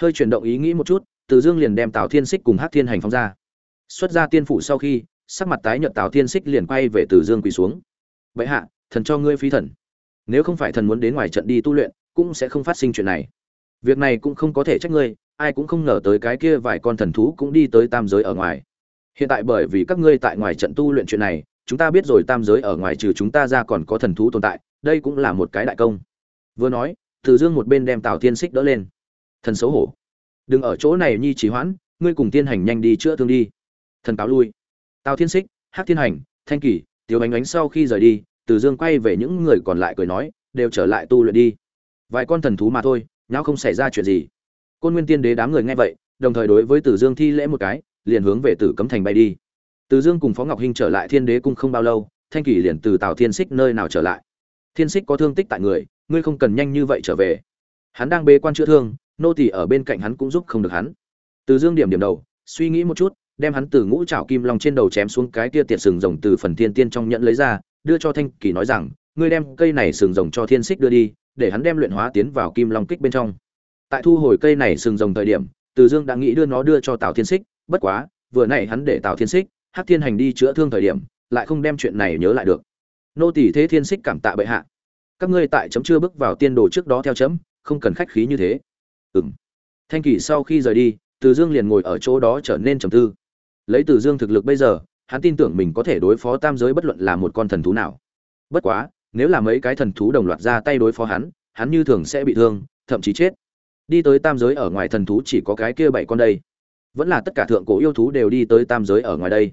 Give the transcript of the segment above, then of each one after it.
hơi chuyển động ý nghĩ một chút, từ dương liền đem tào thiên xích cùng hát thiên hành phóng ra. Xuất ra tiên phủ sau khi, sắc mặt tái nhợt tào thiên xích liền quay về từ dương quỳ xuống. Bệ hạ, thần cho ngươi phi thần. Nếu không phải thần muốn đến ngoài trận đi tu luyện, cũng sẽ không phát sinh chuyện này. Việc này cũng không có thể trách ngươi, ai cũng không ngờ tới cái kia vài con thần thú cũng đi tới tam giới ở ngoài. Hiện tại bởi vì các ngươi tại ngoài trận tu luyện chuyện này, chúng ta biết rồi tam giới ở ngoài trừ chúng ta ra còn có thần thú tồn tại, đây cũng là một cái đại công. Vừa nói, từ dương một bên đem tào thiên xích đỡ lên thần xấu hổ. Đừng ở chỗ này nhi trì hoãn, ngươi cùng tiên hành nhanh đi chữa thương đi. Thần cáo lui. Tào thiên xích hát thiên hành, thanh kỳ tiểu bánh ánh sau khi rời đi, từ dương quay về những người còn lại cười nói, đều trở lại tu luyện đi. Vài con thần thú mà thôi nhau không xảy ra chuyện gì. Côn nguyên tiên đế đám người nghe vậy, đồng thời đối với tử dương thi lễ một cái, liền hướng về tử cấm thành bay đi. Từ dương cùng phó ngọc hinh trở lại thiên đế cung không bao lâu, thanh kỳ liền từ tào thiên xích nơi nào trở lại. Thiên xích có thương tích tại người, ngươi không cần nhanh như vậy trở về. Hắn đang bê quan chữa thương nô tỳ ở bên cạnh hắn cũng giúp không được hắn. Từ dương điểm điểm đầu, suy nghĩ một chút, đem hắn từ ngũ trảo kim long trên đầu chém xuống cái kia tiệt sừng rồng từ phần thiên tiên trong nhẫn lấy ra, đưa cho thanh kỳ nói rằng, ngươi đem cây này sừng rồng cho thiên xích đưa đi, để hắn đem luyện hóa tiến vào kim long kích bên trong. Tại thu hồi cây này sừng rồng thời điểm, từ dương đã nghĩ đưa nó đưa cho tào thiên xích, bất quá, vừa nãy hắn để tào thiên xích hát thiên hành đi chữa thương thời điểm, lại không đem chuyện này nhớ lại được. Nô tỳ thế thiên xích cảm tạ bệ hạ. Các ngươi tại chấm chưa bước vào tiên đồ trước đó theo chấm, không cần khách khí như thế. Ừm. thanh kỳ sau khi rời đi, từ dương liền ngồi ở chỗ đó trở nên trầm tư. Lấy từ dương thực lực bây giờ, hắn tin tưởng mình có thể đối phó tam giới bất luận là một con thần thú nào. Bất quá, nếu là mấy cái thần thú đồng loạt ra tay đối phó hắn hắn như thường sẽ bị thương, thậm chí chết. Đi tới tam giới ở ngoài thần thú chỉ có cái kia bảy con đây. Vẫn là tất cả thượng cổ yêu thú đều đi tới tam giới ở ngoài đây.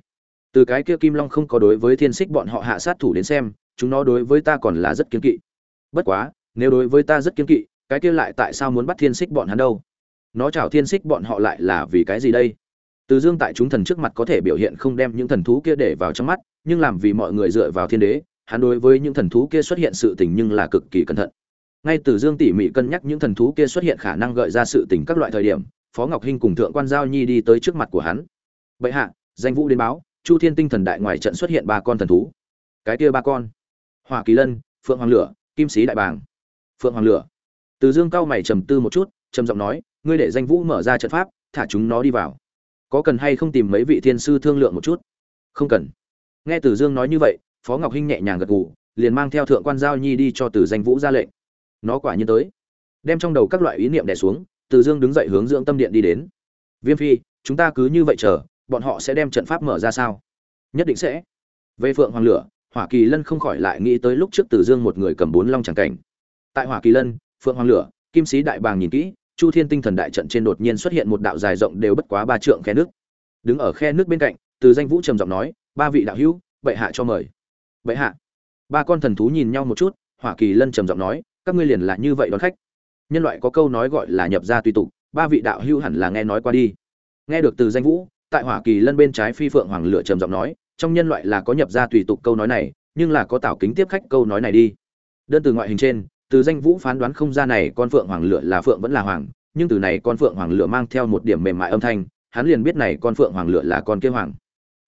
Từ cái kia kim long không có đối với thiên Sích bọn họ hạ sát thủ đến xem, chúng nó đối với ta còn là rất kiên kỵ. Bất quá, nếu đối với ta rất kiên kỵ cái kia lại tại sao muốn bắt thiên xích bọn hắn đâu? Nó chào thiên xích bọn họ lại là vì cái gì đây? Từ dương tại chúng thần trước mặt có thể biểu hiện không đem những thần thú kia để vào trong mắt, nhưng làm vì mọi người dựa vào thiên đế, hắn đối với những thần thú kia xuất hiện sự tình nhưng là cực kỳ cẩn thận. Ngay từ dương tỉ mỉ cân nhắc những thần thú kia xuất hiện khả năng gợi ra sự tình các loại thời điểm, phó ngọc hinh cùng thượng quan giao nhi đi tới trước mặt của hắn. Bệ hạ, danh vũ đến báo, chu thiên tinh thần đại ngoài trận xuất hiện ba con thần thú. Cái kia ba con? Hỏa kỳ lân, phượng hoàng lửa, kim sĩ đại bàng. Phượng hoàng lửa từ dương cao mày trầm tư một chút, trầm giọng nói, ngươi để danh vũ mở ra trận pháp, thả chúng nó đi vào. Có cần hay không tìm mấy vị thiên sư thương lượng một chút? Không cần. Nghe từ dương nói như vậy, phó ngọc hinh nhẹ nhàng gật gù, liền mang theo thượng quan giao nhi đi cho từ danh vũ ra lệnh. Nó quả nhiên tới. Đem trong đầu các loại ý niệm đè xuống, từ dương đứng dậy hướng dưỡng tâm điện đi đến. Viêm phi, chúng ta cứ như vậy chờ, bọn họ sẽ đem trận pháp mở ra sao? Nhất định sẽ. Về phượng hoàng lửa, hỏa kỳ lân không khỏi lại nghĩ tới lúc trước từ dương một người cầm bốn long tràng cảnh. Tại hỏa kỳ lân phượng hoàng lửa, kim sĩ đại bàng nhìn kỹ, chu thiên tinh thần đại trận trên đột nhiên xuất hiện một đạo dài rộng đều bất quá ba trượng khe nước. Đứng ở khe nước bên cạnh, từ danh vũ trầm giọng nói, ba vị đạo hữu, bệ hạ cho mời. Bệ hạ? Ba con thần thú nhìn nhau một chút, hỏa kỳ lân trầm giọng nói, các ngươi liền là như vậy đón khách. Nhân loại có câu nói gọi là nhập ra tùy tục, ba vị đạo hữu hẳn là nghe nói qua đi. Nghe được từ danh vũ, tại hỏa kỳ lân bên trái phi phượng hoàng lửa trầm giọng nói, trong nhân loại là có nhập ra tùy tục câu nói này, nhưng là có tảo kính tiếp khách câu nói này đi. Đơn từ ngoại hình trên từ danh vũ phán đoán không ra này con phượng hoàng lửa là phượng vẫn là hoàng, nhưng từ này con phượng hoàng lửa mang theo một điểm mềm mại âm thanh, hắn liền biết này con phượng hoàng lửa là con kia hoàng.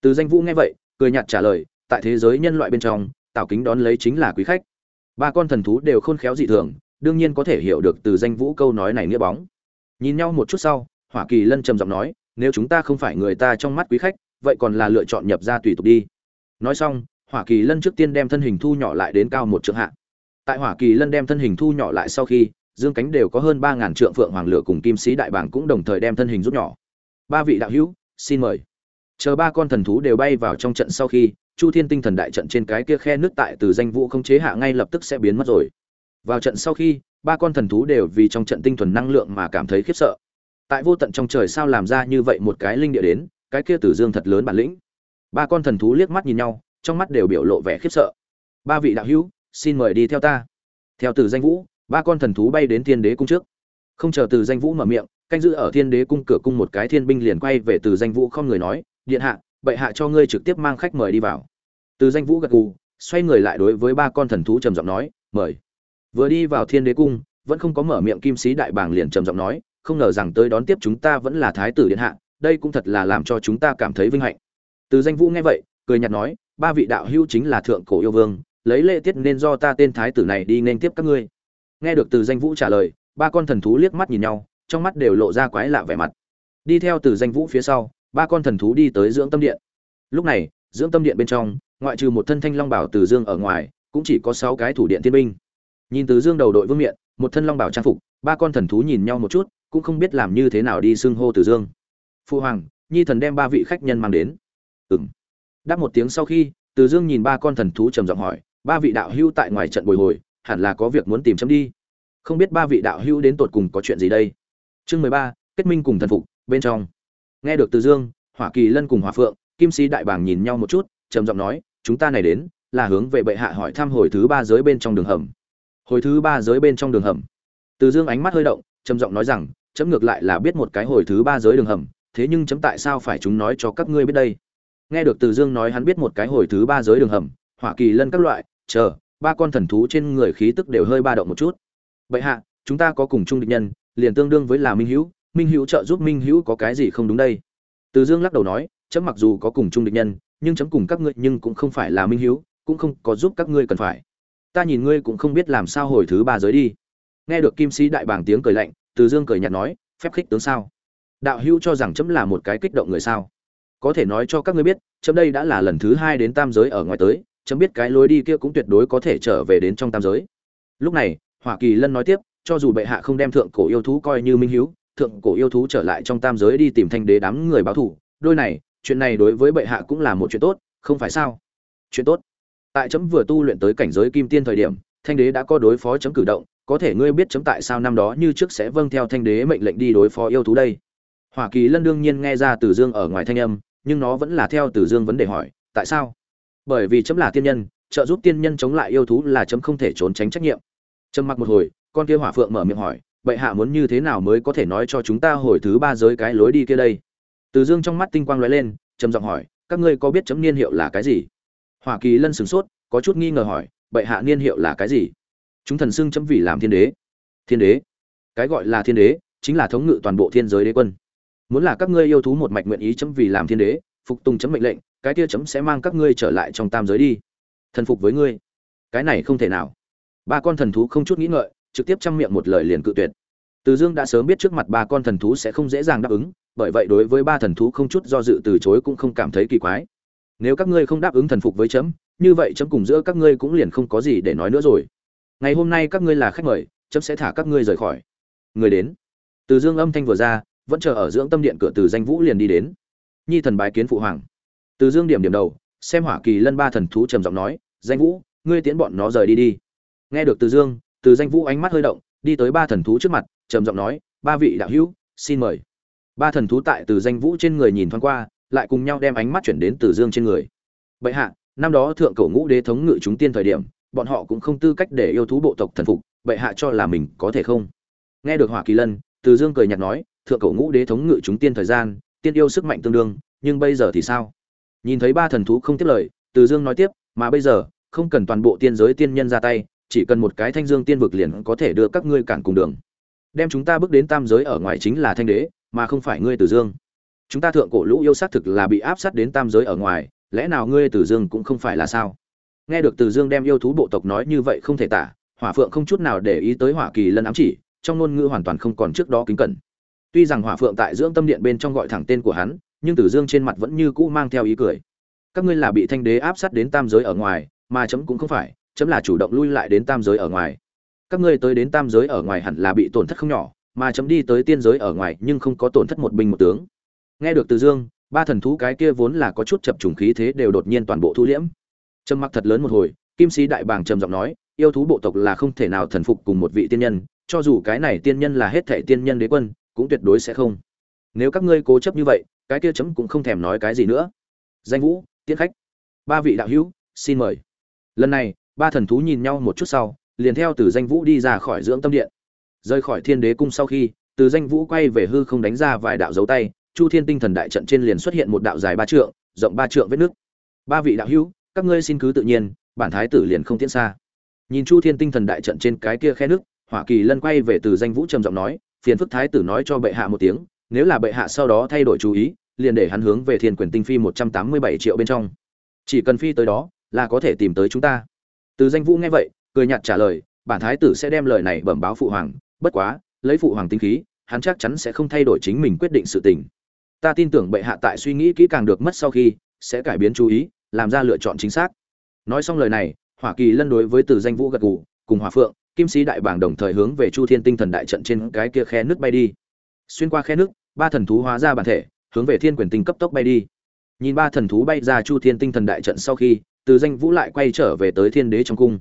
Từ danh vũ nghe vậy, cười nhạt trả lời, tại thế giới nhân loại bên trong tảo kính đón lấy chính là quý khách. Ba con thần thú đều khôn khéo dị thường, đương nhiên có thể hiểu được từ danh vũ câu nói này nghĩa bóng. Nhìn nhau một chút sau, hỏa kỳ lân trầm giọng nói, nếu chúng ta không phải người ta trong mắt quý khách, vậy còn là lựa chọn nhập ra tùy tục đi. Nói xong, hỏa kỳ lân trước tiên đem thân hình thu nhỏ lại đến cao một trượng hạ tại hỏa kỳ lân đem thân hình thu nhỏ lại sau khi, dương cánh đều có hơn ba ngàn trượng phượng hoàng lửa cùng kim sĩ đại bảng cũng đồng thời đem thân hình rút nhỏ. Ba vị đạo hữu, xin mời. Chờ ba con thần thú đều bay vào trong trận sau khi, chu thiên tinh thần đại trận trên cái kia khe nước tại từ danh vũ không chế hạ ngay lập tức sẽ biến mất rồi. Vào trận sau khi, ba con thần thú đều vì trong trận tinh thuần năng lượng mà cảm thấy khiếp sợ. Tại vô tận trong trời sao làm ra như vậy một cái linh địa đến, cái kia tử dương thật lớn bản lĩnh. Ba con thần thú liếc mắt nhìn nhau, trong mắt đều biểu lộ vẻ khiếp sợ. Ba vị đạo hữu xin mời đi theo ta. Theo từ danh vũ, ba con thần thú bay đến thiên đế cung trước. Không chờ từ danh vũ mở miệng, canh giữ ở thiên đế cung cửa cung một cái thiên binh liền quay về từ danh vũ không người nói, điện hạ, bệ hạ cho ngươi trực tiếp mang khách mời đi vào. Từ danh vũ gật gù, xoay người lại đối với ba con thần thú trầm giọng nói, mời. Vừa đi vào thiên đế cung, vẫn không có mở miệng kim sĩ đại bàng liền trầm giọng nói, không ngờ rằng tới đón tiếp chúng ta vẫn là thái tử điện hạ, đây cũng thật là làm cho chúng ta cảm thấy vinh hạnh. Từ danh vũ nghe vậy, cười nhạt nói, ba vị đạo hữu chính là thượng cổ yêu vương lấy lễ tiết nên do ta tên thái tử này đi nên tiếp các ngươi. Nghe được từ danh vũ trả lời, ba con thần thú liếc mắt nhìn nhau, trong mắt đều lộ ra quái lạ vẻ mặt. Đi theo từ danh vũ phía sau, ba con thần thú đi tới dưỡng tâm điện. Lúc này, dưỡng tâm điện bên trong, ngoại trừ một thân thanh long bảo từ dương ở ngoài, cũng chỉ có sáu cái thủ điện tiên binh. Nhìn từ dương đầu đội vương miện, một thân long bảo trang phục, ba con thần thú nhìn nhau một chút, cũng không biết làm như thế nào đi xưng hô từ dương. Phu hoàng, nhi thần đem ba vị khách nhân mang đến. Ừ m đáp một tiếng sau khi, từ dương nhìn ba con thần thú trầm giọng hỏi ba vị đạo hưu tại ngoài trận bồi hồi, hẳn là có việc muốn tìm chấm đi. Không biết ba vị đạo hưu đến tột cùng có chuyện gì đây? Chương mười ba, kết minh cùng thần phục, bên trong. Nghe được từ dương, hỏa kỳ lân cùng hỏa phượng, kim sĩ đại bàng nhìn nhau một chút, trầm giọng nói, chúng ta này đến, là hướng về bệ hạ hỏi thăm hồi thứ ba giới bên trong đường hầm. Hồi thứ ba giới bên trong đường hầm. Từ dương ánh mắt hơi động, trầm giọng nói rằng, chấm ngược lại là biết một cái hồi thứ ba giới đường hầm, thế nhưng chấm tại sao phải chúng nói cho các ngươi biết đây? Nghe được từ dương nói hắn biết một cái hồi thứ ba giới đường hầm, hỏa kỳ lân các loại chờ, ba con thần thú trên người khí tức đều hơi ba động một chút. Bệ hạ, chúng ta có cùng chung địch nhân, liền tương đương với là minh hữu minh hữu trợ giúp minh hữu có cái gì không đúng đây? Từ dương lắc đầu nói, chấm mặc dù có cùng chung địch nhân, nhưng chấm cùng các ngươi nhưng cũng không phải là minh hữu, cũng không có giúp các ngươi cần phải. Ta nhìn ngươi cũng không biết làm sao hồi thứ ba giới đi. Nghe được kim sĩ đại bàng tiếng cười lạnh, từ dương cười nhạt nói, phép khích tướng sao? Đạo hữu cho rằng chấm là một cái kích động người sao? Có thể nói cho các ngươi biết, chấm đây đã là lần thứ hai đến tam giới ở ngoài tới chấm biết cái lối đi kia cũng tuyệt đối có thể trở về đến trong tam giới. Lúc này hoa kỳ lân nói tiếp, cho dù bệ hạ không đem thượng cổ yêu thú coi như minh hiếu, thượng cổ yêu thú trở lại trong tam giới đi tìm thanh đế đám người báo thủ, đôi này, chuyện này đối với bệ hạ cũng là một chuyện tốt, không phải sao? Chuyện tốt. Tại chấm vừa tu luyện tới cảnh giới kim tiên thời điểm, thanh đế đã có đối phó chấm cử động, có thể ngươi biết chấm tại sao năm đó như trước sẽ vâng theo thanh đế mệnh lệnh đi đối phó yêu thú đây? Hoa kỳ lân đương nhiên nghe ra từ dương ở ngoài thanh âm, nhưng nó vẫn là theo từ dương vấn đề hỏi, tại sao? Bởi vì chấm là tiên nhân, trợ giúp tiên nhân chống lại yêu thú là chấm không thể trốn tránh trách nhiệm. Trầm mặc một hồi, con kia hỏa phượng mở miệng hỏi, bệ hạ muốn như thế nào mới có thể nói cho chúng ta hồi thứ ba giới cái lối đi kia đây? Từ dương trong mắt tinh quang lóe lên, trầm giọng hỏi, các ngươi có biết chấm niên hiệu là cái gì? Hoa kỳ lân sửng sốt, có chút nghi ngờ hỏi, bệ hạ niên hiệu là cái gì? Chúng thần xưng chấm vì làm thiên đế. Thiên đế? Cái gọi là thiên đế chính là thống ngự toàn bộ thiên giới đế quân. Muốn là các ngươi yêu thú một mạch nguyện ý chấm vì làm thiên đế, phục tùng chấm mệnh lệnh cái kia chấm sẽ mang các ngươi trở lại trong tam giới đi. Thần phục với ngươi. Cái này không thể nào. Ba con thần thú không chút nghĩ ngợi, trực tiếp chăm miệng một lời liền cự tuyệt. Từ dương đã sớm biết trước mặt ba con thần thú sẽ không dễ dàng đáp ứng, bởi vậy đối với ba thần thú không chút do dự từ chối cũng không cảm thấy kỳ quái. Nếu các ngươi không đáp ứng thần phục với chấm, như vậy chấm cùng giữa các ngươi cũng liền không có gì để nói nữa rồi. Ngày hôm nay các ngươi là khách mời, chấm sẽ thả các ngươi rời khỏi. Người đến. Từ dương âm thanh vừa ra, vẫn chờ ở dưỡng tâm điện cửa từ danh vũ liền đi đến. Nhi thần bái kiến phụ hoàng từ dương điểm điểm đầu, xem hỏa kỳ lân ba thần thú trầm giọng nói, danh vũ, ngươi tiễn bọn nó rời đi đi. Nghe được từ dương, từ danh vũ ánh mắt hơi động, đi tới ba thần thú trước mặt, trầm giọng nói, ba vị đạo hữu, xin mời. Ba thần thú tại từ danh vũ trên người nhìn thoáng qua, lại cùng nhau đem ánh mắt chuyển đến từ dương trên người. Bệ hạ, năm đó thượng cổ ngũ đế thống ngự chúng tiên thời điểm, bọn họ cũng không tư cách để yêu thú bộ tộc thần phục, bệ hạ cho là mình có thể không? Nghe được hỏa kỳ lân, từ dương cười nhạt nói, thượng cổ ngũ đế thống ngự chúng tiên thời gian, tiên yêu sức mạnh tương đương, nhưng bây giờ thì sao? Nhìn thấy ba thần thú không tiếp lời, từ dương nói tiếp, mà bây giờ, không cần toàn bộ tiên giới tiên nhân ra tay, chỉ cần một cái thanh dương tiên vực liền có thể đưa các ngươi cản cùng đường. Đem chúng ta bước đến tam giới ở ngoài chính là thanh đế, mà không phải ngươi từ dương. Chúng ta thượng cổ lũ yêu sát thực là bị áp sát đến tam giới ở ngoài, lẽ nào ngươi từ dương cũng không phải là sao? Nghe được từ dương đem yêu thú bộ tộc nói như vậy không thể tả, hỏa phượng không chút nào để ý tới hỏa kỳ lân ám chỉ, trong ngôn ngữ hoàn toàn không còn trước đó kính cẩn. Tuy rằng hỏa phượng tại dưỡng tâm điện bên trong gọi thẳng tên của hắn nhưng tử dương trên mặt vẫn như cũ mang theo ý cười. Các ngươi là bị thanh đế áp sát đến tam giới ở ngoài, mà chấm cũng không phải, chấm là chủ động lui lại đến tam giới ở ngoài. Các ngươi tới đến tam giới ở ngoài hẳn là bị tổn thất không nhỏ, mà chấm đi tới tiên giới ở ngoài nhưng không có tổn thất một binh một tướng. Nghe được từ dương, ba thần thú cái kia vốn là có chút chập trùng khí thế đều đột nhiên toàn bộ thu liễm. Trầm mặc thật lớn một hồi, kim sĩ đại bàng trầm giọng nói, yêu thú bộ tộc là không thể nào thần phục cùng một vị tiên nhân, cho dù cái này tiên nhân là hết thảy tiên nhân đế quân, cũng tuyệt đối sẽ không. Nếu các ngươi cố chấp như vậy cái kia chấm cũng không thèm nói cái gì nữa. Danh vũ, tiễn khách. Ba vị đạo hữu, xin mời. Lần này, ba thần thú nhìn nhau một chút sau, liền theo từ danh vũ đi ra khỏi dưỡng tâm điện. Rời khỏi thiên đế cung sau khi, từ danh vũ quay về hư không đánh ra vài đạo dấu tay, chu thiên tinh thần đại trận trên liền xuất hiện một đạo dài ba trượng, rộng ba trượng vết nước ba vị đạo hữu, các ngươi xin cứ tự nhiên, bản thái tử liền không tiễn xa. Nhìn chu thiên tinh thần đại trận trên cái kia khe nước hỏa kỳ lân quay về từ danh vũ trầm giọng nói, phiền phức thái tử nói cho bệ hạ một tiếng nếu là bệ hạ sau đó thay đổi chú ý, liền để hắn hướng về thiên quyền tinh phi một trăm tám mươi bảy triệu bên trong. Chỉ cần phi tới đó, là có thể tìm tới chúng ta. Từ danh vũ nghe vậy, cười nhạt trả lời, bản thái tử sẽ đem lời này bẩm báo phụ hoàng, bất quá, lấy phụ hoàng tinh khí, hắn chắc chắn sẽ không thay đổi chính mình quyết định sự tình. Ta tin tưởng bệ hạ tại suy nghĩ kỹ càng được mất sau khi, sẽ cải biến chú ý, làm ra lựa chọn chính xác. Nói xong lời này, hỏa kỳ lân đối với từ danh vũ gật gù, cùng hỏa phượng, kim sĩ đại bảng đồng thời hướng về chu thiên tinh thần đại trận trên cái kia khe nước bay đi xuyên qua khe nước, ba thần thú hóa ra bản thể, hướng về thiên quyền tinh cấp tốc bay đi. Nhìn ba thần thú bay ra chu thiên tinh thần đại trận sau khi, từ danh vũ lại quay trở về tới thiên đế trong cung.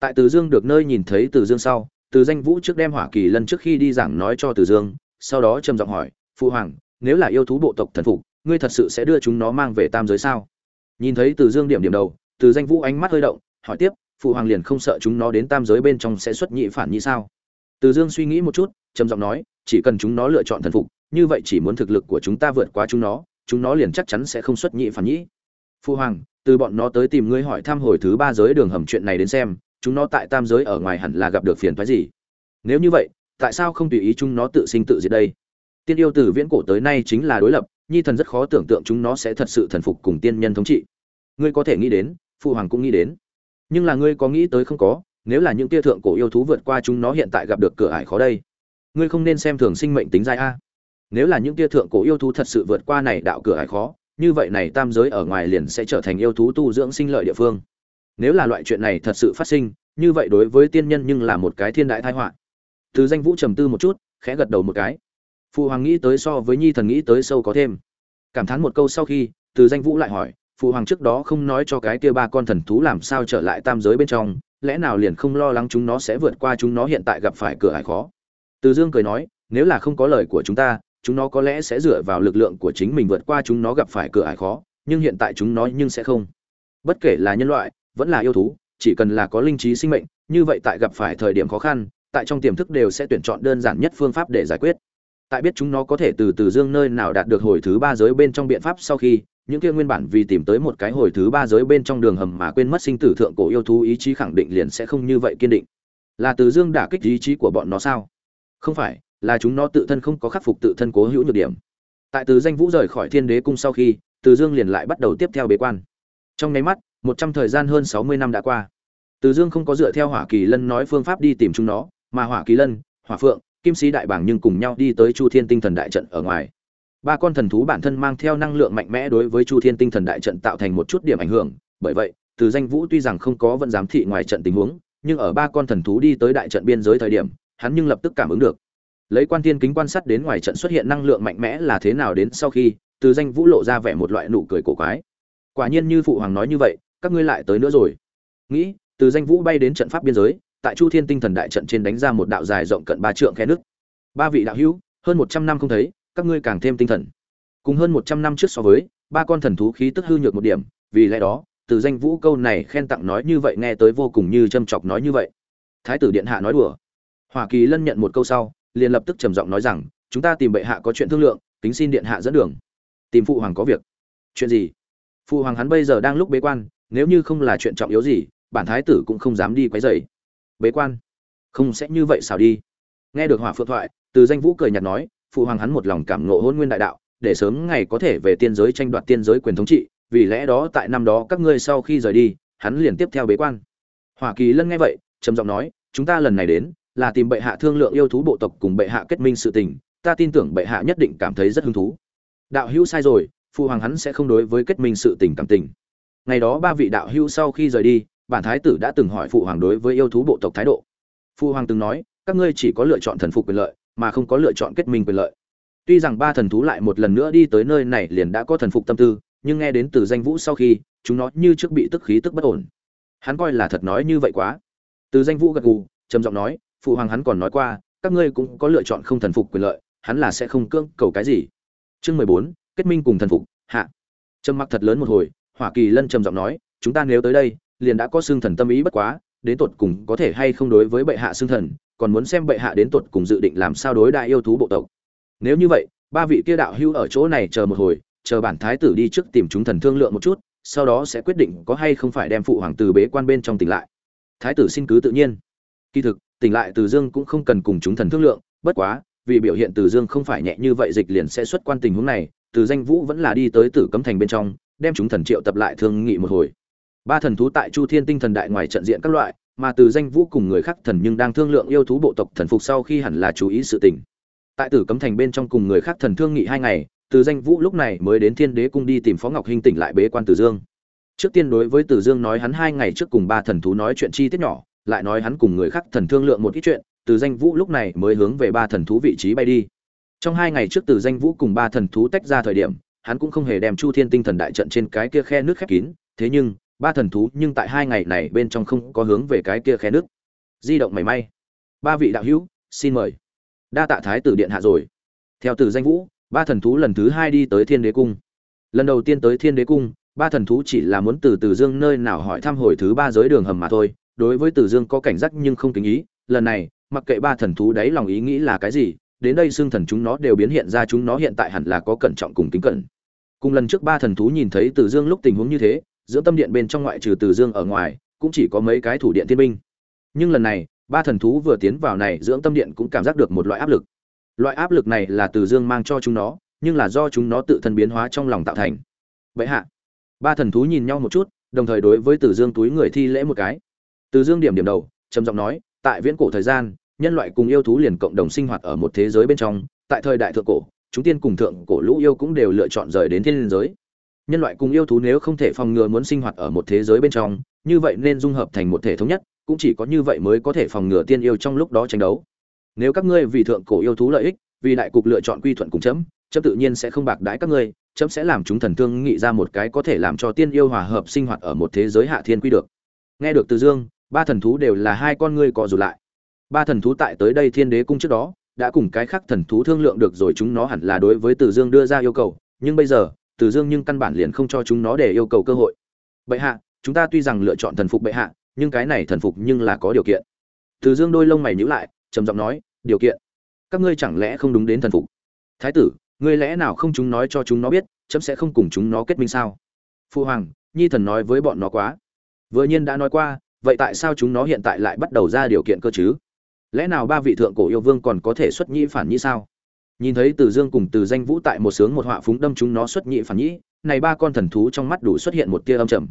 Tại từ dương được nơi nhìn thấy từ dương sau, từ danh vũ trước đem hỏa kỳ lân trước khi đi giảng nói cho từ dương, sau đó trầm giọng hỏi, phụ hoàng, nếu là yêu thú bộ tộc thần phục, ngươi thật sự sẽ đưa chúng nó mang về tam giới sao? Nhìn thấy từ dương điểm điểm đầu, từ danh vũ ánh mắt hơi động, hỏi tiếp, phụ hoàng liền không sợ chúng nó đến tam giới bên trong sẽ xuất nhị phản nhị sao? Từ dương suy nghĩ một chút, trầm giọng nói chỉ cần chúng nó lựa chọn thần phục, như vậy chỉ muốn thực lực của chúng ta vượt qua chúng nó chúng nó liền chắc chắn sẽ không xuất nhị phản nhị. Phu hoàng, từ bọn nó tới tìm ngươi hỏi thăm hồi thứ ba giới đường hầm chuyện này đến xem, chúng nó tại tam giới ở ngoài hẳn là gặp được phiền phái gì? Nếu như vậy, tại sao không tùy ý chúng nó tự sinh tự diệt đây? Tiên yêu từ viễn cổ tới nay chính là đối lập, nhi thần rất khó tưởng tượng chúng nó sẽ thật sự thần phục cùng tiên nhân thống trị. Ngươi có thể nghĩ đến phụ hoàng cũng nghĩ đến. Nhưng là ngươi có nghĩ tới không có, nếu là những tia thượng cổ yêu thú vượt qua chúng nó hiện tại gặp được cửa ải khó đây? Ngươi không nên xem thường sinh mệnh tính giai a. Nếu là những tia thượng cổ yêu thú thật sự vượt qua này đạo cửa hải khó, như vậy này tam giới ở ngoài liền sẽ trở thành yêu thú tu dưỡng sinh lợi địa phương. Nếu là loại chuyện này thật sự phát sinh, như vậy đối với tiên nhân nhưng là một cái thiên đại tai họa. Từ danh vũ trầm tư một chút, khẽ gật đầu một cái. Phụ hoàng nghĩ tới so với nhi thần nghĩ tới sâu có thêm. Cảm thán một câu sau khi, từ danh vũ lại hỏi phụ hoàng trước đó không nói cho cái kia ba con thần thú làm sao trở lại tam giới bên trong, lẽ nào liền không lo lắng chúng nó sẽ vượt qua chúng nó hiện tại gặp phải cửa ải khó? Từ dương cười nói, nếu là không có lời của chúng ta, chúng nó có lẽ sẽ dựa vào lực lượng của chính mình vượt qua chúng nó gặp phải cửa ải khó, nhưng hiện tại chúng nó nhưng sẽ không. Bất kể là nhân loại, vẫn là yêu thú, chỉ cần là có linh trí sinh mệnh, như vậy tại gặp phải thời điểm khó khăn, tại trong tiềm thức đều sẽ tuyển chọn đơn giản nhất phương pháp để giải quyết. Tại biết chúng nó có thể từ từ dương nơi nào đạt được hồi thứ ba giới bên trong biện pháp sau khi, những kia nguyên bản vì tìm tới một cái hồi thứ ba giới bên trong đường hầm mà quên mất sinh tử thượng cổ yêu thú ý chí khẳng định liền sẽ không như vậy kiên định. Là từ dương đả kích ý chí của bọn nó sao? Không phải, là chúng nó tự thân không có khắc phục tự thân cố hữu nhược điểm. Tại từ danh vũ rời khỏi thiên đế cung sau khi, từ dương liền lại bắt đầu tiếp theo bế quan. Trong nháy mắt, một trăm thời gian hơn sáu mươi năm đã qua. Từ dương không có dựa theo hỏa kỳ lân nói phương pháp đi tìm chúng nó, mà hỏa kỳ lân, hỏa phượng, kim sĩ đại bảng nhưng cùng nhau đi tới chu thiên tinh thần đại trận ở ngoài. Ba con thần thú bản thân mang theo năng lượng mạnh mẽ đối với chu thiên tinh thần đại trận tạo thành một chút điểm ảnh hưởng. Bởi vậy, từ danh vũ tuy rằng không có vẫn giám thị ngoài trận tình huống, nhưng ở ba con thần thú đi tới đại trận biên giới thời điểm hắn nhưng lập tức cảm ứng được. Lấy quan tiên kính quan sát đến ngoài trận xuất hiện năng lượng mạnh mẽ là thế nào đến sau khi, từ danh vũ lộ ra vẻ một loại nụ cười cổ quái. Quả nhiên như phụ hoàng nói như vậy, các ngươi lại tới nữa rồi. Nghĩ, từ danh vũ bay đến trận pháp biên giới, tại chu thiên tinh thần đại trận trên đánh ra một đạo dài rộng cận ba trượng khe nước ba vị đạo hữu, hơn một trăm năm không thấy, các ngươi càng thêm tinh thần. Cùng hơn một trăm năm trước so với, ba con thần thú khí tức hư nhược một điểm, vì lẽ đó, từ danh vũ câu này khen tặng nói như vậy nghe tới vô cùng như châm chọc nói như vậy. Thái tử điện hạ nói đùa hoa kỳ lân nhận một câu sau, liền lập tức trầm giọng nói rằng, chúng ta tìm bệ hạ có chuyện thương lượng, kính xin điện hạ dẫn đường. Tìm phụ hoàng có việc. Chuyện gì? Phụ hoàng hắn bây giờ đang lúc bế quan, nếu như không là chuyện trọng yếu gì, bản thái tử cũng không dám đi quấy rầy. Bế quan? Không sẽ như vậy sao đi. Nghe được hỏa phượng thoại, từ danh vũ cười nhạt nói, phụ hoàng hắn một lòng cảm ngộ hôn nguyên đại đạo, để sớm ngày có thể về tiên giới tranh đoạt tiên giới quyền thống trị, vì lẽ đó tại năm đó các ngươi sau khi rời đi, hắn liền tiếp theo bế quan. Hoa kỳ lân nghe vậy, trầm giọng nói, chúng ta lần này đến là tìm bệ hạ thương lượng yêu thú bộ tộc cùng bệ hạ kết minh sự tình, ta tin tưởng bệ hạ nhất định cảm thấy rất hứng thú. Đạo hữu sai rồi phụ hoàng hắn sẽ không đối với kết minh sự tình cảm tình. Ngày đó ba vị đạo hữu sau khi rời đi, bản thái tử đã từng hỏi phụ hoàng đối với yêu thú bộ tộc thái độ. Phụ hoàng từng nói, các ngươi chỉ có lựa chọn thần phục quyền lợi, mà không có lựa chọn kết minh quyền lợi. Tuy rằng ba thần thú lại một lần nữa đi tới nơi này liền đã có thần phục tâm tư, nhưng nghe đến từ danh vũ sau khi, chúng nó như trước bị tức khí tức bất ổn. Hắn coi là thật nói như vậy quá. Từ danh vũ gật gù, trầm giọng nói phụ hoàng hắn còn nói qua, các ngươi cũng có lựa chọn không thần phục quyền lợi, hắn là sẽ không cưỡng cầu cái gì. Chương mười bốn, kết minh cùng thần phục, hạ. Trầm mặc thật lớn một hồi, hỏa kỳ lân trầm giọng nói, chúng ta nếu tới đây, liền đã có xương thần tâm ý bất quá, đến tột cùng có thể hay không đối với bệ hạ xương thần, còn muốn xem bệ hạ đến tột cùng dự định làm sao đối đại yêu thú bộ tộc. Nếu như vậy, ba vị kia đạo hưu ở chỗ này chờ một hồi, chờ bản thái tử đi trước tìm chúng thần thương lượng một chút, sau đó sẽ quyết định có hay không phải đem phụ hoàng từ bế quan bên trong tỉnh lại. Thái tử xin cứ tự nhiên. Kỳ thực tỉnh lại từ dương cũng không cần cùng chúng thần thương lượng, bất quá, vì biểu hiện từ dương không phải nhẹ như vậy dịch liền sẽ xuất quan tình huống này, từ danh vũ vẫn là đi tới tử cấm thành bên trong, đem chúng thần triệu tập lại thương nghị một hồi. Ba thần thú tại chu thiên tinh thần đại ngoài trận diện các loại, mà từ danh vũ cùng người khác thần nhưng đang thương lượng yêu thú bộ tộc thần phục sau khi hẳn là chú ý sự tình. Tại tử cấm thành bên trong cùng người khác thần thương nghị hai ngày, từ danh vũ lúc này mới đến thiên đế cung đi tìm phó ngọc hinh tỉnh lại bế quan Từ dương. Trước tiên đối với Từ dương nói hắn hai ngày trước cùng ba thần thú nói chuyện chi tiết nhỏ lại nói hắn cùng người khác thần thương lượng một ít chuyện, từ danh vũ lúc này mới hướng về ba thần thú vị trí bay đi. Trong hai ngày trước từ danh vũ cùng ba thần thú tách ra thời điểm, hắn cũng không hề đem chu thiên tinh thần đại trận trên cái kia khe nước khép kín, thế nhưng, ba thần thú nhưng tại hai ngày này bên trong không có hướng về cái kia khe nước. Di động mảy may. Ba vị đạo hữu, xin mời. Đa tạ thái tử điện hạ rồi. Theo từ danh vũ, ba thần thú lần thứ hai đi tới thiên đế cung. Lần đầu tiên tới thiên đế cung, ba thần thú chỉ là muốn từ từ dương nơi nào hỏi thăm hồi thứ ba giới đường hầm mà thôi đối với từ dương có cảnh giác nhưng không kính ý, lần này, mặc kệ ba thần thú đấy lòng ý nghĩ là cái gì, đến đây xương thần chúng nó đều biến hiện ra chúng nó hiện tại hẳn là có cẩn trọng cùng kính cẩn. Cùng lần trước ba thần thú nhìn thấy từ dương lúc tình huống như thế giữa tâm điện bên trong ngoại trừ từ dương ở ngoài, cũng chỉ có mấy cái thủ điện thiên binh. Nhưng lần này, ba thần thú vừa tiến vào này, dưỡng tâm điện cũng cảm giác được một loại áp lực. Loại áp lực này là từ dương mang cho chúng nó, nhưng là do chúng nó tự thân biến hóa trong lòng tạo thành. Vậy hạ, ba thần thú nhìn nhau một chút, đồng thời đối với từ dương túi người thi lễ một cái từ dương điểm điểm đầu, trầm giọng nói, tại viễn cổ thời gian, nhân loại cùng yêu thú liền cộng đồng sinh hoạt ở một thế giới bên trong, tại thời đại thượng cổ, chúng tiên cùng thượng cổ lũ yêu cũng đều lựa chọn rời đến thiên liên giới. Nhân loại cùng yêu thú nếu không thể phòng ngừa muốn sinh hoạt ở một thế giới bên trong, như vậy nên dung hợp thành một thể thống nhất, cũng chỉ có như vậy mới có thể phòng ngừa tiên yêu trong lúc đó tranh đấu. Nếu các ngươi vì thượng cổ yêu thú lợi ích, vì đại cục lựa chọn quy thuận cùng chấm chấm tự nhiên sẽ không bạc đãi các ngươi, chấm sẽ làm chúng thần thương nghị ra một cái có thể làm cho tiên yêu hòa hợp sinh hoạt ở một thế giới hạ thiên quy được. Nghe được từ dương ba thần thú đều là hai con ngươi cọ rụt lại. Ba thần thú tại tới đây thiên đế cung trước đó, đã cùng cái khác thần thú thương lượng được rồi chúng nó hẳn là đối với từ dương đưa ra yêu cầu, nhưng bây giờ, từ dương nhưng căn bản liền không cho chúng nó để yêu cầu cơ hội. Bệ hạ, chúng ta tuy rằng lựa chọn thần phục bệ hạ, nhưng cái này thần phục nhưng là có điều kiện. Từ dương đôi lông mày nhíu lại, trầm giọng nói, điều kiện? Các ngươi chẳng lẽ không đúng đến thần phục? Thái tử, ngươi lẽ nào không chúng nói cho chúng nó biết, chấm sẽ không cùng chúng nó kết minh sao? Phu hoàng, nhi thần nói với bọn nó quá. Vừa nhiên đã nói qua vậy tại sao chúng nó hiện tại lại bắt đầu ra điều kiện cơ chứ? Lẽ nào ba vị thượng cổ yêu vương còn có thể xuất nhĩ phản nhĩ sao? Nhìn thấy từ dương cùng từ danh vũ tại một sướng một họa phúng đâm chúng nó xuất nhị phản nhĩ, này ba con thần thú trong mắt đủ xuất hiện một tia âm trầm.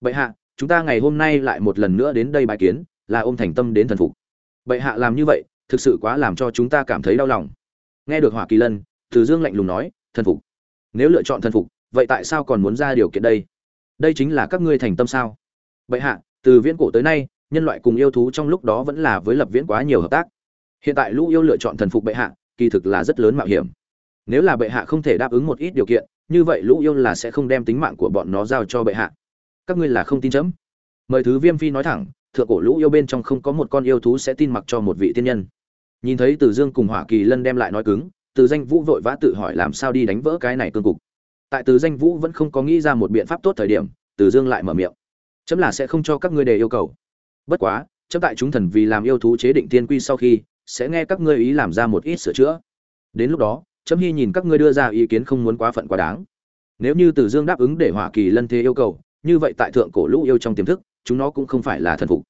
Bệ hạ, chúng ta ngày hôm nay lại một lần nữa đến đây bài kiến, là ôm thành tâm đến thần phục. Bệ hạ làm như vậy, thực sự quá làm cho chúng ta cảm thấy đau lòng. Nghe được hỏa kỳ lân, từ dương lạnh lùng nói, thần phục? Nếu lựa chọn thần phục, vậy tại sao còn muốn ra điều kiện đây? Đây chính là các ngươi thành tâm sao? Bệ hạ từ viễn cổ tới nay, nhân loại cùng yêu thú trong lúc đó vẫn là với lập viễn quá nhiều hợp tác. Hiện tại lũ yêu lựa chọn thần phục bệ hạ, kỳ thực là rất lớn mạo hiểm. Nếu là bệ hạ không thể đáp ứng một ít điều kiện, như vậy lũ yêu là sẽ không đem tính mạng của bọn nó giao cho bệ hạ. Các ngươi là không tin chấm. Mời thứ viêm phi nói thẳng, thượng cổ lũ yêu bên trong không có một con yêu thú sẽ tin mặc cho một vị tiên nhân. Nhìn thấy từ dương cùng hỏa kỳ lân đem lại nói cứng, từ danh vũ vội vã tự hỏi làm sao đi đánh vỡ cái này cương cục. Tại từ danh vũ vẫn không có nghĩ ra một biện pháp tốt thời điểm, từ dương lại mở miệng chấm là sẽ không cho các ngươi đề yêu cầu. Bất quá, chấm tại chúng thần vì làm yêu thú chế định tiên quy sau khi, sẽ nghe các ngươi ý làm ra một ít sửa chữa. Đến lúc đó, chấm hy nhìn các ngươi đưa ra ý kiến không muốn quá phận quá đáng. Nếu như từ dương đáp ứng để hỏa kỳ lân thế yêu cầu, như vậy tại thượng cổ lũ yêu trong tiềm thức, chúng nó cũng không phải là thần phục.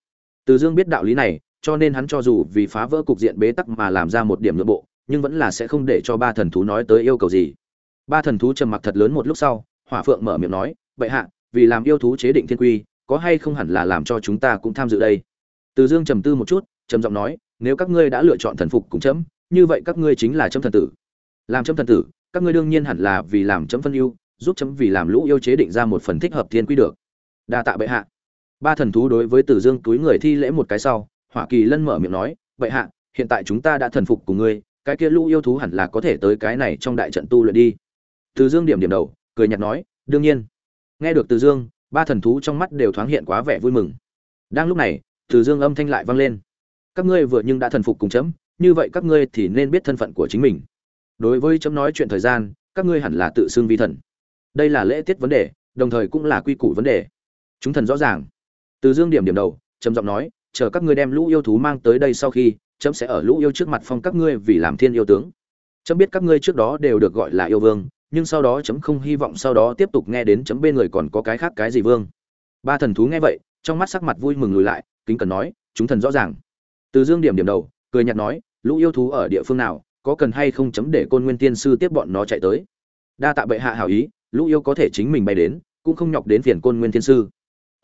Từ dương biết đạo lý này, cho nên hắn cho dù vì phá vỡ cục diện bế tắc mà làm ra một điểm nhượng bộ, nhưng vẫn là sẽ không để cho ba thần thú nói tới yêu cầu gì. Ba thần thú trầm mặc thật lớn một lúc sau, hỏa phượng mở miệng nói vậy hạ, vì làm yêu thú chế định thiên quy có hay không hẳn là làm cho chúng ta cũng tham dự đây? Từ dương trầm tư một chút trầm giọng nói nếu các ngươi đã lựa chọn thần phục cùng chấm như vậy các ngươi chính là chấm thần tử. Làm chấm thần tử các ngươi đương nhiên hẳn là vì làm chấm phân yêu, giúp chấm vì làm lũ yêu chế định ra một phần thích hợp thiên quy được. Đa tạ bệ hạ. Ba thần thú đối với tử dương túi người thi lễ một cái sau hỏa kỳ lân mở miệng nói bệ hạ hiện tại chúng ta đã thần phục của ngươi cái kia lũ yêu thú hẳn là có thể tới cái này trong đại trận tu luyện đi. Từ dương điểm điểm đầu cười nhạt nói đương nhiên. Nghe được từ dương ba thần thú trong mắt đều thoáng hiện quá vẻ vui mừng. Đang lúc này, từ dương âm thanh lại vang lên. Các ngươi vừa nhưng đã thần phục cùng chấm, như vậy các ngươi thì nên biết thân phận của chính mình. Đối với chấm nói chuyện thời gian, các ngươi hẳn là tự xưng vi thần. Đây là lễ tiết vấn đề, đồng thời cũng là quy củ vấn đề. Chúng thần rõ ràng. Từ dương điểm điểm đầu, trầm giọng nói, chờ các ngươi đem lũ yêu thú mang tới đây sau khi, chấm sẽ ở lũ yêu trước mặt phong các ngươi vì làm thiên yêu tướng. Chấm biết các ngươi trước đó đều được gọi là yêu vương nhưng sau đó chấm không hy vọng sau đó tiếp tục nghe đến chấm bên người còn có cái khác cái gì vương. Ba thần thú nghe vậy, trong mắt sắc mặt vui mừng lùi lại, kính cần nói, chúng thần rõ ràng. Từ dương điểm điểm đầu, cười nhạt nói, lũ yêu thú ở địa phương nào, có cần hay không chấm để côn nguyên tiên sư tiếp bọn nó chạy tới? Đa tạ bệ hạ hảo ý, lũ yêu có thể chính mình bay đến, cũng không nhọc đến phiền côn nguyên tiên sư.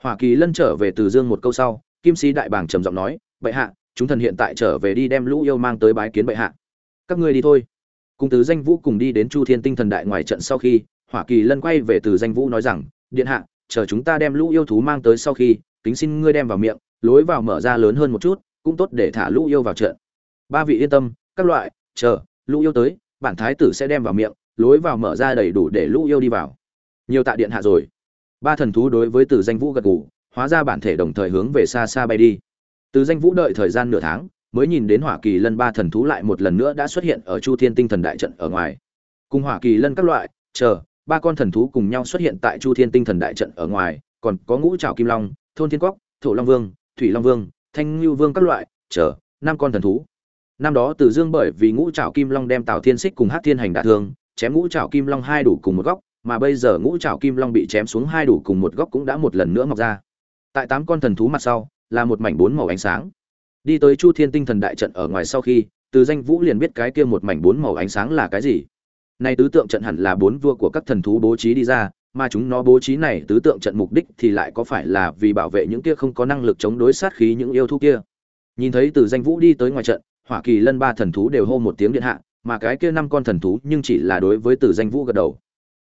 Hoa kỳ lân trở về từ dương một câu sau, kim sĩ đại bàng trầm giọng nói, bệ hạ, chúng thần hiện tại trở về đi đem lũ yêu mang tới bái kiến bệ hạ. Các ngươi đi thôi cùng từ danh vũ cùng đi đến chu thiên tinh thần đại ngoài trận sau khi, hỏa kỳ lân quay về từ danh vũ nói rằng, điện hạ, chờ chúng ta đem lũ yêu thú mang tới sau khi, kính xin ngươi đem vào miệng, lối vào mở ra lớn hơn một chút, cũng tốt để thả lũ yêu vào trận. Ba vị yên tâm, các loại, chờ, lũ yêu tới, bản thái tử sẽ đem vào miệng, lối vào mở ra đầy đủ để lũ yêu đi vào. Nhiều tạ điện hạ rồi. Ba thần thú đối với từ danh vũ gật gù, hóa ra bản thể đồng thời hướng về xa xa bay đi. Từ danh vũ đợi thời gian nửa tháng mới nhìn đến hỏa kỳ lân ba thần thú lại một lần nữa đã xuất hiện ở chu thiên tinh thần đại trận ở ngoài. Cùng hỏa kỳ lân các loại, chờ, ba con thần thú cùng nhau xuất hiện tại chu thiên tinh thần đại trận ở ngoài, còn có ngũ trào kim long, thôn thiên cóc thổ long vương, thủy long vương, thanh ngưu vương các loại, chờ, năm con thần thú. Năm đó từ dương bởi vì ngũ trào kim long đem tào thiên xích cùng hát thiên hành đả thương, chém ngũ trào kim long hai đủ cùng một góc, mà bây giờ ngũ trào kim long bị chém xuống hai đủ cùng một góc cũng đã một lần nữa mọc ra. Tại tám con thần thú mặt sau, là một mảnh bốn màu ánh sáng đi tới chu thiên tinh thần đại trận ở ngoài sau khi, từ danh vũ liền biết cái kia một mảnh bốn màu ánh sáng là cái gì. Nay tứ tượng trận hẳn là bốn vua của các thần thú bố trí đi ra, mà chúng nó bố trí này tứ tượng trận mục đích thì lại có phải là vì bảo vệ những kia không có năng lực chống đối sát khí những yêu thú kia. Nhìn thấy từ danh vũ đi tới ngoài trận, hỏa kỳ lân ba thần thú đều hô một tiếng điện hạ, mà cái kia năm con thần thú nhưng chỉ là đối với từ danh vũ gật đầu.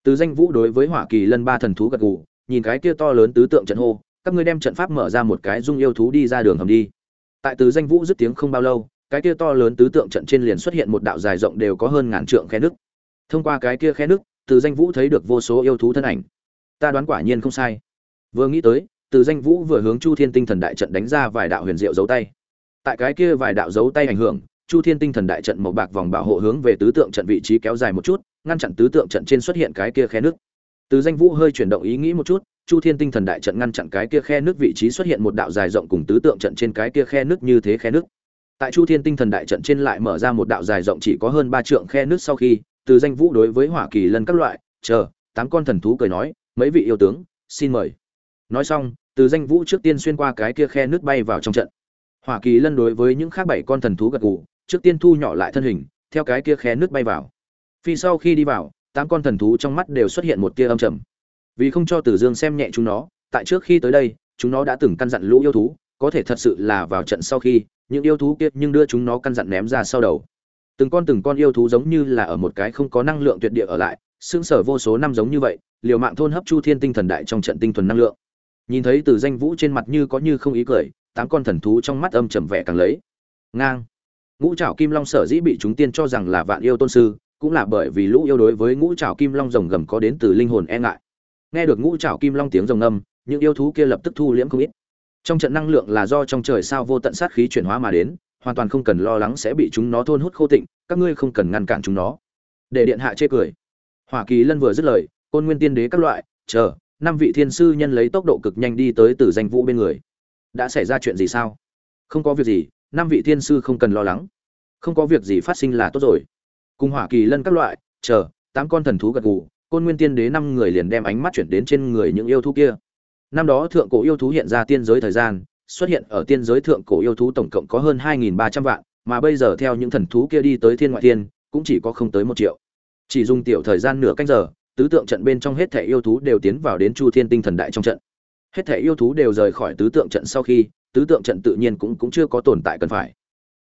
Từ danh vũ đối với hỏa kỳ lân ba thần thú gật gù, nhìn cái kia to lớn tứ tượng trận hô, các ngươi đem trận pháp mở ra một cái, dung yêu thú đi ra đường hầm đi tại từ danh vũ dứt tiếng không bao lâu, cái kia to lớn tứ tượng trận trên liền xuất hiện một đạo dài rộng đều có hơn ngàn trượng khe nước. Thông qua cái kia khe nước, từ danh vũ thấy được vô số yêu thú thân ảnh. Ta đoán quả nhiên không sai. Vừa nghĩ tới, từ danh vũ vừa hướng chu thiên tinh thần đại trận đánh ra vài đạo huyền diệu dấu tay. Tại cái kia vài đạo dấu tay ảnh hưởng, chu thiên tinh thần đại trận màu bạc vòng bảo hộ hướng về tứ tượng trận vị trí kéo dài một chút, ngăn chặn tứ tượng trận trên xuất hiện cái kia khe nước. Từ danh vũ hơi chuyển động ý nghĩ một chút chu thiên tinh thần đại trận ngăn chặn cái kia khe nước vị trí xuất hiện một đạo dài rộng cùng tứ tượng trận trên cái kia khe nước như thế khe nước. Tại chu thiên tinh thần đại trận trên lại mở ra một đạo dài rộng chỉ có hơn ba trượng khe nước sau khi, từ danh vũ đối với hỏa kỳ lân các loại, chờ, tám con thần thú cười nói, mấy vị yêu tướng, xin mời. Nói xong, từ danh vũ trước tiên xuyên qua cái kia khe nước bay vào trong trận. Hỏa kỳ lân đối với những khác bảy con thần thú gật gù, trước tiên thu nhỏ lại thân hình, theo cái kia khe nước bay vào. Phi sau khi đi vào, tám con thần thú trong mắt đều xuất hiện một tia âm trầm vì không cho tử dương xem nhẹ chúng nó, tại trước khi tới đây, chúng nó đã từng căn dặn lũ yêu thú, có thể thật sự là vào trận sau khi, những yêu thú kia nhưng đưa chúng nó căn dặn ném ra sau đầu. Từng con từng con yêu thú giống như là ở một cái không có năng lượng tuyệt địa ở lại xương sở vô số năm giống như vậy, liều mạng thôn hấp chu thiên tinh thần đại trong trận tinh thuần năng lượng. Nhìn thấy từ danh vũ trên mặt như có như không ý cười, tám con thần thú trong mắt âm trầm vẻ càng lấy. Ngang. Ngũ trảo kim long sở dĩ bị chúng tiên cho rằng là vạn yêu tôn sư, cũng là bởi vì lũ yêu đối với ngũ trảo kim long rồng gầm có đến từ linh hồn e ngại nghe được ngũ trảo kim long tiếng rồng âm những yêu thú kia lập tức thu liễm không ít. Trong trận năng lượng là do trong trời sao vô tận sát khí chuyển hóa mà đến, hoàn toàn không cần lo lắng sẽ bị chúng nó thôn hút khô tịnh, các ngươi không cần ngăn cản chúng nó. Để điện hạ chê cười. Hoa kỳ lân vừa dứt lời, côn nguyên tiên đế các loại, chờ, năm vị thiên sư nhân lấy tốc độ cực nhanh đi tới từ danh vũ bên người. Đã xảy ra chuyện gì sao? Không có việc gì, năm vị thiên sư không cần lo lắng. Không có việc gì phát sinh là tốt rồi. Cùng hỏa kỳ lân các loại, chờ, tám con thần thú gật gù côn nguyên tiên đế năm người liền đem ánh mắt chuyển đến trên người những yêu thú kia năm đó thượng cổ yêu thú hiện ra tiên giới thời gian xuất hiện ở tiên giới thượng cổ yêu thú tổng cộng có hơn 2.300 vạn, mà bây giờ theo những thần thú kia đi tới thiên ngoại thiên, cũng chỉ có không tới một triệu. Chỉ dùng tiểu thời gian nửa canh giờ, tứ tượng trận bên trong hết thảy yêu thú đều tiến vào đến Chu Thiên Tinh Thần Đại trong trận. Hết thảy yêu thú đều rời khỏi tứ tượng trận sau khi, tứ tượng trận tự nhiên cũng cũng chưa có tồn tại cần phải.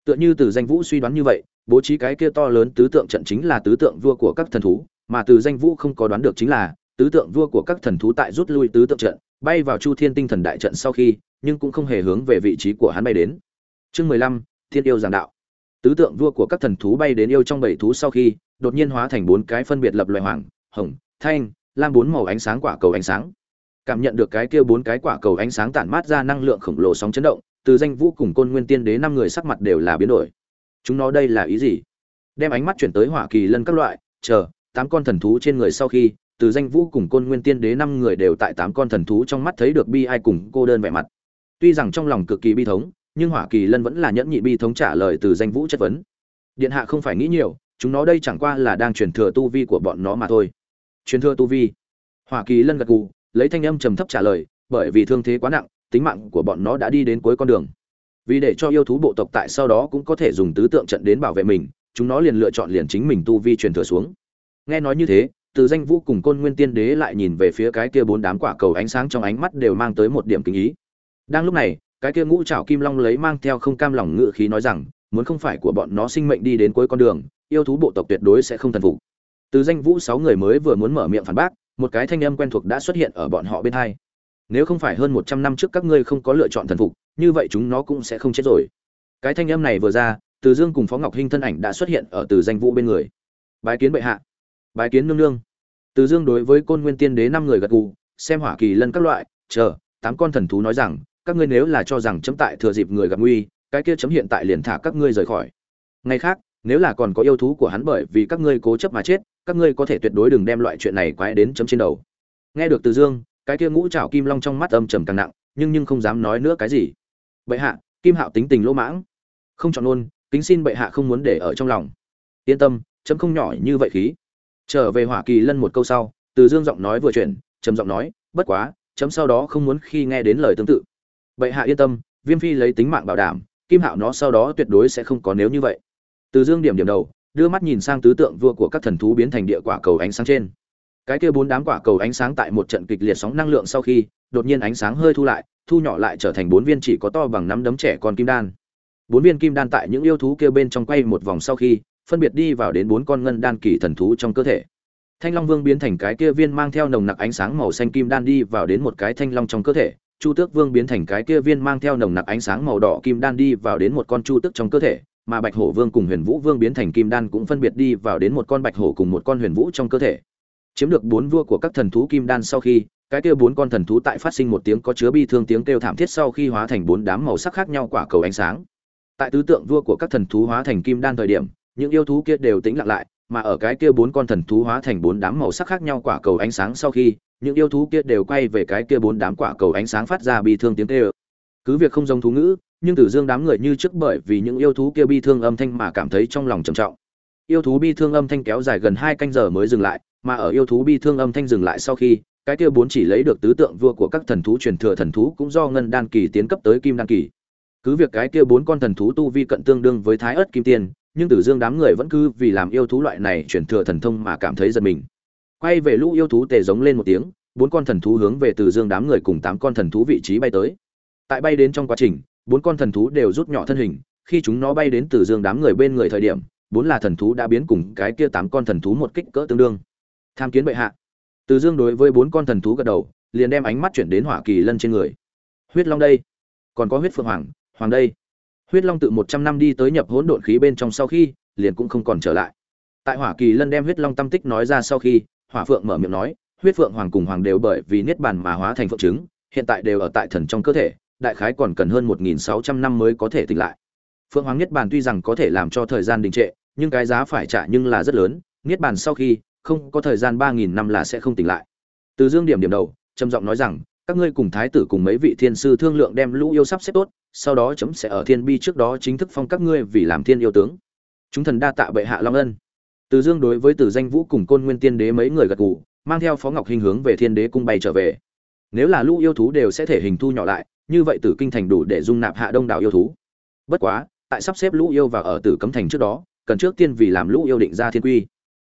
Tựa như từ danh vũ suy đoán như vậy, bố trí cái kia to lớn tứ tượng trận chính là tứ tượng vua của các thần thú, mà từ danh vũ không có đoán được chính là tứ tượng vua của các thần thú tại rút lui tứ tượng trận, bay vào Chu Thiên Tinh Thần Đại trận sau khi, nhưng cũng không hề hướng về vị trí của hắn bay đến. Chương mười lăm Thiên yêu giảng đạo. Tứ tượng vua của các thần thú bay đến yêu trong bảy thú sau khi, đột nhiên hóa thành bốn cái phân biệt lập loài hoàng, hồng, thanh, lam bốn màu ánh sáng quả cầu ánh sáng. Cảm nhận được cái kia bốn cái quả cầu ánh sáng tản mát ra năng lượng khổng lồ sóng chấn động, từ danh vũ cùng côn nguyên tiên đế năm người sắc mặt đều là biến đổi. Chúng nó đây là ý gì? Đem ánh mắt chuyển tới hỏa kỳ lân các loại, chờ, tám con thần thú trên người sau khi, từ danh vũ cùng côn nguyên tiên đế năm người đều tại tám con thần thú trong mắt thấy được bi ai cùng cô đơn vẻ mặt. Tuy rằng trong lòng cực kỳ bi thống nhưng hỏa kỳ lân vẫn là nhẫn nhị bi thống trả lời từ danh vũ chất vấn. Điện hạ không phải nghĩ nhiều chúng nó đây chẳng qua là đang truyền thừa tu vi của bọn nó mà thôi. Truyền thừa tu vi. Hỏa kỳ lân gật gù lấy thanh âm trầm thấp trả lời bởi vì thương thế quá nặng tính mạng của bọn nó đã đi đến cuối con đường. Vì để cho yêu thú bộ tộc tại sau đó cũng có thể dùng tứ tượng trận đến bảo vệ mình chúng nó liền lựa chọn liền chính mình tu vi truyền thừa xuống nghe nói như thế, từ danh vũ cùng côn nguyên tiên đế lại nhìn về phía cái kia bốn đám quả cầu ánh sáng trong ánh mắt đều mang tới một điểm kinh ý. Đang lúc này, cái kia ngũ trảo kim long lấy mang theo không cam lòng ngự khí nói rằng, muốn không phải của bọn nó sinh mệnh đi đến cuối con đường, yêu thú bộ tộc tuyệt đối sẽ không thần phục. Từ danh vũ sáu người mới vừa muốn mở miệng phản bác, một cái thanh âm quen thuộc đã xuất hiện ở bọn họ bên hai. Nếu không phải hơn một trăm năm trước các ngươi không có lựa chọn thần phục, như vậy chúng nó cũng sẽ không chết rồi. Cái thanh âm này vừa ra, từ dương cùng phó ngọc hinh thân ảnh đã xuất hiện ở từ danh vũ bên người. Bái kiến bệ hạ bái kiến nương nương. Từ dương đối với côn nguyên tiên đế năm người gật gù, xem hỏa kỳ lân các loại, chờ, tám con thần thú nói rằng, các ngươi nếu là cho rằng chấm tại thừa dịp người gặp nguy, cái kia chấm hiện tại liền thả các ngươi rời khỏi. Ngày khác, nếu là còn có yêu thú của hắn bởi vì các ngươi cố chấp mà chết, các ngươi có thể tuyệt đối đừng đem loại chuyện này quái đến chấm trên đầu. Nghe được từ dương, cái kia ngũ trảo kim long trong mắt âm trầm càng nặng, nhưng nhưng không dám nói nữa cái gì. Bệ hạ, kim hạo tính tình lỗ mãng. Không chọn luôn, kính xin bệ hạ không muốn để ở trong lòng. Yên tâm, chấm không nhỏ như vậy khí trở về hỏa kỳ lân một câu sau, từ dương giọng nói vừa chuyển, trầm giọng nói, bất quá, chấm sau đó không muốn khi nghe đến lời tương tự. Bệ hạ yên tâm, viêm phi lấy tính mạng bảo đảm, kim hạo nó sau đó tuyệt đối sẽ không có nếu như vậy. Từ dương điểm điểm đầu, đưa mắt nhìn sang tứ tượng vua của các thần thú biến thành địa quả cầu ánh sáng trên. Cái kia bốn đám quả cầu ánh sáng tại một trận kịch liệt sóng năng lượng sau khi, đột nhiên ánh sáng hơi thu lại, thu nhỏ lại trở thành bốn viên chỉ có to bằng nắm đấm trẻ con kim đan. Bốn viên kim đan tại những yêu thú kia bên trong quay một vòng sau khi phân biệt đi vào đến bốn con ngân đan kỳ thần thú trong cơ thể. Thanh long vương biến thành cái kia viên mang theo nồng nặc ánh sáng màu xanh kim đan đi vào đến một cái thanh long trong cơ thể. Chu tước vương biến thành cái kia viên mang theo nồng nặc ánh sáng màu đỏ kim đan đi vào đến một con chu tước trong cơ thể, mà bạch hổ vương cùng huyền vũ vương biến thành kim đan cũng phân biệt đi vào đến một con bạch hổ cùng một con huyền vũ trong cơ thể. Chiếm được bốn vua của các thần thú kim đan sau khi, cái kia bốn con thần thú tại phát sinh một tiếng có chứa bi thương tiếng kêu thảm thiết sau khi hóa thành bốn đám màu sắc khác nhau quả cầu ánh sáng. Tại tứ tượng vua của các thần thú hóa thành kim đan thời điểm những yêu thú kia đều tĩnh lặng lại, mà ở cái kia bốn con thần thú hóa thành bốn đám màu sắc khác nhau quả cầu ánh sáng sau khi, những yêu thú kia đều quay về cái kia bốn đám quả cầu ánh sáng phát ra bi thương tiếng kêu. Cứ việc không giống thú ngữ, nhưng tử dương đám người như trước bởi vì những yêu thú kia bi thương âm thanh mà cảm thấy trong lòng trầm trọng. Yêu thú bi thương âm thanh kéo dài gần hai canh giờ mới dừng lại, mà ở yêu thú bi thương âm thanh dừng lại sau khi, cái kia bốn chỉ lấy được tứ tượng vua của các thần thú truyền thừa thần thú cũng do ngân đan kỳ tiến cấp tới kim đan kỳ. Cứ việc cái kia bốn con thần thú tu vi cận tương đương với thái ớt kim tiên nhưng tử dương đám người vẫn cứ vì làm yêu thú loại này truyền thừa thần thông mà cảm thấy giật mình. Quay về lũ yêu thú tề giống lên một tiếng, bốn con thần thú hướng về tử dương đám người cùng tám con thần thú vị trí bay tới. Tại bay đến trong quá trình, bốn con thần thú đều rút nhỏ thân hình, khi chúng nó bay đến tử dương đám người bên người thời điểm, bốn là thần thú đã biến cùng cái kia tám con thần thú một kích cỡ tương đương. Tham kiến bệ hạ. Từ dương đối với bốn con thần thú gật đầu, liền đem ánh mắt chuyển đến hỏa kỳ lân trên người. Huyết long đây. Còn có huyết phượng hoàng hoàng đây huyết long tự một trăm năm đi tới nhập hỗn độn khí bên trong sau khi, liền cũng không còn trở lại. Tại hỏa kỳ lân đem huyết long tâm tích nói ra sau khi, hỏa phượng mở miệng nói, huyết phượng hoàng cùng hoàng đều bởi vì niết bàn mà hóa thành phượng trứng, hiện tại đều ở tại thần trong cơ thể, đại khái còn cần hơn một nghìn sáu trăm năm mới có thể tỉnh lại. Phượng hoàng niết bàn tuy rằng có thể làm cho thời gian đình trệ, nhưng cái giá phải trả nhưng là rất lớn, niết bàn sau khi, không có thời gian ba nghìn năm là sẽ không tỉnh lại. Từ dương điểm điểm đầu, trầm giọng nói rằng các ngươi cùng thái tử cùng mấy vị thiên sư thương lượng đem lũ yêu sắp xếp tốt, sau đó chấm sẽ ở thiên bi trước đó chính thức phong các ngươi vì làm thiên yêu tướng. Chúng thần đa tạ bệ hạ long ân. Từ dương đối với từ danh vũ cùng côn nguyên tiên đế mấy người gật gù, mang theo phó ngọc hình hướng về thiên đế cung bay trở về. Nếu là lũ yêu thú đều sẽ thể hình thu nhỏ lại, như vậy tử kinh thành đủ để dung nạp hạ đông đảo yêu thú. Bất quá, tại sắp xếp lũ yêu và ở tử cấm thành trước đó, cần trước tiên vì làm lũ yêu định ra thiên quy.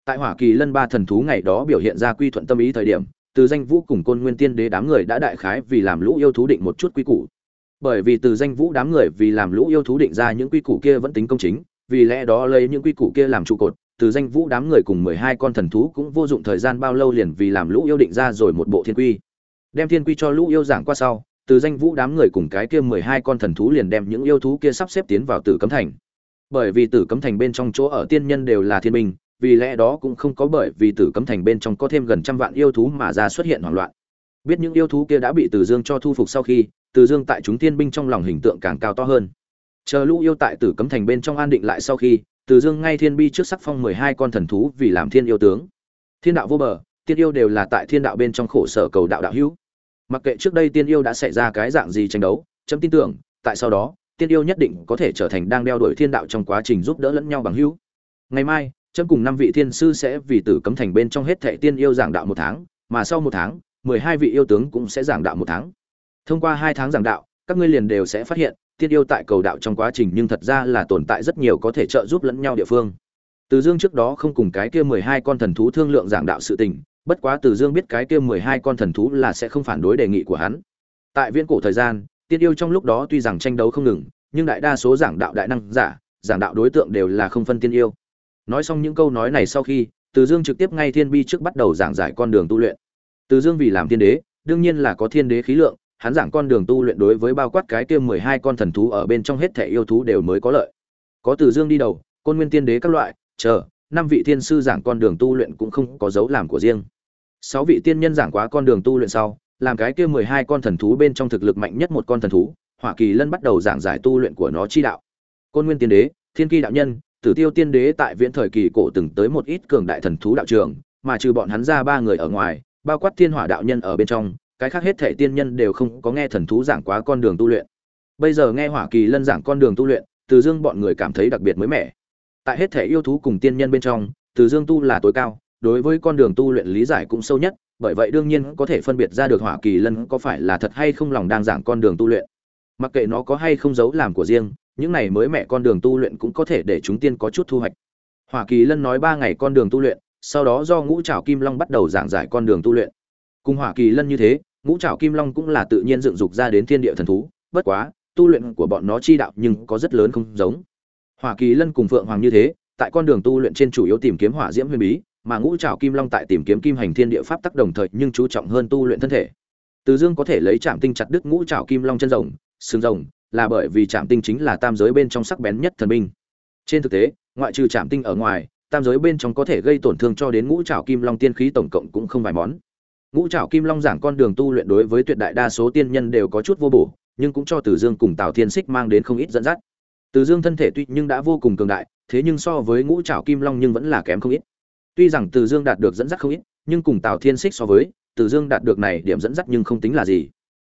Tại hỏa kỳ lân ba thần thú ngày đó biểu hiện ra quy thuận tâm ý thời điểm từ danh vũ cùng côn nguyên tiên đế đám người đã đại khái vì làm lũ yêu thú định một chút quy củ. Bởi vì từ danh vũ đám người vì làm lũ yêu thú định ra những quy củ kia vẫn tính công chính, vì lẽ đó lấy những quy củ kia làm trụ cột, từ danh vũ đám người cùng mười hai con thần thú cũng vô dụng thời gian bao lâu liền vì làm lũ yêu định ra rồi một bộ thiên quy. Đem thiên quy cho lũ yêu giảng qua sau, từ danh vũ đám người cùng cái kia mười hai con thần thú liền đem những yêu thú kia sắp xếp tiến vào tử cấm thành. Bởi vì tử cấm thành bên trong chỗ ở tiên nhân đều là thiên minh vì lẽ đó cũng không có bởi vì tử cấm thành bên trong có thêm gần trăm vạn yêu thú mà ra xuất hiện hoảng loạn. Biết những yêu thú kia đã bị từ dương cho thu phục sau khi, từ dương tại chúng tiên binh trong lòng hình tượng càng cao to hơn. Chờ lũ yêu tại tử cấm thành bên trong an định lại sau khi, từ dương ngay thiên bi trước sắc phong mười hai con thần thú vì làm thiên yêu tướng. Thiên đạo vô bờ, tiên yêu đều là tại thiên đạo bên trong khổ sở cầu đạo đạo hữu. Mặc kệ trước đây tiên yêu đã xảy ra cái dạng gì tranh đấu, chấm tin tưởng, tại sau đó, tiên yêu nhất định có thể trở thành đang đeo đuổi thiên đạo trong quá trình giúp đỡ lẫn nhau bằng hữu. Ngày mai chấm cùng năm vị thiên sư sẽ vì tử cấm thành bên trong hết thệ tiên yêu giảng đạo một tháng, mà sau một tháng, mười hai vị yêu tướng cũng sẽ giảng đạo một tháng. Thông qua hai tháng giảng đạo, các ngươi liền đều sẽ phát hiện, tiên yêu tại cầu đạo trong quá trình nhưng thật ra là tồn tại rất nhiều có thể trợ giúp lẫn nhau địa phương. Từ dương trước đó không cùng cái kia mười hai con thần thú thương lượng giảng đạo sự tình, bất quá từ dương biết cái kia mười hai con thần thú là sẽ không phản đối đề nghị của hắn. Tại viễn cổ thời gian, tiên yêu trong lúc đó tuy rằng tranh đấu không ngừng, nhưng đại đa số giảng đạo đại năng giả, giảng đạo đối tượng đều là không phân tiên yêu nói xong những câu nói này sau khi, từ dương trực tiếp ngay thiên bi trước bắt đầu giảng giải con đường tu luyện. Từ dương vì làm thiên đế, đương nhiên là có thiên đế khí lượng, hắn giảng con đường tu luyện đối với bao quát cái kia mười hai con thần thú ở bên trong hết thể yêu thú đều mới có lợi. Có từ dương đi đầu, côn nguyên tiên đế các loại, chờ, năm vị thiên sư giảng con đường tu luyện cũng không có dấu làm của riêng. Sáu vị tiên nhân giảng quá con đường tu luyện sau, làm cái kia mười hai con thần thú bên trong thực lực mạnh nhất một con thần thú, hỏa kỳ lân bắt đầu giảng giải tu luyện của nó chi đạo. Côn nguyên tiên đế, thiên kỳ đạo nhân tử tiêu tiên đế tại viễn thời kỳ cổ từng tới một ít cường đại thần thú đạo trường, mà trừ bọn hắn ra ba người ở ngoài, bao quát thiên hỏa đạo nhân ở bên trong, cái khác hết thể tiên nhân đều không có nghe thần thú giảng quá con đường tu luyện. Bây giờ nghe hỏa kỳ lân giảng con đường tu luyện, từ dương bọn người cảm thấy đặc biệt mới mẻ. Tại hết thể yêu thú cùng tiên nhân bên trong, từ dương tu là tối cao, đối với con đường tu luyện lý giải cũng sâu nhất, bởi vậy đương nhiên có thể phân biệt ra được hỏa kỳ lân có phải là thật hay không lòng đang giảng con đường tu luyện. Mặc kệ nó có hay không giấu làm của riêng những này mới mẹ con đường tu luyện cũng có thể để chúng tiên có chút thu hoạch. Hỏa kỳ lân nói ba ngày con đường tu luyện, sau đó do ngũ trảo kim long bắt đầu giảng giải con đường tu luyện. Cùng hỏa kỳ lân như thế, ngũ trảo kim long cũng là tự nhiên dựng dục ra đến thiên địa thần thú, bất quá, tu luyện của bọn nó chi đạo nhưng có rất lớn không giống. Hỏa kỳ lân cùng phượng hoàng như thế, tại con đường tu luyện trên chủ yếu tìm kiếm hỏa diễm huyền bí, mà ngũ trảo kim long tại tìm kiếm kim hành thiên địa pháp tác đồng thời nhưng chú trọng hơn tu luyện thân thể. Từ dương có thể lấy chạm tinh chặt đứt ngũ trảo kim long chân rồng, xương rồng là bởi vì chạm tinh chính là tam giới bên trong sắc bén nhất thần binh. Trên thực tế, ngoại trừ chạm tinh ở ngoài, tam giới bên trong có thể gây tổn thương cho đến ngũ trảo kim long tiên khí tổng cộng cũng không vài món. Ngũ trảo kim long giảng con đường tu luyện đối với tuyệt đại đa số tiên nhân đều có chút vô bổ, nhưng cũng cho từ dương cùng tào thiên xích mang đến không ít dẫn dắt. Từ dương thân thể tuy nhưng đã vô cùng cường đại, thế nhưng so với ngũ trảo kim long nhưng vẫn là kém không ít. Tuy rằng từ dương đạt được dẫn dắt không ít, nhưng cùng tào thiên xích so với, từ dương đạt được này điểm dẫn dắt nhưng không tính là gì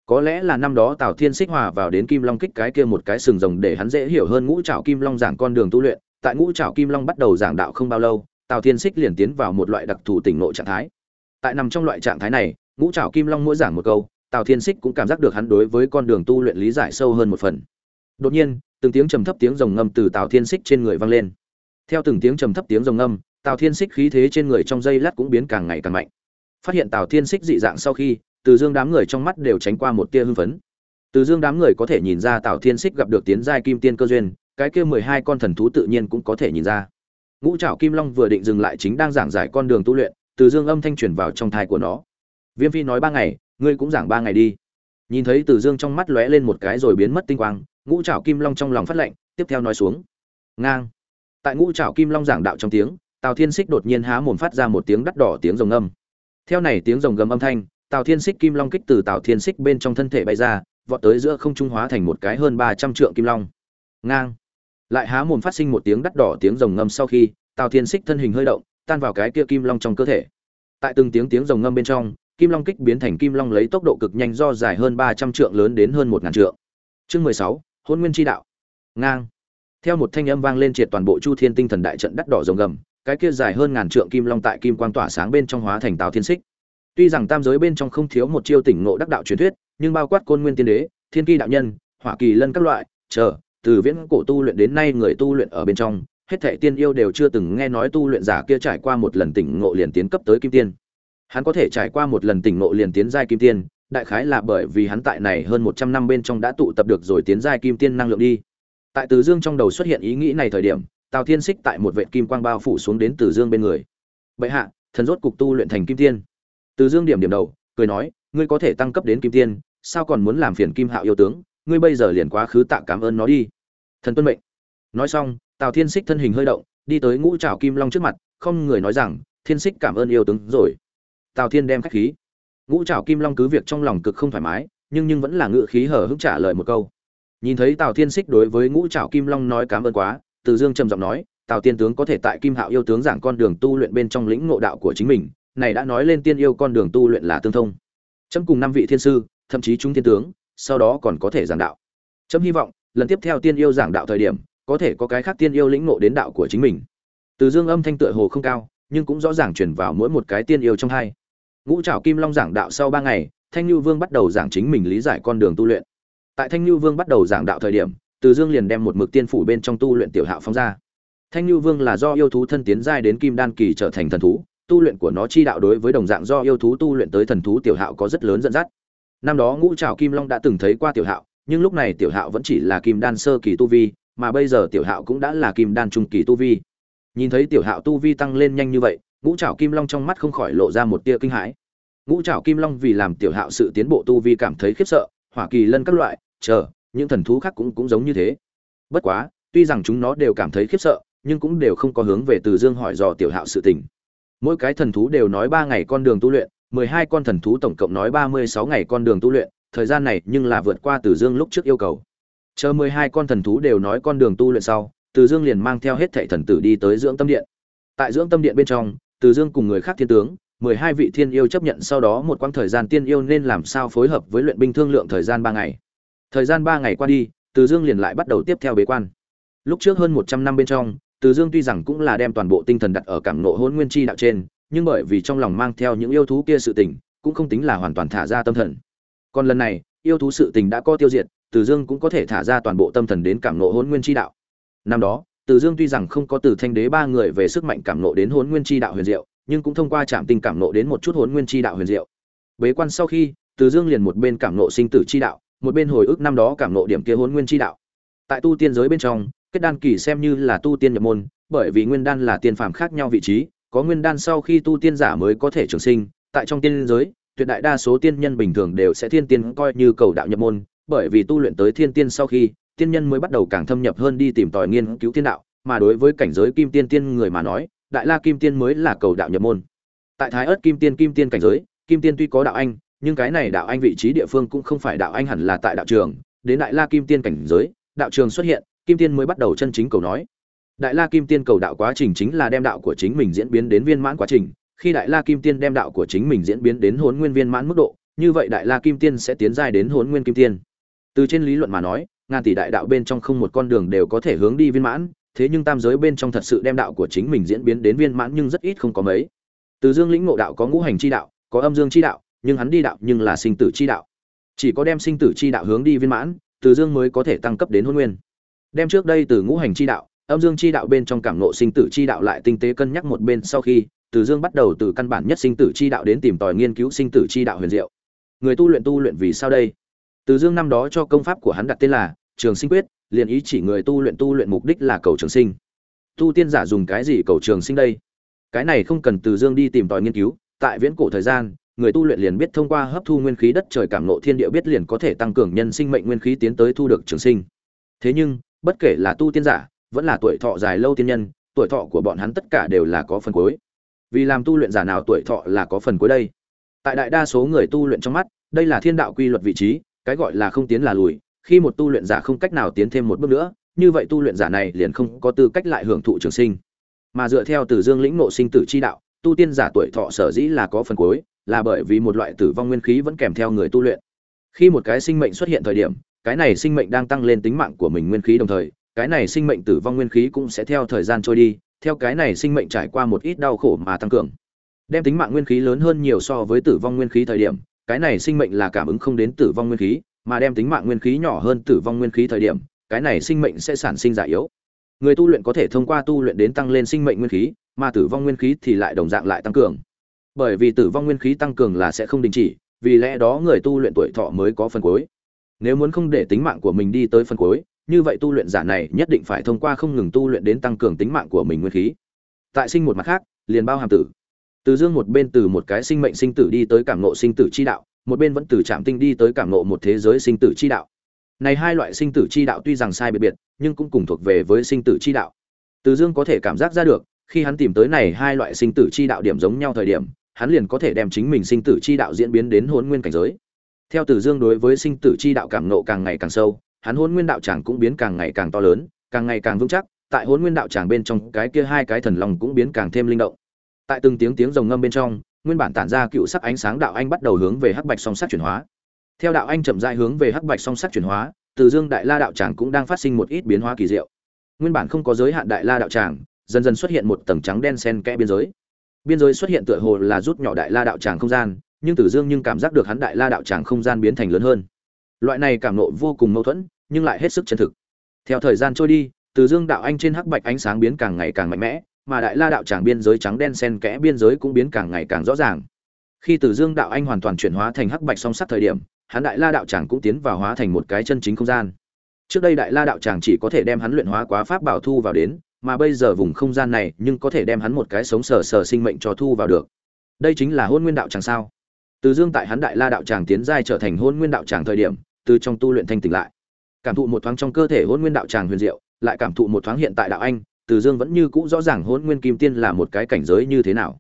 có lẽ là năm đó tào thiên xích hòa vào đến kim long kích cái kia một cái sừng rồng để hắn dễ hiểu hơn ngũ trảo kim long giảng con đường tu luyện. Tại ngũ trảo kim long bắt đầu giảng đạo không bao lâu, tào thiên xích liền tiến vào một loại đặc thù tỉnh nội trạng thái. Tại nằm trong loại trạng thái này, ngũ trảo kim long mỗi giảng một câu, tào thiên xích cũng cảm giác được hắn đối với con đường tu luyện lý giải sâu hơn một phần. Đột nhiên, từng tiếng trầm thấp tiếng rồng ngâm từ tào thiên xích trên người vang lên. Theo từng tiếng trầm thấp tiếng rồng ngâm, tào thiên xích khí thế trên người trong dây lát cũng biến càng ngày càng mạnh. Phát hiện tào thiên xích dị dạng sau khi từ dương đám người trong mắt đều tránh qua một tia hưng phấn. Từ dương đám người có thể nhìn ra tào thiên xích gặp được tiến giai kim tiên cơ duyên, cái kia mười hai con thần thú tự nhiên cũng có thể nhìn ra. Ngũ trảo kim long vừa định dừng lại chính đang giảng giải con đường tu luyện, từ dương âm thanh truyền vào trong thai của nó. Viêm phi nói ba ngày, ngươi cũng giảng ba ngày đi. Nhìn thấy từ dương trong mắt lóe lên một cái rồi biến mất tinh quang, ngũ trảo kim long trong lòng phát lệnh, tiếp theo nói xuống. Ngang. Tại ngũ trảo kim long giảng đạo trong tiếng, tào thiên xích đột nhiên há mồm phát ra một tiếng đắt đỏ tiếng rồng âm theo này tiếng rồng gầm âm thanh tào thiên xích kim long kích từ tào thiên xích bên trong thân thể bay ra, vọt tới giữa không trung hóa thành một cái hơn ba trăm trượng kim long. Ngang. Lại há mồm phát sinh một tiếng đắt đỏ tiếng rồng ngâm sau khi, tào thiên xích thân hình hơi động, tan vào cái kia kim long trong cơ thể. Tại từng tiếng tiếng rồng ngâm bên trong, kim long kích biến thành kim long lấy tốc độ cực nhanh do dài hơn ba trăm trượng lớn đến hơn một ngàn trượng. Chương mười sáu, hôn nguyên tri đạo. Ngang. Theo một thanh âm vang lên triệt toàn bộ chu thiên tinh thần đại trận đắt đỏ rồng gầm cái kia dài hơn ngàn trượng kim long tại kim quang tỏa sáng bên trong hóa thành tào thiên xích tuy rằng tam giới bên trong không thiếu một chiêu tỉnh ngộ đắc đạo truyền thuyết, nhưng bao quát côn nguyên tiên đế, thiên kỳ đạo nhân, hỏa kỳ lân các loại, chờ, từ viễn cổ tu luyện đến nay người tu luyện ở bên trong, hết thệ tiên yêu đều chưa từng nghe nói tu luyện giả kia trải qua một lần tỉnh ngộ liền tiến cấp tới kim tiên. Hắn có thể trải qua một lần tỉnh ngộ liền tiến giai kim tiên, đại khái là bởi vì hắn tại này hơn một trăm năm bên trong đã tụ tập được rồi tiến giai kim tiên năng lượng đi. Tại từ dương trong đầu xuất hiện ý nghĩ này thời điểm, tào thiên xích tại một vệ kim quang bao phủ xuống đến từ dương bên người. Bệ hạ, thần rốt cục tu luyện thành kim tiên từ dương điểm điểm đầu, cười nói, ngươi có thể tăng cấp đến kim tiên, sao còn muốn làm phiền kim hạo yêu tướng? Ngươi bây giờ liền quá khứ tạ cảm ơn nó đi. Thần tuân mệnh. Nói xong, tào thiên xích thân hình hơi động, đi tới ngũ trào kim long trước mặt, không người nói rằng, thiên xích cảm ơn yêu tướng rồi. Tào thiên đem khách khí. Ngũ trào kim long cứ việc trong lòng cực không thoải mái, nhưng nhưng vẫn là ngự khí hở hững trả lời một câu. Nhìn thấy tào thiên xích đối với ngũ trào kim long nói cảm ơn quá, từ dương trầm giọng nói, tào tiên tướng có thể tại kim hạo yêu tướng giảng con đường tu luyện bên trong lĩnh ngộ đạo của chính mình này đã nói lên tiên yêu con đường tu luyện là tương thông. Chấm cùng năm vị thiên sư, thậm chí chúng thiên tướng, sau đó còn có thể giảng đạo. Chấm hy vọng, lần tiếp theo tiên yêu giảng đạo thời điểm, có thể có cái khác tiên yêu lĩnh ngộ đến đạo của chính mình. Từ dương âm thanh tựa hồ không cao, nhưng cũng rõ ràng chuyển vào mỗi một cái tiên yêu trong hai. Ngũ trảo kim long giảng đạo sau ba ngày, thanh lưu vương bắt đầu giảng chính mình lý giải con đường tu luyện. Tại thanh lưu vương bắt đầu giảng đạo thời điểm, từ dương liền đem một mực tiên phủ bên trong tu luyện tiểu hạo phóng ra. Thanh lưu vương là do yêu thú thân tiến giai đến kim đan kỳ trở thành thần thú tu luyện của nó chi đạo đối với đồng dạng do yêu thú tu luyện tới thần thú tiểu hạo có rất lớn dẫn dắt. Năm đó ngũ trảo kim long đã từng thấy qua tiểu hạo, nhưng lúc này tiểu hạo vẫn chỉ là kim đan sơ kỳ tu vi, mà bây giờ tiểu hạo cũng đã là kim đan trung kỳ tu vi. Nhìn thấy tiểu hạo tu vi tăng lên nhanh như vậy, ngũ trảo kim long trong mắt không khỏi lộ ra một tia kinh hãi. Ngũ trảo kim long vì làm tiểu hạo sự tiến bộ tu vi cảm thấy khiếp sợ, hỏa kỳ lân các loại, chờ, những thần thú khác cũng cũng giống như thế. Bất quá, tuy rằng chúng nó đều cảm thấy khiếp sợ, nhưng cũng đều không có hướng về từ dương hỏi dò tiểu hạo sự tình mỗi cái thần thú đều nói ba ngày con đường tu luyện, mười hai con thần thú tổng cộng nói ba mươi sáu ngày con đường tu luyện, thời gian này nhưng là vượt qua từ dương lúc trước yêu cầu. Chờ mười hai con thần thú đều nói con đường tu luyện sau, từ dương liền mang theo hết thệ thần tử đi tới dưỡng tâm điện. Tại dưỡng tâm điện bên trong, từ dương cùng người khác thiên tướng, mười hai vị thiên yêu chấp nhận sau đó một quãng thời gian tiên yêu nên làm sao phối hợp với luyện binh thương lượng thời gian ba ngày. Thời gian ba ngày qua đi, từ dương liền lại bắt đầu tiếp theo bế quan. Lúc trước hơn một trăm năm bên trong từ dương tuy rằng cũng là đem toàn bộ tinh thần đặt ở cảng nộ hôn nguyên chi đạo trên, nhưng bởi vì trong lòng mang theo những yêu thú kia sự tình, cũng không tính là hoàn toàn thả ra tâm thần. Còn lần này, yêu thú sự tình đã có tiêu diệt, từ dương cũng có thể thả ra toàn bộ tâm thần đến cảm nộ hôn nguyên chi đạo. Năm đó, từ dương tuy rằng không có từ thanh đế ba người về sức mạnh cảm nộ đến hôn nguyên chi đạo huyền diệu, nhưng cũng thông qua chạm tinh cảm nộ đến một chút hôn nguyên chi đạo huyền diệu. Bế quan sau khi, từ dương liền một bên cảm nộ sinh tử chi đạo, một bên hồi ức năm đó cảm nộ điểm kia hôn nguyên chi đạo. Tại tu tiên giới bên trong kết đan kỳ xem như là tu tiên nhập môn, bởi vì nguyên đan là tiên phàm khác nhau vị trí, có nguyên đan sau khi tu tiên giả mới có thể trường sinh, tại trong tiên giới, tuyệt đại đa số tiên nhân bình thường đều sẽ thiên tiên coi như cầu đạo nhập môn, bởi vì tu luyện tới thiên tiên sau khi, tiên nhân mới bắt đầu càng thâm nhập hơn đi tìm tòi nghiên cứu tiên đạo, mà đối với cảnh giới kim tiên tiên người mà nói, đại la kim tiên mới là cầu đạo nhập môn. Tại thái ớt kim tiên kim tiên cảnh giới, kim tiên tuy có đạo anh, nhưng cái này đạo anh vị trí địa phương cũng không phải đạo anh hẳn là tại đạo trường, đến đại la kim tiên cảnh giới, đạo trường xuất hiện kim tiên mới bắt đầu chân chính cầu nói. Đại la kim tiên cầu đạo quá trình chính là đem đạo của chính mình diễn biến đến viên mãn quá trình. Khi đại la kim tiên đem đạo của chính mình diễn biến đến hôn nguyên viên mãn mức độ, như vậy đại la kim tiên sẽ tiến dài đến hôn nguyên kim tiên. Từ trên lý luận mà nói, ngàn tỷ đại đạo bên trong không một con đường đều có thể hướng đi viên mãn, thế nhưng tam giới bên trong thật sự đem đạo của chính mình diễn biến đến viên mãn nhưng rất ít không có mấy. Từ dương lĩnh ngộ đạo có ngũ hành chi đạo, có âm dương chi đạo, nhưng hắn đi đạo nhưng là sinh tử chi đạo. Chỉ có đem sinh tử chi đạo hướng đi viên mãn, từ dương mới có thể tăng cấp đến hôn nguyên đem trước đây từ ngũ hành chi đạo, âm dương chi đạo bên trong cảm nộ sinh tử chi đạo lại tinh tế cân nhắc một bên sau khi, từ dương bắt đầu từ căn bản nhất sinh tử chi đạo đến tìm tòi nghiên cứu sinh tử chi đạo huyền diệu. Người tu luyện tu luyện vì sao đây? Từ dương năm đó cho công pháp của hắn đặt tên là trường sinh quyết, liền ý chỉ người tu luyện tu luyện mục đích là cầu trường sinh. Tu tiên giả dùng cái gì cầu trường sinh đây? Cái này không cần từ dương đi tìm tòi nghiên cứu, tại viễn cổ thời gian, người tu luyện liền biết thông qua hấp thu nguyên khí đất trời cảm nộ thiên địa biết liền có thể tăng cường nhân sinh mệnh nguyên khí tiến tới thu được trường sinh. Thế nhưng bất kể là tu tiên giả, vẫn là tuổi thọ dài lâu tiên nhân, tuổi thọ của bọn hắn tất cả đều là có phần cuối. Vì làm tu luyện giả nào tuổi thọ là có phần cuối đây. Tại đại đa số người tu luyện trong mắt, đây là thiên đạo quy luật vị trí, cái gọi là không tiến là lùi, khi một tu luyện giả không cách nào tiến thêm một bước nữa, như vậy tu luyện giả này liền không có tư cách lại hưởng thụ trường sinh. Mà dựa theo từ dương lĩnh nộ sinh tử chi đạo, tu tiên giả tuổi thọ sở dĩ là có phần cuối, là bởi vì một loại tử vong nguyên khí vẫn kèm theo người tu luyện. Khi một cái sinh mệnh xuất hiện thời điểm cái này sinh mệnh đang tăng lên tính mạng của mình nguyên khí đồng thời, cái này sinh mệnh tử vong nguyên khí cũng sẽ theo thời gian trôi đi, theo cái này sinh mệnh trải qua một ít đau khổ mà tăng cường. Đem tính mạng nguyên khí lớn hơn nhiều so với tử vong nguyên khí thời điểm, cái này sinh mệnh là cảm ứng không đến tử vong nguyên khí, mà đem tính mạng nguyên khí nhỏ hơn tử vong nguyên khí thời điểm, cái này sinh mệnh sẽ sản sinh giả yếu. Người tu luyện có thể thông qua tu luyện đến tăng lên sinh mệnh nguyên khí, mà tử vong nguyên khí thì lại đồng dạng lại tăng cường. Bởi vì tử vong nguyên khí tăng cường là sẽ không đình chỉ, vì lẽ đó người tu luyện tuổi thọ mới có phần cuối nếu muốn không để tính mạng của mình đi tới phần cuối, như vậy tu luyện giả này nhất định phải thông qua không ngừng tu luyện đến tăng cường tính mạng của mình nguyên khí. Tại sinh một mặt khác, liền bao hàm tử. Từ dương một bên từ một cái sinh mệnh sinh tử đi tới cảm nộ sinh tử chi đạo, một bên vẫn từ trạm tinh đi tới cảm nộ một thế giới sinh tử chi đạo. Này hai loại sinh tử chi đạo tuy rằng sai biệt biệt, nhưng cũng cùng thuộc về với sinh tử chi đạo. Từ dương có thể cảm giác ra được, khi hắn tìm tới này hai loại sinh tử chi đạo điểm giống nhau thời điểm, hắn liền có thể đem chính mình sinh tử chi đạo diễn biến đến hôn nguyên cảnh giới theo Tử dương đối với sinh tử chi đạo cảm nộ càng ngày càng sâu, hắn hôn nguyên đạo tràng cũng biến càng ngày càng to lớn, càng ngày càng vững chắc, tại hôn nguyên đạo tràng bên trong, cái kia hai cái thần lòng cũng biến càng thêm linh động. Tại từng tiếng tiếng rồng ngâm bên trong, nguyên bản tản ra cựu sắc ánh sáng đạo anh bắt đầu hướng về hắc bạch song sắc chuyển hóa. Theo đạo anh chậm rãi hướng về hắc bạch song sắc chuyển hóa từ dương đại la đạo tràng cũng đang phát sinh một ít biến hóa kỳ diệu. Nguyên bản không có giới hạn đại la đạo tràng, dần dần xuất hiện một tầng trắng đen xen kẽ biên giới. Biên giới xuất hiện tựa hồ là rút nhỏ đại la đạo tràng không gian nhưng Tử Dương nhưng cảm giác được hắn đại la đạo tràng không gian biến thành lớn hơn. Loại này cảm nộ vô cùng mâu thuẫn, nhưng lại hết sức chân thực. Theo thời gian trôi đi, Tử Dương đạo anh trên hắc bạch ánh sáng biến càng ngày càng mạnh mẽ, mà đại la đạo tràng biên giới trắng đen xen kẽ biên giới cũng biến càng ngày càng rõ ràng. Khi Tử Dương đạo anh hoàn toàn chuyển hóa thành hắc bạch song sắc thời điểm, hắn đại la đạo tràng cũng tiến vào hóa thành một cái chân chính không gian. Trước đây đại la đạo tràng chỉ có thể đem hắn luyện hóa quá pháp bảo thu vào đến, mà bây giờ vùng không gian này nhưng có thể đem hắn một cái sống sờ sờ sinh mệnh cho thu vào được đây chính là hôn nguyên đạo tràng sao từ dương tại hắn đại la đạo tràng tiến giai trở thành hôn nguyên đạo tràng thời điểm, từ trong tu luyện thanh tỉnh lại. Cảm thụ một thoáng trong cơ thể hôn nguyên đạo tràng huyền diệu, lại cảm thụ một thoáng hiện tại đạo anh, từ dương vẫn như cũ rõ ràng hôn nguyên kim tiên là một cái cảnh giới như thế nào.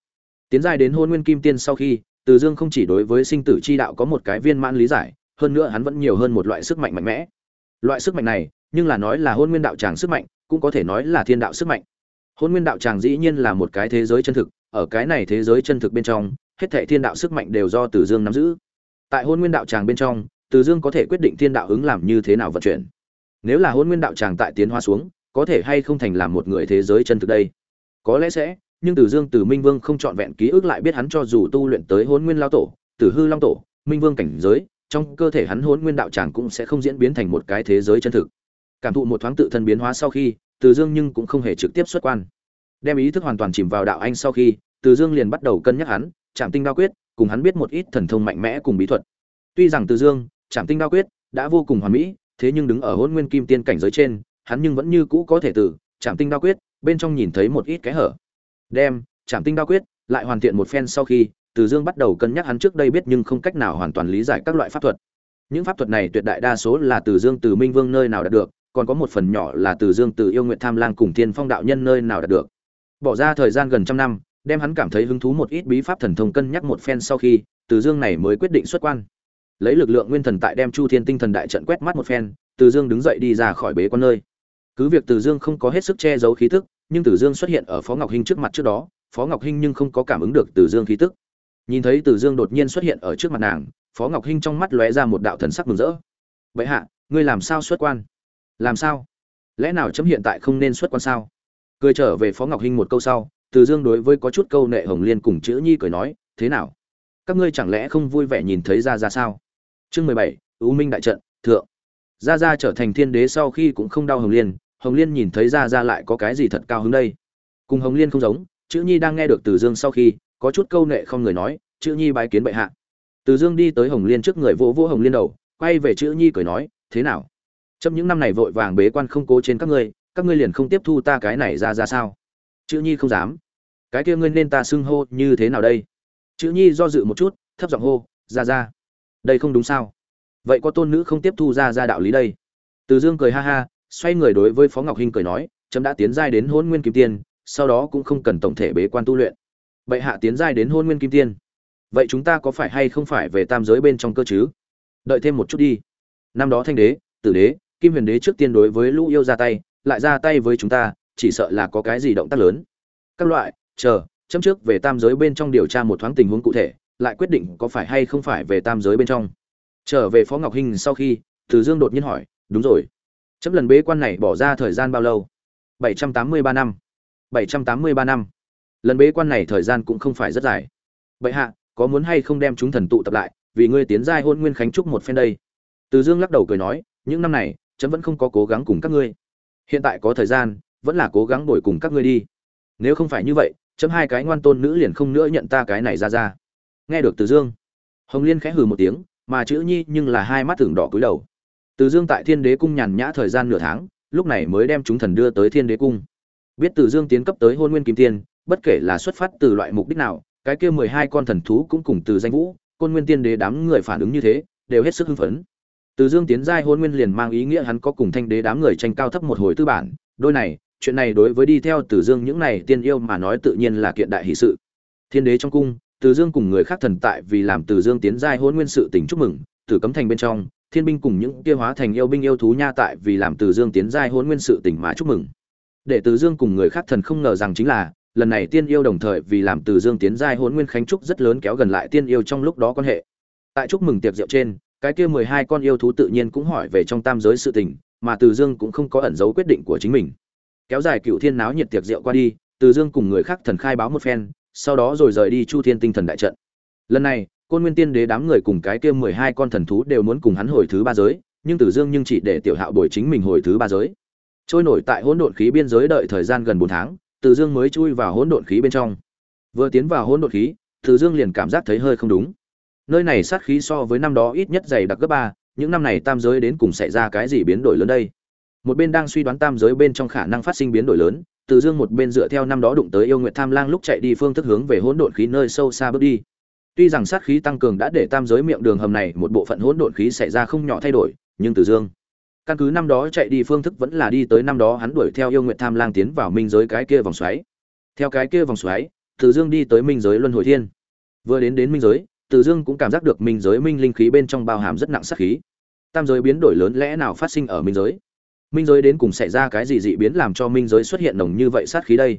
Tiến giai đến hôn nguyên kim tiên sau khi, từ dương không chỉ đối với sinh tử chi đạo có một cái viên mãn lý giải, hơn nữa hắn vẫn nhiều hơn một loại sức mạnh mạnh mẽ. Loại sức mạnh này, nhưng là nói là hôn nguyên đạo tràng sức mạnh, cũng có thể nói là thiên đạo sức mạnh. Hôn nguyên đạo tràng dĩ nhiên là một cái thế giới chân thực, ở cái này thế giới chân thực bên trong hết thảy thiên đạo sức mạnh đều do từ dương nắm giữ. Tại hôn nguyên đạo tràng bên trong, từ dương có thể quyết định thiên đạo ứng làm như thế nào vận chuyển. Nếu là hôn nguyên đạo tràng tại tiến hóa xuống, có thể hay không thành làm một người thế giới chân thực đây? Có lẽ sẽ, nhưng từ dương từ minh vương không chọn vẹn ký ức lại biết hắn cho dù tu luyện tới hôn nguyên lao tổ tử hư long tổ, minh vương cảnh giới, trong cơ thể hắn hôn nguyên đạo tràng cũng sẽ không diễn biến thành một cái thế giới chân thực. Cảm thụ một thoáng tự thân biến hóa sau khi, từ dương nhưng cũng không hề trực tiếp xuất quan. Đem ý thức hoàn toàn chìm vào đạo anh sau khi, từ dương liền bắt đầu cân nhắc hắn chạm tinh đao quyết, cùng hắn biết một ít thần thông mạnh mẽ cùng bí thuật. Tuy rằng từ dương chạm tinh đao quyết đã vô cùng hoàn mỹ, thế nhưng đứng ở hôn nguyên kim tiên cảnh giới trên, hắn nhưng vẫn như cũ có thể từ chạm tinh đao quyết bên trong nhìn thấy một ít cái hở. Đem chạm tinh đao quyết lại hoàn thiện một phen sau khi, từ dương bắt đầu cân nhắc hắn trước đây biết nhưng không cách nào hoàn toàn lý giải các loại pháp thuật. Những pháp thuật này tuyệt đại đa số là từ dương từ minh vương nơi nào đạt được, còn có một phần nhỏ là từ dương từ yêu Nguyệt tham lang cùng thiên phong đạo nhân nơi nào đạt được. Bỏ ra thời gian gần trăm năm đem hắn cảm thấy hứng thú một ít bí pháp thần thông cân nhắc một phen sau khi, từ dương này mới quyết định xuất quan. Lấy lực lượng nguyên thần tại đem chu thiên tinh thần đại trận quét mắt một phen, từ dương đứng dậy đi ra khỏi bế quan nơi. Cứ việc từ dương không có hết sức che giấu khí tức, nhưng từ dương xuất hiện ở phó ngọc hinh trước mặt trước đó, phó ngọc hinh nhưng không có cảm ứng được từ dương khí tức. Nhìn thấy từ dương đột nhiên xuất hiện ở trước mặt nàng, phó ngọc hinh trong mắt lóe ra một đạo thần sắc mừng rỡ. Vậy hạ, ngươi làm sao xuất quan? Làm sao? Lẽ nào chấm hiện tại không nên xuất quan sao? Cười trở về phó ngọc hinh một câu sau từ dương đối với có chút câu nệ hồng liên cùng chữ nhi cười nói, thế nào? Các ngươi chẳng lẽ không vui vẻ nhìn thấy ra ra sao? Chương mười bảy ưu minh đại trận, thượng. Ra ra trở thành thiên đế sau khi cũng không đau hồng liên hồng liên nhìn thấy ra ra lại có cái gì thật cao hứng đây? Cùng hồng liên không giống, chữ nhi đang nghe được từ dương sau khi, có chút câu nệ không người nói, chữ nhi bái kiến bệ hạ. Từ dương đi tới hồng liên trước người vỗ vỗ hồng liên đầu, quay về chữ nhi cười nói, thế nào? Trong những năm này vội vàng bế quan không cố trên các ngươi các ngươi liền không tiếp thu ta cái này ra ra sao? Chữ nhi không dám cái kia ngươi nên ta xưng hô như thế nào đây? Chữ nhi do dự một chút, thấp giọng hô, ra ra. Đây không đúng sao? Vậy có tôn nữ không tiếp thu ra ra đạo lý đây? Từ dương cười ha ha, xoay người đối với phó ngọc hinh cười nói trẫm đã tiến giai đến hôn nguyên kim tiên, sau đó cũng không cần tổng thể bế quan tu luyện. Bệ hạ tiến giai đến hôn nguyên kim tiên? Vậy chúng ta có phải hay không phải về tam giới bên trong cơ chứ? Đợi thêm một chút đi. Năm đó thanh đế, tử đế, kim huyền đế trước tiên đối với lũ yêu ra tay, lại ra tay với chúng ta, chỉ sợ là có cái gì động tác lớn. Các loại chờ, chấm trước về tam giới bên trong điều tra một thoáng tình huống cụ thể, lại quyết định có phải hay không phải về tam giới bên trong. Trở về phó ngọc hình sau khi, từ dương đột nhiên hỏi, đúng rồi. Chấm lần bế quan này bỏ ra thời gian bao lâu? Bảy trăm tám mươi ba năm. Bảy trăm tám mươi ba năm. Lần bế quan này thời gian cũng không phải rất dài. Bệ hạ, có muốn hay không đem chúng thần tụ tập lại, vì ngươi tiến giai hôn nguyên khánh trúc một phen đây? Từ dương lắc đầu cười nói, những năm này, chấm vẫn không có cố gắng cùng các ngươi. Hiện tại có thời gian, vẫn là cố gắng đổi cùng các ngươi đi. Nếu không phải như vậy chấm hai cái ngoan tôn nữ liền không nữa nhận ta cái này ra ra. Nghe được từ dương, hồng liên khẽ hừ một tiếng, mà chữ nhi nhưng là hai mắt thường đỏ cúi đầu. Từ dương tại thiên đế cung nhàn nhã thời gian nửa tháng, lúc này mới đem chúng thần đưa tới thiên đế cung. Biết từ dương tiến cấp tới hôn nguyên kim tiên, bất kể là xuất phát từ loại mục đích nào, cái kia mười hai con thần thú cũng cùng từ danh vũ, côn nguyên tiên đế đám người phản ứng như thế, đều hết sức hưng phấn. Từ dương tiến giai hôn nguyên liền mang ý nghĩa hắn có cùng thanh đế đám người tranh cao thấp một hồi tư bản, đôi này chuyện này đối với đi theo từ dương những này tiên yêu mà nói tự nhiên là kiện đại hỷ sự. Thiên đế trong cung, từ dương cùng người khác thần tại vì làm từ dương tiến giai hôn nguyên sự tình chúc mừng, tử cấm thành bên trong, thiên binh cùng những kia hóa thành yêu binh yêu thú nha tại vì làm từ dương tiến giai hôn nguyên sự tình mà chúc mừng. Để từ dương cùng người khác thần không ngờ rằng chính là, lần này tiên yêu đồng thời vì làm từ dương tiến giai hôn nguyên khánh trúc rất lớn kéo gần lại tiên yêu trong lúc đó quan hệ. Tại chúc mừng tiệc rượu trên, cái kia mười hai con yêu thú tự nhiên cũng hỏi về trong tam giới sự tình, mà từ dương cũng không có ẩn giấu quyết định của chính mình kéo dài cựu thiên náo nhiệt tiệc rượu qua đi, từ dương cùng người khác thần khai báo một phen, sau đó rồi rời đi chu thiên tinh thần đại trận. Lần này, côn nguyên tiên đế đám người cùng cái kia mười hai con thần thú đều muốn cùng hắn hồi thứ ba giới, nhưng từ dương nhưng chỉ để tiểu hạo bồi chính mình hồi thứ ba giới. Trôi nổi tại hỗn độn khí biên giới đợi thời gian gần bốn tháng, từ dương mới chui vào hỗn độn khí bên trong. Vừa tiến vào hỗn độn khí, từ dương liền cảm giác thấy hơi không đúng. Nơi này sát khí so với năm đó ít nhất dày đặc gấp ba, những năm này tam giới đến cùng xảy ra cái gì biến đổi lớn đây? Một bên đang suy đoán tam giới bên trong khả năng phát sinh biến đổi lớn Từ Dương một bên dựa theo năm đó đụng tới yêu nguyện tham lang lúc chạy đi phương thức hướng về hỗn độn khí nơi sâu xa bước đi. Tuy rằng sát khí tăng cường đã để tam giới miệng đường hầm này một bộ phận hỗn độn khí xảy ra không nhỏ thay đổi, nhưng Từ Dương căn cứ năm đó chạy đi phương thức vẫn là đi tới năm đó hắn đuổi theo yêu nguyện tham lang tiến vào minh giới cái kia vòng xoáy. Theo cái kia vòng xoáy, Từ Dương đi tới minh giới luân hồi thiên. Vừa đến đến minh giới, Từ Dương cũng cảm giác được minh giới minh linh khí bên trong bao hàm rất nặng sát khí. Tam giới biến đổi lớn lẽ nào phát sinh ở minh giới? Minh giới đến cùng xảy ra cái gì dị biến làm cho minh giới xuất hiện nồng như vậy sát khí đây?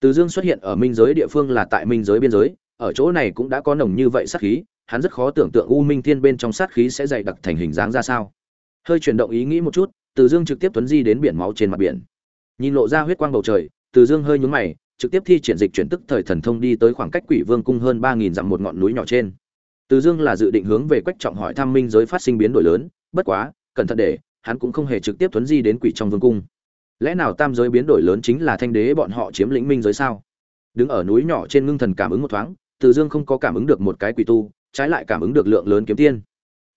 Từ Dương xuất hiện ở minh giới địa phương là tại minh giới biên giới, ở chỗ này cũng đã có nồng như vậy sát khí, hắn rất khó tưởng tượng U Minh Thiên bên trong sát khí sẽ dày đặc thành hình dáng ra sao. Hơi chuyển động ý nghĩ một chút, Từ Dương trực tiếp tuấn di đến biển máu trên mặt biển. Nhìn lộ ra huyết quang bầu trời, Từ Dương hơi nhún mày, trực tiếp thi triển dịch chuyển tức thời thần thông đi tới khoảng cách Quỷ Vương cung hơn ba nghìn dặm một ngọn núi nhỏ trên. Từ Dương là dự định hướng về Quách Trọng hỏi thăm minh giới phát sinh biến đổi lớn, bất quá, cẩn thận để, hắn cũng không hề trực tiếp tuấn di đến Quỷ trong vương cung. Lẽ nào tam giới biến đổi lớn chính là thanh đế bọn họ chiếm lĩnh minh giới sao? Đứng ở núi nhỏ trên ngưng thần cảm ứng một thoáng, Từ Dương không có cảm ứng được một cái quỷ tu, trái lại cảm ứng được lượng lớn kiếm tiên.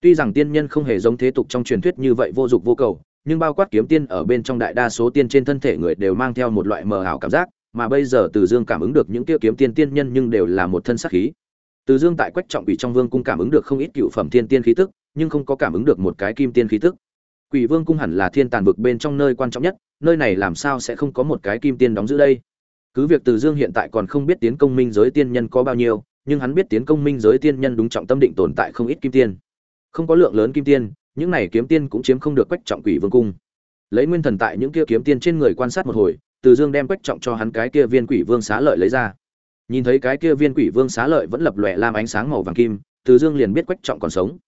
Tuy rằng tiên nhân không hề giống thế tục trong truyền thuyết như vậy vô dục vô cầu, nhưng bao quát kiếm tiên ở bên trong đại đa số tiên trên thân thể người đều mang theo một loại mờ ảo cảm giác, mà bây giờ Từ Dương cảm ứng được những kia kiếm tiên tiên nhân nhưng đều là một thân sắc khí. Từ Dương tại Quách Trọng Quỷ trong Vương cung cảm ứng được không ít cựu phẩm tiên tiên khí tức, nhưng không có cảm ứng được một cái kim tiên khí tức. Quỷ Vương cung hẳn là thiên tàn vực bên trong nơi quan trọng nhất, nơi này làm sao sẽ không có một cái kim tiên đóng giữ đây? Cứ việc Từ Dương hiện tại còn không biết tiến công minh giới tiên nhân có bao nhiêu, nhưng hắn biết tiến công minh giới tiên nhân đúng trọng tâm định tồn tại không ít kim tiên. Không có lượng lớn kim tiên, những này kiếm tiên cũng chiếm không được Quách Trọng Quỷ Vương cung. Lấy nguyên thần tại những kia kiếm tiên trên người quan sát một hồi, Từ Dương đem Quách Trọng cho hắn cái kia viên Quỷ Vương xá lợi lấy ra. Nhìn thấy cái kia viên Quỷ Vương xá lợi vẫn lập lòe lam ánh sáng màu vàng kim, Từ Dương liền biết Quách Trọng còn sống.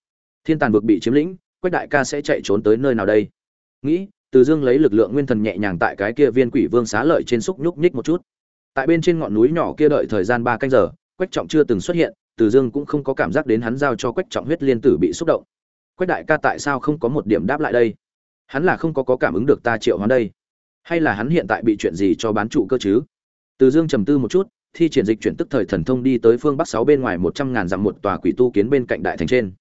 Thiên Tàn vực bị chiếm lĩnh, Quách đại ca sẽ chạy trốn tới nơi nào đây? Nghĩ, Từ Dương lấy lực lượng nguyên thần nhẹ nhàng tại cái kia viên Quỷ Vương xá lợi trên xúc nhúc nhích một chút. Tại bên trên ngọn núi nhỏ kia đợi thời gian ba canh giờ, Quách Trọng chưa từng xuất hiện, Từ Dương cũng không có cảm giác đến hắn giao cho Quách Trọng huyết liên tử bị xúc động. Quách đại ca tại sao không có một điểm đáp lại đây? Hắn là không có có cảm ứng được ta triệu hắn đây, hay là hắn hiện tại bị chuyện gì cho bán trụ cơ chứ? Từ Dương trầm tư một chút, thi triển dịch chuyển tức thời thần thông đi tới phương bắc sáu bên ngoài một trăm ngàn dặm một tòa quỷ tu kiến bên cạnh đại thành trên.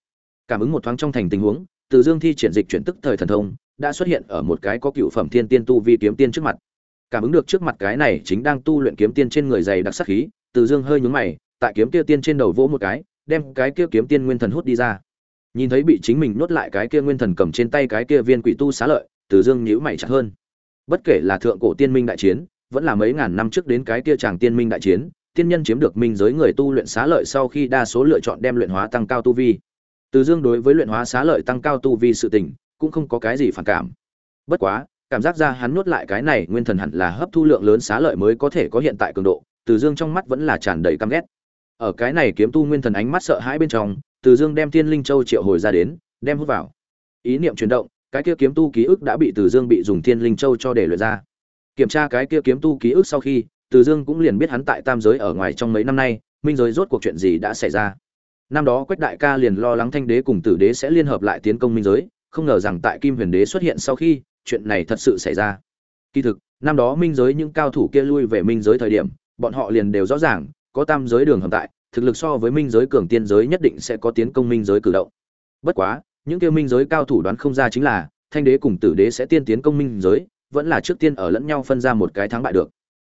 Cảm ứng một thoáng trong thành tình huống, từ Dương thi triển dịch chuyển tức thời thần thông, đã xuất hiện ở một cái có cựu phẩm thiên tiên tu vi kiếm tiên trước mặt. Cảm ứng được trước mặt cái này chính đang tu luyện kiếm tiên trên người dày đặc sát khí, Từ Dương hơi nhúng mày, tại kiếm kia tiên trên đầu vỗ một cái, đem cái kia kiếm tiên nguyên thần hút đi ra. Nhìn thấy bị chính mình nuốt lại cái kia nguyên thần cầm trên tay cái kia viên quỷ tu xá lợi, Từ Dương nhíu mày chặt hơn. Bất kể là thượng cổ tiên minh đại chiến, vẫn là mấy ngàn năm trước đến cái kia chàng tiên minh đại chiến, tiên nhân chiếm được minh giới người tu luyện xá lợi sau khi đa số lựa chọn đem luyện hóa tăng cao tu vi. Từ Dương đối với luyện hóa xá lợi tăng cao tu vi sự tình, cũng không có cái gì phản cảm. Bất quá, cảm giác ra hắn nuốt lại cái này nguyên thần hẳn là hấp thu lượng lớn xá lợi mới có thể có hiện tại cường độ, Từ Dương trong mắt vẫn là tràn đầy căm ghét. Ở cái này kiếm tu nguyên thần ánh mắt sợ hãi bên trong, Từ Dương đem Tiên Linh Châu triệu hồi ra đến, đem hút vào. Ý niệm chuyển động, cái kia kiếm tu ký ức đã bị Từ Dương bị dùng Tiên Linh Châu cho để luyện ra. Kiểm tra cái kia kiếm tu ký ức sau khi, Từ Dương cũng liền biết hắn tại tam giới ở ngoài trong mấy năm nay, minh giới rốt cuộc chuyện gì đã xảy ra. Năm đó Quách đại ca liền lo lắng Thanh đế cùng Tử đế sẽ liên hợp lại tiến công minh giới, không ngờ rằng tại Kim Huyền đế xuất hiện sau khi, chuyện này thật sự xảy ra. Kỳ thực, năm đó minh giới những cao thủ kia lui về minh giới thời điểm, bọn họ liền đều rõ ràng, có tam giới đường hầm tại, thực lực so với minh giới cường tiên giới nhất định sẽ có tiến công minh giới cử động. Bất quá, những kêu minh giới cao thủ đoán không ra chính là, thanh đế cùng tử đế sẽ tiên tiến công minh giới, vẫn là trước tiên ở lẫn nhau phân ra một cái thắng bại được.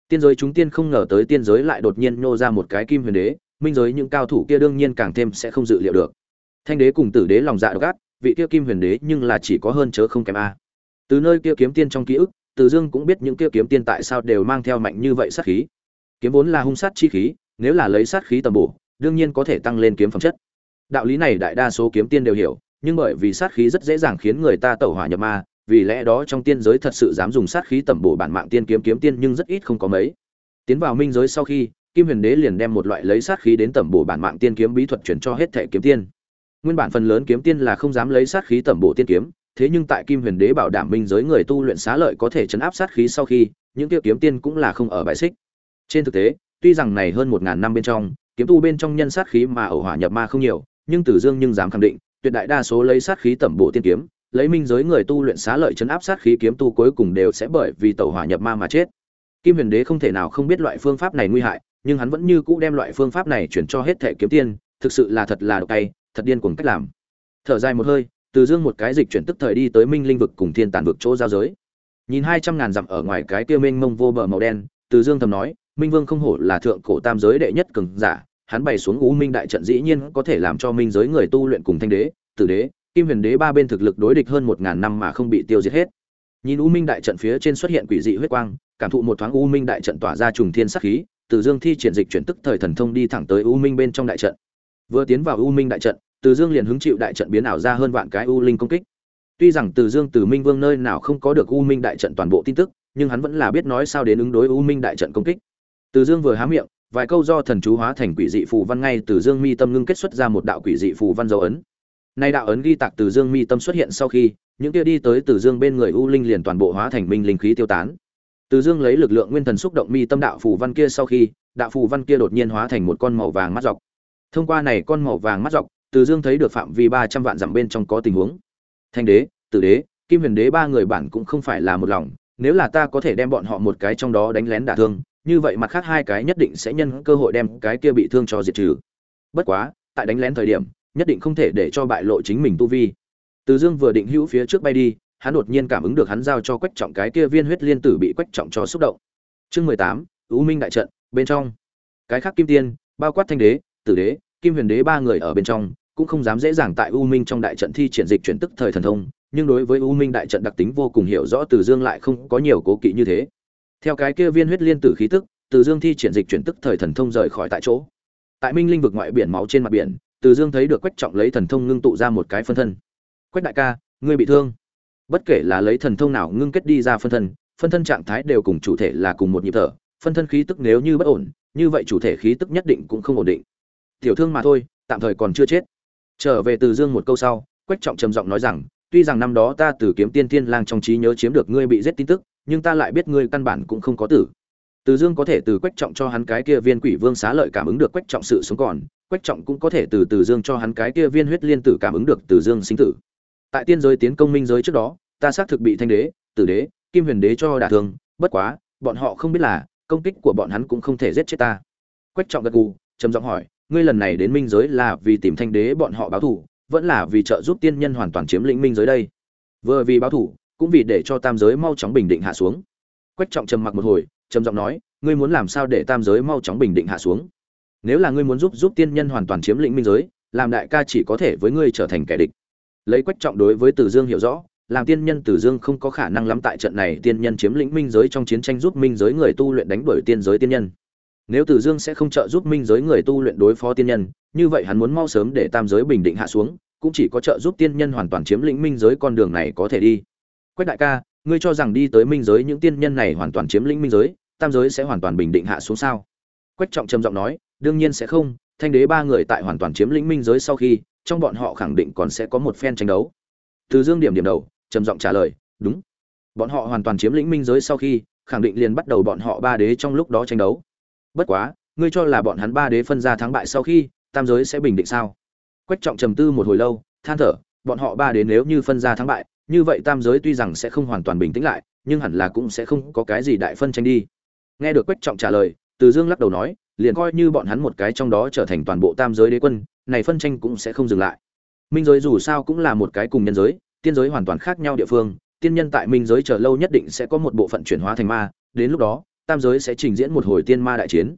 Tiên giới chúng tiên không ngờ tới tiên giới lại đột nhiên nô ra một cái kim huyền đế, minh giới những cao thủ kia đương nhiên càng thêm sẽ không dự liệu được. Thanh đế cùng tử đế lòng dạ độc ác, vị kia kim huyền đế nhưng là chỉ có hơn chớ không kém a. Từ nơi kia kiếm tiên trong ký ức, Từ Dương cũng biết những kia kiếm tiên tại sao đều mang theo mạnh như vậy sát khí. Kiếm vốn là hung sát chi khí, nếu là lấy sát khí tầm bổ, đương nhiên có thể tăng lên kiếm phẩm chất. Đạo lý này đại đa số kiếm tiên đều hiểu, nhưng bởi vì sát khí rất dễ dàng khiến người ta tẩu hỏa nhập ma, vì lẽ đó trong tiên giới thật sự dám dùng sát khí tầm bổ bản mạng tiên kiếm kiếm tiên nhưng rất ít không có mấy. Tiến vào minh giới sau khi, Kim Huyền Đế liền đem một loại lấy sát khí đến tầm bổ bản mạng tiên kiếm bí thuật chuyển cho hết thể kiếm tiên. Nguyên bản phần lớn kiếm tiên là không dám lấy sát khí tầm bổ tiên kiếm, thế nhưng tại Kim Huyền Đế bảo đảm minh giới người tu luyện xá lợi có thể chấn áp sát khí sau khi, những tiêu kiếm tiên cũng là không ở bài xích. Trên thực tế, tuy rằng này hơn một ngàn năm bên trong, kiếm tu bên trong nhân sát khí mà ẩu hỏa nhập ma không nhiều, nhưng Tử Dương nhưng dám khẳng định, tuyệt đại đa số lấy sát khí tẩm bổ tiên kiếm, lấy minh giới người tu luyện xá lợi chấn áp sát khí kiếm tu cuối cùng đều sẽ bởi vì tẩu hỏa nhập ma mà chết. Kim Huyền Đế không thể nào không biết loại phương pháp này nguy hại, nhưng hắn vẫn như cũ đem loại phương pháp này chuyển cho hết thể kiếm tiên, thực sự là thật là độc tay, thật điên cuồng cách làm. Thở dài một hơi, Từ Dương một cái dịch chuyển tức thời đi tới Minh Linh vực cùng Thiên Tàn vực chỗ giao giới. nhìn hai trăm ngàn dặm ở ngoài cái kia mênh mông vô bờ màu đen từ dương thầm nói minh vương không hổ là thượng cổ tam giới đệ nhất cường giả hắn bày xuống u minh đại trận dĩ nhiên có thể làm cho minh giới người tu luyện cùng thanh đế tử đế kim huyền đế ba bên thực lực đối địch hơn một ngàn năm mà không bị tiêu diệt hết nhìn u minh đại trận phía trên xuất hiện quỷ dị huyết quang cảm thụ một thoáng u minh đại trận tỏa ra trùng thiên sát khí từ dương thi triển dịch chuyển tức thời thần thông đi thẳng tới u minh bên trong đại trận. Vừa tiến vào u minh đại trận, từ dương liền hứng chịu đại trận biến ảo ra hơn vạn cái u linh công kích. Tuy rằng từ dương từ minh vương nơi nào không có được u minh đại trận toàn bộ tin tức, nhưng hắn vẫn là biết nói sao đến ứng đối u minh đại trận công kích. Từ dương vừa há miệng, vài câu do thần chú hóa thành quỷ dị phù văn ngay từ dương mi tâm ngưng kết xuất ra một đạo quỷ dị phù văn dấu ấn. Nay đạo ấn ghi tạc từ dương mi tâm xuất hiện sau khi, những kia đi tới từ dương bên người u linh liền toàn bộ hóa thành minh linh khí tiêu tán từ dương lấy lực lượng nguyên thần xúc động mi tâm đạo phù văn kia sau khi, đạo phù văn kia đột nhiên hóa thành một con màu vàng mắt dọc. Thông qua này con màu vàng mắt dọc, từ dương thấy được phạm vi ba trăm vạn dặm bên trong có tình huống. Thanh đế, tử đế, kim huyền đế ba người bản cũng không phải là một lòng, nếu là ta có thể đem bọn họ một cái trong đó đánh lén đả thương, như vậy mặt khác hai cái nhất định sẽ nhân cơ hội đem cái kia bị thương cho diệt trừ. Bất quá, tại đánh lén thời điểm, nhất định không thể để cho bại lộ chính mình tu vi. Từ dương vừa định hữu phía trước bay đi hắn đột nhiên cảm ứng được hắn giao cho quách trọng cái kia viên huyết liên tử bị quách trọng cho xúc động. Chương mười tám ưu minh đại trận, bên trong. Cái khác kim tiên, bao quát thanh đế, tử đế, kim huyền đế ba người ở bên trong, cũng không dám dễ dàng tại u minh trong đại trận thi triển dịch chuyển tức thời thần thông, nhưng đối với u minh đại trận đặc tính vô cùng hiểu rõ từ dương lại không có nhiều cố kỵ như thế. Theo cái kia viên huyết liên tử khí tức, từ dương thi triển dịch chuyển tức thời thần thông rời khỏi tại chỗ. Tại minh linh vực ngoại biển máu trên mặt biển, từ dương thấy được quách trọng lấy thần thông ngưng tụ ra một cái phân thân. Quách đại ca, ngươi bị thương bất kể là lấy thần thông nào ngưng kết đi ra phân thân phân thân trạng thái đều cùng chủ thể là cùng một nhịp thở, phân thân khí tức nếu như bất ổn, như vậy chủ thể khí tức nhất định cũng không ổn định. Tiểu thương mà thôi, tạm thời còn chưa chết. Trở về từ dương một câu sau, quách trọng trầm giọng nói rằng, tuy rằng năm đó ta từ kiếm tiên tiên lang trong trí nhớ chiếm được ngươi bị giết tin tức, nhưng ta lại biết ngươi căn bản cũng không có tử. Từ dương có thể từ quách trọng cho hắn cái kia viên quỷ vương xá lợi cảm ứng được quách trọng sự sống còn, quách trọng cũng có thể từ từ dương cho hắn cái kia viên huyết liên tử cảm ứng được từ dương sinh tử tại tiên giới tiến công minh giới trước đó, ta xác thực bị thanh đế, tử đế, kim huyền đế cho đả thương, bất quá, bọn họ không biết là, công kích của bọn hắn cũng không thể giết chết ta. Quách trọng gật gù, trầm giọng hỏi, ngươi lần này đến minh giới là vì tìm thanh đế bọn họ báo thù vẫn là vì trợ giúp tiên nhân hoàn toàn chiếm lĩnh minh giới đây? Vừa vì báo thù cũng vì để cho tam giới mau chóng bình định hạ xuống. Quách trọng trầm mặc một hồi, trầm giọng nói, ngươi muốn làm sao để tam giới mau chóng bình định hạ xuống? Nếu là ngươi muốn giúp giúp tiên nhân hoàn toàn chiếm lĩnh minh giới, làm đại ca chỉ có thể với ngươi trở thành kẻ địch lấy quách trọng đối với tử dương hiểu rõ, làm tiên nhân tử dương không có khả năng lắm tại trận này tiên nhân chiếm lĩnh minh giới trong chiến tranh giúp minh giới người tu luyện đánh đuổi tiên giới tiên nhân. Nếu tử dương sẽ không trợ giúp minh giới người tu luyện đối phó tiên nhân, như vậy hắn muốn mau sớm để tam giới bình định hạ xuống, cũng chỉ có trợ giúp tiên nhân hoàn toàn chiếm lĩnh minh giới con đường này có thể đi. Quách đại ca, ngươi cho rằng đi tới minh giới những tiên nhân này hoàn toàn chiếm lĩnh minh giới, tam giới sẽ hoàn toàn bình định hạ xuống sao? Quách trọng trầm giọng nói, đương nhiên sẽ không, thanh đế ba người tại hoàn toàn chiếm lĩnh minh giới sau khi trong bọn họ khẳng định còn sẽ có một phen tranh đấu. Từ dương điểm điểm đầu, trầm giọng trả lời, đúng. Bọn họ hoàn toàn chiếm lĩnh minh giới sau khi, khẳng định liền bắt đầu bọn họ ba đế trong lúc đó tranh đấu. Bất quá, ngươi cho là bọn hắn ba đế phân ra thắng bại sau khi, tam giới sẽ bình định sao? Quách trọng trầm tư một hồi lâu, than thở, bọn họ ba đế nếu như phân ra thắng bại, như vậy tam giới tuy rằng sẽ không hoàn toàn bình tĩnh lại, nhưng hẳn là cũng sẽ không có cái gì đại phân tranh đi. Nghe được quách trọng trả lời, từ dương lắc đầu nói, liền coi như bọn hắn một cái trong đó trở thành toàn bộ tam giới đế quân này phân tranh cũng sẽ không dừng lại. Minh giới dù sao cũng là một cái cùng nhân giới, tiên giới hoàn toàn khác nhau địa phương, tiên nhân tại minh giới chờ lâu nhất định sẽ có một bộ phận chuyển hóa thành ma, đến lúc đó, tam giới sẽ trình diễn một hồi tiên ma đại chiến.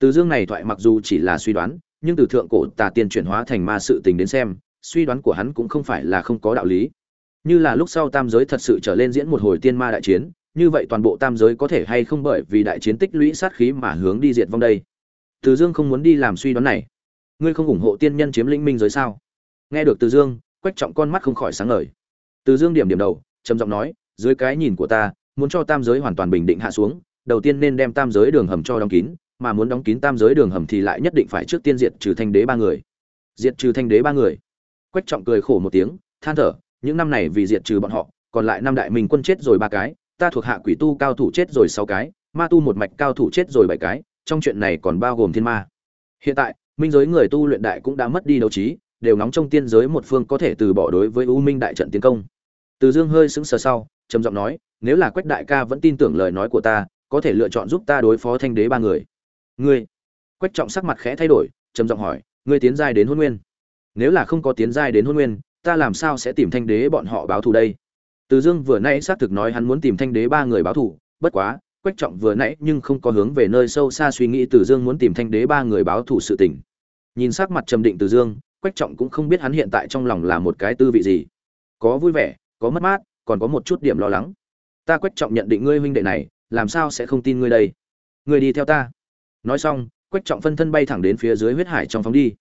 Từ dương này thoại mặc dù chỉ là suy đoán, nhưng từ thượng cổ tà tiên chuyển hóa thành ma sự tình đến xem, suy đoán của hắn cũng không phải là không có đạo lý. Như là lúc sau tam giới thật sự trở lên diễn một hồi tiên ma đại chiến, như vậy toàn bộ tam giới có thể hay không bởi vì đại chiến tích lũy sát khí mà hướng đi diệt vong đây. Từ dương không muốn đi làm suy đoán này ngươi không ủng hộ tiên nhân chiếm lĩnh minh giới sao? Nghe được từ dương, quách trọng con mắt không khỏi sáng ngời. Từ dương điểm điểm đầu, trầm giọng nói, dưới cái nhìn của ta, muốn cho tam giới hoàn toàn bình định hạ xuống, đầu tiên nên đem tam giới đường hầm cho đóng kín, mà muốn đóng kín tam giới đường hầm thì lại nhất định phải trước tiên diệt trừ thanh đế ba người. Diệt trừ thanh đế ba người. Quách trọng cười khổ một tiếng, than thở, những năm này vì diệt trừ bọn họ, còn lại năm đại minh quân chết rồi ba cái, ta thuộc hạ quỷ tu cao thủ chết rồi sáu cái, ma tu một mạch cao thủ chết rồi bảy cái, trong chuyện này còn bao gồm thiên ma. Hiện tại minh giới người tu luyện đại cũng đã mất đi đấu trí, đều nóng trong tiên giới một phương có thể từ bỏ đối với u minh đại trận tiến công. Từ dương hơi sững sờ sau, trầm giọng nói, nếu là quách đại ca vẫn tin tưởng lời nói của ta, có thể lựa chọn giúp ta đối phó thanh đế ba người. Ngươi? Quách trọng sắc mặt khẽ thay đổi, trầm giọng hỏi, ngươi tiến giai đến hôn nguyên? Nếu là không có tiến giai đến hôn nguyên, ta làm sao sẽ tìm thanh đế bọn họ báo thù đây? Từ dương vừa nãy xác thực nói hắn muốn tìm thanh đế ba người báo thù, bất quá quách trọng vừa nãy nhưng không có hướng về nơi sâu xa suy nghĩ từ dương muốn tìm thanh đế ba người báo thủ sự tình. Nhìn sắc mặt trầm định từ dương, quách trọng cũng không biết hắn hiện tại trong lòng là một cái tư vị gì. Có vui vẻ, có mất mát, còn có một chút điểm lo lắng. Ta quách trọng nhận định ngươi huynh đệ này, làm sao sẽ không tin ngươi đây? Ngươi đi theo ta. Nói xong, quách trọng phân thân bay thẳng đến phía dưới huyết hải trong phóng đi.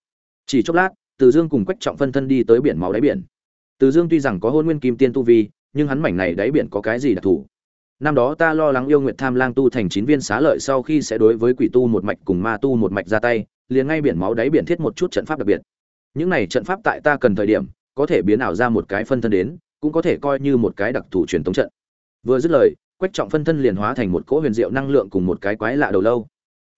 Chỉ chốc lát, từ dương cùng quách trọng phân thân đi tới biển máu đáy biển. Từ dương tuy rằng có hôn nguyên kim tiên tu vi, nhưng hắn mảnh này đáy biển có cái gì đặc thù? Năm đó ta lo lắng yêu nguyệt tham lang tu thành chín viên xá lợi sau khi sẽ đối với quỷ tu một mạch cùng ma tu một mạch ra tay, liền ngay biển máu đáy biển thiết một chút trận pháp đặc biệt. Những này trận pháp tại ta cần thời điểm, có thể biến ảo ra một cái phân thân đến, cũng có thể coi như một cái đặc thù truyền thống trận. Vừa dứt lời, quách trọng phân thân liền hóa thành một cỗ huyền diệu năng lượng cùng một cái quái lạ đầu lâu.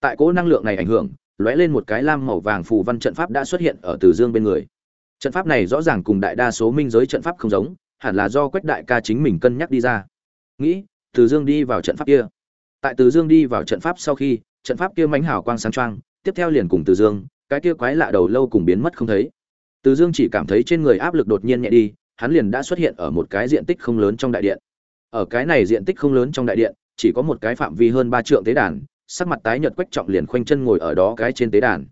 Tại cỗ năng lượng này ảnh hưởng, lóe lên một cái lam màu vàng phù văn trận pháp đã xuất hiện ở từ dương bên người. Trận pháp này rõ ràng cùng đại đa số minh giới trận pháp không giống, hẳn là do quách đại ca chính mình cân nhắc đi ra. Nghĩ từ dương đi vào trận pháp kia. Tại từ dương đi vào trận pháp sau khi, trận pháp kia mánh hào quang sáng trang tiếp theo liền cùng từ dương, cái kia quái lạ đầu lâu cùng biến mất không thấy. Từ dương chỉ cảm thấy trên người áp lực đột nhiên nhẹ đi, hắn liền đã xuất hiện ở một cái diện tích không lớn trong đại điện. Ở cái này diện tích không lớn trong đại điện, chỉ có một cái phạm vi hơn ba trượng tế đàn, sắc mặt tái nhợt quách trọng liền khoanh chân ngồi ở đó cái trên tế đàn.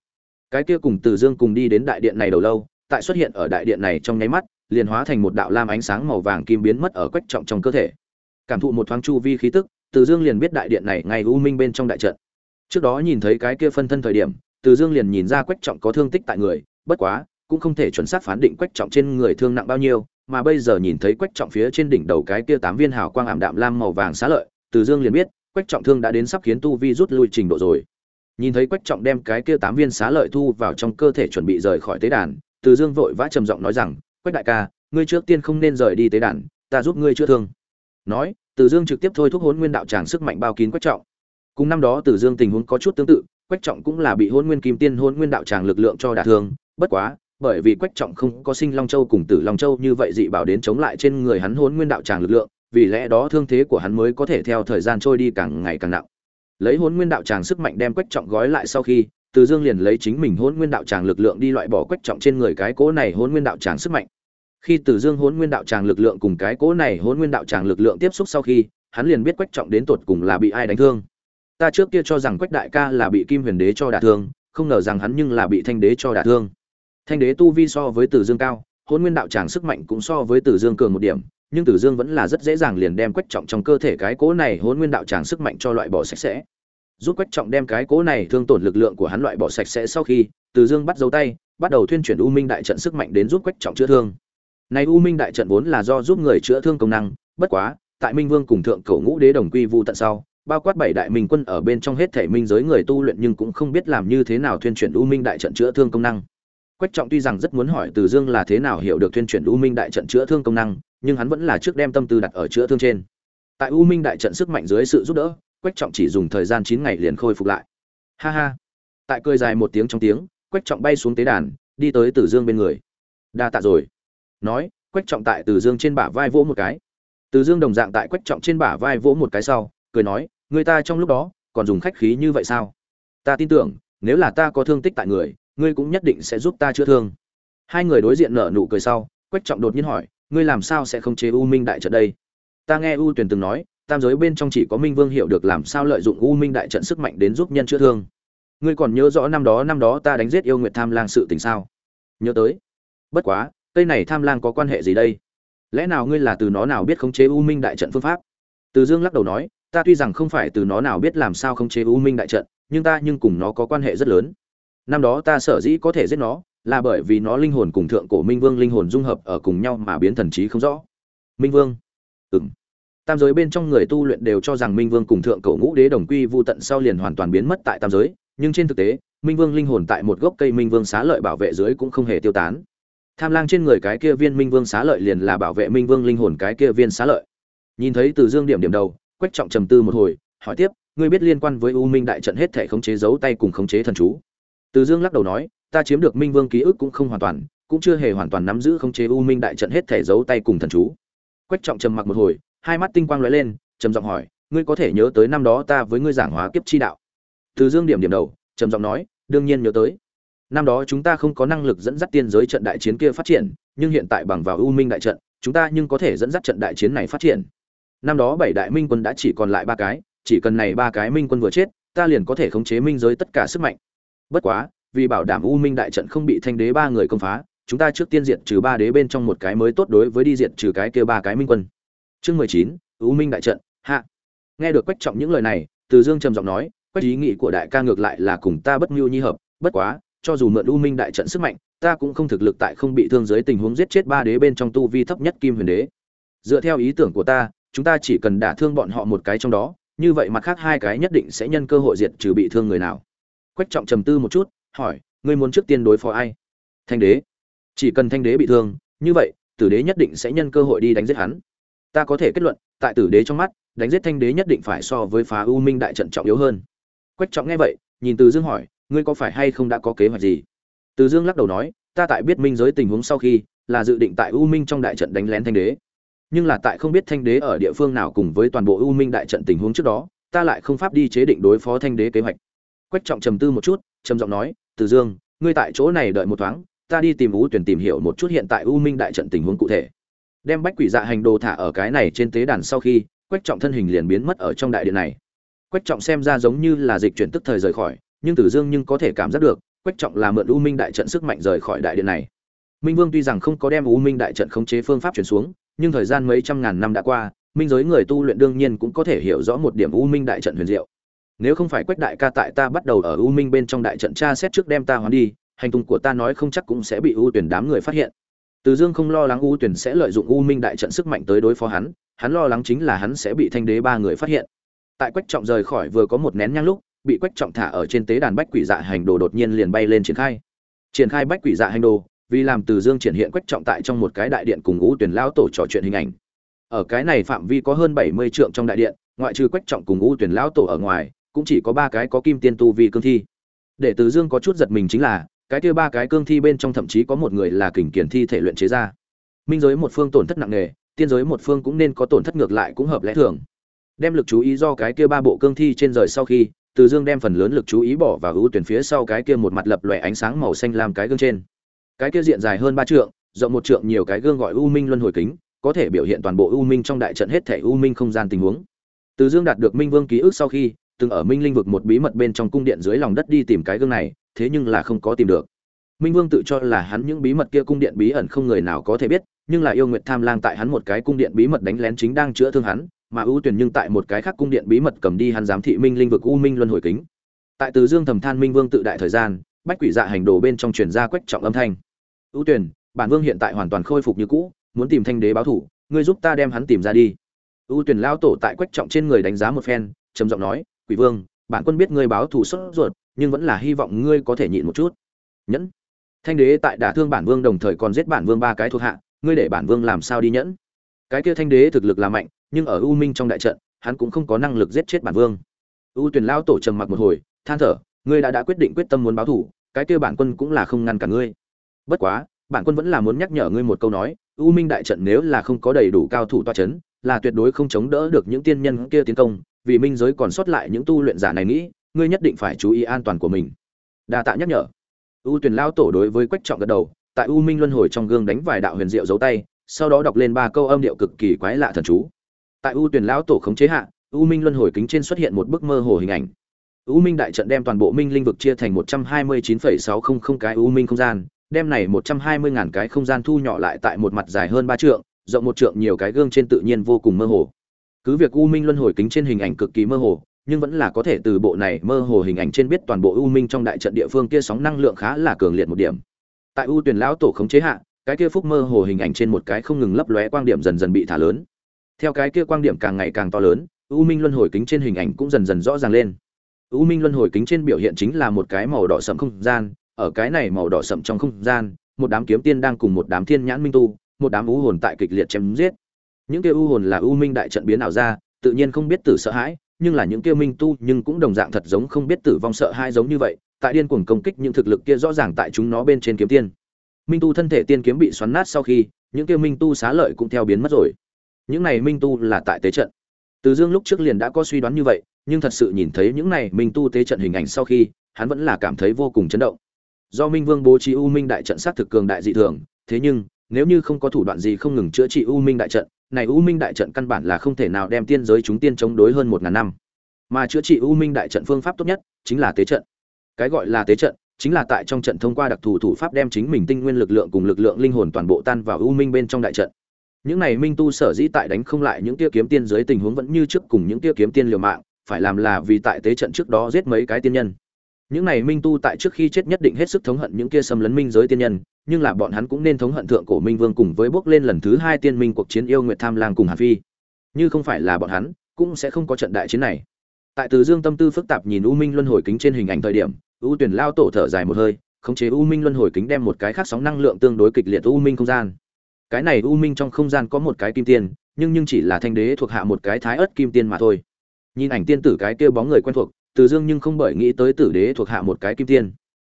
Cái kia cùng từ dương cùng đi đến đại điện này đầu lâu, tại xuất hiện ở đại điện này trong nháy mắt, liền hóa thành một đạo lam ánh sáng màu vàng kim biến mất ở quách trọng trong cơ thể cảm thụ một thoáng chu vi khí tức, từ dương liền biết đại điện này ngay u minh bên trong đại trận. Trước đó nhìn thấy cái kia phân thân thời điểm, từ dương liền nhìn ra quách trọng có thương tích tại người, bất quá, cũng không thể chuẩn xác phán định quách trọng trên người thương nặng bao nhiêu, mà bây giờ nhìn thấy quách trọng phía trên đỉnh đầu cái kia tám viên hào quang ảm đạm lam màu vàng xá lợi, từ dương liền biết, quách trọng thương đã đến sắp khiến tu vi rút lui trình độ rồi. Nhìn thấy quách trọng đem cái kia tám viên xá lợi thu vào trong cơ thể chuẩn bị rời khỏi tế đàn, từ dương vội vã trầm giọng nói rằng, quách đại ca, ngươi trước tiên không nên rời đi tế đàn, ta giúp ngươi chữa thương nói, từ dương trực tiếp thôi thúc hôn nguyên đạo tràng sức mạnh bao kín quách trọng. Cùng năm đó từ dương tình huống có chút tương tự, quách trọng cũng là bị hôn nguyên kim tiên hôn nguyên đạo tràng lực lượng cho đả thương, bất quá, bởi vì quách trọng không có sinh long châu cùng tử long châu như vậy dị bảo đến chống lại trên người hắn hôn nguyên đạo tràng lực lượng, vì lẽ đó thương thế của hắn mới có thể theo thời gian trôi đi càng ngày càng nặng. Lấy hôn nguyên đạo tràng sức mạnh đem quách trọng gói lại sau khi, từ dương liền lấy chính mình hôn nguyên đạo tràng lực lượng đi loại bỏ quách trọng trên người cái cố này hôn nguyên đạo tràng sức mạnh khi Tử dương hôn nguyên đạo tràng lực lượng cùng cái cỗ này hôn nguyên đạo tràng lực lượng tiếp xúc sau khi, hắn liền biết quách trọng đến tột cùng là bị ai đánh thương. Ta trước kia cho rằng quách đại ca là bị kim huyền đế cho đả thương, không ngờ rằng hắn nhưng là bị thanh đế cho đả thương. Thanh đế tu vi so với tử dương cao hôn nguyên đạo tràng sức mạnh cũng so với tử dương cường một điểm, nhưng tử dương vẫn là rất dễ dàng liền đem quách trọng trong cơ thể cái cỗ này hôn nguyên đạo tràng sức mạnh cho loại bỏ sạch sẽ. Giúp quách trọng đem cái cỗ này thương tổn lực lượng của hắn loại bỏ sạch sẽ sau khi tử dương bắt dấu tay, bắt đầu thuyên chuyển u minh đại trận sức mạnh đến giúp quách trọng chữa thương này u minh đại trận vốn là do giúp người chữa thương công năng, bất quá, tại minh vương cùng thượng cổ ngũ đế đồng quy vu tận sau, bao quát bảy đại minh quân ở bên trong hết thể minh giới người tu luyện nhưng cũng không biết làm như thế nào thuyên chuyển u minh đại trận chữa thương công năng. Quách trọng tuy rằng rất muốn hỏi từ dương là thế nào hiểu được thuyên chuyển u minh đại trận chữa thương công năng, nhưng hắn vẫn là trước đem tâm tư đặt ở chữa thương trên. Tại u minh đại trận sức mạnh dưới sự giúp đỡ, quách trọng chỉ dùng thời gian chín ngày liền khôi phục lại. Ha ha. Tại cười dài một tiếng trong tiếng, quách trọng bay xuống tế đàn, đi tới từ dương bên người. Đa tạ rồi nói, quách trọng tại từ dương trên bả vai vỗ một cái. Từ dương đồng dạng tại quách trọng trên bả vai vỗ một cái sau, cười nói, người ta trong lúc đó còn dùng khách khí như vậy sao? Ta tin tưởng, nếu là ta có thương tích tại người, ngươi cũng nhất định sẽ giúp ta chữa thương. Hai người đối diện nở nụ cười sau, quách trọng đột nhiên hỏi, ngươi làm sao sẽ không chế u minh đại trận đây? Ta nghe u tuyển từng nói, tam giới bên trong chỉ có minh vương hiểu được làm sao lợi dụng u minh đại trận sức mạnh đến giúp nhân chữa thương. Ngươi còn nhớ rõ năm đó năm đó ta đánh giết yêu nguyệt tham lang sự tình sao? Nhớ tới. Bất quá cây này tham lang có quan hệ gì đây? Lẽ nào ngươi là từ nó nào biết khống chế u minh đại trận phương pháp? Từ dương lắc đầu nói, ta tuy rằng không phải từ nó nào biết làm sao khống chế u minh đại trận, nhưng ta nhưng cùng nó có quan hệ rất lớn. Năm đó ta sở dĩ có thể giết nó, là bởi vì nó linh hồn cùng thượng cổ minh vương linh hồn dung hợp ở cùng nhau mà biến thần trí không rõ. Minh vương. Ừng tam giới bên trong người tu luyện đều cho rằng minh vương cùng thượng cổ ngũ đế đồng quy vô tận sau liền hoàn toàn biến mất tại tam giới, nhưng trên thực tế, minh vương linh hồn tại một gốc cây minh vương xá lợi bảo vệ dưới cũng không hề tiêu tán tham lang trên người cái kia viên minh vương xá lợi liền là bảo vệ minh vương linh hồn cái kia viên xá lợi. Nhìn thấy từ dương điểm điểm đầu, quách trọng trầm tư một hồi, hỏi tiếp, ngươi biết liên quan với u minh đại trận hết thể khống chế giấu tay cùng khống chế thần chú? Từ dương lắc đầu nói, ta chiếm được minh vương ký ức cũng không hoàn toàn, cũng chưa hề hoàn toàn nắm giữ khống chế u minh đại trận hết thể giấu tay cùng thần chú. Quách trọng trầm mặc một hồi, hai mắt tinh quang lóe lên, trầm giọng hỏi, ngươi có thể nhớ tới năm đó ta với ngươi giảng hóa kiếp chi đạo? Từ dương điểm điểm đầu, trầm giọng nói, đương nhiên nhớ tới năm đó chúng ta không có năng lực dẫn dắt tiên giới trận đại chiến kia phát triển, nhưng hiện tại bằng vào u minh đại trận, chúng ta nhưng có thể dẫn dắt trận đại chiến này phát triển. Năm đó bảy đại minh quân đã chỉ còn lại ba cái, chỉ cần này ba cái minh quân vừa chết, ta liền có thể khống chế minh giới tất cả sức mạnh. Bất quá, vì bảo đảm u minh đại trận không bị thanh đế ba người công phá, chúng ta trước tiên diệt trừ ba đế bên trong một cái mới tốt đối với đi diệt trừ cái kia ba cái minh quân. Chương mười chín, u minh đại trận, hạ. Nghe được quách trọng những lời này, từ dương trầm giọng nói, quách, ý nghĩ của đại ca ngược lại là cùng ta bất mưu nhi hợp, bất quá cho dù mượn u minh đại trận sức mạnh, ta cũng không thực lực tại không bị thương dưới tình huống giết chết ba đế bên trong tu vi thấp nhất kim huyền đế. Dựa theo ý tưởng của ta, chúng ta chỉ cần đả thương bọn họ một cái trong đó, như vậy mặt khác hai cái nhất định sẽ nhân cơ hội diệt trừ bị thương người nào. Quách trọng trầm tư một chút, hỏi, ngươi muốn trước tiên đối phó ai? Thanh đế. Chỉ cần thanh đế bị thương, như vậy, tử đế nhất định sẽ nhân cơ hội đi đánh giết hắn. Ta có thể kết luận, tại tử đế trong mắt, đánh giết thanh đế nhất định phải so với phá u minh đại trận trọng yếu hơn. Quách trọng nghe vậy, nhìn từ dương hỏi ngươi có phải hay không đã có kế hoạch gì? Từ dương lắc đầu nói, ta tại biết minh giới tình huống sau khi, là dự định tại u minh trong đại trận đánh lén thanh đế. Nhưng là tại không biết thanh đế ở địa phương nào cùng với toàn bộ u minh đại trận tình huống trước đó, ta lại không pháp đi chế định đối phó thanh đế kế hoạch. Quách trọng trầm tư một chút, trầm giọng nói, từ dương, ngươi tại chỗ này đợi một thoáng, ta đi tìm u tuyển tìm hiểu một chút hiện tại u minh đại trận tình huống cụ thể. Đem bách quỷ dạ hành đồ thả ở cái này trên tế đàn sau khi, quách trọng thân hình liền biến mất ở trong đại điện này. Quách trọng xem ra giống như là dịch chuyển tức thời rời khỏi nhưng tử dương nhưng có thể cảm giác được, quách trọng là mượn u minh đại trận sức mạnh rời khỏi đại điện này. Minh vương tuy rằng không có đem u minh đại trận khống chế phương pháp chuyển xuống, nhưng thời gian mấy trăm ngàn năm đã qua, minh giới người tu luyện đương nhiên cũng có thể hiểu rõ một điểm u minh đại trận huyền diệu. Nếu không phải quách đại ca tại ta bắt đầu ở u minh bên trong đại trận tra xét trước đem ta hoán đi, hành tung của ta nói không chắc cũng sẽ bị u tuyển đám người phát hiện. Từ dương không lo lắng u tuyển sẽ lợi dụng u minh đại trận sức mạnh tới đối phó hắn hắn lo lắng chính là hắn sẽ bị thanh đế ba người phát hiện. Tại quách trọng rời khỏi vừa có một nén nhang lúc bị quách trọng thả ở trên tế đàn bách quỷ dạ hành đồ đột nhiên liền bay lên triển khai. Triển khai bách quỷ dạ hành đồ, vì làm từ dương triển hiện quách trọng tại trong một cái đại điện cùng ngũ tuyển lão tổ trò chuyện hình ảnh. Ở cái này phạm vi có hơn bảy mươi trượng trong đại điện, ngoại trừ quách trọng cùng ngũ tuyển lão tổ ở ngoài, cũng chỉ có ba cái có kim tiên tu vi cương thi. Để từ dương có chút giật mình chính là, cái kia ba cái cương thi bên trong thậm chí có một người là kình kiền thi thể luyện chế ra. Minh giới một phương tổn thất nặng nề, tiên giới một phương cũng nên có tổn thất ngược lại cũng hợp lẽ thường. Đem lực chú ý do cái kia ba bộ cương thi trên rời sau khi từ dương đem phần lớn lực chú ý bỏ vào ưu tuyển phía sau cái kia một mặt lập lòe ánh sáng màu xanh làm cái gương trên. Cái kia diện dài hơn ba trượng, rộng một trượng nhiều cái gương gọi u minh luân hồi kính, có thể biểu hiện toàn bộ u minh trong đại trận hết thể u minh không gian tình huống. Từ dương đạt được minh vương ký ức sau khi, từng ở minh linh vực một bí mật bên trong cung điện dưới lòng đất đi tìm cái gương này, thế nhưng là không có tìm được. Minh vương tự cho là hắn những bí mật kia cung điện bí ẩn không người nào có thể biết nhưng là yêu nguyệt tham lang tại hắn một cái cung điện bí mật đánh lén chính đang chữa thương hắn, mà ưu tuyển nhưng tại một cái khác cung điện bí mật cầm đi hắn giám thị minh linh vực u minh luân hồi kính. Tại từ dương thầm than minh vương tự đại thời gian, bách quỷ dạ hành đồ bên trong truyền ra quách trọng âm thanh. Ưu tuyển, bản vương hiện tại hoàn toàn khôi phục như cũ, muốn tìm thanh đế báo thủ, ngươi giúp ta đem hắn tìm ra đi. Ưu tuyển lao tổ tại quách trọng trên người đánh giá một phen, trầm giọng nói, quỷ vương, bản quân biết ngươi báo thủ sốt ruột, nhưng vẫn là hy vọng ngươi có thể nhịn một chút. Nhẫn. Thanh đế tại đả thương bản vương đồng thời còn giết bản vương ba cái thuộc hạ ngươi để bản vương làm sao đi nhẫn? Cái kia thanh đế thực lực là mạnh, nhưng ở u minh trong đại trận, hắn cũng không có năng lực giết chết bản vương. U tuyển lao tổ trầm mặc một hồi, than thở, ngươi đã đã quyết định quyết tâm muốn báo thủ, cái kia bản quân cũng là không ngăn cả ngươi. Bất quá, bản quân vẫn là muốn nhắc nhở ngươi một câu nói, u minh đại trận nếu là không có đầy đủ cao thủ toa c h ấ n là tuyệt đối không chống đỡ được những tiên nhân kia tiến công, vì minh giới còn sót lại những tu luyện giả này nghĩ, ngươi nhất định phải chú ý an toàn của mình. Đa tạ nhắc nhở. U tuyển lao tổ đối với quách trọng gật đầu tại u minh luân hồi trong gương đánh vài đạo huyền diệu dấu tay, sau đó đọc lên ba câu âm điệu cực kỳ quái lạ thần chú. Tại u tuyển lão tổ khống chế hạ, u minh luân hồi kính trên xuất hiện một bức mơ hồ hình ảnh. U minh đại trận đem toàn bộ minh linh vực chia thành một trăm hai mươi chín phẩy sáu không không cái u minh không gian, đem này một trăm hai mươi ngàn cái không gian thu nhỏ lại tại một mặt dài hơn ba trượng, rộng một trượng nhiều cái gương trên tự nhiên vô cùng mơ hồ. Cứ việc u minh luân hồi kính trên hình ảnh cực kỳ mơ hồ, nhưng vẫn là có thể từ bộ này mơ hồ hình ảnh trên biết toàn bộ u minh trong đại trận địa phương kia sóng năng lượng khá là cường liệt một điểm tại u tuyển lão tổ khống chế hạ, cái kia phúc mơ hồ hình ảnh trên một cái không ngừng lấp lóe quang điểm dần dần bị thả lớn. Theo cái kia quang điểm càng ngày càng to lớn, u minh luân hồi kính trên hình ảnh cũng dần dần rõ ràng lên. U minh luân hồi kính trên biểu hiện chính là một cái màu đỏ sậm không gian, ở cái này màu đỏ sậm trong không gian, một đám kiếm tiên đang cùng một đám thiên nhãn minh tu, một đám u hồn tại kịch liệt chém giết. Những kia u hồn là u minh đại trận biến ảo ra, tự nhiên không biết tử sợ hãi, nhưng là những kia minh tu nhưng cũng đồng dạng thật giống không biết tử vong sợ hãi giống như vậy tại điên cuồng công kích những thực lực kia rõ ràng tại chúng nó bên trên kiếm tiên. Minh tu thân thể tiên kiếm bị xoắn nát sau khi, những kia minh tu xá lợi cũng theo biến mất rồi. Những này minh tu là tại tế trận. Từ dương lúc trước liền đã có suy đoán như vậy, nhưng thật sự nhìn thấy những này minh tu tế trận hình ảnh sau khi, hắn vẫn là cảm thấy vô cùng chấn động. Do minh vương bố trí u minh đại trận sát thực cường đại dị thường, thế nhưng, nếu như không có thủ đoạn gì không ngừng chữa trị u minh đại trận, này u minh đại trận căn bản là không thể nào đem tiên giới chúng tiên chống đối hơn một ngàn năm. Mà chữa trị u minh đại trận phương pháp tốt nhất chính là tế trận cái gọi là tế trận, chính là tại trong trận thông qua đặc thù thủ pháp đem chính mình tinh nguyên lực lượng cùng lực lượng linh hồn toàn bộ tan vào u minh bên trong đại trận. Những này minh tu sở dĩ tại đánh không lại những tia kiếm tiên dưới tình huống vẫn như trước cùng những tia kiếm tiên liều mạng, phải làm là vì tại tế trận trước đó giết mấy cái tiên nhân. Những này minh tu tại trước khi chết nhất định hết sức thống hận những kia xâm lấn minh giới tiên nhân, nhưng là bọn hắn cũng nên thống hận thượng cổ minh vương cùng với bước lên lần thứ hai tiên minh cuộc chiến yêu nguyệt tham lang cùng hàn phi. Như không phải là bọn hắn, cũng sẽ không có trận đại chiến này. Tại từ dương tâm tư phức tạp nhìn u minh luân hồi kính trên hình ảnh thời điểm u tuyển lao tổ thở dài một hơi khống chế u minh luân hồi kính đem một cái khác sóng năng lượng tương đối kịch liệt u minh không gian. Cái này u minh trong không gian có một cái kim tiền, nhưng nhưng chỉ là thanh đế thuộc hạ một cái thái ớt kim tiên mà thôi. Nhìn ảnh tiên tử cái kia bóng người quen thuộc từ dương nhưng không bởi nghĩ tới tử đế thuộc hạ một cái kim tiên.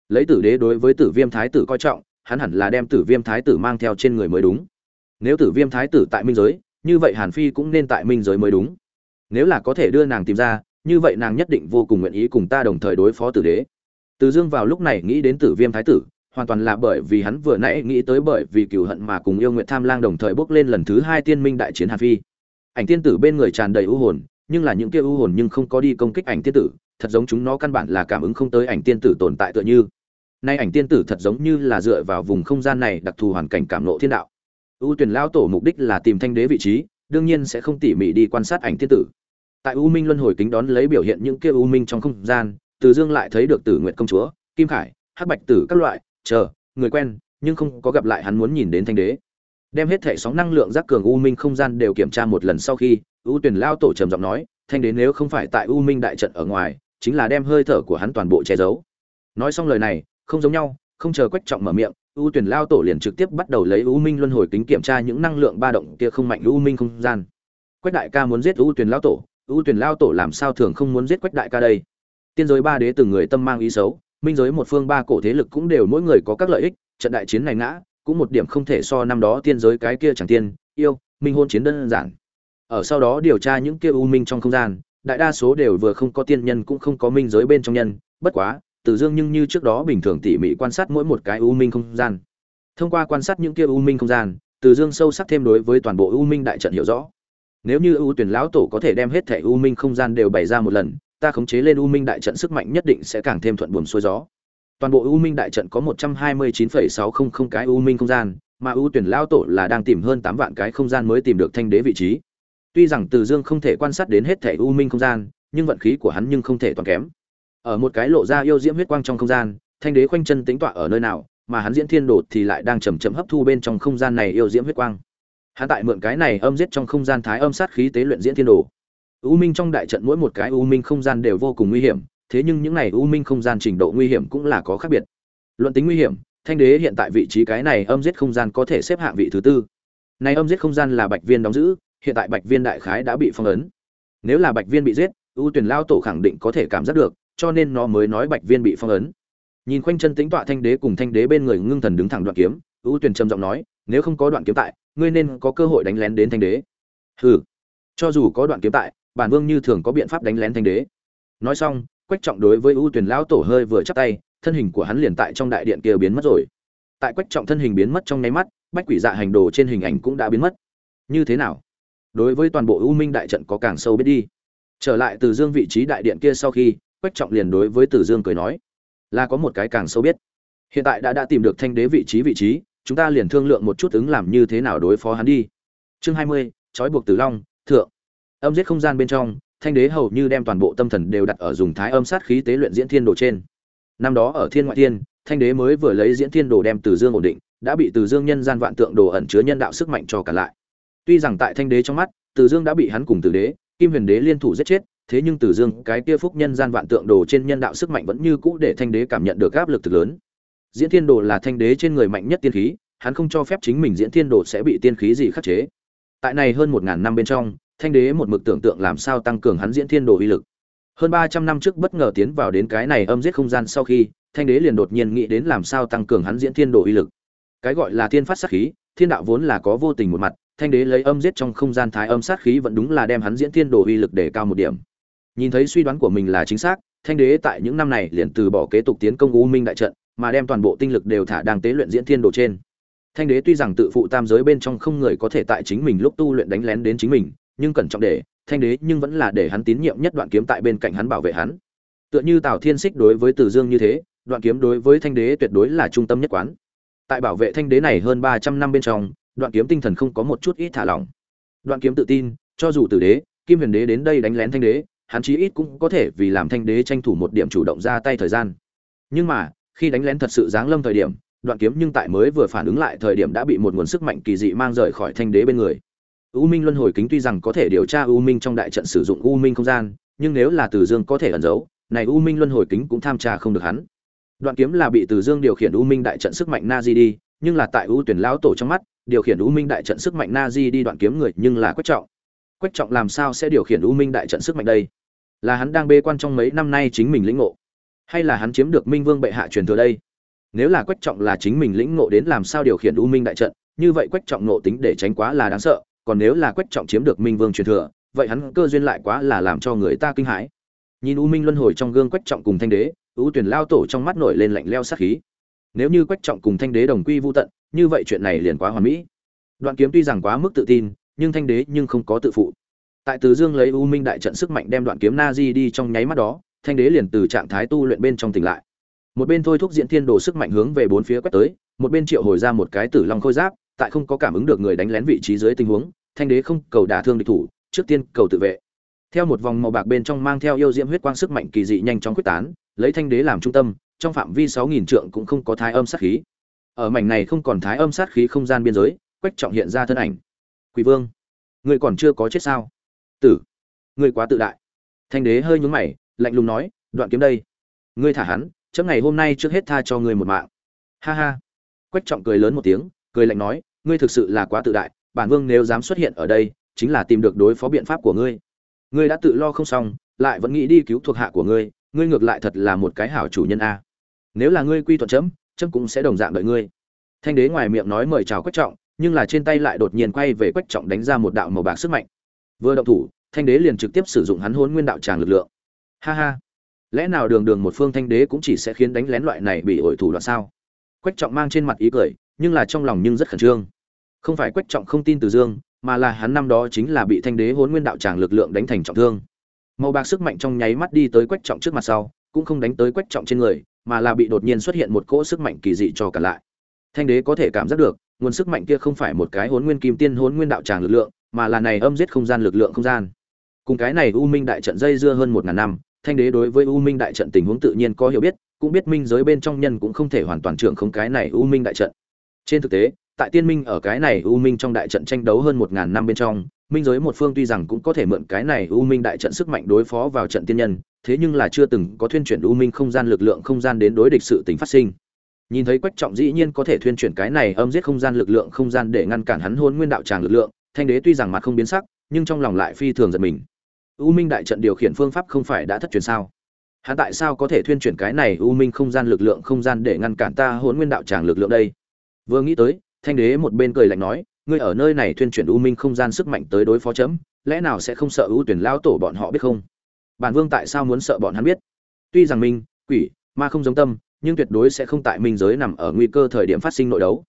Lấy tử đế đối với tử viêm thái tử coi trọng hắn hẳn là đem tử viêm thái tử mang theo trên người mới đúng. Nếu tử viêm thái tử tại minh giới như vậy hàn phi cũng nên tại minh giới mới đúng. Nếu là có thể đưa nàng tìm ra như vậy nàng nhất định vô cùng nguyện ý cùng ta đồng thời đối phó tử đế từ dương vào lúc này nghĩ đến tử viêm thái tử, hoàn toàn là bởi vì hắn vừa nãy nghĩ tới bởi vì cựu hận mà cùng yêu nguyện tham lang đồng thời bước lên lần thứ hai tiên minh đại chiến hàn phi. Ảnh tiên tử bên người tràn đầy ưu hồn, nhưng là những kia ưu hồn nhưng không có đi công kích ảnh tiên tử, thật giống chúng nó căn bản là cảm ứng không tới ảnh tiên tử tồn tại tựa như. Nay ảnh tiên tử thật giống như là dựa vào vùng không gian này đặc thù hoàn cảnh cảm ngộ thiên đạo. Ưu tuyển lao tổ mục đích là tìm thanh đế vị trí, đương nhiên sẽ không tỉ mỉ đi quan sát ảnh tiên tử. Tại u minh luân hồi kính đón lấy biểu hiện những kia u minh trong không gian từ dương lại thấy được tử nguyện công chúa, kim khải, hắc bạch tử các loại, chờ, người quen, nhưng không có gặp lại hắn muốn nhìn đến thanh đế. Đem hết thể sóng năng lượng giác cường u minh không gian đều kiểm tra một lần sau khi, u tuyển lao tổ trầm giọng nói, thanh đế nếu không phải tại u minh đại trận ở ngoài, chính là đem hơi thở của hắn toàn bộ che giấu. Nói xong lời này, không giống nhau, không chờ quách trọng mở miệng, u tuyển lao tổ liền trực tiếp bắt đầu lấy u minh luân hồi kính kiểm tra những năng lượng ba động kia không mạnh u minh không gian. Quách đại ca muốn giết u tuyển lao tổ, u tuyển lao tổ làm sao thường không muốn giết quách đại ca đây? Tiên giới ba đế từng người tâm mang ý xấu, minh giới một phương ba cổ thế lực cũng đều mỗi người có các lợi ích, trận đại chiến này ngã, cũng một điểm không thể so năm đó tiên giới cái kia chẳng tiên, yêu, minh hôn chiến đơn giản. Ở sau đó điều tra những kia u minh trong không gian, đại đa số đều vừa không có tiên nhân cũng không có minh giới bên trong nhân, bất quá từ dương nhưng như trước đó bình thường tỉ mỉ quan sát mỗi một cái u minh không gian. Thông qua quan sát những kia u minh không gian từ dương sâu sắc thêm đối với toàn bộ u minh đại trận hiểu rõ. Nếu như ưu tuyển lão tổ có thể đem hết thẻ u minh không gian đều bày ra một lần ta khống chế lên u minh đại trận sức mạnh nhất định sẽ càng thêm thuận buồm xuôi gió. Toàn bộ u minh đại trận có một trăm hai mươi chín phẩy sáu không không cái u minh không gian, mà U tuyển lão tổ là đang tìm hơn tám vạn cái không gian mới tìm được thanh đế vị trí. Tuy rằng từ dương không thể quan sát đến hết thẻ u minh không gian, nhưng vận khí của hắn nhưng không thể toàn kém. Ở một cái lộ ra yêu diễm huyết quang trong không gian, thanh đế khoanh chân tính tọa ở nơi nào, mà hắn diễn thiên đột thì lại đang chầm chậm hấp thu bên trong không gian này yêu diễm huyết quang. Hắn tại mượn cái này âm giết trong không gian thái âm sát khí tế luyện diễn thiên đồ u minh trong đại trận mỗi một cái u minh không gian đều vô cùng nguy hiểm, thế nhưng những này u minh không gian trình độ nguy hiểm cũng là có khác biệt. Luận tính nguy hiểm, thanh đế hiện tại vị trí cái này âm giết không gian có thể xếp hạng vị thứ tư. Này âm giết không gian là bạch viên đóng giữ, hiện tại bạch viên đại khái đã bị phong ấn. Nếu là bạch viên bị giết, U tuyển lao tổ khẳng định có thể cảm giác được, cho nên nó mới nói bạch viên bị phong ấn. Nhìn quanh chân tính tọa thanh đế cùng thanh đế bên người ngưng thần đứng thẳng đoạn kiếm, U tuyển trầm giọng nói, nếu không có đoạn kiếm tại, ngươi nên có cơ hội đánh lén đến thanh đế. Hừ. Cho dù có đoạn kiếm tại bản vương như thường có biện pháp đánh lén thanh đế. Nói xong, quách trọng đối với ưu tuyển lão tổ hơi vừa chắp tay, thân hình của hắn liền tại trong đại điện kia biến mất rồi. Tại quách trọng thân hình biến mất trong nháy mắt, bách quỷ dạ hành đồ trên hình ảnh cũng đã biến mất. Như thế nào? Đối với toàn bộ u minh đại trận có càng sâu biết đi. Trở lại từ dương vị trí đại điện kia sau khi, quách trọng liền đối với từ dương cười nói, là có một cái càng sâu biết. Hiện tại đã đã tìm được thanh đế vị trí vị trí, chúng ta liền thương lượng một chút ứng làm như thế nào đối phó hắn đi. Chương hai mươi, trói buộc tử long âm giết không gian bên trong, thanh đế hầu như đem toàn bộ tâm thần đều đặt ở dùng thái âm sát khí tế luyện diễn thiên đồ trên. Năm đó ở thiên ngoại thiên, thanh đế mới vừa lấy diễn thiên đồ đem từ dương ổn định, đã bị từ dương nhân gian vạn tượng đồ ẩn chứa nhân đạo sức mạnh cho cả lại. Tuy rằng tại thanh đế trong mắt, từ dương đã bị hắn cùng tử đế, kim huyền đế liên thủ giết chết, thế nhưng từ dương cái kia phúc nhân gian vạn tượng đồ trên nhân đạo sức mạnh vẫn như cũ để thanh đế cảm nhận được áp lực thực lớn. Diễn thiên đồ là thanh đế trên người mạnh nhất tiên khí, hắn không cho phép chính mình diễn thiên đồ sẽ bị tiên khí gì khắc chế. Tại này hơn một ngàn năm bên trong thanh đế một mực tưởng tượng làm sao tăng cường hắn diễn thiên đồ uy lực. Hơn ba trăm năm trước bất ngờ tiến vào đến cái này âm giết không gian sau khi, thanh đế liền đột nhiên nghĩ đến làm sao tăng cường hắn diễn thiên đồ uy lực. Cái gọi là thiên phát sát khí, thiên đạo vốn là có vô tình một mặt, thanh đế lấy âm giết trong không gian thái âm sát khí vẫn đúng là đem hắn diễn thiên đồ uy lực để cao một điểm. Nhìn thấy suy đoán của mình là chính xác, thanh đế tại những năm này liền từ bỏ kế tục tiến công u minh đại trận, mà đem toàn bộ tinh lực đều thả đang tế luyện diễn thiên đồ trên. Thanh đế tuy rằng tự phụ tam giới bên trong không người có thể tại chính mình lúc tu luyện đánh lén đến chính mình nhưng cẩn trọng để, thanh đế nhưng vẫn là để hắn tín nhiệm nhất đoạn kiếm tại bên cạnh hắn bảo vệ hắn. Tựa như tào thiên xích đối với từ dương như thế, đoạn kiếm đối với thanh đế tuyệt đối là trung tâm nhất quán. Tại bảo vệ thanh đế này hơn ba trăm năm bên trong, đoạn kiếm tinh thần không có một chút ít thả lỏng. Đoạn kiếm tự tin, cho dù tử đế, kim huyền đế đến đây đánh lén thanh đế, hắn chí ít cũng có thể vì làm thanh đế tranh thủ một điểm chủ động ra tay thời gian. Nhưng mà, khi đánh lén thật sự giáng lâm thời điểm, đoạn kiếm nhưng tại mới vừa phản ứng lại thời điểm đã bị một nguồn sức mạnh kỳ dị mang rời khỏi thanh đế bên người u minh luân hồi kính tuy rằng có thể điều tra u minh trong đại trận sử dụng u minh không gian, nhưng nếu là từ dương có thể ẩn giấu, này u minh luân hồi kính cũng tham tra không được hắn. Đoạn kiếm là bị từ dương điều khiển u minh đại trận sức mạnh na di đi, nhưng là tại u tuyển lão tổ trong mắt, điều khiển u minh đại trận sức mạnh na di đi đoạn kiếm người nhưng là quách trọng. Quách trọng làm sao sẽ điều khiển u minh đại trận sức mạnh đây? Là hắn đang bê quan trong mấy năm nay chính mình lĩnh ngộ, hay là hắn chiếm được minh vương bệ hạ truyền thừa đây? Nếu là quách trọng là chính mình lĩnh ngộ đến làm sao điều khiển u minh đại trận, như vậy quách trọng nộ tính để tránh quá là đáng sợ còn nếu là quách trọng chiếm được minh vương truyền thừa, vậy hắn cơ duyên lại quá là làm cho người ta kinh hãi. Nhìn u minh luân hồi trong gương quách trọng cùng thanh đế, u tuyển lao tổ trong mắt nổi lên lạnh leo sát khí. Nếu như quách trọng cùng thanh đế đồng quy vô tận, như vậy chuyện này liền quá hoàn mỹ. Đoạn kiếm tuy rằng quá mức tự tin, nhưng thanh đế nhưng không có tự phụ. Tại từ dương lấy u minh đại trận sức mạnh đem đoạn kiếm na di đi trong nháy mắt đó, thanh đế liền từ trạng thái tu luyện bên trong tỉnh lại. Một bên thôi thúc diễn thiên đồ sức mạnh hướng về bốn phía quét tới, một bên triệu hồi ra một cái tử long khôi giáp tại không có cảm ứng được người đánh lén vị trí dưới tình huống, thanh đế không cầu đả thương địch thủ, trước tiên cầu tự vệ. Theo một vòng màu bạc bên trong mang theo yêu diễm huyết quang sức mạnh kỳ dị nhanh chóng quyết tán, lấy thanh đế làm trung tâm, trong phạm vi sáu nghìn trượng cũng không có thái âm sát khí. Ở mảnh này không còn thái âm sát khí không gian biên giới, quách trọng hiện ra thân ảnh. Quỷ vương, người còn chưa có chết sao? Tử, người quá tự đại. Thanh đế hơi nhướng mày, lạnh lùng nói, đoạn kiếm đây. Ngươi thả hắn, chấm ngày hôm nay trước hết tha cho ngươi một mạng. Ha ha. Quách trọng cười lớn một tiếng cười lạnh nói, ngươi thực sự là quá tự đại, bản vương nếu dám xuất hiện ở đây, chính là tìm được đối phó biện pháp của ngươi. Ngươi đã tự lo không xong, lại vẫn nghĩ đi cứu thuộc hạ của ngươi ngươi ngược lại thật là một cái hảo chủ nhân a. Nếu là ngươi quy thuận chấm chấm cũng sẽ đồng dạng đợi ngươi. Thanh đế ngoài miệng nói mời chào quách trọng, nhưng là trên tay lại đột nhiên quay về quách trọng đánh ra một đạo màu bạc sức mạnh. Vừa động thủ, thanh đế liền trực tiếp sử dụng hắn hôn nguyên đạo tràng lực lượng. Ha ha. Lẽ nào đường đường một phương thanh đế cũng chỉ sẽ khiến đánh lén loại này bị ổi thủ đoạn sao? Quách trọng mang trên mặt ý cười nhưng là trong lòng nhưng rất khẩn trương. Không phải quách trọng không tin từ dương, mà là hắn năm đó chính là bị thanh đế hôn nguyên đạo tràng lực lượng đánh thành trọng thương. Màu bạc sức mạnh trong nháy mắt đi tới quách trọng trước mặt sau, cũng không đánh tới quách trọng trên người, mà là bị đột nhiên xuất hiện một cỗ sức mạnh kỳ dị cho cả lại. Thanh đế có thể cảm giác được, nguồn sức mạnh kia không phải một cái hôn nguyên kim tiên hôn nguyên đạo tràng lực lượng, mà là này âm giết không gian lực lượng không gian. Cùng cái này u minh đại trận dây dưa hơn một ngàn năm, thanh đế đối với u minh đại trận tình huống tự nhiên có hiểu biết, cũng biết minh giới bên trong nhân cũng không thể hoàn toàn trưởng không cái này u minh đại trận trên thực tế, tại tiên minh ở cái này u minh trong đại trận tranh đấu hơn một ngàn năm bên trong, minh giới một phương tuy rằng cũng có thể mượn cái này u minh đại trận sức mạnh đối phó vào trận tiên nhân, thế nhưng là chưa từng có thuyên chuyển u minh không gian lực lượng không gian đến đối địch sự tình phát sinh. Nhìn thấy quách trọng dĩ nhiên có thể thuyên chuyển cái này âm giết không gian lực lượng không gian để ngăn cản hắn hôn nguyên đạo tràng lực lượng, thanh đế tuy rằng mặt không biến sắc, nhưng trong lòng lại phi thường giật mình. U minh đại trận điều khiển phương pháp không phải đã thất truyền sao? Hắn tại sao có thể thuyên chuyển cái này u minh không gian lực lượng không gian để ngăn cản ta hôn nguyên đạo tràng lực lượng đây? Vừa nghĩ tới, thanh đế một bên cười lạnh nói, ngươi ở nơi này thuyên chuyển u minh không gian sức mạnh tới đối phó chấm, lẽ nào sẽ không sợ ưu tuyển lao tổ bọn họ biết không? Bản vương tại sao muốn sợ bọn hắn biết? Tuy rằng minh quỷ, ma không giống tâm, nhưng tuyệt đối sẽ không tại minh giới nằm ở nguy cơ thời điểm phát sinh nội đấu.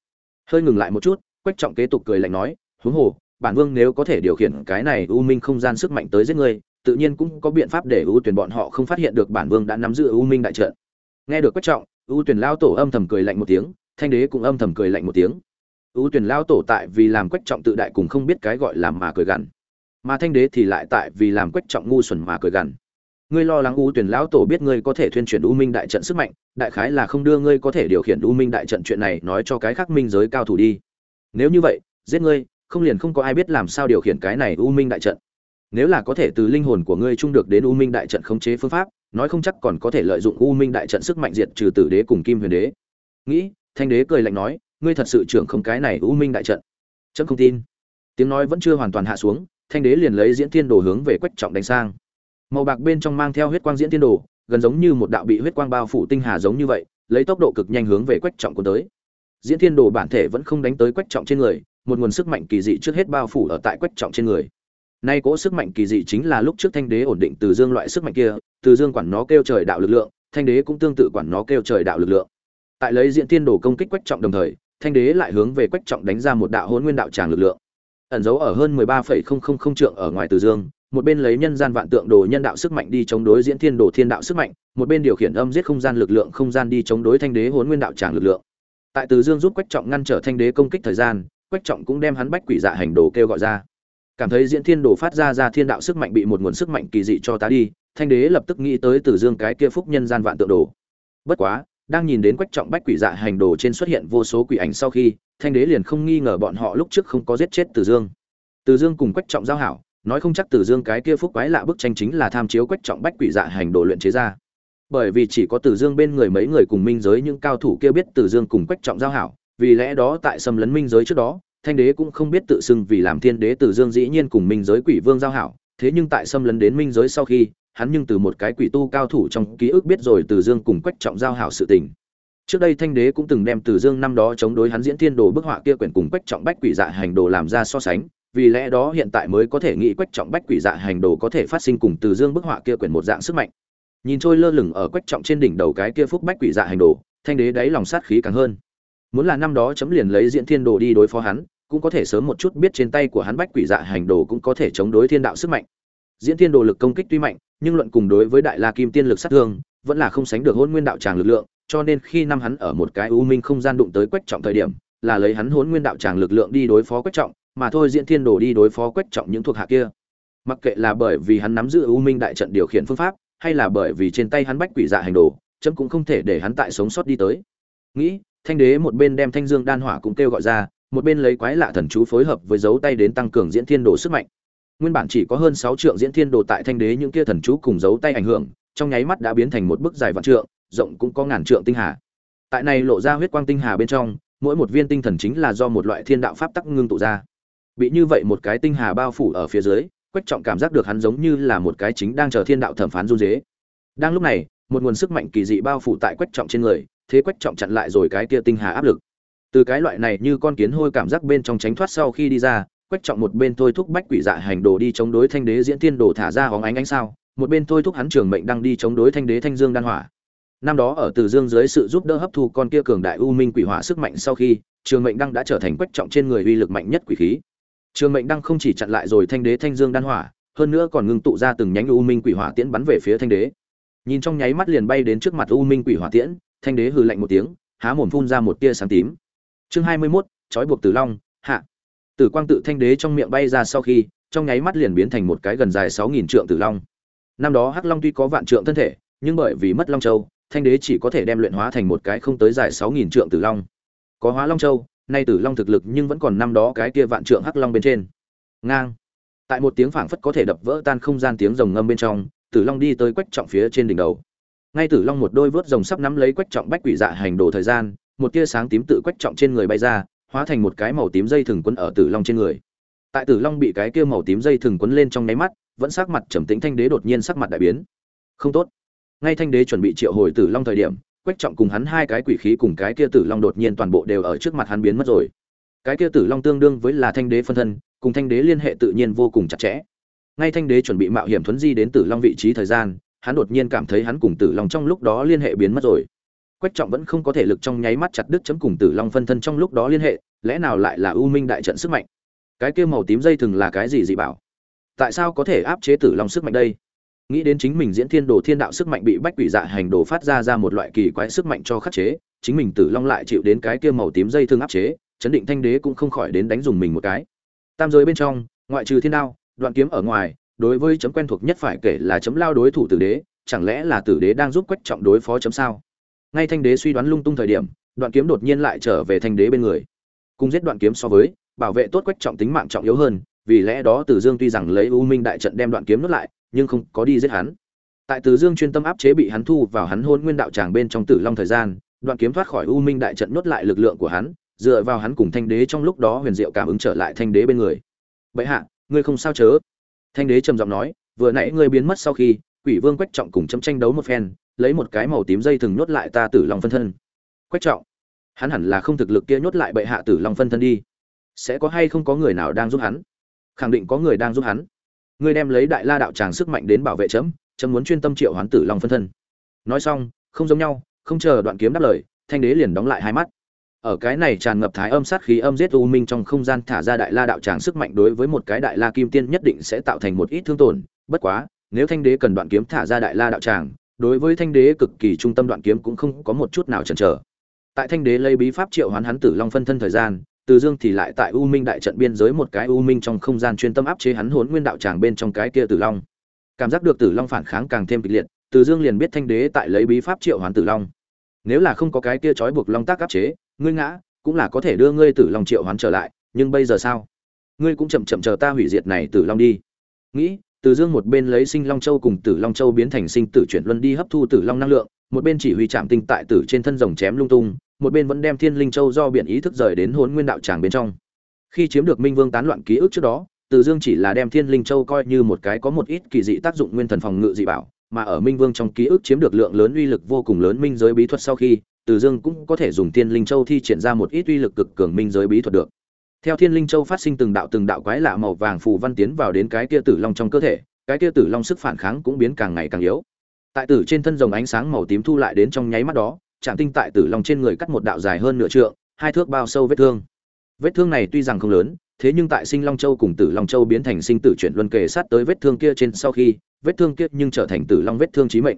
Hơi ngừng lại một chút, quách trọng kế tục cười lạnh nói, huống hồ, bản vương nếu có thể điều khiển cái này u minh không gian sức mạnh tới giết ngươi, tự nhiên cũng có biện pháp để ưu tuyển bọn họ không phát hiện được bản vương đã nắm giữ u minh đại trận. Nghe được quách trọng, ưu tuyển lao tổ âm thầm cười lạnh một tiếng thanh đế cũng âm thầm cười lạnh một tiếng. Ưu tuyển lao tổ tại vì làm quách trọng tự đại cùng không biết cái gọi là mà cười gằn. Mà thanh đế thì lại tại vì làm quách trọng ngu xuẩn mà cười gằn. Ngươi lo lắng ưu tuyển lão tổ biết ngươi có thể thuyên chuyển u minh đại trận sức mạnh, đại khái là không đưa ngươi có thể điều khiển u minh đại trận chuyện này nói cho cái khác minh giới cao thủ đi. Nếu như vậy, giết ngươi, không liền không có ai biết làm sao điều khiển cái này u minh đại trận. Nếu là có thể từ linh hồn của ngươi trung được đến u minh đại trận khống chế phương pháp, nói không chắc còn có thể lợi dụng u minh đại trận sức mạnh diệt trừ tử đế cùng kim huyền đế. Nghĩ thanh đế cười lạnh nói, ngươi thật sự trưởng không cái này u minh đại trận. Chấm không tin. Tiếng nói vẫn chưa hoàn toàn hạ xuống, thanh đế liền lấy diễn thiên đồ hướng về quách trọng đánh sang. Màu bạc bên trong mang theo huyết quang diễn thiên đồ, gần giống như một đạo bị huyết quang bao phủ tinh hà giống như vậy, lấy tốc độ cực nhanh hướng về quách trọng của tới. Diễn thiên đồ bản thể vẫn không đánh tới quách trọng trên người, một nguồn sức mạnh kỳ dị trước hết bao phủ ở tại quách trọng trên người. Nay cỗ sức mạnh kỳ dị chính là lúc trước thanh đế ổn định từ dương loại sức mạnh kia, từ dương quản nó kêu trời đạo lực lượng, thanh đế cũng tương tự quản nó kêu trời đạo lực lượng tại lấy diễn tiên đồ công kích quách trọng đồng thời, thanh đế lại hướng về quách trọng đánh ra một đạo hôn nguyên đạo tràng lực lượng. Ẩn giấu ở hơn mười ba phẩy không không không trượng ở ngoài từ dương, một bên lấy nhân gian vạn tượng đồ nhân đạo sức mạnh đi chống đối diễn thiên đồ thiên đạo sức mạnh, một bên điều khiển âm giết không gian lực lượng không gian đi chống đối thanh đế hôn nguyên đạo tràng lực lượng. Tại từ dương giúp quách trọng ngăn trở thanh đế công kích thời gian, quách trọng cũng đem hắn bách quỷ dạ hành đồ kêu gọi ra. Cảm thấy diễn thiên đồ phát ra ra thiên đạo sức mạnh bị một nguồn sức mạnh kỳ dị cho tá đi, thanh đế lập tức nghĩ tới từ dương cái kia phúc nhân gian vạn tượng đồ. Bất quá đang nhìn đến quách trọng bách quỷ dạ hành đồ trên xuất hiện vô số quỷ ảnh sau khi, thanh đế liền không nghi ngờ bọn họ lúc trước không có giết chết từ dương. Từ dương cùng quách trọng giao hảo, nói không chắc từ dương cái kia phúc quái lạ bức tranh chính là tham chiếu quách trọng bách quỷ dạ hành đồ luyện chế ra. Bởi vì chỉ có từ dương bên người mấy người cùng minh giới những cao thủ kia biết từ dương cùng quách trọng giao hảo, vì lẽ đó tại xâm lấn minh giới trước đó, thanh đế cũng không biết tự xưng vì làm thiên đế từ dương dĩ nhiên cùng minh giới quỷ vương giao hảo, thế nhưng tại xâm lấn đến minh giới sau khi hắn nhưng từ một cái quỷ tu cao thủ trong ký ức biết rồi từ dương cùng quách trọng giao hảo sự tình. Trước đây thanh đế cũng từng đem từ dương năm đó chống đối hắn diễn thiên đồ bức họa kia quyển cùng quách trọng bách quỷ dạ hành đồ làm ra so sánh, vì lẽ đó hiện tại mới có thể nghĩ quách trọng bách quỷ dạ hành đồ có thể phát sinh cùng từ dương bức họa kia quyển một dạng sức mạnh. Nhìn trôi lơ lửng ở quách trọng trên đỉnh đầu cái kia phúc bách quỷ dạ hành đồ, thanh đế đáy lòng sát khí càng hơn. Muốn là năm đó chấm liền lấy diễn thiên đồ đi đối phó hắn, cũng có thể sớm một chút biết trên tay của hắn bách quỷ dạ hành đồ cũng có thể chống đối thiên đạo sức mạnh. Diễn thiên đồ lực công kích tuy mạnh nhưng luận cùng đối với đại la kim tiên lực sát thương, vẫn là không sánh được hôn nguyên đạo tràng lực lượng, cho nên khi năm hắn ở một cái u minh không gian đụng tới quách trọng thời điểm, là lấy hắn hôn nguyên đạo tràng lực lượng đi đối phó quách trọng, mà thôi diễn thiên đồ đi đối phó quách trọng những thuộc hạ kia. Mặc kệ là bởi vì hắn nắm giữ u minh đại trận điều khiển phương pháp, hay là bởi vì trên tay hắn bách quỷ dạ hành đồ, chấm cũng không thể để hắn tại sống sót đi tới. Nghĩ, thanh đế một bên đem thanh dương đan hỏa cũng kêu gọi ra, một bên lấy quái lạ thần chú phối hợp với dấu tay đến tăng cường diễn thiên đồ sức mạnh nguyên bản chỉ có hơn sáu trượng diễn thiên đồ tại thanh đế những kia thần chú cùng dấu tay ảnh hưởng, trong nháy mắt đã biến thành một bức dài vạn trượng, rộng cũng có ngàn trượng tinh hà. Tại này lộ ra huyết quang tinh hà bên trong, mỗi một viên tinh thần chính là do một loại thiên đạo pháp tắc ngưng tụ ra. Bị như vậy một cái tinh hà bao phủ ở phía dưới, quách trọng cảm giác được hắn giống như là một cái chính đang chờ thiên đạo thẩm phán run dế. Đang lúc này, một nguồn sức mạnh kỳ dị bao phủ tại quách trọng trên người, thế quách trọng chặn lại rồi cái kia tinh hà áp lực. Từ cái loại này như con kiến hôi cảm giác bên trong tránh thoát sau khi đi ra quách trọng một bên thôi thúc bách quỷ dạ hành đồ đi chống đối thanh đế diễn tiên đồ thả ra hóng ánh ánh sao một bên thôi thúc hắn trường mệnh đang đi chống đối thanh đế thanh dương đan hỏa. Năm đó ở từ dương dưới sự giúp đỡ hấp thu con kia cường đại u minh quỷ hỏa sức mạnh sau khi trường mệnh đăng đã trở thành quách trọng trên người uy lực mạnh nhất quỷ khí. Trường mệnh đăng không chỉ chặn lại rồi thanh đế thanh dương đan hỏa hơn nữa còn ngưng tụ ra từng nhánh u minh quỷ hỏa tiễn bắn về phía thanh đế. Nhìn trong nháy mắt liền bay đến trước mặt u minh quỷ hỏa tiễn thanh đế hừ lạnh một tiếng há mồm phun ra một tia sáng tím. Chương hai mươi 21, trói buộc tử long hạ tử quang tự thanh đế trong miệng bay ra sau khi, trong nháy mắt liền biến thành một cái gần dài sáu nghìn trượng tử long. Năm đó hắc long tuy có vạn trượng thân thể, nhưng bởi vì mất long châu, thanh đế chỉ có thể đem luyện hóa thành một cái không tới dài sáu nghìn trượng tử long. Có hóa long châu, nay tử long thực lực nhưng vẫn còn năm đó cái kia vạn trượng hắc long bên trên. Ngang. Tại một tiếng phảng phất có thể đập vỡ tan không gian tiếng rồng ngâm bên trong, tử long đi tới quách trọng phía trên đỉnh đầu. Ngay tử long một đôi vớt rồng sắp nắm lấy quách trọng bách quỷ dạ hành đồ thời gian, một tia sáng tím tự quách trọng trên người bay ra hóa thành một cái màu tím dây thừng quấn ở tử long trên người. Tại tử long bị cái kia màu tím dây thừng quấn lên trong nháy mắt, vẫn sắc mặt trầm tĩnh thanh đế đột nhiên sắc mặt đại biến. Không tốt. Ngay thanh đế chuẩn bị triệu hồi tử long thời điểm, quách trọng cùng hắn hai cái quỷ khí cùng cái kia tử long đột nhiên toàn bộ đều ở trước mặt hắn biến mất rồi. Cái kia tử long tương đương với là thanh đế phân thân, cùng thanh đế liên hệ tự nhiên vô cùng chặt chẽ. Ngay thanh đế chuẩn bị mạo hiểm thuấn di đến tử long vị trí thời gian, hắn đột nhiên cảm thấy hắn cùng tử long trong lúc đó liên hệ biến mất rồi quách trọng vẫn không có thể lực trong nháy mắt chặt đứt chấm cùng tử long phân thân trong lúc đó liên hệ, lẽ nào lại là u minh đại trận sức mạnh? Cái kia màu tím dây thừng là cái gì dị bảo? Tại sao có thể áp chế tử long sức mạnh đây? Nghĩ đến chính mình diễn thiên đồ thiên đạo sức mạnh bị bách quỷ dạ hành đồ phát ra ra một loại kỳ quái sức mạnh cho khắc chế, chính mình tử long lại chịu đến cái kia màu tím dây thương áp chế, chấn định thanh đế cũng không khỏi đến đánh dùng mình một cái. Tam giới bên trong, ngoại trừ thiên đao, đoạn kiếm ở ngoài, đối với chấm quen thuộc nhất phải kể là chấm lao đối thủ tử đế, chẳng lẽ là tử đế đang giúp quách trọng đối phó chấm sao? Ngay thanh đế suy đoán lung tung thời điểm, đoạn kiếm đột nhiên lại trở về thanh đế bên người. Cùng giết đoạn kiếm so với, bảo vệ tốt quách trọng tính mạng trọng yếu hơn, vì lẽ đó tử dương tuy rằng lấy u minh đại trận đem đoạn kiếm nuốt lại, nhưng không có đi giết hắn. Tại tử dương chuyên tâm áp chế bị hắn thu vào hắn hôn nguyên đạo tràng bên trong tử long thời gian, đoạn kiếm thoát khỏi u minh đại trận nuốt lại lực lượng của hắn, dựa vào hắn cùng thanh đế trong lúc đó huyền diệu cảm ứng trở lại thanh đế bên người. Bệ hạ, ngươi không sao chớ? Thanh đế trầm giọng nói, vừa nãy ngươi biến mất sau khi, quỷ vương quách trọng cùng chấm tranh đấu một phen lấy một cái màu tím dây thừng nhốt lại ta tử long phân thân. Quách trọng, hắn hẳn là không thực lực kia nhốt lại bệ hạ tử long phân thân đi. Sẽ có hay không có người nào đang giúp hắn? Khẳng định có người đang giúp hắn. Ngươi đem lấy đại la đạo tràng sức mạnh đến bảo vệ chấm chấm muốn chuyên tâm triệu hoán tử long phân thân. Nói xong, không giống nhau, không chờ đoạn kiếm đáp lời, thanh đế liền đóng lại hai mắt. Ở cái này tràn ngập thái âm sát khí âm giết u minh trong không gian thả ra đại la đạo tràng sức mạnh đối với một cái đại la kim tiên nhất định sẽ tạo thành một ít thương tổn. Bất quá, nếu thanh đế cần đoạn kiếm thả ra đại la đạo tràng đối với thanh đế cực kỳ trung tâm đoạn kiếm cũng không có một chút nào chần chờ. Tại thanh đế lấy bí pháp triệu hoán hắn tử long phân thân thời gian, từ dương thì lại tại u minh đại trận biên giới một cái u minh trong không gian chuyên tâm áp chế hắn hốn nguyên đạo tràng bên trong cái kia tử long. Cảm giác được tử long phản kháng càng thêm kịch liệt, từ dương liền biết thanh đế tại lấy bí pháp triệu hoán tử long. Nếu là không có cái kia trói buộc long tác áp chế, ngươi ngã, cũng là có thể đưa ngươi tử long triệu hoán trở lại, nhưng bây giờ sao? Ngươi cũng chậm chậm chờ ta hủy diệt này tử long đi. Nghĩ từ dương một bên lấy sinh long châu cùng tử long châu biến thành sinh tử chuyển luân đi hấp thu tử long năng lượng, một bên chỉ huy chạm tinh tại tử trên thân rồng chém lung tung, một bên vẫn đem thiên linh châu do biển ý thức rời đến hốn nguyên đạo tràng bên trong. Khi chiếm được minh vương tán loạn ký ức trước đó, từ dương chỉ là đem thiên linh châu coi như một cái có một ít kỳ dị tác dụng nguyên thần phòng ngự dị bảo, mà ở minh vương trong ký ức chiếm được lượng lớn uy lực vô cùng lớn minh giới bí thuật sau khi, từ dương cũng có thể dùng thiên linh châu thi triển ra một ít uy lực cực cường minh giới bí thuật được theo thiên linh châu phát sinh từng đạo từng đạo quái lạ màu vàng phù văn tiến vào đến cái kia tử long trong cơ thể, cái kia tử long sức phản kháng cũng biến càng ngày càng yếu. Tại tử trên thân rồng ánh sáng màu tím thu lại đến trong nháy mắt đó chạm tinh tại tử long trên người cắt một đạo dài hơn nửa trượng, hai thước bao sâu vết thương. Vết thương này tuy rằng không lớn, thế nhưng tại sinh long châu cùng tử long châu biến thành sinh tử chuyển luân kề sát tới vết thương kia trên sau khi, vết thương kia nhưng trở thành tử long vết thương chí mệnh.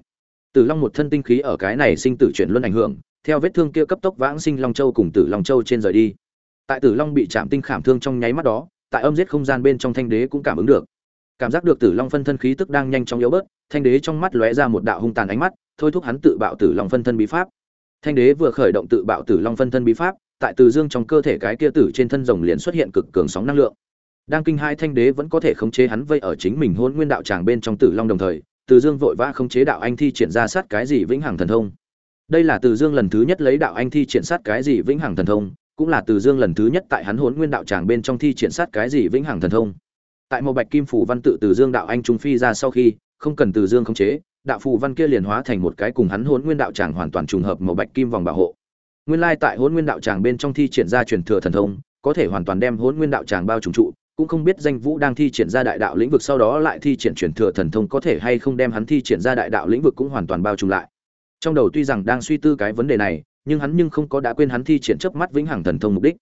Tử long một thân tinh khí ở cái này sinh tử chuyển luân ảnh hưởng, theo vết thương kia cấp tốc vãng sinh long châu cùng tử long châu trên rời đi tại tử long bị chạm tinh khảm thương trong nháy mắt đó, tại âm giết không gian bên trong thanh đế cũng cảm ứng được. Cảm giác được tử long phân thân khí tức đang nhanh chóng yếu bớt, thanh đế trong mắt lóe ra một đạo hung tàn ánh mắt, thôi thúc hắn tự bạo tử long phân thân bí pháp. Thanh đế vừa khởi động tự bạo tử long phân thân bí pháp, tại từ dương trong cơ thể cái kia tử trên thân rồng liền xuất hiện cực cường sóng năng lượng. Đang kinh hai thanh đế vẫn có thể khống chế hắn vây ở chính mình hôn nguyên đạo tràng bên trong tử long đồng thời, từ dương vội vã khống chế đạo anh thi triển ra sát cái gì vĩnh hằng thần thông. Đây là từ dương lần thứ nhất lấy đạo anh thi triển sát cái gì vĩnh hằng thần thông cũng là từ dương lần thứ nhất tại hắn hốn nguyên đạo tràng bên trong thi triển sát cái gì vĩnh hằng thần thông. Tại màu bạch kim phủ văn tự từ dương đạo anh trung phi ra sau khi, không cần từ dương khống chế, đạo phù văn kia liền hóa thành một cái cùng hắn hốn nguyên đạo tràng hoàn toàn trùng hợp màu bạch kim vòng bảo hộ. Nguyên lai tại hốn nguyên đạo tràng bên trong thi triển ra truyền thừa thần thông, có thể hoàn toàn đem hốn nguyên đạo tràng bao trùng trụ, cũng không biết danh vũ đang thi triển ra đại đạo lĩnh vực sau đó lại thi triển truyền thừa thần thông có thể hay không đem hắn thi triển ra đại đạo lĩnh vực cũng hoàn toàn bao trùm lại. Trong đầu tuy rằng đang suy tư cái vấn đề này nhưng hắn nhưng không có đã quên hắn thi triển chớp mắt vĩnh hằng thần thông mục đích.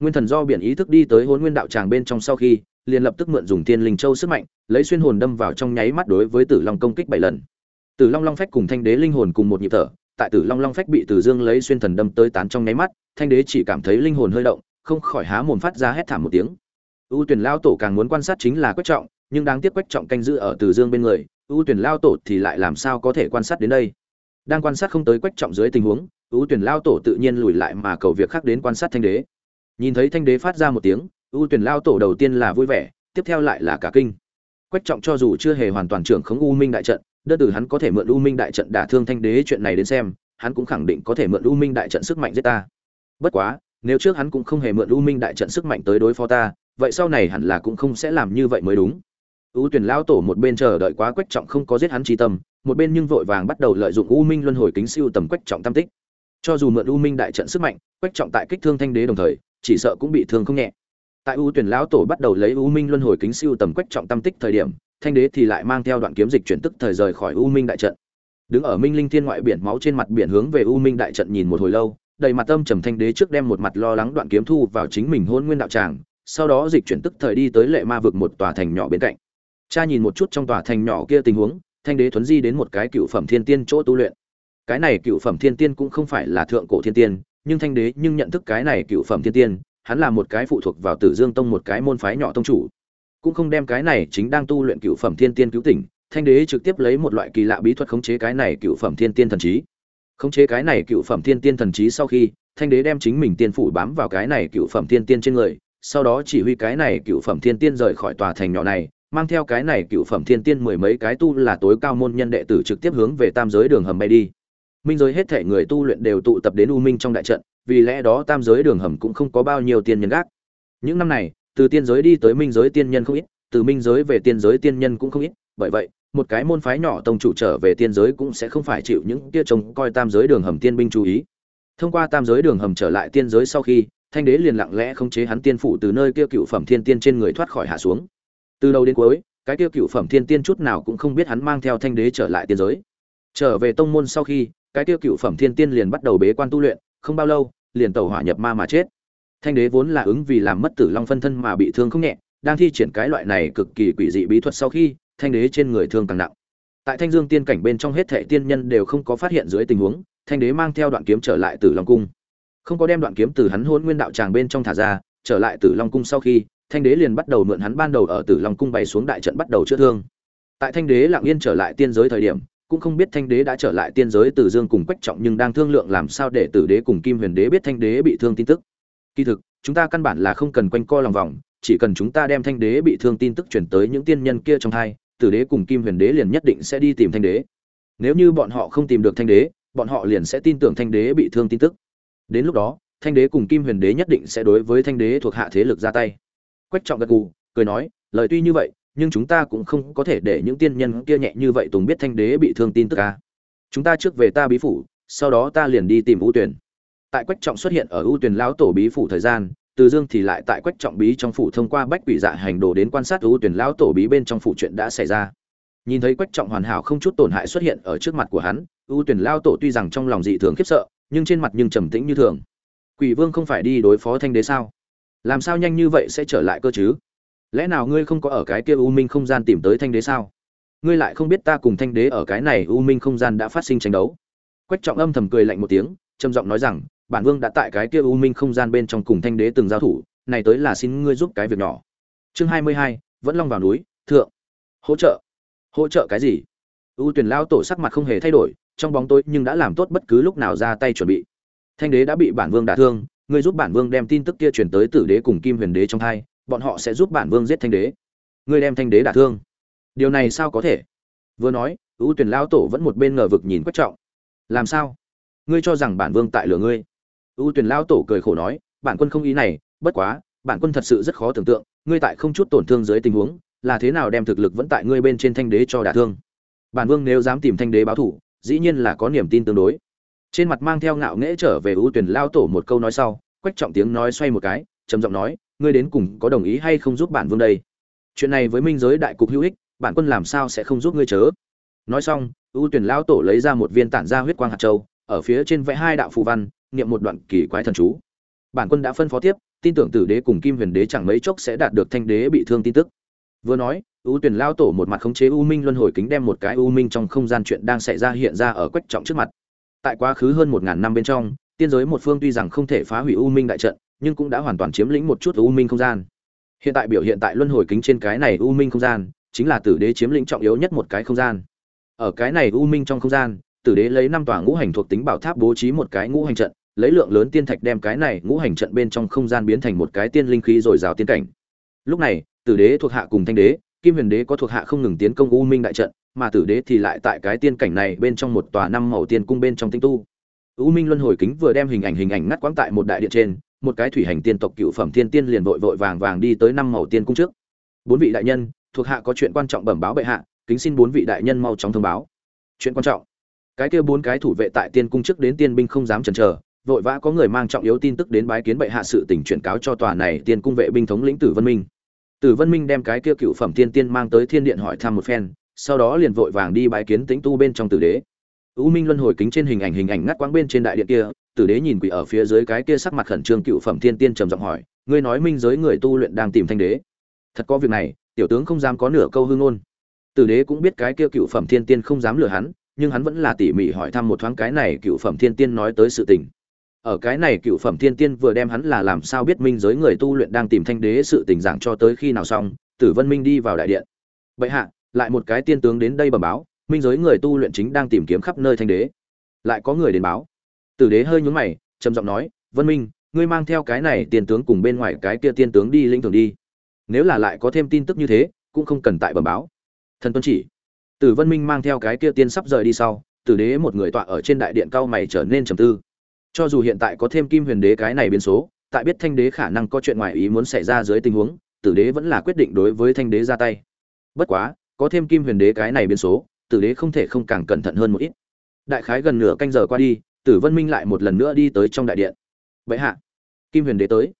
Nguyên thần do biển ý thức đi tới Hỗn nguyên đạo tràng bên trong sau khi, liền lập tức mượn dùng tiên linh châu sức mạnh, lấy xuyên hồn đâm vào trong nháy mắt đối với tử long công kích bảy lần. Tử long long phách cùng thanh đế linh hồn cùng một nhịp thở, tại tử long long phách bị tử dương lấy xuyên thần đâm tới tán trong nháy mắt, thanh đế chỉ cảm thấy linh hồn hơi động, không khỏi há mồm phát ra hét thảm một tiếng. U tuyển lao tổ càng muốn quan sát chính là quách trọng, nhưng đáng tiếc quách trọng canh giữ ở tử dương bên người u tuyển lao tổ thì lại làm sao có thể quan sát đến đây? Đang quan sát không tới quách trọng dưới tình huống ưu tuyển lao tổ tự nhiên lùi lại mà cầu việc khác đến quan sát thanh đế. Nhìn thấy thanh đế phát ra một tiếng ưu tuyển lao tổ đầu tiên là vui vẻ, tiếp theo lại là cả kinh. Quách trọng cho dù chưa hề hoàn toàn trưởng khống u minh đại trận, đơn từ hắn có thể mượn u minh đại trận đả thương thanh đế chuyện này đến xem, hắn cũng khẳng định có thể mượn u minh đại trận sức mạnh giết ta. Bất quá, nếu trước hắn cũng không hề mượn u minh đại trận sức mạnh tới đối phó ta, vậy sau này hẳn là cũng không sẽ làm như vậy mới đúng. U tuyển lao tổ một bên chờ đợi quá quách trọng không có giết hắn trí tâm, một bên nhưng vội vàng bắt đầu lợi dụng u minh luân hồi kính siêu tầm quách trọng tam tích cho dù mượn u minh đại trận sức mạnh, quách trọng tại kích thương thanh đế đồng thời, chỉ sợ cũng bị thương không nhẹ. Tại u tuyển lão tổ bắt đầu lấy u minh luân hồi kính siêu tầm quách trọng tâm tích thời điểm, thanh đế thì lại mang theo đoạn kiếm dịch chuyển tức thời rời khỏi u minh đại trận. Đứng ở minh linh thiên ngoại biển máu trên mặt biển hướng về u minh đại trận nhìn một hồi lâu, đầy mặt âm trầm thanh đế trước đem một mặt lo lắng đoạn kiếm thu vào chính mình hôn nguyên đạo tràng, sau đó dịch chuyển tức thời đi tới lệ ma vực một tòa thành nhỏ bên cạnh. Cha nhìn một chút trong tòa thành nhỏ kia tình huống, thanh đế thuấn di đến một cái cựu phẩm thiên tiên chỗ tu luyện cái này cựu phẩm thiên tiên cũng không phải là thượng cổ thiên tiên, nhưng thanh đế nhưng nhận thức cái này cựu phẩm thiên tiên, hắn là một cái phụ thuộc vào tử dương tông một cái môn phái nhỏ tông chủ. Cũng không đem cái này chính đang tu luyện cựu phẩm thiên tiên cứu tỉnh, thanh đế trực tiếp lấy một loại kỳ lạ bí thuật khống chế cái này cựu phẩm thiên tiên thần trí. Khống chế cái này cựu phẩm thiên tiên thần trí sau khi, thanh đế đem chính mình tiên phủ bám vào cái này cựu phẩm thiên tiên trên người, sau đó chỉ huy cái này cựu phẩm thiên tiên rời khỏi tòa thành nhỏ này, mang theo cái này cựu phẩm thiên tiên mười mấy cái tu là tối cao môn nhân đệ tử trực tiếp hướng về tam giới đường hầm bay đi minh giới hết thể người tu luyện đều tụ tập đến u minh trong đại trận, vì lẽ đó tam giới đường hầm cũng không có bao nhiêu tiên nhân gác. Những năm này, từ tiên giới đi tới minh giới tiên nhân không ít, từ minh giới về tiên giới tiên nhân cũng không ít, bởi vậy, một cái môn phái nhỏ tông chủ trở về tiên giới cũng sẽ không phải chịu những kia trông coi tam giới đường hầm tiên binh chú ý. Thông qua tam giới đường hầm trở lại tiên giới sau khi, thanh đế liền lặng lẽ không chế hắn tiên phụ từ nơi kia cựu phẩm thiên tiên trên người thoát khỏi hạ xuống. Từ đầu đến cuối, cái kia cựu phẩm thiên tiên chút nào cũng không biết hắn mang theo thanh đế trở lại tiên giới. Trở về tông môn sau khi cái tiêu cựu phẩm thiên tiên liền bắt đầu bế quan tu luyện, không bao lâu, liền tàu hỏa nhập ma mà chết. Thanh đế vốn là ứng vì làm mất tử long phân thân mà bị thương không nhẹ, đang thi triển cái loại này cực kỳ quỷ dị bí thuật sau khi, thanh đế trên người thương càng nặng. Tại thanh dương tiên cảnh bên trong hết thệ tiên nhân đều không có phát hiện dưới tình huống, thanh đế mang theo đoạn kiếm trở lại tử long cung. Không có đem đoạn kiếm từ hắn hôn nguyên đạo tràng bên trong thả ra, trở lại tử long cung sau khi, thanh đế liền bắt đầu mượn hắn ban đầu ở tử long cung bày xuống đại trận bắt đầu chữa thương. Tại thanh đế lặng yên trở lại tiên giới thời điểm cũng không biết thanh đế đã trở lại tiên giới từ dương cùng quách trọng nhưng đang thương lượng làm sao để tử đế cùng kim huyền đế biết thanh đế bị thương tin tức. Kỳ thực, chúng ta căn bản là không cần quanh co lòng vòng, chỉ cần chúng ta đem thanh đế bị thương tin tức chuyển tới những tiên nhân kia trong hai, tử đế cùng kim huyền đế liền nhất định sẽ đi tìm thanh đế. Nếu như bọn họ không tìm được thanh đế, bọn họ liền sẽ tin tưởng thanh đế bị thương tin tức. Đến lúc đó, thanh đế cùng kim huyền đế nhất định sẽ đối với thanh đế thuộc hạ thế lực ra tay. Quách trọng gật gù, cười nói, lời tuy như vậy nhưng chúng ta cũng không có thể để những tiên nhân kia nhẹ như vậy tùng biết thanh đế bị thương tin tức ca chúng ta trước về ta bí phủ, sau đó ta liền đi tìm ưu tuyển tại quách trọng xuất hiện ở ưu tuyển lão tổ bí phủ thời gian, từ dương thì lại tại quách trọng bí trong phủ thông qua bách quỷ dạ hành đồ đến quan sát ưu tuyển lão tổ bí bên trong phủ chuyện đã xảy ra. Nhìn thấy quách trọng hoàn hảo không chút tổn hại xuất hiện ở trước mặt của hắn ưu tuyển lão tổ tuy rằng trong lòng dị thường khiếp sợ, nhưng trên mặt nhưng trầm tĩnh như thường. Quỷ vương không phải đi đối phó thanh đế sao? Làm sao nhanh như vậy sẽ trở lại cơ chứ? Lẽ nào ngươi không có ở cái kia u minh không gian tìm tới thanh đế sao? Ngươi lại không biết ta cùng thanh đế ở cái này u minh không gian đã phát sinh tranh đấu. Quách trọng âm thầm cười lạnh một tiếng, trầm giọng nói rằng, bản vương đã tại cái kia u minh không gian bên trong cùng thanh đế từng giao thủ, này tới là xin ngươi giúp cái việc nhỏ. Chương hai mươi hai, vẫn long vào núi, thượng. Hỗ trợ. Hỗ trợ cái gì? U tuyển lao tổ sắc mặt không hề thay đổi, trong bóng tối nhưng đã làm tốt bất cứ lúc nào ra tay chuẩn bị. Thanh đế đã bị bản vương đả thương, ngươi giúp bản vương đem tin tức kia truyền tới tử đế cùng kim huyền đế trong hai bọn họ sẽ giúp bản vương giết thanh đế. Ngươi đem thanh đế đả thương. Điều này sao có thể? Vừa nói, ưu tuyển lao tổ vẫn một bên ngờ vực nhìn quách trọng. Làm sao? Ngươi cho rằng bản vương tại lửa ngươi? Ưu tuyển lao tổ cười khổ nói, bản quân không ý này, bất quá, bản quân thật sự rất khó tưởng tượng, ngươi tại không chút tổn thương dưới tình huống, là thế nào đem thực lực vẫn tại ngươi bên trên thanh đế cho đả thương? Bản vương nếu dám tìm thanh đế báo thủ, dĩ nhiên là có niềm tin tương đối. Trên mặt mang theo ngạo nghễ trở về ưu tuyển lao tổ một câu nói sau quách trọng tiếng nói xoay một cái, trầm giọng nói ngươi đến cùng có đồng ý hay không giúp bản vương đây? Chuyện này với minh giới đại cục hữu ích, bản quân làm sao sẽ không giúp ngươi chớ? Nói xong, ưu tuyển lão tổ lấy ra một viên tản ra huyết quang hạt châu, ở phía trên vẽ hai đạo phù văn, niệm một đoạn kỳ quái thần chú. Bản quân đã phân phó tiếp, tin tưởng tử đế cùng kim huyền đế chẳng mấy chốc sẽ đạt được thanh đế bị thương tin tức. Vừa nói, ưu tuyển lao tổ một mặt khống chế u minh luân hồi kính đem một cái u minh trong không gian chuyện đang xảy ra hiện ra ở quách trọng trước mặt. Tại quá khứ hơn một ngàn năm bên trong, tiên giới một phương tuy rằng không thể phá hủy u minh đại trận nhưng cũng đã hoàn toàn chiếm lĩnh một chút u minh không gian. Hiện tại biểu hiện tại luân hồi kính trên cái này u minh không gian, chính là tử đế chiếm lĩnh trọng yếu nhất một cái không gian. Ở cái này u minh trong không gian, tử đế lấy năm tòa ngũ hành thuộc tính bảo tháp bố trí một cái ngũ hành trận, lấy lượng lớn tiên thạch đem cái này ngũ hành trận bên trong không gian biến thành một cái tiên linh khí dồi dào tiên cảnh. Lúc này, tử đế thuộc hạ cùng thanh đế, kim huyền đế có thuộc hạ không ngừng tiến công u minh đại trận, mà tử đế thì lại tại cái tiên cảnh này bên trong một tòa năm màu tiên cung bên trong tinh tu. U minh luân hồi kính vừa đem hình ảnh hình ảnh ngắt quãng tại một đại điện trên một cái thủy hành tiên tộc cựu phẩm thiên tiên liền vội vội vàng vàng đi tới năm màu tiên cung trước. Bốn vị đại nhân, thuộc hạ có chuyện quan trọng bẩm báo bệ hạ, kính xin bốn vị đại nhân mau chóng thông báo. Chuyện quan trọng. Cái kia bốn cái thủ vệ tại tiên cung trước đến tiên binh không dám chần chờ, vội vã có người mang trọng yếu tin tức đến bái kiến bệ hạ sự tình chuyển cáo cho tòa này tiên cung vệ binh thống lĩnh tử vân minh. Tử vân minh đem cái kia cựu phẩm tiên tiên mang tới thiên điện hỏi thăm một phen, sau đó liền vội vàng đi bái kiến tính tu bên trong tử đế. U minh luân hồi kính trên hình ảnh hình ảnh ngắt quãng bên trên đại điện kia tử đế nhìn quỷ ở phía dưới cái kia sắc mặt khẩn trương cựu phẩm thiên tiên trầm giọng hỏi, ngươi nói minh giới người tu luyện đang tìm thanh đế. Thật có việc này, tiểu tướng không dám có nửa câu hương ngôn. Tử đế cũng biết cái kia cựu phẩm thiên tiên không dám lừa hắn, nhưng hắn vẫn là tỉ mỉ hỏi thăm một thoáng cái này cựu phẩm thiên tiên nói tới sự tình. Ở cái này cựu phẩm thiên tiên vừa đem hắn là làm sao biết minh giới người tu luyện đang tìm thanh đế sự tình giảng cho tới khi nào xong, tử vân minh đi vào đại điện. Bệ hạ, lại một cái tiên tướng đến đây bẩm báo, minh giới người tu luyện chính đang tìm kiếm khắp nơi thanh đế. Lại có người đến báo tử đế hơi nhún mày, trầm giọng nói, vân minh, ngươi mang theo cái này tiên tướng cùng bên ngoài cái kia tiên tướng đi linh thường đi. Nếu là lại có thêm tin tức như thế, cũng không cần tại bẩm báo. Thần tuân chỉ. Tử vân minh mang theo cái kia tiên sắp rời đi sau, tử đế một người tọa ở trên đại điện cao mày trở nên trầm tư. Cho dù hiện tại có thêm kim huyền đế cái này biến số, tại biết thanh đế khả năng có chuyện ngoài ý muốn xảy ra dưới tình huống, tử đế vẫn là quyết định đối với thanh đế ra tay. Bất quá, có thêm kim huyền đế cái này biến số, tử đế không thể không càng cẩn thận hơn một ít. Đại khái gần nửa canh giờ qua đi tử vân minh lại một lần nữa đi tới trong đại điện. Vậy hạ, kim huyền đế tới.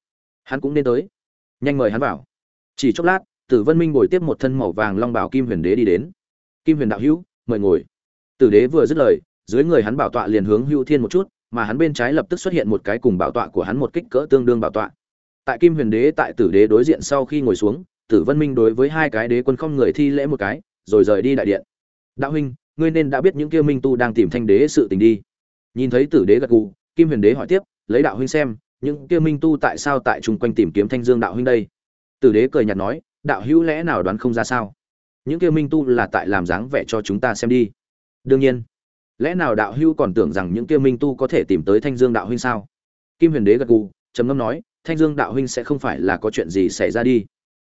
Hắn cũng nên tới. Nhanh mời hắn vào. Chỉ chốc lát, tử vân minh bồi tiếp một thân màu vàng long bảo kim huyền đế đi đến. Kim huyền đạo hữu, mời ngồi. Tử đế vừa dứt lời, dưới người hắn bảo tọa liền hướng hữu thiên một chút, mà hắn bên trái lập tức xuất hiện một cái cùng bảo tọa của hắn một kích cỡ tương đương bảo tọa. Tại kim huyền đế, tại tử đế đối diện sau khi ngồi xuống, tử vân minh đối với hai cái đế quân không người thi lễ một cái, rồi rời đi đại điện. Đạo huynh, ngươi nên đã biết những kia minh tu đang tìm thanh đế sự tình đi nhìn thấy tử đế gật gù, kim huyền đế hỏi tiếp, lấy đạo huynh xem, những kia minh tu tại sao tại chung quanh tìm kiếm thanh dương đạo huynh đây? Tử đế cười nhạt nói, đạo hữu lẽ nào đoán không ra sao? Những kia minh tu là tại làm dáng vẻ cho chúng ta xem đi. Đương nhiên. Lẽ nào đạo hữu còn tưởng rằng những kia minh tu có thể tìm tới thanh dương đạo huynh sao? Kim huyền đế gật gù, trầm ngâm nói, thanh dương đạo huynh sẽ không phải là có chuyện gì xảy ra đi.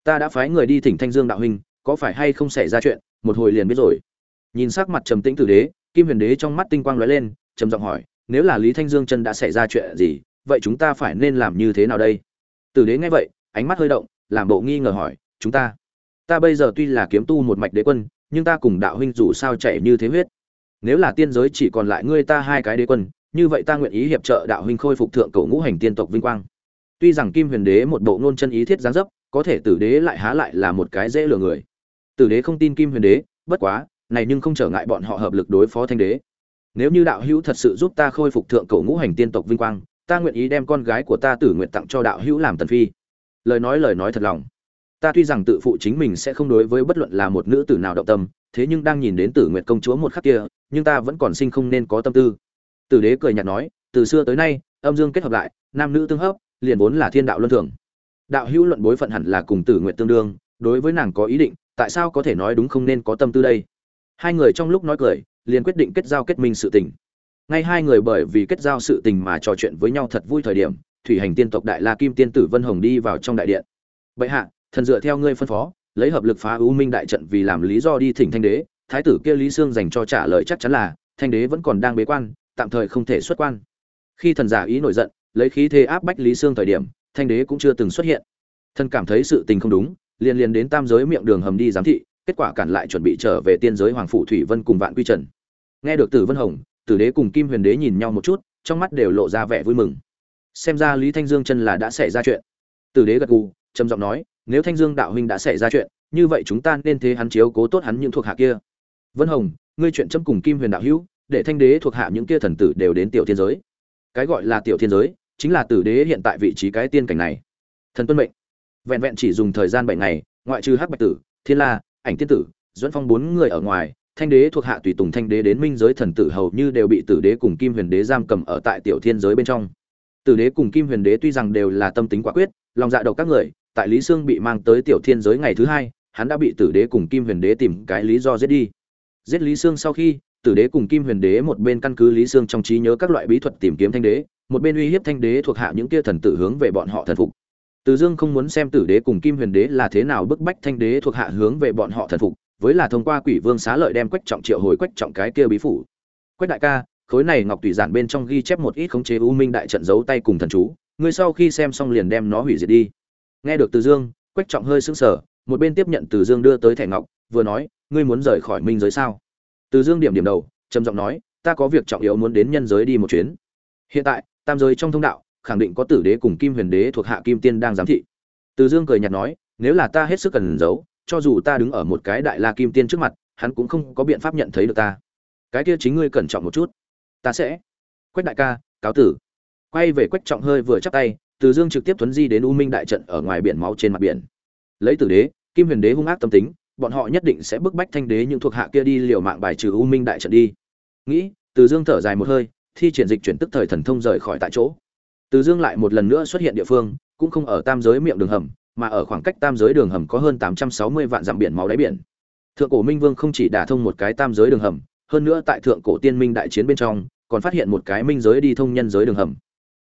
Ta đã phái người đi thỉnh thanh dương đạo huynh, có phải hay không xảy ra chuyện, một hồi liền biết rồi. Nhìn sắc mặt trầm tĩnh tử đế, kim huyền đế trong mắt tinh quang lóe lên trầm giọng hỏi, nếu là lý thanh dương chân đã xảy ra chuyện gì, vậy chúng ta phải nên làm như thế nào đây? Tử đế nghe vậy, ánh mắt hơi động, làm bộ nghi ngờ hỏi, chúng ta ta bây giờ tuy là kiếm tu một mạch đế quân, nhưng ta cùng đạo huynh dù sao chạy như thế huyết. Nếu là tiên giới chỉ còn lại ngươi ta hai cái đế quân, như vậy ta nguyện ý hiệp trợ đạo huynh khôi phục thượng cầu ngũ hành tiên tộc vinh quang. Tuy rằng kim huyền đế một bộ ngôn chân ý thiết giáng dấp, có thể tử đế lại há lại là một cái dễ lừa người. Tử đế không tin kim huyền đế, bất quá, này nhưng không trở ngại bọn họ hợp lực đối phó thanh đế nếu như đạo hữu thật sự giúp ta khôi phục thượng cầu ngũ hành tiên tộc vinh quang, ta nguyện ý đem con gái của ta tử nguyện tặng cho đạo hữu làm tần phi. Lời nói lời nói thật lòng. Ta tuy rằng tự phụ chính mình sẽ không đối với bất luận là một nữ tử nào động tâm, thế nhưng đang nhìn đến tử nguyện công chúa một khắc kia, nhưng ta vẫn còn sinh không nên có tâm tư. Tử đế cười nhạt nói, từ xưa tới nay, âm dương kết hợp lại, nam nữ tương hấp liền vốn là thiên đạo luân thường. Đạo hữu luận bối phận hẳn là cùng tử nguyện tương đương, đối với nàng có ý định, tại sao có thể nói đúng không nên có tâm tư đây? Hai người trong lúc nói cười liền quyết định kết giao kết minh sự tình. Ngay hai người bởi vì kết giao sự tình mà trò chuyện với nhau thật vui thời điểm, thủy hành tiên tộc đại la kim tiên tử vân hồng đi vào trong đại điện. Bệ hạ, thần dựa theo ngươi phân phó, lấy hợp lực phá ưu minh đại trận vì làm lý do đi thỉnh thanh đế. Thái tử kia lý sương dành cho trả lời chắc chắn là, thanh đế vẫn còn đang bế quan, tạm thời không thể xuất quan. Khi thần giả ý nổi giận, lấy khí thế áp bách lý sương thời điểm, thanh đế cũng chưa từng xuất hiện. Thần cảm thấy sự tình không đúng, liền liền đến tam giới miệng đường hầm đi giám thị, kết quả cản lại chuẩn bị trở về tiên giới hoàng phủ thủy vân cùng vạn quy trần nghe được tử vân hồng, tử đế cùng kim huyền đế nhìn nhau một chút, trong mắt đều lộ ra vẻ vui mừng. Xem ra lý thanh dương chân là đã xảy ra chuyện. Tử đế gật gù, trầm giọng nói, nếu thanh dương đạo huynh đã xảy ra chuyện, như vậy chúng ta nên thế hắn chiếu cố tốt hắn những thuộc hạ kia. Vân hồng, ngươi chuyện chấm cùng kim huyền đạo hữu, để thanh đế thuộc hạ những kia thần tử đều đến tiểu thiên giới. Cái gọi là tiểu thiên giới, chính là tử đế hiện tại vị trí cái tiên cảnh này. Thần tuân mệnh. Vẹn vẹn chỉ dùng thời gian bảy ngày, ngoại trừ hắc bạch tử, thiên la, ảnh tiên tử dẫn phong bốn người ở ngoài thanh đế thuộc hạ tùy tùng thanh đế đến minh giới thần tử hầu như đều bị tử đế cùng kim huyền đế giam cầm ở tại tiểu thiên giới bên trong. Tử đế cùng kim huyền đế tuy rằng đều là tâm tính quả quyết, lòng dạ độc các người, tại lý sương bị mang tới tiểu thiên giới ngày thứ hai, hắn đã bị tử đế cùng kim huyền đế tìm cái lý do giết đi. Giết lý sương sau khi, tử đế cùng kim huyền đế một bên căn cứ lý sương trong trí nhớ các loại bí thuật tìm kiếm thanh đế, một bên uy hiếp thanh đế thuộc hạ những kia thần tử hướng về bọn họ thần phục. Từ dương không muốn xem tử đế cùng kim huyền đế là thế nào bức bách thanh đế thuộc hạ hướng về bọn họ thần phục với là thông qua quỷ vương xá lợi đem quách trọng triệu hồi quách trọng cái kia bí phủ. Quách đại ca, khối này ngọc tùy giản bên trong ghi chép một ít khống chế u minh đại trận giấu tay cùng thần chú, ngươi sau khi xem xong liền đem nó hủy diệt đi. Nghe được từ dương, quách trọng hơi sững sờ, một bên tiếp nhận từ dương đưa tới thẻ ngọc, vừa nói, ngươi muốn rời khỏi minh giới sao? Từ dương điểm điểm đầu, trầm giọng nói, ta có việc trọng yếu muốn đến nhân giới đi một chuyến. Hiện tại, tam giới trong thông đạo, khẳng định có tử đế cùng kim huyền đế thuộc hạ kim tiên đang giám thị. Từ dương cười nhạt nói, nếu là ta hết sức cần giấu cho dù ta đứng ở một cái đại la kim tiên trước mặt, hắn cũng không có biện pháp nhận thấy được ta. Cái kia chính ngươi cẩn trọng một chút. Ta sẽ. Quách đại ca, cáo tử. Quay về quách trọng hơi vừa chắp tay, từ dương trực tiếp tuấn di đến u minh đại trận ở ngoài biển máu trên mặt biển. Lấy tử đế, kim huyền đế hung ác tâm tính, bọn họ nhất định sẽ bức bách thanh đế những thuộc hạ kia đi liều mạng bài trừ u minh đại trận đi. Nghĩ, từ dương thở dài một hơi, thi triển dịch chuyển tức thời thần thông rời khỏi tại chỗ. Từ dương lại một lần nữa xuất hiện địa phương, cũng không ở tam giới miệng đường hầm mà ở khoảng cách tam giới đường hầm có hơn tám trăm sáu mươi vạn dặm biển máu đáy biển. Thượng cổ minh vương không chỉ đả thông một cái tam giới đường hầm, hơn nữa tại thượng cổ tiên minh đại chiến bên trong, còn phát hiện một cái minh giới đi thông nhân giới đường hầm.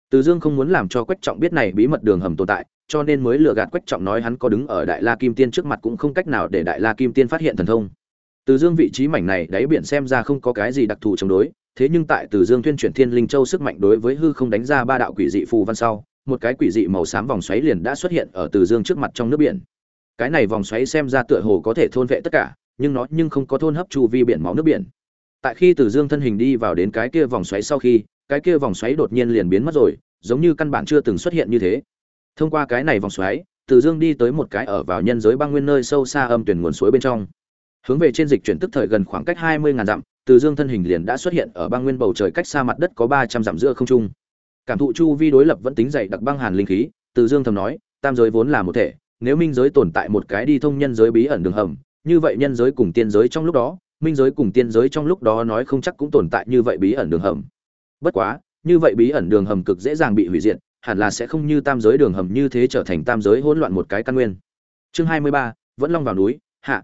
Từ dương không muốn làm cho quách trọng biết này bí mật đường hầm tồn tại, cho nên mới lừa gạt quách trọng nói hắn có đứng ở đại la kim tiên trước mặt cũng không cách nào để đại la kim tiên phát hiện thần thông. Từ dương vị trí mảnh này đáy biển xem ra không có cái gì đặc thù chống đối, thế nhưng tại từ dương tuyên chuyển thiên linh châu sức mạnh đối với hư không đánh ra ba đạo quỷ dị phù văn sau một cái quỷ dị màu xám vòng xoáy liền đã xuất hiện ở từ dương trước mặt trong nước biển. Cái này vòng xoáy xem ra tựa hồ có thể thôn vệ tất cả, nhưng nó nhưng không có thôn hấp chu vi biển máu nước biển. Tại khi từ dương thân hình đi vào đến cái kia vòng xoáy sau khi, cái kia vòng xoáy đột nhiên liền biến mất rồi, giống như căn bản chưa từng xuất hiện như thế. Thông qua cái này vòng xoáy, từ dương đi tới một cái ở vào nhân giới băng nguyên nơi sâu xa âm tuyển nguồn suối bên trong. Hướng về trên dịch chuyển tức thời gần khoảng cách hai mươi ngàn dặm, Từ Dương thân hình liền đã xuất hiện ở băng nguyên bầu trời cách xa mặt đất có 300 dặm giữa không trung. Cảm thụ chu vi đối lập vẫn tính dày đặc băng hàn linh khí, Từ Dương thầm nói, tam giới vốn là một thể, nếu minh giới tồn tại một cái đi thông nhân giới bí ẩn đường hầm, như vậy nhân giới cùng tiên giới trong lúc đó, minh giới cùng tiên giới trong lúc đó nói không chắc cũng tồn tại như vậy bí ẩn đường hầm. Bất quá, như vậy bí ẩn đường hầm cực dễ dàng bị hủy diệt, hẳn là sẽ không như tam giới đường hầm như thế trở thành tam giới hỗn loạn một cái căn nguyên. Chương 23, vẫn long vào núi, hạ.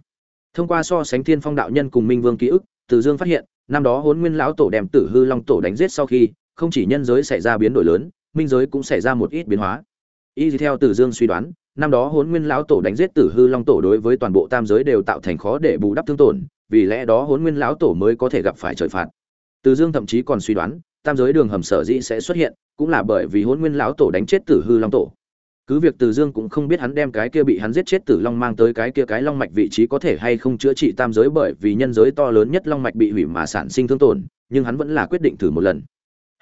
Thông qua so sánh Thiên Phong đạo nhân cùng Minh Vương ký ức, Từ Dương phát hiện, năm đó Hỗn Nguyên lão tổ đem Tử Hư Long tổ đánh giết sau khi, không chỉ nhân giới xảy ra biến đổi lớn, minh giới cũng xảy ra một ít biến hóa. Y theo Từ Dương suy đoán, năm đó Hỗn Nguyên lão tổ đánh giết Tử Hư Long tổ đối với toàn bộ tam giới đều tạo thành khó để bù đắp thương tổn, vì lẽ đó Hỗn Nguyên lão tổ mới có thể gặp phải trời phạt. Từ Dương thậm chí còn suy đoán, tam giới đường hầm sở dĩ sẽ xuất hiện, cũng là bởi vì Hỗn Nguyên lão tổ đánh chết Tử Hư Long tổ. Cứ việc Từ Dương cũng không biết hắn đem cái kia bị hắn giết chết Tử Long mang tới cái kia cái long mạch vị trí có thể hay không chữa trị tam giới bởi vì nhân giới to lớn nhất long mạch bị hủy mà sản sinh thương tổn, nhưng hắn vẫn là quyết định thử một lần.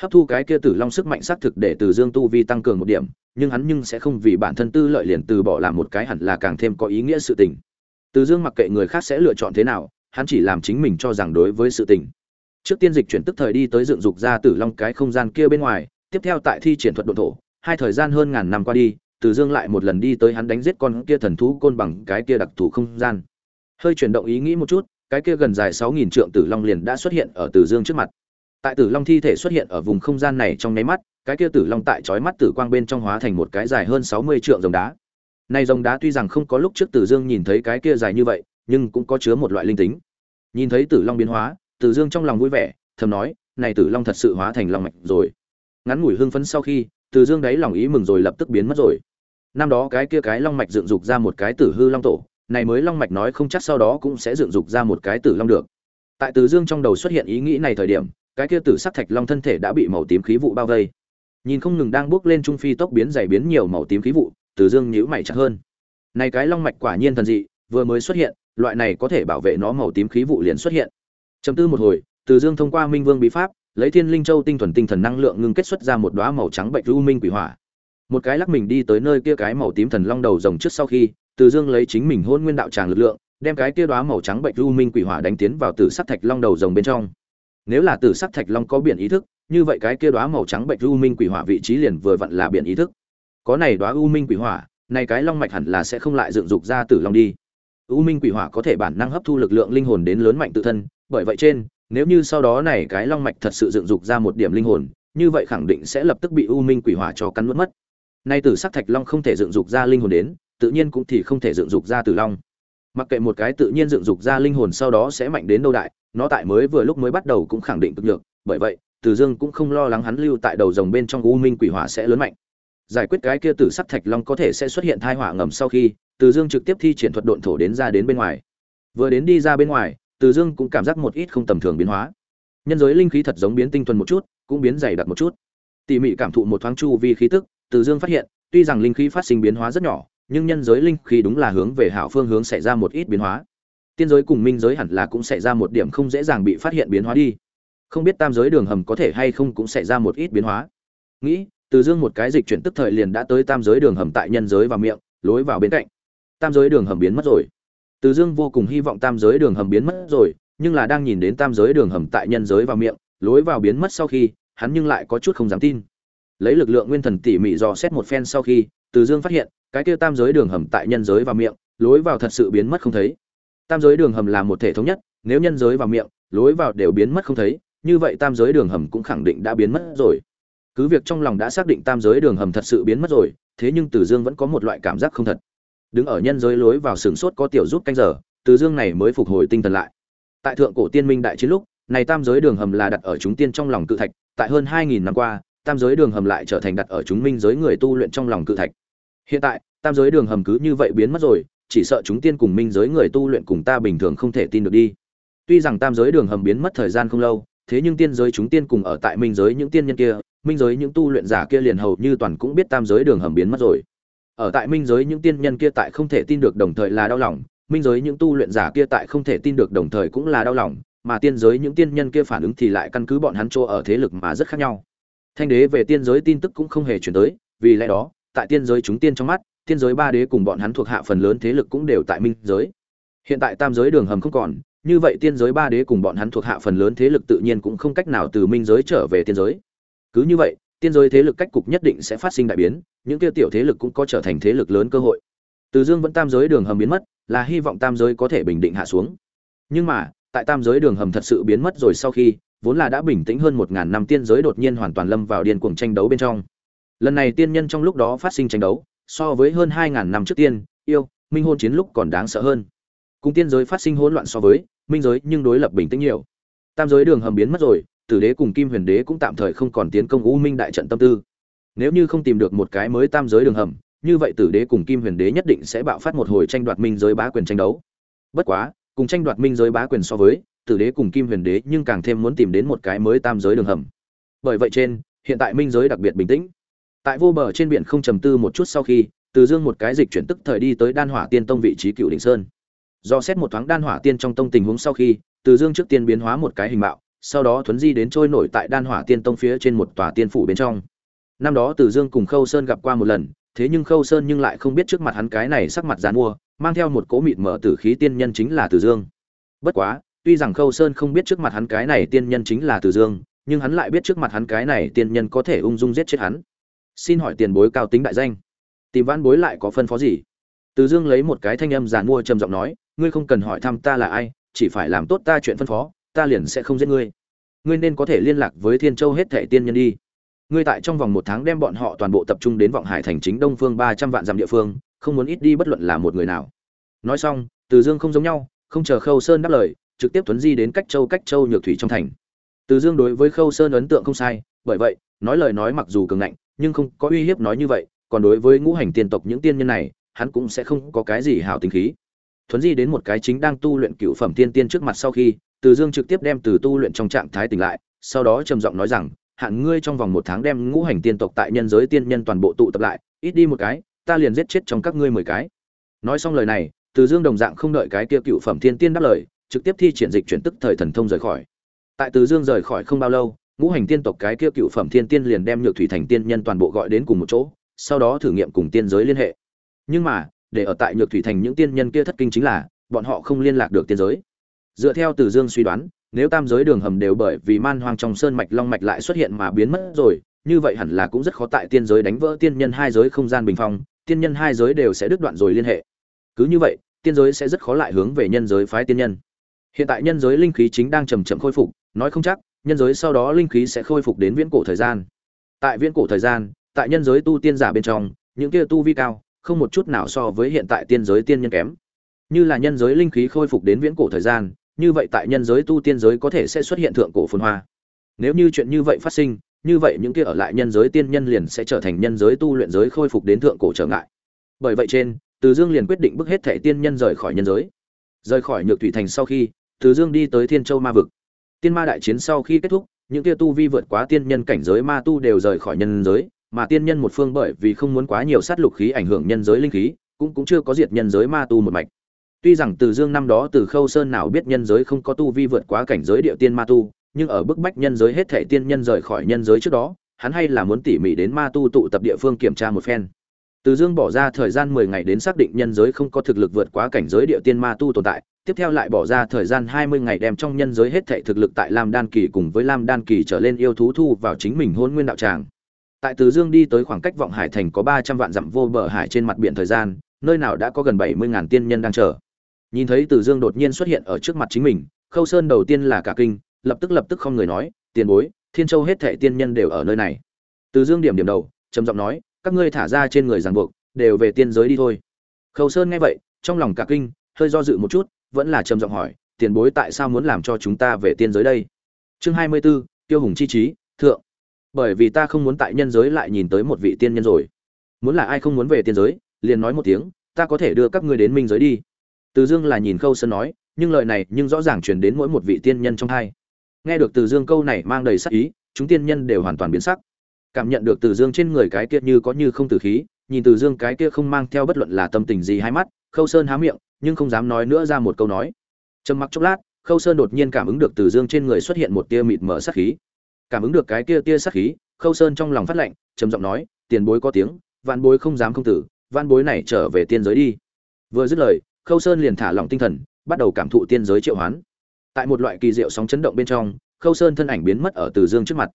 Hấp thu cái kia Tử Long sức mạnh xác thực để Từ Dương tu vi tăng cường một điểm, nhưng hắn nhưng sẽ không vì bản thân tư lợi liền từ bỏ làm một cái hẳn là càng thêm có ý nghĩa sự tình. Từ Dương mặc kệ người khác sẽ lựa chọn thế nào, hắn chỉ làm chính mình cho rằng đối với sự tình. Trước tiên dịch chuyển tức thời đi tới dựng dục ra Tử Long cái không gian kia bên ngoài, tiếp theo tại thi triển thuật độ thổ, hai thời gian hơn ngàn năm qua đi, từ dương lại một lần đi tới hắn đánh giết con kia thần thú côn bằng cái kia đặc thù không gian hơi chuyển động ý nghĩ một chút cái kia gần dài sáu nghìn trượng tử long liền đã xuất hiện ở từ dương trước mặt tại tử long thi thể xuất hiện ở vùng không gian này trong nháy mắt, cái kia tử long tại chói mắt tử quang bên trong hóa thành một cái dài hơn sáu mươi trượng rồng đá. Này rồng đá tuy rằng không có lúc trước tử dương nhìn thấy cái kia dài như vậy, nhưng cũng có chứa một loại linh tính. Nhìn thấy tử long biến hóa, tử dương trong lòng vui vẻ, thầm nói, này tử long thật sự hóa thành long mạch rồi. Ngắn ngủi hưng phấn sau khi, tử dương đấy lòng ý mừng rồi lập tức biến mất rồi. Năm đó cái kia cái long mạch dựng dục ra một cái tử hư long tổ, này mới long mạch nói không chắc sau đó cũng sẽ dựng dục ra một cái tử long được. Tại tử dương trong đầu xuất hiện ý nghĩ này thời điểm cái kia tử sắc thạch long thân thể đã bị màu tím khí vụ bao vây. Nhìn không ngừng đang bước lên trung phi tốc biến dày biến nhiều màu tím khí vụ, từ dương nhíu mày chặt hơn. Này cái long mạch quả nhiên thần dị, vừa mới xuất hiện, loại này có thể bảo vệ nó màu tím khí vụ liền xuất hiện. Chấm tư một hồi, từ dương thông qua minh vương bí pháp, lấy thiên linh châu tinh thuần tinh thần năng lượng ngưng kết xuất ra một đóa màu trắng bệnh u minh quỷ hỏa. Một cái lắc mình đi tới nơi kia cái màu tím thần long đầu rồng trước sau khi, từ dương lấy chính mình hôn nguyên đạo tràng lực lượng, đem cái kia đóa màu trắng bệnh u minh quỷ hỏa đánh tiến vào tử sắc thạch long đầu rồng bên trong nếu là tử sắc thạch long có biển ý thức như vậy cái kia đóa màu trắng bệnh u minh quỷ hỏa vị trí liền vừa vặn là biển ý thức có này đóa u minh quỷ hỏa này cái long mạch hẳn là sẽ không lại dựng dục ra tử long đi u minh quỷ hỏa có thể bản năng hấp thu lực lượng linh hồn đến lớn mạnh tự thân bởi vậy trên nếu như sau đó này cái long mạch thật sự dựng dục ra một điểm linh hồn, như vậy khẳng định sẽ lập tức bị u minh quỷ hỏa cho cắn nuốt mất. Nay tử sắc thạch long không thể dựng dục ra linh hồn đến, tự nhiên cũng thì không thể dựng dục ra tử long. Mặc kệ một cái tự nhiên dựng dục ra linh hồn sau đó sẽ mạnh đến đâu đại, nó tại mới vừa lúc mới bắt đầu cũng khẳng định cực nhược, bởi vậy, Từ Dương cũng không lo lắng hắn lưu tại đầu rồng bên trong u minh quỷ hỏa sẽ lớn mạnh. Giải quyết cái kia tử sắc thạch long có thể sẽ xuất hiện thai hỏa ngầm sau khi, Từ Dương trực tiếp thi triển thuật độn thổ đến ra đến bên ngoài. Vừa đến đi ra bên ngoài, từ dương cũng cảm giác một ít không tầm thường biến hóa nhân giới linh khí thật giống biến tinh thuần một chút cũng biến dày đặc một chút tỉ mỉ cảm thụ một thoáng chu vi khí tức từ dương phát hiện tuy rằng linh khí phát sinh biến hóa rất nhỏ nhưng nhân giới linh khí đúng là hướng về hảo phương hướng xảy ra một ít biến hóa. Tiên giới cùng minh giới hẳn là cũng xảy ra một điểm không dễ dàng bị phát hiện biến hóa đi. Không biết tam giới đường hầm có thể hay không cũng xảy ra một ít biến hóa. Nghĩ từ dương một cái dịch chuyển tức thời liền đã tới tam giới đường hầm tại nhân giới và miệng lối vào bên cạnh. Tam giới đường hầm biến mất rồi. Từ Dương vô cùng hy vọng tam giới đường hầm biến mất rồi, nhưng là đang nhìn đến tam giới đường hầm tại nhân giới vào miệng, lối vào biến mất sau khi, hắn nhưng lại có chút không dám tin. Lấy lực lượng nguyên thần tỉ mỉ dò xét một phen sau khi, Từ Dương phát hiện, cái kia tam giới đường hầm tại nhân giới và miệng, lối vào thật sự biến mất không thấy. Tam giới đường hầm là một thể thống nhất, nếu nhân giới và miệng, lối vào đều biến mất không thấy, như vậy tam giới đường hầm cũng khẳng định đã biến mất rồi. Cứ việc trong lòng đã xác định tam giới đường hầm thật sự biến mất rồi, thế nhưng Từ Dương vẫn có một loại cảm giác không thật đứng ở nhân giới lối vào sừng sốt có tiểu rút canh giờ từ dương này mới phục hồi tinh thần lại tại thượng cổ tiên minh đại chiến lúc này tam giới đường hầm là đặt ở chúng tiên trong lòng cự thạch tại hơn hai nghìn năm qua tam giới đường hầm lại trở thành đặt ở chúng minh giới người tu luyện trong lòng cự thạch. Hiện tại, tam giới đường hầm cứ như vậy biến mất rồi, chỉ sợ chúng tiên cùng minh giới người tu luyện cùng ta bình thường không thể tin được đi. Tuy rằng tam giới đường hầm biến mất thời gian không lâu, thế nhưng tiên giới chúng tiên cùng ở tại minh giới những tiên nhân kia, minh giới những tu luyện giả kia liền hầu như toàn cũng biết tam giới đường hầm biến mất rồi. Ở tại minh giới những tiên nhân kia tại không thể tin được đồng thời là đau lòng, minh giới những tu luyện giả kia tại không thể tin được đồng thời cũng là đau lòng, mà tiên giới những tiên nhân kia phản ứng thì lại căn cứ bọn hắn chỗ ở thế lực mà rất khác nhau thanh đế về tiên giới tin tức cũng không hề chuyển tới, vì lẽ đó, tại tiên giới chúng tiên trong mắt, tiên giới ba đế cùng bọn hắn thuộc hạ phần lớn thế lực cũng đều tại minh giới. Hiện tại tam giới đường hầm không còn, như vậy tiên giới ba đế cùng bọn hắn thuộc hạ phần lớn thế lực tự nhiên cũng không cách nào từ minh giới trở về tiên giới. Cứ như vậy, tiên giới thế lực cách cục nhất định sẽ phát sinh đại biến, những tiêu tiểu thế lực cũng có trở thành thế lực lớn cơ hội. Từ dương vẫn tam giới đường hầm biến mất, là hy vọng tam giới có thể bình định hạ xuống. Nhưng mà, tại tam giới đường hầm thật sự biến mất rồi sau khi vốn là đã bình tĩnh hơn một ngàn năm tiên giới đột nhiên hoàn toàn lâm vào điên cuồng tranh đấu bên trong. Lần này tiên nhân trong lúc đó phát sinh tranh đấu, so với hơn hai ngàn năm trước tiên, yêu, minh hôn chiến lúc còn đáng sợ hơn. Cùng tiên giới phát sinh hỗn loạn so với, minh giới nhưng đối lập bình tĩnh nhiều. Tam giới đường hầm biến mất rồi, tử đế cùng kim huyền đế cũng tạm thời không còn tiến công u minh đại trận tâm tư. Nếu như không tìm được một cái mới tam giới đường hầm, như vậy tử đế cùng kim huyền đế nhất định sẽ bạo phát một hồi tranh đoạt minh giới bá quyền tranh đấu. Bất quá, cùng tranh đoạt minh giới bá quyền so với tử đế cùng kim huyền đế nhưng càng thêm muốn tìm đến một cái mới tam giới đường hầm. Bởi vậy trên, hiện tại minh giới đặc biệt bình tĩnh. Tại vô bờ trên biển không trầm tư một chút sau khi, từ dương một cái dịch chuyển tức thời đi tới đan hỏa tiên tông vị trí cựu đỉnh sơn. Do xét một thoáng đan hỏa tiên trong tông tình huống sau khi, từ dương trước tiên biến hóa một cái hình mạo, sau đó thuấn di đến trôi nổi tại đan hỏa tiên tông phía trên một tòa tiên phủ bên trong. Năm đó từ dương cùng khâu sơn gặp qua một lần, thế nhưng khâu sơn nhưng lại không biết trước mặt hắn cái này sắc mặt dàn mua mang theo một cỗ mịt mở tử khí tiên nhân chính là từ dương. Bất quá tuy rằng khâu sơn không biết trước mặt hắn cái này tiên nhân chính là từ dương, nhưng hắn lại biết trước mặt hắn cái này tiên nhân có thể ung dung giết chết hắn. Xin hỏi tiền bối cao tính đại danh. Tìm văn bối lại có phân phó gì? Từ dương lấy một cái thanh âm giàn mua trầm giọng nói, ngươi không cần hỏi thăm ta là ai, chỉ phải làm tốt ta chuyện phân phó, ta liền sẽ không giết ngươi. Ngươi nên có thể liên lạc với thiên châu hết thệ tiên nhân đi. Ngươi tại trong vòng một tháng đem bọn họ toàn bộ tập trung đến vọng hải thành chính đông phương ba trăm vạn dặm địa phương, không muốn ít đi bất luận là một người nào. Nói xong, từ dương không giống nhau, không chờ khâu sơn đáp lời trực tiếp tuấn di đến cách châu cách châu nhược thủy trong thành. Từ dương đối với khâu sơn ấn tượng không sai, bởi vậy, nói lời nói mặc dù cường ngạnh, nhưng không có uy hiếp nói như vậy, còn đối với ngũ hành tiên tộc những tiên nhân này, hắn cũng sẽ không có cái gì hảo tính khí. Thuấn di đến một cái chính đang tu luyện cựu phẩm tiên tiên trước mặt sau khi, từ dương trực tiếp đem từ tu luyện trong trạng thái tỉnh lại, sau đó trầm giọng nói rằng hạn ngươi trong vòng một tháng đem ngũ hành tiên tộc tại nhân giới tiên nhân toàn bộ tụ tập lại, ít đi một cái, ta liền giết chết trong các ngươi mười cái. Nói xong lời này, từ dương đồng dạng không đợi cái kia cựu phẩm tiên tiên đáp lời trực tiếp thi triển dịch chuyển tức thời thần thông rời khỏi. Tại từ dương rời khỏi không bao lâu, ngũ hành tiên tộc cái kia cựu phẩm thiên tiên liền đem nhược thủy thành tiên nhân toàn bộ gọi đến cùng một chỗ, sau đó thử nghiệm cùng tiên giới liên hệ. Nhưng mà, để ở tại nhược thủy thành những tiên nhân kia thất kinh chính là, bọn họ không liên lạc được tiên giới. Dựa theo từ dương suy đoán, nếu tam giới đường hầm đều bởi vì man hoang trong sơn mạch long mạch lại xuất hiện mà biến mất rồi, như vậy hẳn là cũng rất khó tại tiên giới đánh vỡ tiên nhân hai giới không gian bình phong, tiên nhân hai giới đều sẽ đứt đoạn rồi liên hệ. Cứ như vậy, tiên giới sẽ rất khó lại hướng về nhân giới phái tiên nhân hiện tại nhân giới linh khí chính đang chầm chậm khôi phục, nói không chắc, nhân giới sau đó linh khí sẽ khôi phục đến viễn cổ thời gian. Tại viễn cổ thời gian, tại nhân giới tu tiên giả bên trong, những kia tu vi cao, không một chút nào so với hiện tại tiên giới tiên nhân kém. Như là nhân giới linh khí khôi phục đến viễn cổ thời gian, như vậy tại nhân giới tu tiên giới có thể sẽ xuất hiện thượng cổ phồn hoa. Nếu như chuyện như vậy phát sinh, như vậy những kia ở lại nhân giới tiên nhân liền sẽ trở thành nhân giới tu luyện giới khôi phục đến thượng cổ trở ngại. Bởi vậy trên, từ dương liền quyết định bức hết thể tiên nhân rời khỏi nhân giới rời khỏi nhược thủy thành sau khi, từ dương đi tới thiên châu ma vực. Tiên ma đại chiến sau khi kết thúc, những kia tu vi vượt quá tiên nhân cảnh giới ma tu đều rời khỏi nhân giới, mà tiên nhân một phương bởi vì không muốn quá nhiều sát lục khí ảnh hưởng nhân giới linh khí, cũng cũng chưa có diệt nhân giới ma tu một mạch. Tuy rằng từ dương năm đó từ khâu sơn nào biết nhân giới không có tu vi vượt quá cảnh giới địa tiên ma tu, nhưng ở bức bách nhân giới hết thể tiên nhân rời khỏi nhân giới trước đó, hắn hay là muốn tỉ mỉ đến ma tu tụ tập địa phương kiểm tra một phen từ dương bỏ ra thời gian mười ngày đến xác định nhân giới không có thực lực vượt quá cảnh giới địa tiên ma tu tồn tại tiếp theo lại bỏ ra thời gian hai mươi ngày đem trong nhân giới hết thảy thực lực tại Lam Đan kỳ cùng với Lam Đan kỳ trở lên yêu thú thu vào chính mình Hỗn nguyên đạo tràng. Tại Từ Dương đi tới khoảng cách vọng hải thành có ba trăm vạn dặm vô bờ hải trên mặt biển thời gian, nơi nào đã có gần bảy mươi ngàn tiên nhân đang chờ. Nhìn thấy Từ Dương đột nhiên xuất hiện ở trước mặt chính mình, Khâu Sơn đầu tiên là cả kinh, lập tức lập tức không người nói, "Tiền bối, Thiên Châu hết thảy tiên nhân đều ở nơi này." Từ Dương điểm điểm đầu, trầm giọng nói, "Các ngươi thả ra trên người ràng buộc, đều về tiên giới đi thôi." Khâu Sơn nghe vậy, trong lòng cả kinh, hơi do dự một chút, vẫn là trầm giọng hỏi, tiền bối tại sao muốn làm cho chúng ta về tiên giới đây? Chương 24, Tiêu Hùng chi trí, thượng. Bởi vì ta không muốn tại nhân giới lại nhìn tới một vị tiên nhân rồi. Muốn là ai không muốn về tiên giới, liền nói một tiếng, ta có thể đưa các ngươi đến minh giới đi. Từ Dương là nhìn Khâu Sơn nói, nhưng lời này nhưng rõ ràng truyền đến mỗi một vị tiên nhân trong hai. Nghe được Từ Dương câu này mang đầy sắc ý, chúng tiên nhân đều hoàn toàn biến sắc. Cảm nhận được Từ Dương trên người cái kia như có như không từ khí, nhìn Từ Dương cái kia không mang theo bất luận là tâm tình gì hai mắt, Khâu Sơn há miệng, nhưng không dám nói nữa ra một câu nói. Trầm mặc chốc lát khâu sơn đột nhiên cảm ứng được từ dương trên người xuất hiện một tia mịt mở sát khí. Cảm ứng được cái kia tia sát khí khâu sơn trong lòng phát lạnh trầm giọng nói tiền bối có tiếng vạn bối không dám không tử vạn bối này trở về tiên giới đi. Vừa dứt lời khâu sơn liền thả lỏng tinh thần bắt đầu cảm thụ tiên giới triệu hoán. Tại một loại kỳ diệu sóng chấn động bên trong khâu sơn thân ảnh biến mất ở từ dương trước mặt.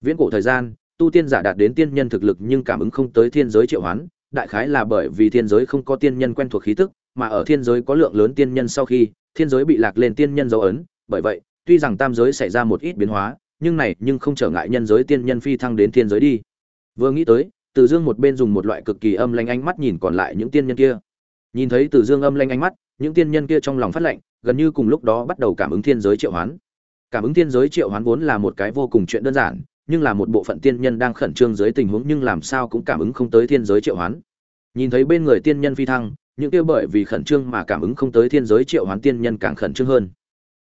Viễn cổ thời gian tu tiên giả đạt đến tiên nhân thực lực nhưng cảm ứng không tới thiên giới triệu hoán đại khái là bởi vì thiên giới không có tiên nhân quen thuộc khí tức mà ở thiên giới có lượng lớn tiên nhân sau khi thiên giới bị lạc lên tiên nhân dấu ấn. Bởi vậy tuy rằng tam giới xảy ra một ít biến hóa nhưng này nhưng không trở ngại nhân giới tiên nhân phi thăng đến thiên giới đi. Vừa nghĩ tới từ dương một bên dùng một loại cực kỳ âm lanh ánh mắt nhìn còn lại những tiên nhân kia. Nhìn thấy từ dương âm lanh ánh mắt những tiên nhân kia trong lòng phát lạnh, gần như cùng lúc đó bắt đầu cảm ứng thiên giới triệu hoán. Cảm ứng thiên giới triệu hoán vốn là một cái vô cùng chuyện đơn giản nhưng là một bộ phận tiên nhân đang khẩn trương dưới tình huống nhưng làm sao cũng cảm ứng không tới thiên giới triệu hoán. Nhìn thấy bên người tiên nhân phi thăng, những kia bởi vì khẩn trương mà cảm ứng không tới thiên giới triệu hoán tiên nhân càng khẩn trương hơn.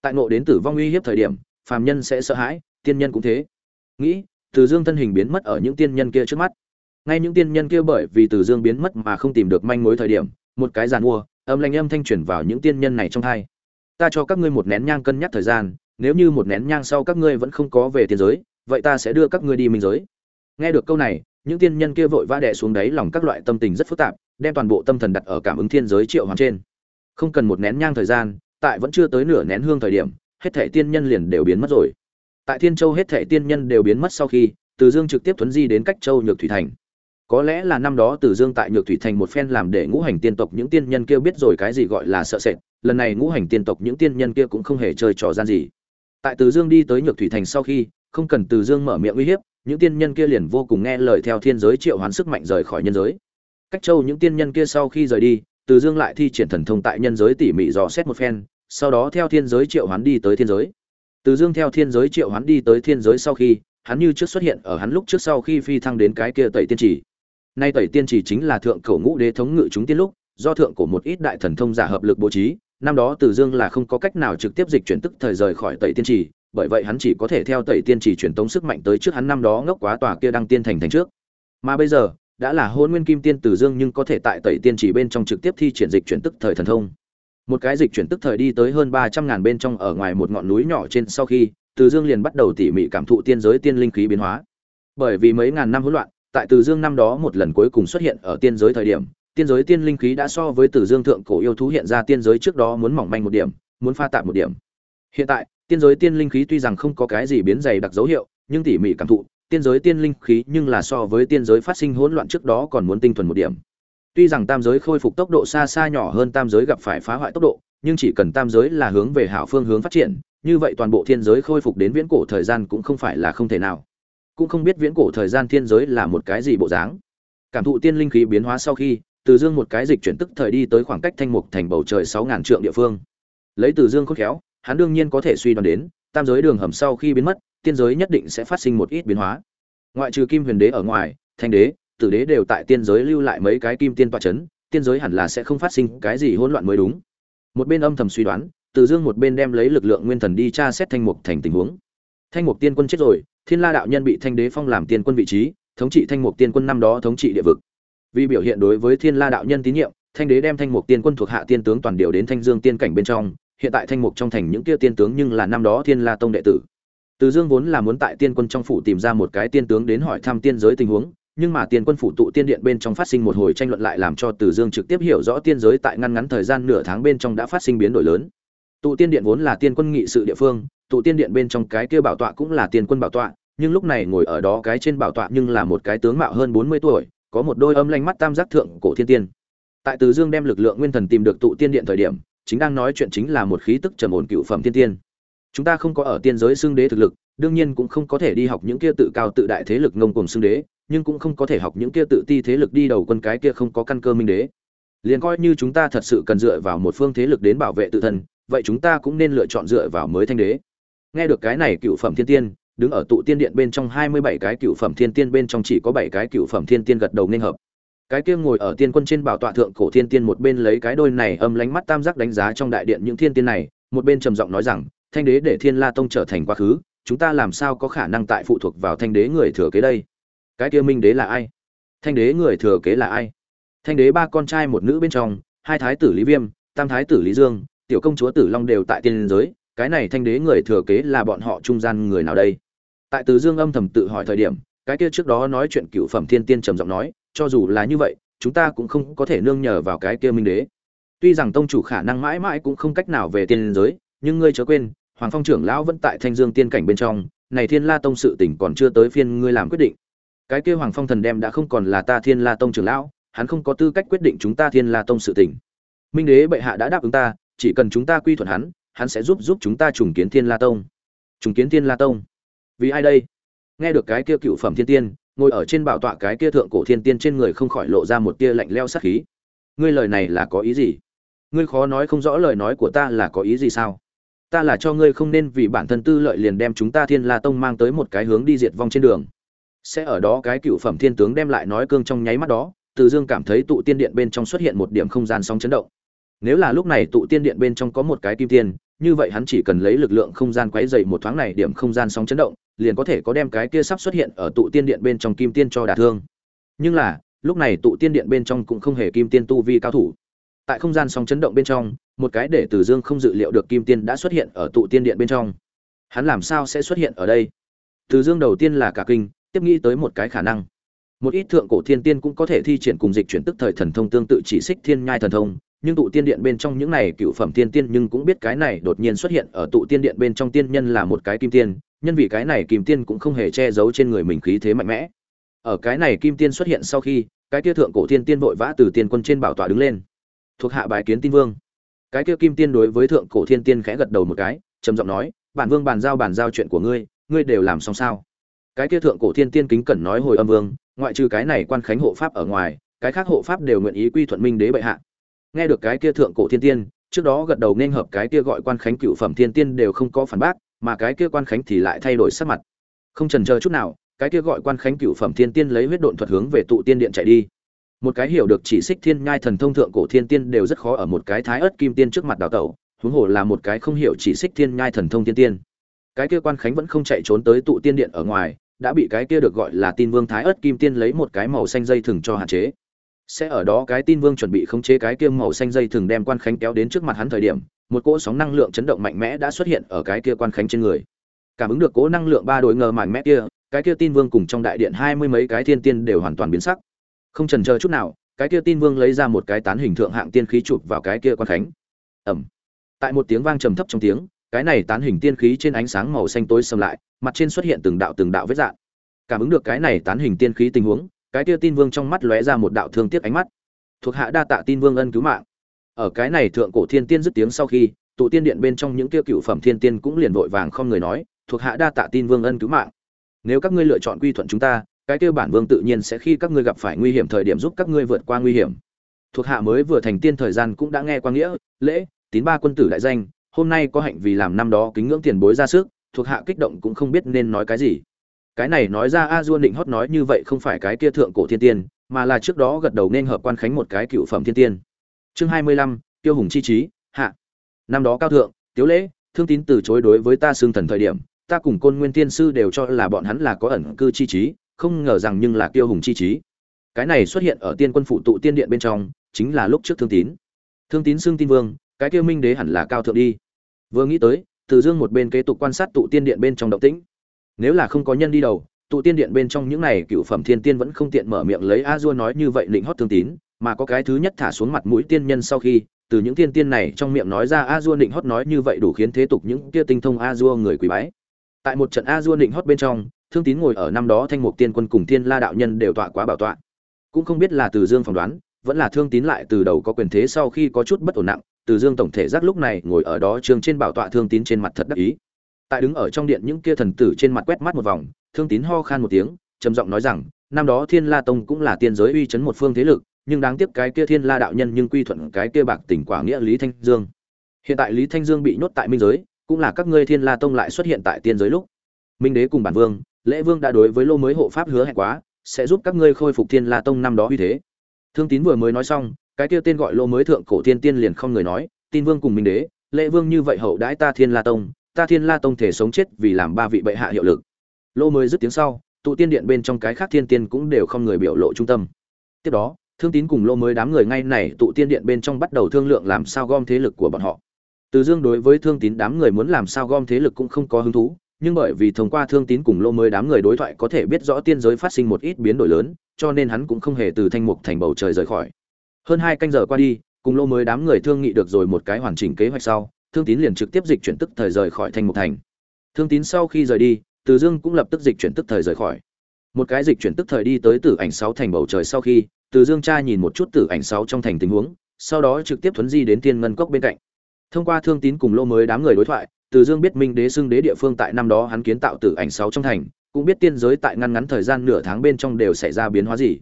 Tại ngộ đến tử vong uy hiếp thời điểm, phàm nhân sẽ sợ hãi, tiên nhân cũng thế. Nghĩ, từ dương thân hình biến mất ở những tiên nhân kia trước mắt. Ngay những tiên nhân kia bởi vì từ dương biến mất mà không tìm được manh mối thời điểm, một cái giàn mua, âm lanh âm thanh truyền vào những tiên nhân này trong hai. Ta cho các ngươi một nén nhang cân nhắc thời gian, nếu như một nén nhang sau các ngươi vẫn không có về tiên giới vậy ta sẽ đưa các ngươi đi minh giới. Nghe được câu này, những tiên nhân kia vội vã đè xuống đáy lòng các loại tâm tình rất phức tạp, đem toàn bộ tâm thần đặt ở cảm ứng thiên giới triệu hoàng trên. Không cần một nén nhang thời gian, tại vẫn chưa tới nửa nén hương thời điểm, hết thảy tiên nhân liền đều biến mất rồi. Tại thiên châu hết thảy tiên nhân đều biến mất sau khi, từ dương trực tiếp thuấn di đến cách châu nhược thủy thành. Có lẽ là năm đó từ dương tại nhược thủy thành một phen làm để ngũ hành tiên tộc những tiên nhân kia biết rồi cái gì gọi là sợ sệt, lần này ngũ hành tiên tộc những tiên nhân kia cũng không hề chơi trò gian gì. Tại từ dương đi tới nhược thủy thành sau khi không cần từ dương mở miệng uy hiếp, những tiên nhân kia liền vô cùng nghe lời theo thiên giới triệu hoán sức mạnh rời khỏi nhân giới. Cách châu những tiên nhân kia sau khi rời đi, từ dương lại thi triển thần thông tại nhân giới tỉ mỉ dò xét một phen, sau đó theo thiên giới triệu hoán đi tới thiên giới. Từ dương theo thiên giới triệu hoán đi tới thiên giới sau khi, hắn như trước xuất hiện ở hắn lúc trước sau khi phi thăng đến cái kia tẩy tiên chỉ nay tẩy tiên chỉ chính là thượng cổ ngũ đế thống ngự chúng tiên lúc, do thượng cổ một ít đại thần thông giả hợp lực bố trí, năm đó từ dương là không có cách nào trực tiếp dịch chuyển tức thời rời khỏi tẩy tiên chỉ bởi vậy hắn chỉ có thể theo tẩy tiên chỉ truyền tống sức mạnh tới trước hắn năm đó ngốc quá tòa kia đăng tiên thành thành trước. Mà bây giờ, đã là hôn nguyên kim tiên tử dương nhưng có thể tại tẩy tiên chỉ bên trong trực tiếp thi triển dịch chuyển tức thời thần thông. Một cái dịch chuyển tức thời đi tới hơn ba trăm ngàn bên trong ở ngoài một ngọn núi nhỏ trên sau khi, từ dương liền bắt đầu tỉ mỉ cảm thụ tiên giới tiên linh khí biến hóa. Bởi vì mấy ngàn năm hỗn loạn, tại từ dương năm đó một lần cuối cùng xuất hiện ở tiên giới thời điểm, tiên giới tiên linh khí đã so với từ dương thượng cổ yêu thú hiện ra tiên giới trước đó muốn mỏng manh một điểm, muốn pha tạp một điểm. Hiện tại tiên giới tiên linh khí tuy rằng không có cái gì biến dày đặc dấu hiệu, nhưng tỉ mỉ cảm thụ, tiên giới tiên linh khí nhưng là so với tiên giới phát sinh hỗn loạn trước đó còn muốn tinh thuần một điểm. Tuy rằng tam giới khôi phục tốc độ xa xa nhỏ hơn tam giới gặp phải phá hoại tốc độ, nhưng chỉ cần tam giới là hướng về hảo phương hướng phát triển, như vậy toàn bộ thiên giới khôi phục đến viễn cổ thời gian cũng không phải là không thể nào. Cũng không biết viễn cổ thời gian thiên giới là một cái gì bộ dáng. Cảm thụ tiên linh khí biến hóa sau khi, từ dương một cái dịch chuyển tức thời đi tới khoảng cách thanh mục thành bầu trời sáu ngàn trượng địa phương. Lấy từ dương khôn khéo hắn đương nhiên có thể suy đoán đến, tam giới đường hầm sau khi biến mất, tiên giới nhất định sẽ phát sinh một ít biến hóa. Ngoại trừ kim huyền đế ở ngoài, thanh đế, tử đế đều tại tiên giới lưu lại mấy cái kim tiên toa chấn, tiên giới hẳn là sẽ không phát sinh cái gì hỗn loạn mới đúng. Một bên âm thầm suy đoán, từ dương một bên đem lấy lực lượng nguyên thần đi tra xét thanh mục thành tình huống. Thanh mục tiên quân chết rồi, thiên la đạo nhân bị thanh đế phong làm tiên quân vị trí, thống trị thanh mục tiên quân năm đó thống trị địa vực. Vì biểu hiện đối với thiên la đạo nhân tín nhiệm, thanh đế đem thanh mục tiên quân thuộc hạ tiên tướng toàn điều đến thanh dương tiên cảnh bên trong hiện tại thanh mục trong thành những kia tiên tướng nhưng là năm đó thiên la tông đệ tử. Từ dương vốn là muốn tại tiên quân trong phủ tìm ra một cái tiên tướng đến hỏi thăm tiên giới tình huống, nhưng mà tiên quân phủ tụ tiên điện bên trong phát sinh một hồi tranh luận lại làm cho từ dương trực tiếp hiểu rõ tiên giới tại ngăn ngắn thời gian nửa tháng bên trong đã phát sinh biến đổi lớn. Tụ tiên điện vốn là tiên quân nghị sự địa phương, tụ tiên điện bên trong cái kia bảo tọa cũng là tiên quân bảo tọa, nhưng lúc này ngồi ở đó cái trên bảo tọa nhưng là một cái tướng mạo hơn bốn mươi tuổi, có một đôi âm lanh mắt tam giác thượng cổ thiên tiên. Tại từ dương đem lực lượng nguyên thần tìm được tụ tiên điện thời điểm chính đang nói chuyện chính là một khí tức trầm ổn cựu phẩm thiên tiên. Chúng ta không có ở tiên giới xưng đế thực lực, đương nhiên cũng không có thể đi học những kia tự cao tự đại thế lực ngông cùng xưng đế, nhưng cũng không có thể học những kia tự ti thế lực đi đầu quân cái kia không có căn cơ minh đế. Liền coi như chúng ta thật sự cần dựa vào một phương thế lực đến bảo vệ tự thân, vậy chúng ta cũng nên lựa chọn dựa vào mới thanh đế. Nghe được cái này cựu phẩm thiên tiên, đứng ở tụ tiên điện bên trong hai mươi bảy cái cựu phẩm thiên tiên bên trong chỉ có bảy cái cựu phẩm thiên tiên gật đầu nên hợp cái kia ngồi ở tiên quân trên bảo tọa thượng cổ thiên tiên một bên lấy cái đôi này âm lánh mắt tam giác đánh giá trong đại điện những thiên tiên này, một bên trầm giọng nói rằng, thanh đế để thiên la tông trở thành quá khứ, chúng ta làm sao có khả năng tại phụ thuộc vào thanh đế người thừa kế đây? Cái kia minh đế là ai? Thanh đế người thừa kế là ai? Thanh đế ba con trai một nữ bên trong, hai thái tử lý viêm, tam thái tử lý dương, tiểu công chúa tử long đều tại tiên giới, cái này thanh đế người thừa kế là bọn họ trung gian người nào đây? Tại từ dương âm thầm tự hỏi thời điểm, cái kia trước đó nói chuyện cựu phẩm thiên tiên trầm giọng nói cho dù là như vậy, chúng ta cũng không có thể nương nhờ vào cái kia minh đế. Tuy rằng tông chủ khả năng mãi mãi cũng không cách nào về tiên giới, nhưng ngươi chớ quên, hoàng phong trưởng lão vẫn tại thanh dương tiên cảnh bên trong, này thiên la tông sự tỉnh còn chưa tới phiên ngươi làm quyết định. Cái kia hoàng phong thần đem đã không còn là ta thiên la tông trưởng lão, hắn không có tư cách quyết định chúng ta thiên la tông sự tỉnh minh đế bệ hạ đã đáp ứng ta, chỉ cần chúng ta quy thuận hắn hắn sẽ giúp giúp chúng ta trùng kiến thiên la tông. Trùng kiến thiên la tông? Vì ai đây? Nghe được cái kia cựu phẩm thiên tiên ngồi ở trên bảo tọa cái kia thượng cổ thiên tiên trên người không khỏi lộ ra một tia lạnh leo sát khí. Ngươi lời này là có ý gì? Ngươi khó nói không rõ lời nói của ta là có ý gì sao? Ta là cho ngươi không nên vì bản thân tư lợi liền đem chúng ta thiên la tông mang tới một cái hướng đi diệt vong trên đường. Sẽ ở đó cái cựu phẩm thiên tướng đem lại nói cương trong nháy mắt đó, từ dương cảm thấy tụ tiên điện bên trong xuất hiện một điểm không gian sóng chấn động. Nếu là lúc này tụ tiên điện bên trong có một cái kim tiên, như vậy hắn chỉ cần lấy lực lượng không gian quấy dày một thoáng này, điểm không gian sóng chấn động liền có thể có đem cái kia sắp xuất hiện ở tụ tiên điện bên trong kim tiên cho đả thương. Nhưng là, lúc này tụ tiên điện bên trong cũng không hề kim tiên tu vi cao thủ. Tại không gian sóng chấn động bên trong, một cái để từ dương không dự liệu được kim tiên đã xuất hiện ở tụ tiên điện bên trong. Hắn làm sao sẽ xuất hiện ở đây? Từ dương đầu tiên là cả kinh, tiếp nghĩ tới một cái khả năng. Một ít thượng cổ thiên tiên cũng có thể thi triển cùng dịch chuyển tức thời thần thông tương tự chỉ xích thiên nhai thần thông, nhưng tụ tiên điện bên trong những này cựu phẩm tiên tiên nhưng cũng biết cái này đột nhiên xuất hiện ở tụ tiên điện bên trong tiên nhân là một cái kim tiên nhân vì cái này kim tiên cũng không hề che giấu trên người mình khí thế mạnh mẽ. Ở cái này kim tiên xuất hiện sau khi, cái kia thượng cổ thiên tiên vội vã từ tiên quân trên bảo tọa đứng lên. Thuộc hạ bài kiến tin vương. Cái kia kim tiên đối với thượng cổ thiên tiên khẽ gật đầu một cái, trầm giọng nói, bản vương bàn giao bàn giao chuyện của ngươi ngươi đều làm xong sao? Cái kia thượng cổ thiên tiên kính cẩn nói hồi âm vương, ngoại trừ cái này quan khánh hộ pháp ở ngoài, cái khác hộ pháp đều nguyện ý quy thuận minh đế bệ hạ. Nghe được cái kia thượng cổ thiên tiên, trước đó gật đầu nên hợp cái kia gọi quan khánh cựu phẩm thiên tiên đều không có phản bác mà cái kia quan khánh thì lại thay đổi sắc mặt. Không trần chờ chút nào, cái kia gọi quan khánh cựu phẩm thiên tiên lấy huyết độn thuật hướng về tụ tiên điện chạy đi. Một cái hiểu được chỉ xích thiên nhai thần thông thượng cổ thiên tiên đều rất khó ở một cái thái ớt kim tiên trước mặt đào tẩu, huống hồ là một cái không hiểu chỉ xích thiên nhai thần thông thiên tiên. Cái kia quan khánh vẫn không chạy trốn tới tụ tiên điện ở ngoài, đã bị cái kia được gọi là tin vương thái ớt kim tiên lấy một cái màu xanh dây thừng cho hạn chế. Sẽ ở đó cái tin vương chuẩn bị khống chế cái kia màu xanh dây thừng đem quan khánh kéo đến trước mặt hắn thời điểm một cỗ sóng năng lượng chấn động mạnh mẽ đã xuất hiện ở cái kia quan khánh trên người. Cảm ứng được cỗ năng lượng ba đối ngờ mạnh mẽ kia, cái kia tin vương cùng trong đại điện hai mươi mấy cái thiên tiên đều hoàn toàn biến sắc. Không trần chờ chút nào, cái kia tin vương lấy ra một cái tán hình thượng hạng tiên khí chụp vào cái kia quan khánh. Ẩm tại một tiếng vang trầm thấp trong tiếng, cái này tán hình tiên khí trên ánh sáng màu xanh tối xâm lại, mặt trên xuất hiện từng đạo từng đạo vết dạn cảm ứng được cái này tán hình tiên khí tình huống, cái kia tin vương trong mắt lóe ra một đạo thương tiếc ánh mắt. Thuộc hạ đa tạ tin vương ân cứu mạng ở cái này thượng cổ thiên tiên dứt tiếng sau khi, tụ tiên điện bên trong những kia cựu phẩm thiên tiên cũng liền vội vàng không người nói, thuộc hạ đa tạ tin vương ân cứu mạng. Nếu các ngươi lựa chọn quy thuận chúng ta, cái kia bản vương tự nhiên sẽ khi các ngươi gặp phải nguy hiểm thời điểm giúp các ngươi vượt qua nguy hiểm. Thuộc hạ mới vừa thành tiên thời gian cũng đã nghe qua nghĩa, lễ, tín ba quân tử đại danh, hôm nay có hạnh vì làm năm đó kính ngưỡng tiền bối ra sức, thuộc hạ kích động cũng không biết nên nói cái gì. Cái này nói ra a duôn định hót nói như vậy không phải cái kia thượng cổ thiên tiên, mà là trước đó gật đầu nên hợp quan khánh một cái cựu phẩm thiên tiên chương hai mươi lăm, tiêu hùng chi trí hạ. Năm đó cao thượng, tiếu lễ, thương tín từ chối đối với ta xương thần thời điểm, ta cùng côn nguyên tiên sư đều cho là bọn hắn là có ẩn cư chi trí, không ngờ rằng nhưng là tiêu hùng chi trí cái này xuất hiện ở tiên quân phụ tụ tiên điện bên trong, chính là lúc trước thương tín. Thương tín xương tin vương, cái tiêu minh đế hẳn là cao thượng đi. Vừa nghĩ tới, từ dương một bên kế tục quan sát tụ tiên điện bên trong động tĩnh. Nếu là không có nhân đi đầu, tụ tiên điện bên trong những này cựu phẩm thiên tiên vẫn không tiện mở miệng lấy a dua nói như vậy định hót thương tín mà có cái thứ nhất thả xuống mặt mũi tiên nhân sau khi, từ những tiên tiên này trong miệng nói ra a dua định hót nói như vậy đủ khiến thế tục những kia tinh thông a dua người quý bái. Tại một trận a dua định hót bên trong, thương tín ngồi ở năm đó thanh mục tiên quân cùng tiên la đạo nhân đều tọa quá bảo tọa. Cũng không biết là từ dương phỏng đoán, vẫn là thương tín lại từ đầu có quyền thế sau khi có chút bất ổn nặng, từ dương tổng thể giác lúc này ngồi ở đó trường trên bảo tọa thương tín trên mặt thật đắc ý. Tại đứng ở trong điện những kia thần tử trên mặt quét mắt một vòng, thương tín ho khan một tiếng, trầm giọng nói rằng, năm đó thiên la tông cũng là tiên giới uy chấn một phương thế lực nhưng đáng tiếc cái kia thiên la đạo nhân nhưng quy thuận cái kia bạc tỉnh quả nghĩa lý thanh dương. Hiện tại lý thanh dương bị nhốt tại minh giới, cũng là các ngươi thiên la tông lại xuất hiện tại tiên giới lúc. Minh đế cùng bản vương, lễ vương đã đối với lô mới hộ pháp hứa hẹn quá, sẽ giúp các ngươi khôi phục thiên la tông năm đó uy thế. Thương tín vừa mới nói xong, cái kia tên gọi lô mới thượng cổ thiên tiên liền không người nói, tin vương cùng minh đế, lễ vương như vậy hậu đãi ta thiên la tông, ta thiên la tông thể sống chết vì làm ba vị bệ hạ hiệu lực. Lô mới dứt tiếng sau, tụ tiên điện bên trong cái khác thiên tiên cũng đều không người biểu lộ trung tâm. Tiếp đó thương tín cùng lô mới đám người ngay này tụ tiên điện bên trong bắt đầu thương lượng làm sao gom thế lực của bọn họ. Từ dương đối với thương tín đám người muốn làm sao gom thế lực cũng không có hứng thú, nhưng bởi vì thông qua thương tín cùng lô mới đám người đối thoại có thể biết rõ tiên giới phát sinh một ít biến đổi lớn, cho nên hắn cũng không hề từ thanh mục thành bầu trời rời khỏi. Hơn hai canh giờ qua đi, cùng lô mới đám người thương nghị được rồi một cái hoàn chỉnh kế hoạch sau, thương tín liền trực tiếp dịch chuyển tức thời rời khỏi thanh mục thành. Thương tín sau khi rời đi, từ dương cũng lập tức dịch chuyển tức thời rời khỏi một cái dịch chuyển tức thời đi tới tử ảnh sáu thành bầu trời sau khi, từ dương cha nhìn một chút tử ảnh sáu trong thành tình huống, sau đó trực tiếp thuấn di đến thiên ngân cốc bên cạnh. Thông qua thương tín cùng lô mới đám người đối thoại, từ dương biết minh đế xưng đế địa phương tại năm đó hắn kiến tạo tử ảnh sáu trong thành, cũng biết tiên giới tại ngăn ngắn thời gian nửa tháng bên trong đều xảy ra biến hóa gì.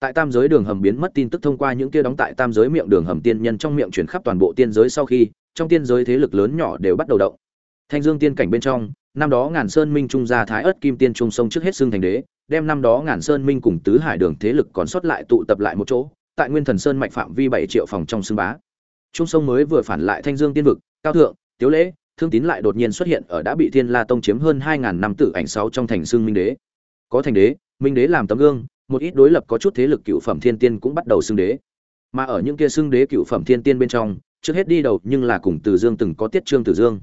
Tại tam giới đường hầm biến mất tin tức thông qua những kia đóng tại tam giới miệng đường hầm tiên nhân trong miệng chuyển khắp toàn bộ tiên giới sau khi, trong tiên giới thế lực lớn nhỏ đều bắt đầu động. Thanh dương tiên cảnh bên trong, năm đó ngàn sơn minh trung gia thái ớt kim tiên trung sông trước hết xương thành đế đem năm đó ngàn sơn minh cùng tứ hải đường thế lực còn sót lại tụ tập lại một chỗ, tại nguyên thần sơn mạch phạm vi bảy triệu phòng trong xương bá. Trung sông mới vừa phản lại thanh dương tiên vực, cao thượng, tiếu lễ, thương tín lại đột nhiên xuất hiện ở đã bị thiên la tông chiếm hơn hai ngàn năm tử ảnh sáu trong thành xương minh đế. Có thành đế, minh đế làm tấm gương, một ít đối lập có chút thế lực cựu phẩm thiên tiên cũng bắt đầu xưng đế. Mà ở những kia xưng đế cựu phẩm thiên tiên bên trong, trước hết đi đầu nhưng là cùng từ dương từng có tiết trương tử dương.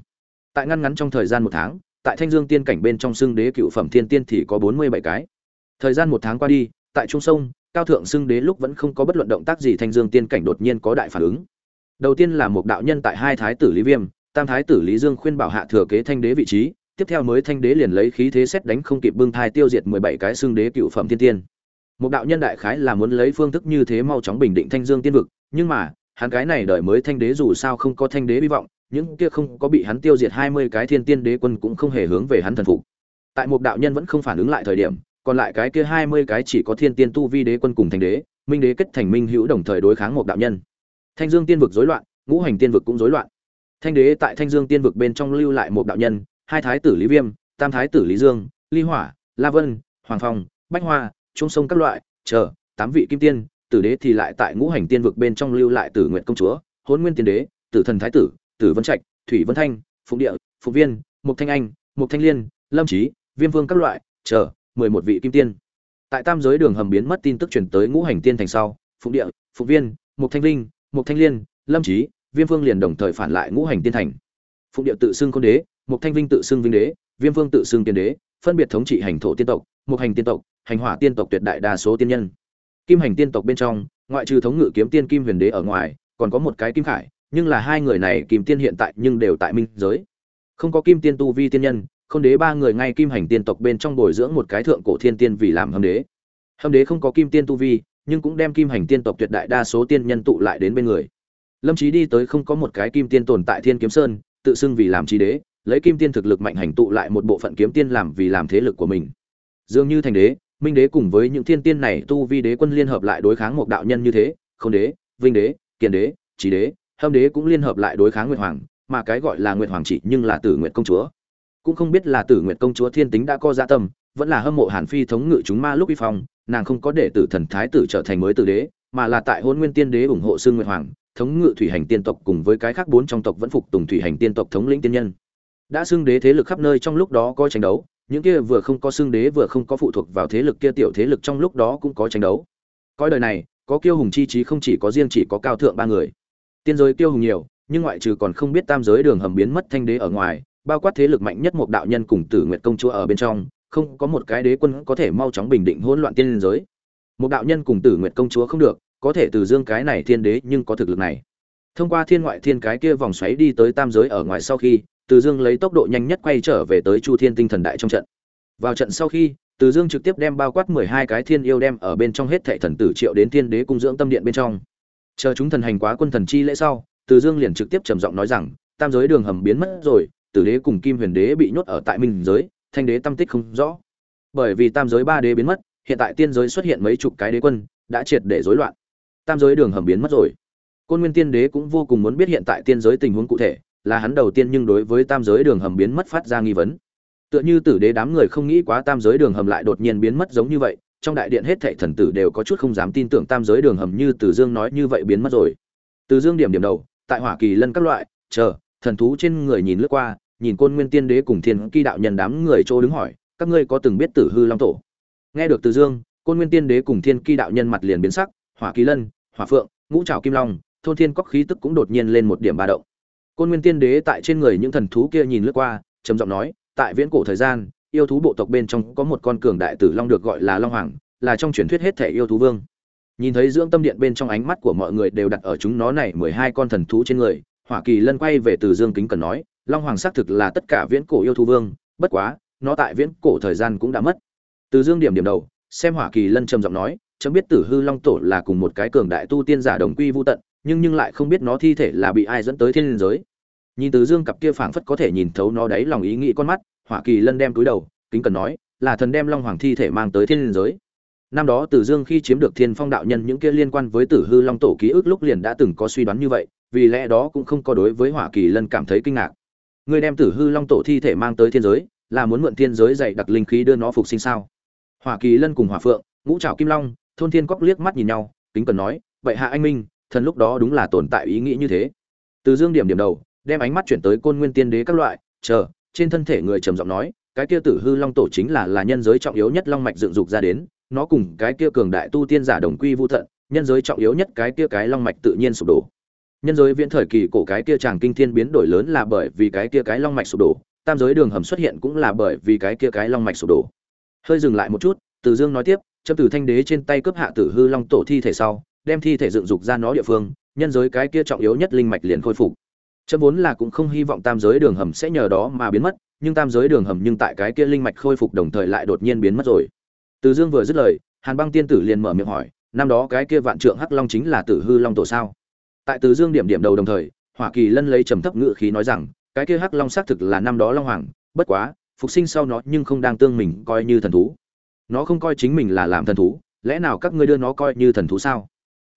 Tại ngăn ngắn trong thời gian một tháng, tại thanh dương tiên cảnh bên trong xưng đế cựu phẩm thiên tiên thì có bốn mươi bảy cái thời gian một tháng qua đi, tại trung sông, cao thượng xưng đế lúc vẫn không có bất luận động tác gì thanh dương tiên cảnh đột nhiên có đại phản ứng. Đầu tiên là một đạo nhân tại hai thái tử lý viêm, tam thái tử lý dương khuyên bảo hạ thừa kế thanh đế vị trí, tiếp theo mới thanh đế liền lấy khí thế xét đánh không kịp bưng thai tiêu diệt mười bảy cái xưng đế cựu phẩm thiên tiên. Một đạo nhân đại khái là muốn lấy phương thức như thế mau chóng bình định thanh dương tiên vực, nhưng mà, hắn cái này đợi mới thanh đế dù sao không có thanh đế hy vọng, những kia không có bị hắn tiêu diệt hai mươi cái thiên tiên đế quân cũng không hề hướng về hắn thần phục. Tại một đạo nhân vẫn không phản ứng lại thời điểm còn lại cái kia hai mươi cái chỉ có thiên tiên tu vi đế quân cùng thành đế, minh đế kết thành minh hữu đồng thời đối kháng một đạo nhân. Thanh dương tiên vực rối loạn, ngũ hành tiên vực cũng rối loạn. Thanh đế tại thanh dương tiên vực bên trong lưu lại một đạo nhân, hai thái tử lý viêm, tam thái tử lý dương, ly hỏa, la vân, hoàng phong, bách hoa, trung sông các loại, chờ, tám vị kim tiên, tử đế thì lại tại ngũ hành tiên vực bên trong lưu lại tử nguyện công chúa, Hỗn nguyên tiên đế, tử thần thái tử tử vân trạch, thủy vân thanh, phụng địa, phụng viên, mục thanh anh, mục thanh liên, lâm trí viêm vương các loại, chờ mười một vị kim tiên. Tại tam giới đường hầm biến mất tin tức truyền tới ngũ hành tiên thành sau, phụng địa, phụng viên mục thanh linh mục thanh liên, lâm trí viêm vương liền đồng thời phản lại ngũ hành tiên thành. Phụng địa tự xưng côn đế mục thanh vinh tự xưng vinh đế, viêm vương tự xưng tiên đế, phân biệt thống trị hành thổ tiên tộc mục hành tiên tộc, hành hỏa tiên tộc tuyệt đại đa số tiên nhân. Kim hành tiên tộc bên trong, ngoại trừ thống ngự kiếm tiên kim huyền đế ở ngoài, còn có một cái kim khải, nhưng là hai người này kim tiên hiện tại nhưng đều tại minh giới. Không có kim tiên tu vi tiên nhân không đế ba người ngay kim hành tiên tộc bên trong bồi dưỡng một cái thượng cổ thiên tiên vì làm hâm đế. Hâm đế không có kim tiên tu vi, nhưng cũng đem kim hành tiên tộc tuyệt đại đa số tiên nhân tụ lại đến bên người. Lâm trí đi tới không có một cái kim tiên tồn tại thiên kiếm sơn, tự xưng vì làm trí đế, lấy kim tiên thực lực mạnh hành tụ lại một bộ phận kiếm tiên làm vì làm thế lực của mình. Dường như thành đế, minh đế cùng với những thiên tiên này tu vi đế quân liên hợp lại đối kháng một đạo nhân như thế không đế, vinh đế, kiền đế trí đế, hâm đế cũng liên hợp lại đối kháng nguyệt hoàng, mà cái gọi là nguyệt hoàng chỉ nhưng là tử nguyệt công chúa cũng không biết là tử nguyệt công chúa thiên tính đã co dạ tâm, vẫn là hâm mộ hàn phi thống ngự chúng ma lúc uy phong, nàng không có để tử thần thái tử trở thành mới tử đế, mà là tại hôn nguyên tiên đế ủng hộ sương nguyệt hoàng, thống ngự thủy hành tiên tộc cùng với cái khác bốn trong tộc vẫn phục tùng thủy hành tiên tộc thống lĩnh tiên nhân. Đã xưng đế thế lực khắp nơi trong lúc đó có tranh đấu, những kia vừa không có xưng đế vừa không có phụ thuộc vào thế lực kia tiểu thế lực trong lúc đó cũng có tranh đấu. Coi đời này, có kiêu hùng chi trí không chỉ có riêng chỉ có cao thượng ba người. Tiên giới kiêu hùng nhiều, nhưng ngoại trừ còn không biết tam giới đường hầm biến mất thanh đế ở ngoài bao quát thế lực mạnh nhất một đạo nhân cùng tử nguyện công chúa ở bên trong, không có một cái đế quân có thể mau chóng bình định hỗn loạn tiên giới. Một đạo nhân cùng tử nguyện công chúa không được, có thể từ dương cái này thiên đế nhưng có thực lực này. Thông qua thiên ngoại thiên cái kia vòng xoáy đi tới tam giới ở ngoài sau khi, từ dương lấy tốc độ nhanh nhất quay trở về tới chu thiên tinh thần đại trong trận. Vào trận sau khi, từ dương trực tiếp đem bao quát mười hai cái thiên yêu đem ở bên trong hết thệ thần tử triệu đến thiên đế cung dưỡng tâm điện bên trong. Chờ chúng thần hành quá quân thần chi lễ sau, từ dương liền trực tiếp trầm giọng nói rằng, tam giới đường hầm biến mất rồi tử đế cùng kim huyền đế bị nhốt ở tại minh giới, thanh đế tâm tích không rõ. Bởi vì tam giới ba đế biến mất, hiện tại tiên giới xuất hiện mấy chục cái đế quân, đã triệt để rối loạn. Tam giới đường hầm biến mất rồi. Côn nguyên tiên đế cũng vô cùng muốn biết hiện tại tiên giới tình huống cụ thể, là hắn đầu tiên nhưng đối với tam giới đường hầm biến mất phát ra nghi vấn. Tựa như tử đế đám người không nghĩ quá tam giới đường hầm lại đột nhiên biến mất giống như vậy, trong đại điện hết thệ thần tử đều có chút không dám tin tưởng tam giới đường hầm như từ dương nói như vậy biến mất rồi. Từ dương điểm điểm đầu, tại hỏa kỳ lân các loại, chờ, thần thú trên người nhìn lướt qua nhìn côn nguyên tiên đế cùng thiên kỳ đạo nhân đám người chỗ đứng hỏi, các ngươi có từng biết tử hư long tổ? Nghe được từ dương, côn nguyên tiên đế cùng thiên kỳ đạo nhân mặt liền biến sắc, hỏa kỳ lân, hỏa phượng, ngũ trào kim long, thôn thiên cóc khí tức cũng đột nhiên lên một điểm ba động. Côn nguyên tiên đế tại trên người những thần thú kia nhìn lướt qua, trầm giọng nói, tại viễn cổ thời gian, yêu thú bộ tộc bên trong có một con cường đại tử long được gọi là long hoàng, là trong truyền thuyết hết thể yêu thú vương. Nhìn thấy dưỡng tâm điện bên trong ánh mắt của mọi người đều đặt ở chúng nó này mười hai con thần thú trên người, hỏa kỳ lân quay về từ dương kính cần nói long hoàng xác thực là tất cả viễn cổ yêu thu vương, bất quá, nó tại viễn cổ thời gian cũng đã mất. Từ dương điểm điểm đầu, xem hỏa kỳ lân trầm giọng nói, chấm biết tử hư long tổ là cùng một cái cường đại tu tiên giả đồng quy vô tận, nhưng nhưng lại không biết nó thi thể là bị ai dẫn tới thiên liên giới. Nhìn từ dương cặp kia phảng phất có thể nhìn thấu nó đáy lòng ý nghĩ con mắt, hỏa kỳ lân đem túi đầu, kính cần nói, là thần đem long hoàng thi thể mang tới thiên liên giới. Năm đó từ dương khi chiếm được thiên phong đạo nhân những kia liên quan với tử hư long tổ ký ức lúc liền đã từng có suy đoán như vậy, vì lẽ đó cũng không có đối với hỏa kỳ lân cảm thấy kinh ngạc người đem tử hư long tổ thi thể mang tới thiên giới, là muốn mượn thiên giới dạy đặc linh khí đưa nó phục sinh sao? Hỏa kỳ lân cùng hỏa phượng, ngũ trảo kim long, thôn thiên cóc liếc mắt nhìn nhau, kính cần nói, vậy hạ anh minh, thần lúc đó đúng là tồn tại ý nghĩ như thế. Từ dương điểm điểm đầu, đem ánh mắt chuyển tới côn nguyên tiên đế các loại, chờ, trên thân thể người trầm giọng nói, cái kia tử hư long tổ chính là là nhân giới trọng yếu nhất long mạch dựng dục ra đến, nó cùng cái kia cường đại tu tiên giả đồng quy vu thận nhân giới trọng yếu nhất cái kia cái long mạch tự nhiên sụp đổ nhân giới viễn thời kỳ cổ cái kia chàng kinh thiên biến đổi lớn là bởi vì cái kia cái long mạch sụp đổ, tam giới đường hầm xuất hiện cũng là bởi vì cái kia cái long mạch sụp đổ. Hơi dừng lại một chút, từ dương nói tiếp châm từ thanh đế trên tay cướp hạ tử hư long tổ thi thể sau, đem thi thể dựng dục ra nó địa phương, nhân giới cái kia trọng yếu nhất linh mạch liền khôi phục. Châm vốn là cũng không hy vọng tam giới đường hầm sẽ nhờ đó mà biến mất, nhưng tam giới đường hầm nhưng tại cái kia linh mạch khôi phục đồng thời lại đột nhiên biến mất rồi. Từ dương vừa dứt lời, hàn băng tiên tử liền mở miệng hỏi, năm đó cái kia vạn trượng hắc long chính là tử hư long tổ sao? Tại từ dương điểm điểm đầu đồng thời, hỏa kỳ lân lấy trầm thấp ngự khí nói rằng, cái kia hắc long xác thực là năm đó long hoàng, bất quá, phục sinh sau nó nhưng không đang tương mình coi như thần thú. Nó không coi chính mình là làm thần thú, lẽ nào các ngươi đưa nó coi như thần thú sao?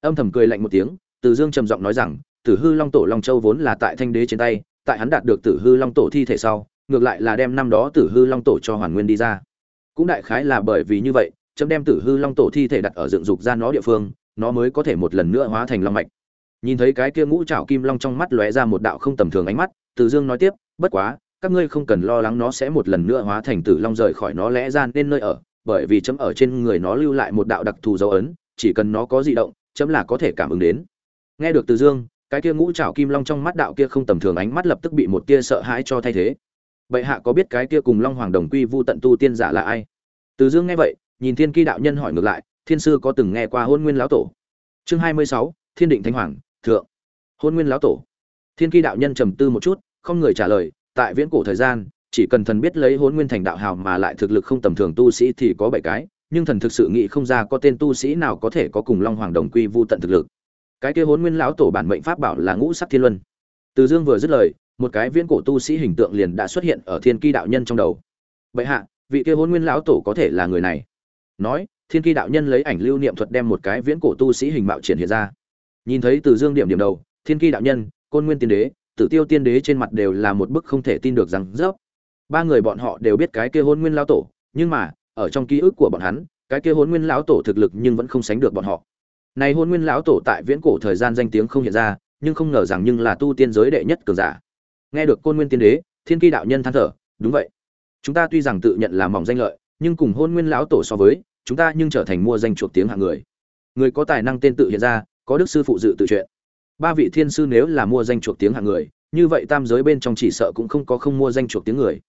Âm thầm cười lạnh một tiếng, từ dương trầm giọng nói rằng, tử hư long tổ long châu vốn là tại thanh đế trên tay, tại hắn đạt được tử hư long tổ thi thể sau, ngược lại là đem năm đó tử hư long tổ cho hoàn nguyên đi ra. Cũng đại khái là bởi vì như vậy, chấm đem tử hư long tổ thi thể đặt ở dựng dục ra nó địa phương, nó mới có thể một lần nữa hóa thành long mạch nhìn thấy cái kia ngũ trảo kim long trong mắt lóe ra một đạo không tầm thường ánh mắt, từ dương nói tiếp, bất quá, các ngươi không cần lo lắng nó sẽ một lần nữa hóa thành tử long rời khỏi nó lẽ ra nên nơi ở, bởi vì chấm ở trên người nó lưu lại một đạo đặc thù dấu ấn, chỉ cần nó có di động, chấm là có thể cảm ứng đến. Nghe được từ dương, cái kia ngũ trảo kim long trong mắt đạo kia không tầm thường ánh mắt lập tức bị một tia sợ hãi cho thay thế. Bệ hạ có biết cái kia cùng long hoàng đồng quy vu tận tu tiên giả là ai? Từ dương nghe vậy, nhìn thiên ki đạo nhân hỏi ngược lại, thiên sư có từng nghe qua hôn nguyên lão tổ? Chương hai mươi sáu, thiên định thánh hoàng thượng. Hôn nguyên lão tổ. Thiên ki đạo nhân trầm tư một chút, không người trả lời, tại viễn cổ thời gian, chỉ cần thần biết lấy hôn nguyên thành đạo hào mà lại thực lực không tầm thường tu sĩ thì có bảy cái, nhưng thần thực sự nghĩ không ra có tên tu sĩ nào có thể có cùng long hoàng đồng quy vu tận thực lực. Cái kia hôn nguyên lão tổ bản mệnh pháp bảo là ngũ sắc thiên luân. Từ dương vừa dứt lời, một cái viễn cổ tu sĩ hình tượng liền đã xuất hiện ở thiên ki đạo nhân trong đầu. Vậy hạ, vị kia hôn nguyên lão tổ có thể là người này? Nói, thiên ki đạo nhân lấy ảnh lưu niệm thuật đem một cái viễn cổ tu sĩ hình mạo triển hiện ra nhìn thấy từ dương điểm điểm đầu, thiên ki đạo nhân, côn nguyên tiên đế, tử tiêu tiên đế trên mặt đều là một bức không thể tin được rằng, rớp. Ba người bọn họ đều biết cái kia hôn nguyên lão tổ, nhưng mà, ở trong ký ức của bọn hắn, cái kia hôn nguyên lão tổ thực lực nhưng vẫn không sánh được bọn họ. Này hôn nguyên lão tổ tại viễn cổ thời gian danh tiếng không hiện ra, nhưng không ngờ rằng nhưng là tu tiên giới đệ nhất cường giả. Nghe được côn nguyên tiên đế, thiên ki đạo nhân than thở, đúng vậy. Chúng ta tuy rằng tự nhận là mỏng danh lợi, nhưng cùng hôn nguyên lão tổ so với, chúng ta nhưng trở thành mua danh chuộc tiếng hạng người. Người có tài năng tên tự hiện ra có đức sư phụ dự tự chuyện. Ba vị thiên sư nếu là mua danh chuộc tiếng hạng người, như vậy tam giới bên trong chỉ sợ cũng không có không mua danh chuộc tiếng người.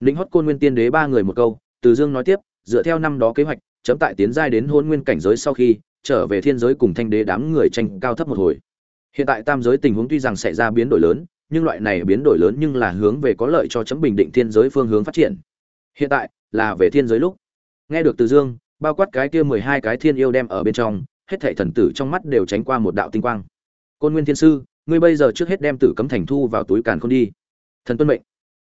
Lĩnh hót côn nguyên tiên đế ba người một câu, từ dương nói tiếp, dựa theo năm đó kế hoạch, chấm tại tiến giai đến hôn nguyên cảnh giới sau khi, trở về thiên giới cùng thanh đế đám người tranh cao thấp một hồi. Hiện tại tam giới tình huống tuy rằng xảy ra biến đổi lớn, nhưng loại này biến đổi lớn nhưng là hướng về có lợi cho chấm bình định thiên giới phương hướng phát triển. Hiện tại là về thiên giới lúc. Nghe được từ dương, bao quát cái kia mười hai cái thiên yêu đem ở bên trong hết thảy thần tử trong mắt đều tránh qua một đạo tinh quang. Côn nguyên thiên sư, ngươi bây giờ trước hết đem tử cấm thành thu vào túi càn khôn đi. Thần tuân mệnh.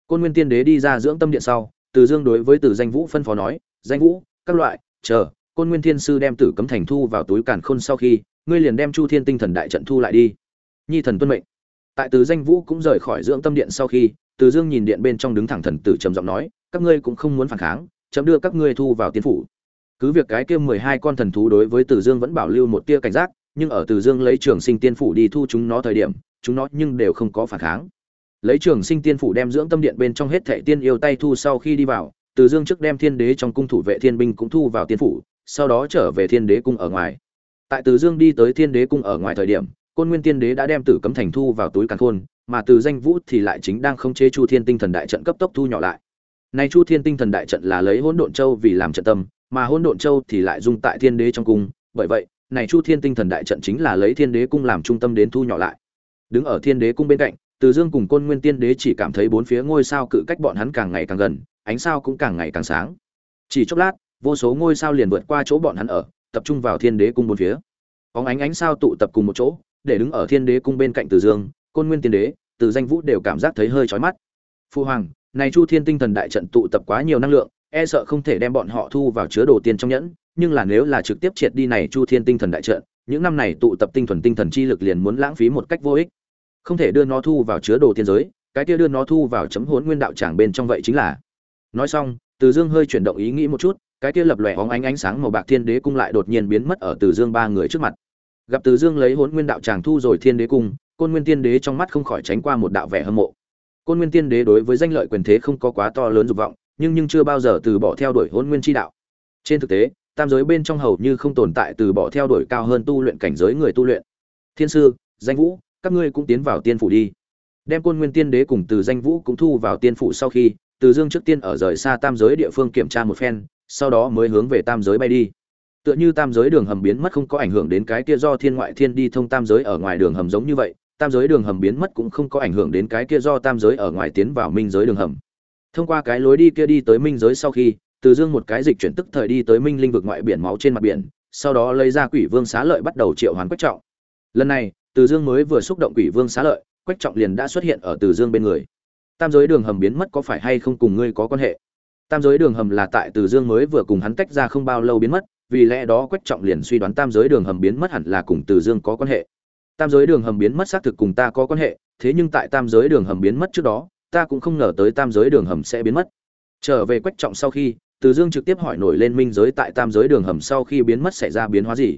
Côn nguyên tiên đế đi ra dưỡng tâm điện sau, từ dương đối với từ danh vũ phân phó nói, danh vũ, các loại, chờ, côn nguyên thiên sư đem tử cấm thành thu vào túi càn khôn sau khi, ngươi liền đem chu thiên tinh thần đại trận thu lại đi. Nhi thần tuân mệnh. Tại từ danh vũ cũng rời khỏi dưỡng tâm điện sau khi, từ dương nhìn điện bên trong đứng thẳng thần tử trầm giọng nói, các ngươi cũng không muốn phản kháng, chấm đưa các ngươi thu vào tiên phủ cứ việc cái kia mười hai con thần thú đối với từ dương vẫn bảo lưu một tia cảnh giác, nhưng ở từ dương lấy trường sinh tiên phủ đi thu chúng nó thời điểm, chúng nó nhưng đều không có phản kháng. Lấy trường sinh tiên phủ đem dưỡng tâm điện bên trong hết thệ tiên yêu tay thu sau khi đi vào, từ dương trước đem thiên đế trong cung thủ vệ thiên binh cũng thu vào tiên phủ, sau đó trở về thiên đế cung ở ngoài. Tại từ dương đi tới thiên đế cung ở ngoài thời điểm, côn nguyên tiên đế đã đem tử cấm thành thu vào túi càn khôn, mà từ danh vũ thì lại chính đang khống chế chu thiên tinh thần đại trận cấp tốc thu nhỏ lại nay chu thiên tinh thần đại trận là lấy hỗn độn châu vì làm trận tâm, mà hỗn độn châu thì lại dung tại thiên đế trong cung. Bởi vậy, này chu thiên tinh thần đại trận chính là lấy thiên đế cung làm trung tâm đến thu nhỏ lại. Đứng ở thiên đế cung bên cạnh, từ dương cùng côn nguyên tiên đế chỉ cảm thấy bốn phía ngôi sao cự cách bọn hắn càng ngày càng gần, ánh sao cũng càng ngày càng sáng. Chỉ chốc lát, vô số ngôi sao liền vượt qua chỗ bọn hắn ở, tập trung vào thiên đế cung bốn phía. Bóng ánh ánh sao tụ tập cùng một chỗ, để đứng ở thiên đế cung bên cạnh từ dương, côn nguyên tiên đế, từ danh vũ đều cảm giác thấy hơi chói mắt. Phu hoàng này chu thiên tinh thần đại trận tụ tập quá nhiều năng lượng e sợ không thể đem bọn họ thu vào chứa đồ tiền trong nhẫn, nhưng là nếu là trực tiếp triệt đi này chu thiên tinh thần đại trận, những năm này tụ tập tinh thuần tinh thần chi lực liền muốn lãng phí một cách vô ích. Không thể đưa nó thu vào chứa đồ tiên giới, cái kia đưa nó thu vào chấm hốn nguyên đạo tràng bên trong vậy chính là. Nói xong, từ dương hơi chuyển động ý nghĩ một chút, cái kia lập lòe hóng ánh ánh sáng màu bạc thiên đế cung lại đột nhiên biến mất ở từ dương ba người trước mặt. Gặp từ dương lấy hốn nguyên đạo tràng thu rồi thiên đế cung, côn nguyên tiên đế trong mắt không khỏi tránh qua một đạo vẻ hâm mộ côn nguyên tiên đế đối với danh lợi quyền thế không có quá to lớn dục vọng, nhưng nhưng chưa bao giờ từ bỏ theo đuổi hôn nguyên chi đạo. Trên thực tế, tam giới bên trong hầu như không tồn tại từ bỏ theo đuổi cao hơn tu luyện cảnh giới người tu luyện. Thiên sư, danh vũ, các ngươi cũng tiến vào tiên phủ đi. Đem côn nguyên tiên đế cùng từ danh vũ cũng thu vào tiên phủ sau khi, từ dương trước tiên ở rời xa tam giới địa phương kiểm tra một phen, sau đó mới hướng về tam giới bay đi. Tựa như tam giới đường hầm biến mất không có ảnh hưởng đến cái kia do thiên ngoại thiên đi thông tam giới ở ngoài đường hầm giống như vậy tam giới đường hầm biến mất cũng không có ảnh hưởng đến cái kia do tam giới ở ngoài tiến vào minh giới đường hầm. Thông qua cái lối đi kia đi tới minh giới sau khi, từ dương một cái dịch chuyển tức thời đi tới minh linh vực ngoại biển máu trên mặt biển, sau đó lấy ra quỷ vương xá lợi bắt đầu triệu hoán quách trọng. Lần này, từ dương mới vừa xúc động quỷ vương xá lợi, quách trọng liền đã xuất hiện ở từ dương bên người. Tam giới đường hầm biến mất có phải hay không cùng ngươi có quan hệ? Tam giới đường hầm là tại từ dương mới vừa cùng hắn tách ra không bao lâu biến mất, vì lẽ đó quách trọng liền suy đoán tam giới đường hầm biến mất hẳn là cùng từ dương có quan hệ tam giới đường hầm biến mất xác thực cùng ta có quan hệ, thế nhưng tại tam giới đường hầm biến mất trước đó, ta cũng không ngờ tới tam giới đường hầm sẽ biến mất. Trở về quách trọng sau khi, từ dương trực tiếp hỏi nổi lên minh giới tại tam giới đường hầm sau khi biến mất xảy ra biến hóa gì.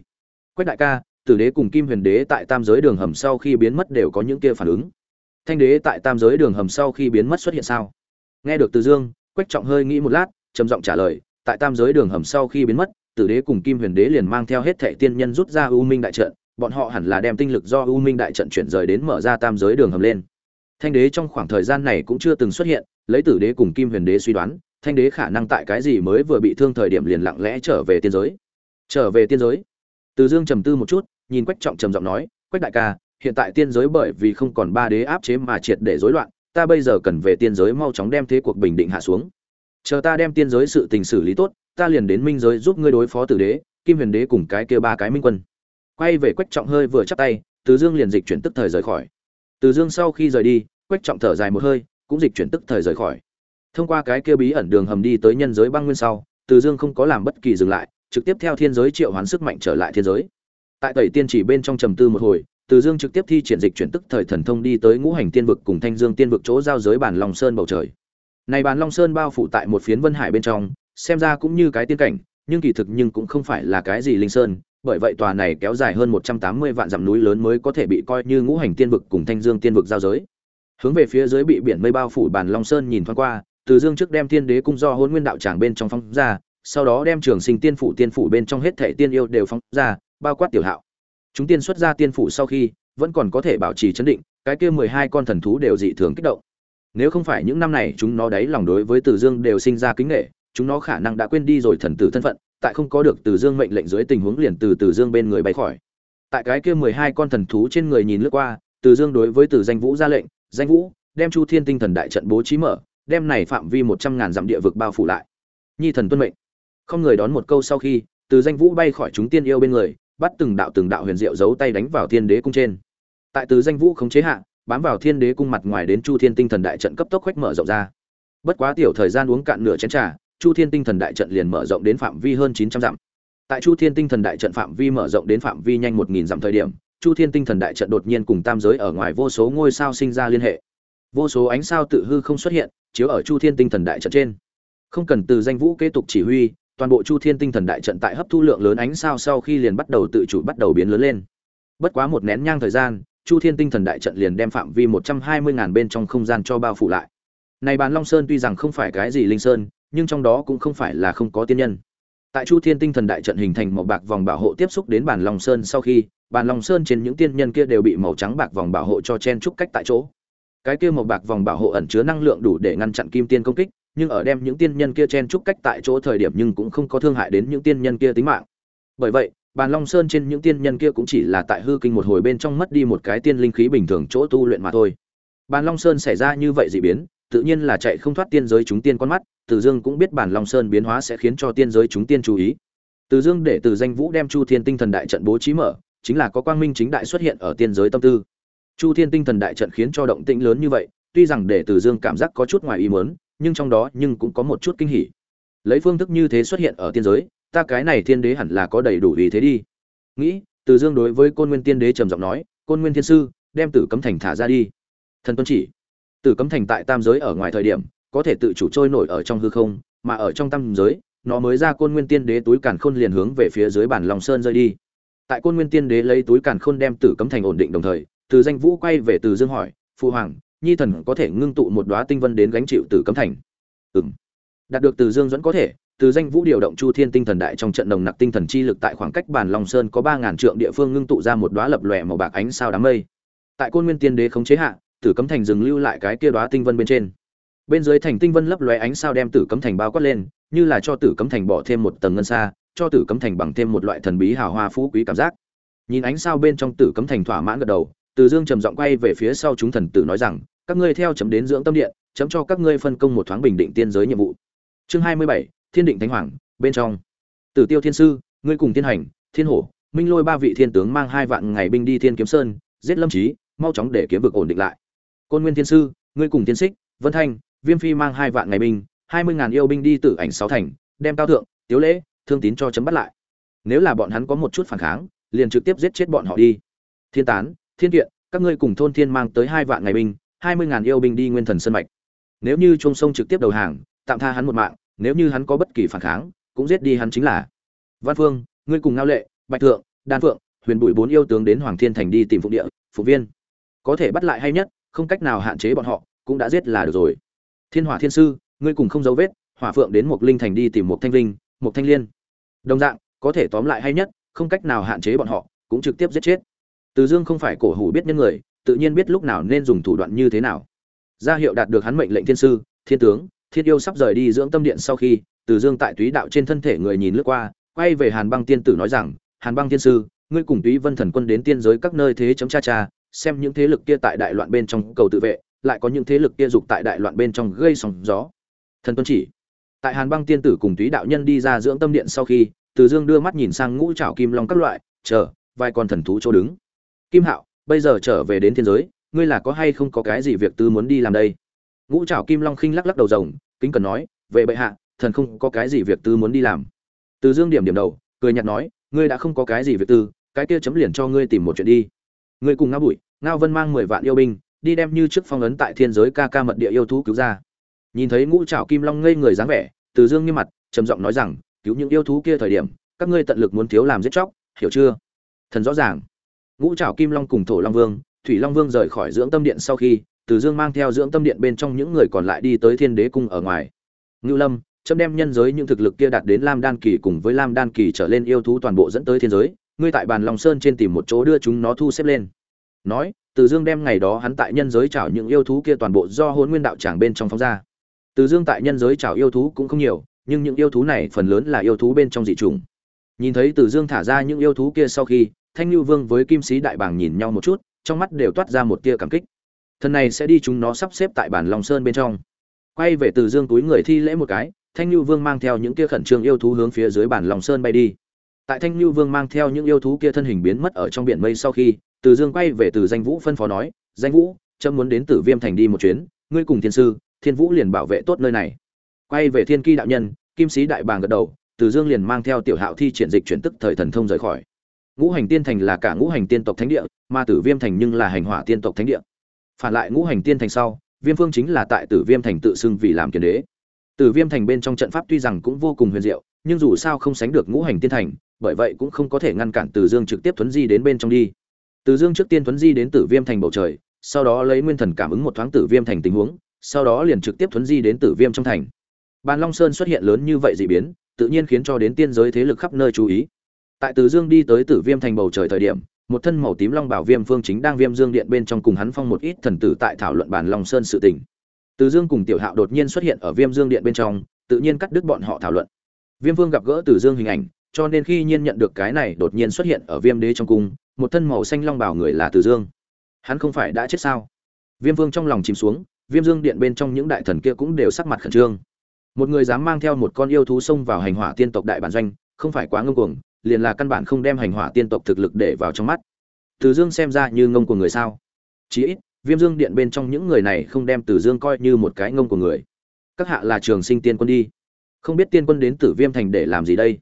Quách đại ca, tử đế cùng kim huyền đế tại tam giới đường hầm sau khi biến mất đều có những kia phản ứng. Thanh đế tại tam giới đường hầm sau khi biến mất xuất hiện sao? Nghe được từ dương, quách trọng hơi nghĩ một lát, trầm giọng trả lời, tại tam giới đường hầm sau khi biến mất, tử đế cùng kim huyền đế liền mang theo hết thệ tiên nhân rút ra u minh đại trận bọn họ hẳn là đem tinh lực do u minh đại trận chuyển rời đến mở ra tam giới đường hầm lên. Thanh đế trong khoảng thời gian này cũng chưa từng xuất hiện, lấy tử đế cùng kim huyền đế suy đoán, thanh đế khả năng tại cái gì mới vừa bị thương thời điểm liền lặng lẽ trở về tiên giới. Trở về tiên giới? Từ dương trầm tư một chút, nhìn quách trọng trầm giọng nói, quách đại ca, hiện tại tiên giới bởi vì không còn ba đế áp chế mà triệt để rối loạn, ta bây giờ cần về tiên giới mau chóng đem thế cuộc bình định hạ xuống. Chờ ta đem tiên giới sự tình xử lý tốt, ta liền đến minh giới giúp ngươi đối phó tử đế, kim huyền đế cùng cái kia ba cái minh quân quay về quách trọng hơi vừa chắp tay, từ dương liền dịch chuyển tức thời rời khỏi. Từ dương sau khi rời đi, quách trọng thở dài một hơi, cũng dịch chuyển tức thời rời khỏi. Thông qua cái kia bí ẩn đường hầm đi tới nhân giới băng nguyên sau, từ dương không có làm bất kỳ dừng lại, trực tiếp theo thiên giới triệu hoán sức mạnh trở lại thiên giới. Tại tẩy tiên chỉ bên trong trầm tư một hồi, từ dương trực tiếp thi triển dịch chuyển tức thời thần thông đi tới ngũ hành tiên vực cùng thanh dương tiên vực chỗ giao giới bản long sơn bầu trời. Này bản long sơn bao phủ tại một phiến vân hải bên trong, xem ra cũng như cái tiên cảnh, nhưng kỳ thực nhưng cũng không phải là cái gì linh sơn bởi vậy tòa này kéo dài hơn một trăm tám mươi vạn dặm núi lớn mới có thể bị coi như ngũ hành tiên vực cùng thanh dương tiên vực giao giới. Hướng về phía dưới bị biển mây bao phủ bàn long sơn nhìn thoáng qua, từ dương trước đem thiên đế cung do hôn nguyên đạo tràng bên trong phóng ra, sau đó đem trường sinh tiên phủ tiên phủ bên trong hết thảy tiên yêu đều phóng ra, bao quát tiểu hạo. Chúng tiên xuất ra tiên phủ sau khi, vẫn còn có thể bảo trì chấn định, cái kia mười hai con thần thú đều dị thường kích động. Nếu không phải những năm này chúng nó đáy lòng đối với từ dương đều sinh ra kính nghệ chúng nó khả năng đã quên đi rồi thần tử thân phận tại không có được từ dương mệnh lệnh dưới tình huống liền từ từ dương bên người bay khỏi. Tại cái kia mười hai con thần thú trên người nhìn lướt qua, từ dương đối với từ danh vũ ra lệnh, danh vũ, đem chu thiên tinh thần đại trận bố trí mở, đem này phạm vi một trăm ngàn dặm địa vực bao phủ lại. Nhi thần tuân mệnh. Không người đón một câu sau khi, từ danh vũ bay khỏi chúng tiên yêu bên người, bắt từng đạo từng đạo huyền diệu giấu tay đánh vào thiên đế cung trên. Tại từ danh vũ khống chế hạ, bám vào thiên đế cung mặt ngoài đến chu thiên tinh thần đại trận cấp tốc khoách mở rộng ra. Bất quá tiểu thời gian uống cạn nửa chén trà chu thiên tinh thần đại trận liền mở rộng đến phạm vi hơn chín trăm dặm. Tại chu thiên tinh thần đại trận phạm vi mở rộng đến phạm vi nhanh một nghìn dặm thời điểm, chu thiên tinh thần đại trận đột nhiên cùng tam giới ở ngoài vô số ngôi sao sinh ra liên hệ. Vô số ánh sao tự hư không xuất hiện, chiếu ở chu thiên tinh thần đại trận trên. Không cần từ danh vũ kế tục chỉ huy, toàn bộ chu thiên tinh thần đại trận tại hấp thu lượng lớn ánh sao sau khi liền bắt đầu tự chủ bắt đầu biến lớn lên. Bất quá một nén nhang thời gian, chu thiên tinh thần đại trận liền đem phạm vi một trăm hai mươi ngàn bên trong không gian cho bao phủ lại. Này bàn long sơn tuy rằng không phải cái gì linh sơn nhưng trong đó cũng không phải là không có tiên nhân. Tại chu thiên tinh thần đại trận hình thành màu bạc vòng bảo hộ tiếp xúc đến bàn long sơn sau khi bàn long sơn trên những tiên nhân kia đều bị màu trắng bạc vòng bảo hộ cho chen trúc cách tại chỗ. Cái kia màu bạc vòng bảo hộ ẩn chứa năng lượng đủ để ngăn chặn kim tiên công kích, nhưng ở đem những tiên nhân kia chen trúc cách tại chỗ thời điểm nhưng cũng không có thương hại đến những tiên nhân kia tính mạng. Bởi vậy bàn long sơn trên những tiên nhân kia cũng chỉ là tại hư kinh một hồi bên trong mất đi một cái tiên linh khí bình thường chỗ tu luyện mà thôi. Bàn long sơn xảy ra như vậy dị biến, tự nhiên là chạy không thoát tiên giới chúng tiên con mắt từ dương cũng biết bản long sơn biến hóa sẽ khiến cho tiên giới chúng tiên chú ý. Từ dương để từ danh vũ đem chu thiên tinh thần đại trận bố trí mở, chính là có quang minh chính đại xuất hiện ở tiên giới tâm tư. Chu thiên tinh thần đại trận khiến cho động tĩnh lớn như vậy, tuy rằng để từ dương cảm giác có chút ngoài ý muốn, nhưng trong đó nhưng cũng có một chút kinh hỉ. Lấy phương thức như thế xuất hiện ở tiên giới, ta cái này thiên đế hẳn là có đầy đủ ý thế đi. Nghĩ, từ dương đối với côn nguyên tiên đế trầm giọng nói, côn nguyên thiên sư, đem tử cấm thành thả ra đi. Thần tuân chỉ. Tử cấm thành tại tam giới ở ngoài thời điểm có thể tự chủ trôi nổi ở trong hư không, mà ở trong tam giới, nó mới ra côn nguyên tiên đế túi càn khôn liền hướng về phía dưới bản lòng sơn rơi đi. Tại côn nguyên tiên đế lấy túi càn khôn đem tử cấm thành ổn định đồng thời, từ danh vũ quay về từ dương hỏi phụ hoàng, nhi thần có thể ngưng tụ một đóa tinh vân đến gánh chịu tử cấm thành? Ừm. Đạt được từ dương dẫn có thể, từ danh vũ điều động chu thiên tinh thần đại trong trận đồng nặc tinh thần chi lực tại khoảng cách bản long sơn có ba ngàn trượng địa phương ngưng tụ ra một đóa lập lòe màu bạc ánh sao đám mây. Tại côn nguyên tiên đế khống chế hạ, tử cấm thành dừng lưu lại cái kia đóa tinh vân bên trên bên dưới thành tinh vân lấp lóe ánh sao đem tử cấm thành bao quát lên, như là cho tử cấm thành bỏ thêm một tầng ngân xa, cho tử cấm thành bằng thêm một loại thần bí hào hoa phú quý cảm giác. Nhìn ánh sao bên trong tử cấm thành thỏa mãn gật đầu, từ dương trầm giọng quay về phía sau chúng thần tử nói rằng, các ngươi theo chấm đến dưỡng tâm điện, chấm cho các ngươi phân công một thoáng bình định tiên giới nhiệm vụ. Chương hai mươi bảy, thiên định thánh hoàng, bên trong. Tử tiêu thiên sư, ngươi cùng thiên hành, thiên hổ, minh lôi ba vị thiên tướng mang hai vạn ngày binh đi thiên kiếm sơn, giết lâm trí mau chóng để kiếm vực ổn định lại. Côn nguyên thiên sư, ngươi cùng tiên xích, vân thanh viêm phi mang hai vạn ngày binh hai mươi ngàn yêu binh đi tử ảnh sáu thành đem cao thượng tiếu lễ thương tín cho chấm bắt lại. Nếu là bọn hắn có một chút phản kháng liền trực tiếp giết chết bọn họ đi. Thiên tán thiên Điện, các ngươi cùng thôn thiên mang tới hai vạn ngày binh hai mươi ngàn yêu binh đi nguyên thần sân mạch. Nếu như trung sông trực tiếp đầu hàng tạm tha hắn một mạng nếu như hắn có bất kỳ phản kháng cũng giết đi hắn chính là. Văn phương ngươi cùng ngao lệ bạch thượng đan phượng huyền bụi bốn yêu tướng đến hoàng thiên thành đi tìm phụ địa phụ viên. Có thể bắt lại hay nhất không cách nào hạn chế bọn họ cũng đã giết là được rồi thiên hỏa thiên sư, ngươi cùng không dấu vết, hỏa phượng đến một linh thành đi tìm một thanh linh một thanh liên. Đồng dạng, có thể tóm lại hay nhất, không cách nào hạn chế bọn họ, cũng trực tiếp giết chết. Từ dương không phải cổ hủ biết nhân người, tự nhiên biết lúc nào nên dùng thủ đoạn như thế nào. Gia hiệu đạt được hắn mệnh lệnh thiên sư, thiên tướng, thiên yêu sắp rời đi dưỡng tâm điện sau khi, từ dương tại túy đạo trên thân thể người nhìn lướt qua, quay về hàn băng tiên tử nói rằng, hàn băng thiên sư, ngươi cùng túy vân thần quân đến tiên giới các nơi thế chấm cha cha, xem những thế lực kia tại đại loạn bên trong cầu tự vệ lại có những thế lực kia dục tại đại loạn bên trong gây sóng gió. Thần tuân chỉ. Tại hàn băng tiên tử cùng túy đạo nhân đi ra dưỡng tâm điện sau khi, từ dương đưa mắt nhìn sang ngũ trảo kim long các loại, chờ, vài con thần thú chỗ đứng. Kim hạo, bây giờ trở về đến thiên giới, ngươi là có hay không có cái gì việc tư muốn đi làm đây? Ngũ trảo kim long khinh lắc lắc đầu rồng, kính cần nói, về bệ hạ, thần không có cái gì việc tư muốn đi làm. Từ dương điểm điểm đầu, cười nhạt nói, ngươi đã không có cái gì việc tư, cái kia chấm liền cho ngươi tìm một chuyện đi. Ngươi cùng ngao bụi, ngao vân mang mười vạn yêu binh đi đem như trước phong ấn tại thiên giới ca ca mật địa yêu thú cứu ra. Nhìn thấy ngũ trảo kim long ngây người dáng vẻ, từ dương nghiêm mặt, trầm giọng nói rằng, cứu những yêu thú kia thời điểm, các ngươi tận lực muốn thiếu làm giết chóc, hiểu chưa? Thần rõ ràng. Ngũ trảo kim long cùng thổ long vương, thủy long vương rời khỏi dưỡng tâm điện sau khi, từ dương mang theo dưỡng tâm điện bên trong những người còn lại đi tới thiên đế cung ở ngoài. Ngưu lâm, chấm đem nhân giới những thực lực kia đạt đến lam đan kỳ cùng với lam đan kỳ trở lên yêu thú toàn bộ dẫn tới thiên giới, ngươi tại bàn lòng sơn trên tìm một chỗ đưa chúng nó thu xếp lên. Nói từ dương đem ngày đó hắn tại nhân giới chảo những yêu thú kia toàn bộ do hôn nguyên đạo tràng bên trong phóng ra. Từ dương tại nhân giới chảo yêu thú cũng không nhiều, nhưng những yêu thú này phần lớn là yêu thú bên trong dị trùng nhìn thấy từ dương thả ra những yêu thú kia sau khi, thanh lưu vương với kim sĩ đại bàng nhìn nhau một chút, trong mắt đều toát ra một tia cảm kích. Thần này sẽ đi chúng nó sắp xếp tại bản long sơn bên trong. Quay về từ dương túi người thi lễ một cái, thanh lưu vương mang theo những kia khẩn trương yêu thú hướng phía dưới bản long sơn bay đi. Tại thanh lưu vương mang theo những yêu thú kia thân hình biến mất ở trong biển mây sau khi từ dương quay về từ danh vũ phân phó nói, danh vũ trâm muốn đến tử viêm thành đi một chuyến, ngươi cùng thiên sư, thiên vũ liền bảo vệ tốt nơi này. Quay về thiên kỳ đạo nhân, kim sĩ đại bàng gật đầu, từ dương liền mang theo tiểu hạo thi triển dịch chuyển tức thời thần thông rời khỏi. Ngũ hành tiên thành là cả ngũ hành tiên tộc thánh địa, mà tử viêm thành nhưng là hành hỏa tiên tộc thánh địa. Phản lại ngũ hành tiên thành sau, viêm phương chính là tại tử viêm thành tự xưng vì làm kiền đế. Tử viêm thành bên trong trận pháp tuy rằng cũng vô cùng huyền diệu, nhưng dù sao không sánh được ngũ hành tiên thành, bởi vậy cũng không có thể ngăn cản từ dương trực tiếp thuấn di đến bên trong đi từ dương trước tiên thuấn di đến tử viêm thành bầu trời, sau đó lấy nguyên thần cảm ứng một thoáng tử viêm thành tình huống, sau đó liền trực tiếp thuấn di đến tử viêm trong thành. Bàn long sơn xuất hiện lớn như vậy dị biến, tự nhiên khiến cho đến tiên giới thế lực khắp nơi chú ý. Tại từ dương đi tới tử viêm thành bầu trời thời điểm, một thân màu tím long bảo viêm phương chính đang viêm dương điện bên trong cùng hắn phong một ít thần tử tại thảo luận bàn long sơn sự tình. Từ dương cùng tiểu hạo đột nhiên xuất hiện ở viêm dương điện bên trong, tự nhiên cắt đứt bọn họ thảo luận. Viêm vương gặp gỡ từ dương hình ảnh cho nên khi nhiên nhận được cái này đột nhiên xuất hiện ở viêm đế trong cung, một thân màu xanh long bảo người là từ dương. Hắn không phải đã chết sao? Viêm vương trong lòng chìm xuống, viêm dương điện bên trong những đại thần kia cũng đều sắc mặt khẩn trương. Một người dám mang theo một con yêu thú xông vào hành hỏa tiên tộc đại bản doanh, không phải quá ngông cuồng, liền là căn bản không đem hành hỏa tiên tộc thực lực để vào trong mắt. Từ dương xem ra như ngông của người sao? Chí ít, viêm dương điện bên trong những người này không đem từ dương coi như một cái ngông của người. Các hạ là trường sinh tiên quân đi. Không biết tiên quân đến tử viêm thành để làm gì đây?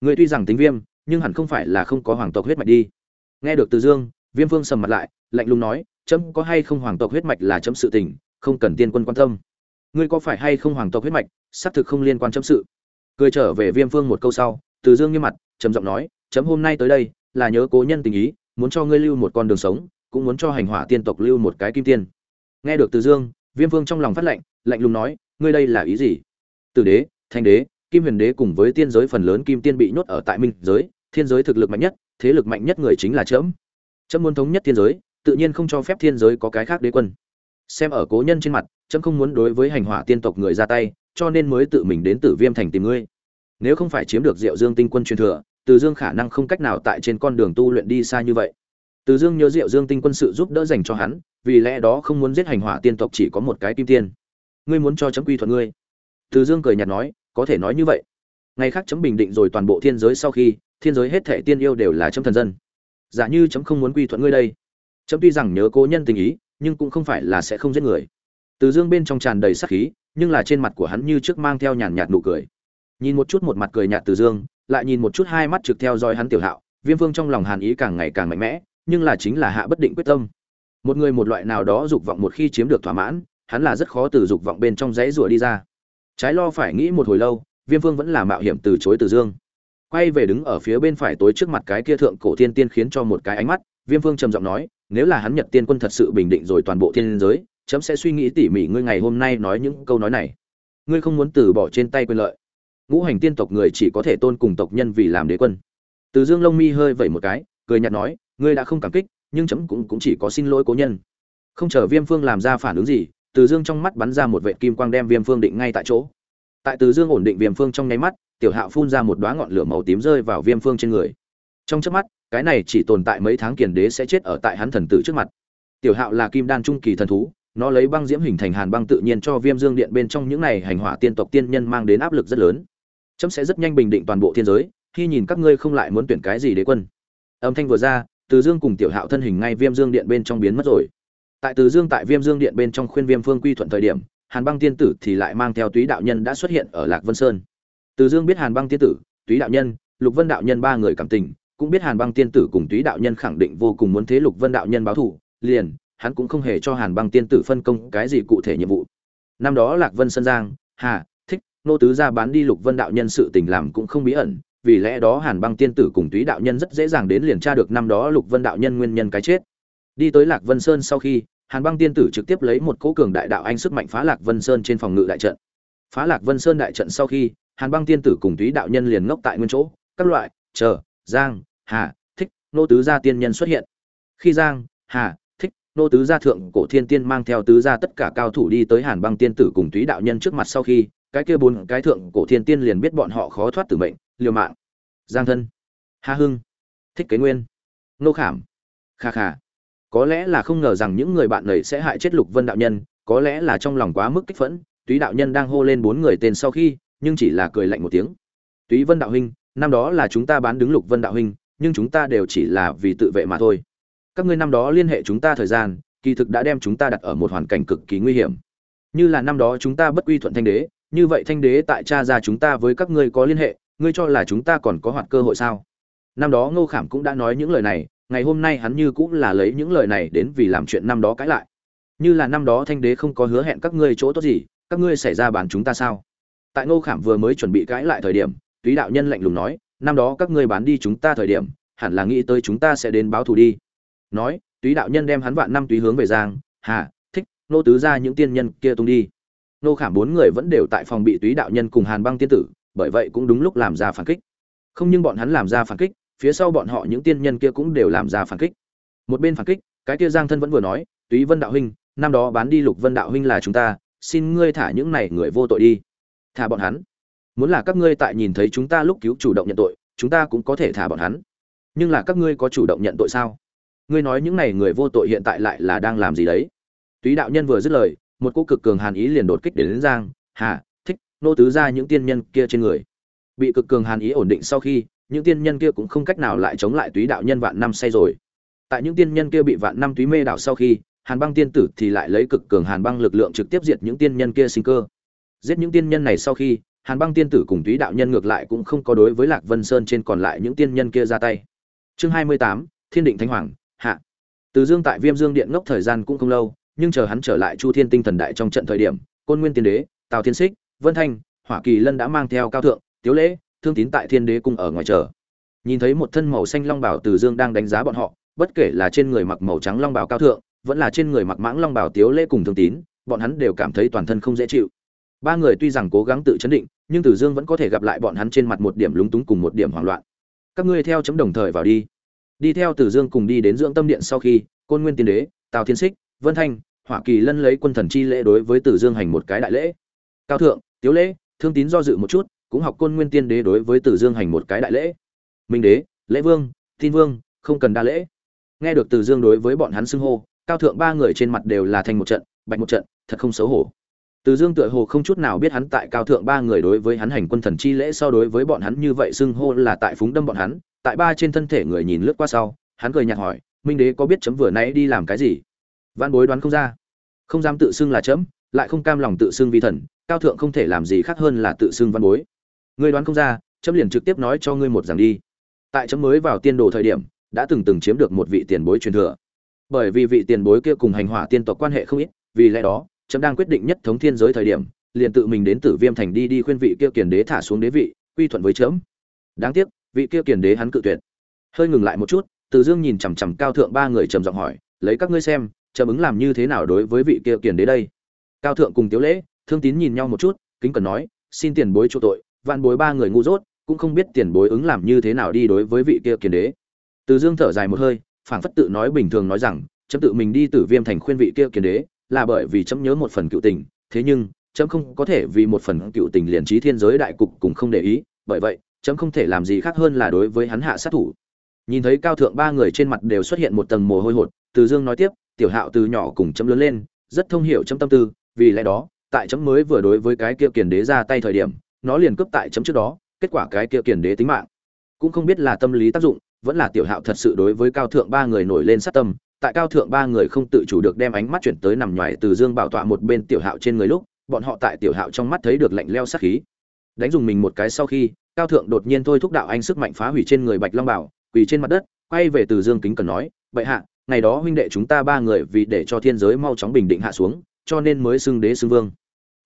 Người tuy rằng tính viêm, nhưng hẳn không phải là không có hoàng tộc huyết mạch đi. Nghe được từ dương, viêm vương sầm mặt lại, lạnh lùng nói, chấm có hay không hoàng tộc huyết mạch là chấm sự tình, không cần tiên quân quan tâm. Ngươi có phải hay không hoàng tộc huyết mạch, xác thực không liên quan chấm sự. Cười trở về viêm vương một câu sau, từ dương nghiêm mặt, trầm giọng nói, chấm hôm nay tới đây, là nhớ cố nhân tình ý, muốn cho ngươi lưu một con đường sống, cũng muốn cho hành hỏa tiên tộc lưu một cái kim tiên. Nghe được từ dương, viêm vương trong lòng phát lệnh, lạnh lùng nói, ngươi đây là ý gì? Từ đế, thanh đế kim huyền đế cùng với tiên giới phần lớn kim tiên bị nhốt ở tại minh giới, thiên giới thực lực mạnh nhất, thế lực mạnh nhất người chính là Trẫm. Trẫm muốn thống nhất thiên giới, tự nhiên không cho phép thiên giới có cái khác đế quân. Xem ở cố nhân trên mặt, Trẫm không muốn đối với hành hỏa tiên tộc người ra tay, cho nên mới tự mình đến tử viêm thành tìm ngươi. Nếu không phải chiếm được diệu dương tinh quân truyền thừa, từ dương khả năng không cách nào tại trên con đường tu luyện đi xa như vậy. Từ dương nhớ diệu dương tinh quân sự giúp đỡ dành cho hắn, vì lẽ đó không muốn giết hành hỏa tiên tộc chỉ có một cái kim tiên. Ngươi muốn cho chấm quy thuận ngươi. Từ dương cười nhạt nói có thể nói như vậy. Ngày khác chấm bình định rồi toàn bộ thiên giới sau khi, thiên giới hết thệ tiên yêu đều là chấm thần dân. Giả như chấm không muốn quy thuận ngươi đây. Chấm tuy rằng nhớ cố nhân tình ý, nhưng cũng không phải là sẽ không giết người. Từ dương bên trong tràn đầy sắc khí, nhưng là trên mặt của hắn như trước mang theo nhàn nhạt nụ cười. Nhìn một chút một mặt cười nhạt từ dương, lại nhìn một chút hai mắt trực theo dõi hắn tiểu hạo, viêm vương trong lòng hàn ý càng ngày càng mạnh mẽ, nhưng là chính là hạ bất định quyết tâm. Một người một loại nào đó dục vọng một khi chiếm được thỏa mãn, hắn là rất khó từ dục vọng bên trong dãy rủa đi ra trái lo phải nghĩ một hồi lâu, viêm vương vẫn là mạo hiểm từ chối từ dương. Quay về đứng ở phía bên phải tối trước mặt cái kia thượng cổ thiên tiên khiến cho một cái ánh mắt, viêm vương trầm giọng nói, nếu là hắn nhật tiên quân thật sự bình định rồi toàn bộ thiên giới, chấm sẽ suy nghĩ tỉ mỉ ngươi ngày hôm nay nói những câu nói này. Ngươi không muốn từ bỏ trên tay quyền lợi. Ngũ hành tiên tộc người chỉ có thể tôn cùng tộc nhân vì làm đế quân. Từ dương lông mi hơi vẩy một cái, cười nhạt nói, ngươi đã không cảm kích, nhưng chấm cũng cũng chỉ có xin lỗi cố nhân. Không chờ viêm phương làm ra phản ứng gì, từ dương trong mắt bắn ra một vệ kim quang đem viêm phương định ngay tại chỗ tại từ dương ổn định viêm phương trong nháy mắt, tiểu hạo phun ra một đoá ngọn lửa màu tím rơi vào viêm phương trên người. Trong trước mắt, cái này chỉ tồn tại mấy tháng kiền đế sẽ chết ở tại hắn thần tử trước mặt. Tiểu hạo là kim đan trung kỳ thần thú, nó lấy băng diễm hình thành hàn băng tự nhiên cho viêm dương điện bên trong những này hành hỏa tiên tộc tiên nhân mang đến áp lực rất lớn. Chấm sẽ rất nhanh bình định toàn bộ thiên giới, khi nhìn các ngươi không lại muốn tuyển cái gì đế quân. Âm thanh vừa ra, từ dương cùng tiểu hạo thân hình ngay viêm dương điện bên trong biến mất rồi. Tại từ dương tại viêm dương điện bên trong khuyên viêm phương quy thuận thời điểm hàn băng tiên tử thì lại mang theo túy đạo nhân đã xuất hiện ở lạc vân sơn. Từ dương biết hàn băng tiên tử, túy đạo nhân, lục vân đạo nhân ba người cảm tình, cũng biết hàn băng tiên tử cùng túy đạo nhân khẳng định vô cùng muốn thế lục vân đạo nhân báo thù, liền, hắn cũng không hề cho hàn băng tiên tử phân công cái gì cụ thể nhiệm vụ. Năm đó lạc vân sơn giang, hà, thích, nô tứ ra bán đi lục vân đạo nhân sự tình làm cũng không bí ẩn, vì lẽ đó hàn băng tiên tử cùng túy đạo nhân rất dễ dàng đến liền tra được năm đó lục vân đạo nhân nguyên nhân cái chết. Đi tới lạc vân sơn sau khi hàn băng tiên tử trực tiếp lấy một cỗ cường đại đạo anh sức mạnh phá lạc vân sơn trên phòng ngự đại trận. Phá lạc vân sơn đại trận sau khi, hàn băng tiên tử cùng túy đạo nhân liền ngốc tại nguyên chỗ. Các loại, chờ, giang, hà, thích, nô tứ gia tiên nhân xuất hiện. Khi giang, hà, thích, nô tứ gia thượng cổ thiên tiên mang theo tứ gia tất cả cao thủ đi tới hàn băng tiên tử cùng túy đạo nhân trước mặt sau khi, cái kia bốn cái thượng cổ thiên tiên liền biết bọn họ khó thoát tử mệnh, liều mạng. Giang thân hà hưng, thích kế nguyên, nô khảm, kha kha có lẽ là không ngờ rằng những người bạn này sẽ hại chết lục vân đạo nhân, có lẽ là trong lòng quá mức kích phẫn, túy đạo nhân đang hô lên bốn người tên sau khi, nhưng chỉ là cười lạnh một tiếng. Túy vân đạo huynh, năm đó là chúng ta bán đứng lục vân đạo huynh, nhưng chúng ta đều chỉ là vì tự vệ mà thôi. Các ngươi năm đó liên hệ chúng ta thời gian, kỳ thực đã đem chúng ta đặt ở một hoàn cảnh cực kỳ nguy hiểm. Như là năm đó chúng ta bất quy thuận thanh đế, như vậy thanh đế tại cha ra chúng ta với các ngươi có liên hệ, ngươi cho là chúng ta còn có hoạt cơ hội sao? Năm đó ngô khảm cũng đã nói những lời này ngày hôm nay hắn như cũng là lấy những lời này đến vì làm chuyện năm đó cãi lại. Như là năm đó thanh đế không có hứa hẹn các ngươi chỗ tốt gì, các ngươi xảy ra bàn chúng ta sao? Tại ngô khảm vừa mới chuẩn bị cãi lại thời điểm, túy đạo nhân lạnh lùng nói, năm đó các ngươi bán đi chúng ta thời điểm, hẳn là nghĩ tới chúng ta sẽ đến báo thù đi. Nói, túy đạo nhân đem hắn vạn năm túy hướng về giang, hà, thích, nô tứ ra những tiên nhân kia tung đi. Nô khảm bốn người vẫn đều tại phòng bị túy đạo nhân cùng hàn băng tiên tử, bởi vậy cũng đúng lúc làm ra phản kích. Không nhưng bọn hắn làm ra phản kích phía sau bọn họ những tiên nhân kia cũng đều làm ra phản kích. Một bên phản kích cái kia giang thân vẫn vừa nói túy vân đạo huynh năm đó bán đi lục vân đạo huynh là chúng ta xin ngươi thả những này người vô tội đi. Thả bọn hắn? Muốn là các ngươi tại nhìn thấy chúng ta lúc cứu chủ động nhận tội chúng ta cũng có thể thả bọn hắn. Nhưng là các ngươi có chủ động nhận tội sao? Ngươi nói những này người vô tội hiện tại lại là đang làm gì đấy? Túy đạo nhân vừa dứt lời một cô cực cường hàn ý liền đột kích đến, đến giang. Hà thích nô tứ ra những tiên nhân kia trên người. Bị cực cường hàn ý ổn định sau khi những tiên nhân kia cũng không cách nào lại chống lại túy đạo nhân vạn năm say rồi. Tại những tiên nhân kia bị vạn năm túy mê đảo sau khi, hàn băng tiên tử thì lại lấy cực cường hàn băng lực lượng trực tiếp diệt những tiên nhân kia sinh cơ. Giết những tiên nhân này sau khi, hàn băng tiên tử cùng túy đạo nhân ngược lại cũng không có đối với lạc vân sơn trên còn lại những tiên nhân kia ra tay. Chương hai mươi tám, thiên định thánh hoàng, hạ. Từ dương tại viêm dương điện ngốc thời gian cũng không lâu, nhưng chờ hắn trở lại chu thiên tinh thần đại trong trận thời điểm, côn nguyên tiên đế, tào thiên xích vân thanh, hỏa kỳ lân đã mang theo cao thượng, tiếu lễ thương tín tại thiên đế cung ở ngoài chờ nhìn thấy một thân màu xanh long bảo từ dương đang đánh giá bọn họ, bất kể là trên người mặc màu trắng long bảo cao thượng, vẫn là trên người mặc mãng long bảo tiếu lễ cùng thương tín, bọn hắn đều cảm thấy toàn thân không dễ chịu. Ba người tuy rằng cố gắng tự chấn định, nhưng tử dương vẫn có thể gặp lại bọn hắn trên mặt một điểm lúng túng cùng một điểm hoảng loạn. Các ngươi theo chấm đồng thời vào đi. Đi theo tử dương cùng đi đến dưỡng tâm điện sau khi, côn nguyên tiên đế, tào thiên xích vân thanh, hỏa kỳ lân lấy quân thần chi lễ đối với tử dương hành một cái đại lễ. Cao thượng, tiếu lễ, thương tín do dự một chút cũng học côn nguyên tiên đế đối với tử dương hành một cái đại lễ. Minh đế, lễ vương, tin vương, không cần đa lễ. Nghe được tử dương đối với bọn hắn xưng hô, cao thượng ba người trên mặt đều là thành một trận, bạch một trận, thật không xấu hổ. Từ dương tựa hồ không chút nào biết hắn tại cao thượng ba người đối với hắn hành quân thần chi lễ so đối với bọn hắn như vậy xưng hô là tại phúng đâm bọn hắn. Tại ba trên thân thể người nhìn lướt qua sau, hắn cười nhạt hỏi, minh đế có biết chấm vừa nãy đi làm cái gì? Văn bối đoán không ra. Không dám tự xưng là chấm, lại không cam lòng tự xưng vi thần, cao thượng không thể làm gì khác hơn là tự xưng văn bối ngươi đoán không ra, chấm liền trực tiếp nói cho ngươi một rằng đi. Tại chấm mới vào tiên đồ thời điểm, đã từng từng chiếm được một vị tiền bối truyền thừa. Bởi vì vị tiền bối kia cùng hành hỏa tiên tộc quan hệ không ít, vì lẽ đó, chấm đang quyết định nhất thống thiên giới thời điểm, liền tự mình đến tử viêm thành đi đi khuyên vị kia kiền đế thả xuống đế vị, quy thuận với chấm. Đáng tiếc, vị kia kiền đế hắn cự tuyệt. Hơi ngừng lại một chút, từ dương nhìn chằm chằm cao thượng ba người trầm giọng hỏi, lấy các ngươi xem, chấm ứng làm như thế nào đối với vị kia kiền đế đây? Cao thượng cùng tiếu lễ, thương tín nhìn nhau một chút, kính cần nói, xin tiền bối chỗ tội vạn bối ba người ngu dốt, cũng không biết tiền bối ứng làm như thế nào đi đối với vị kia kiền đế. Từ dương thở dài một hơi, phảng phất tự nói bình thường nói rằng, chấm tự mình đi tử viêm thành khuyên vị kia kiền đế, là bởi vì chấm nhớ một phần cựu tình, thế nhưng, chấm không có thể vì một phần cựu tình liền trí thiên giới đại cục cùng không để ý, bởi vậy, chấm không thể làm gì khác hơn là đối với hắn hạ sát thủ. Nhìn thấy cao thượng ba người trên mặt đều xuất hiện một tầng mồ hôi hột, từ dương nói tiếp, tiểu hạo từ nhỏ cùng chấm lớn lên, rất thông hiểu chấm tâm tư, vì lẽ đó, tại chấm mới vừa đối với cái kia kiền đế ra tay thời điểm nó liền cướp tại chấm trước đó, kết quả cái kia kiền đế tính mạng. Cũng không biết là tâm lý tác dụng, vẫn là tiểu hạo thật sự đối với cao thượng ba người nổi lên sát tâm, tại cao thượng ba người không tự chủ được đem ánh mắt chuyển tới nằm ngoài từ dương bảo tọa một bên tiểu hạo trên người lúc, bọn họ tại tiểu hạo trong mắt thấy được lạnh leo sát khí. Đánh dùng mình một cái sau khi, cao thượng đột nhiên thôi thúc đạo anh sức mạnh phá hủy trên người bạch long bảo, quỳ trên mặt đất, quay về từ dương kính cần nói, bệ hạ, ngày đó huynh đệ chúng ta ba người vì để cho thiên giới mau chóng bình định hạ xuống, cho nên mới xưng đế xưng vương.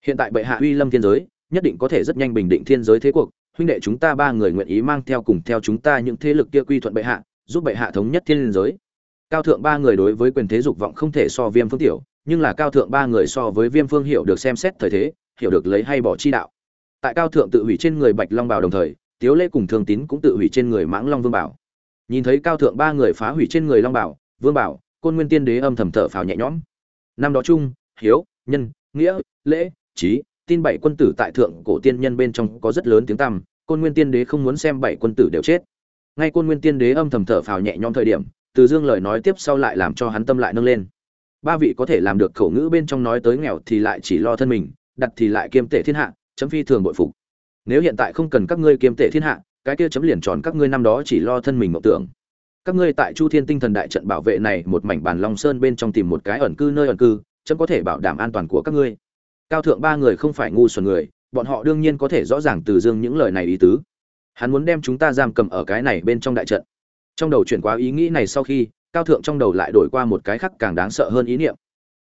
Hiện tại bệ hạ uy lâm thiên giới nhất định có thể rất nhanh bình định thiên giới thế cuộc, huynh đệ chúng ta ba người nguyện ý mang theo cùng theo chúng ta những thế lực kia quy thuận bệ hạ, giúp bệ hạ thống nhất thiên giới. Cao thượng ba người đối với quyền thế dục vọng không thể so viêm phương tiểu, nhưng là cao thượng ba người so với viêm phương hiểu được xem xét thời thế, hiểu được lấy hay bỏ chi đạo. Tại cao thượng tự hủy trên người bạch long bảo đồng thời, tiếu lễ cùng thường tín cũng tự hủy trên người mãng long vương bảo. Nhìn thấy cao thượng ba người phá hủy trên người long bảo, vương bảo, côn nguyên tiên đế âm thầm thở phào nhẹ nhõm. Năm đó chung, hiếu, nhân, nghĩa, lễ trí tin bảy quân tử tại thượng cổ tiên nhân bên trong có rất lớn tiếng tăm, côn nguyên tiên đế không muốn xem bảy quân tử đều chết. Ngay côn nguyên tiên đế âm thầm thở phào nhẹ nhõm thời điểm, từ dương lời nói tiếp sau lại làm cho hắn tâm lại nâng lên. Ba vị có thể làm được khẩu ngữ bên trong nói tới nghèo thì lại chỉ lo thân mình, đặt thì lại kiêm tể thiên hạ, chấm phi thường bội phục. Nếu hiện tại không cần các ngươi kiêm tể thiên hạ, cái kia chấm liền tròn các ngươi năm đó chỉ lo thân mình mộng tưởng. Các ngươi tại chu thiên tinh thần đại trận bảo vệ này một mảnh bàn long sơn bên trong tìm một cái ẩn cư nơi ẩn cư, chấm có thể bảo đảm an toàn của các ngươi cao thượng ba người không phải ngu xuẩn người, bọn họ đương nhiên có thể rõ ràng từ dương những lời này ý tứ. Hắn muốn đem chúng ta giam cầm ở cái này bên trong đại trận. Trong đầu chuyển qua ý nghĩ này sau khi, cao thượng trong đầu lại đổi qua một cái khác càng đáng sợ hơn ý niệm.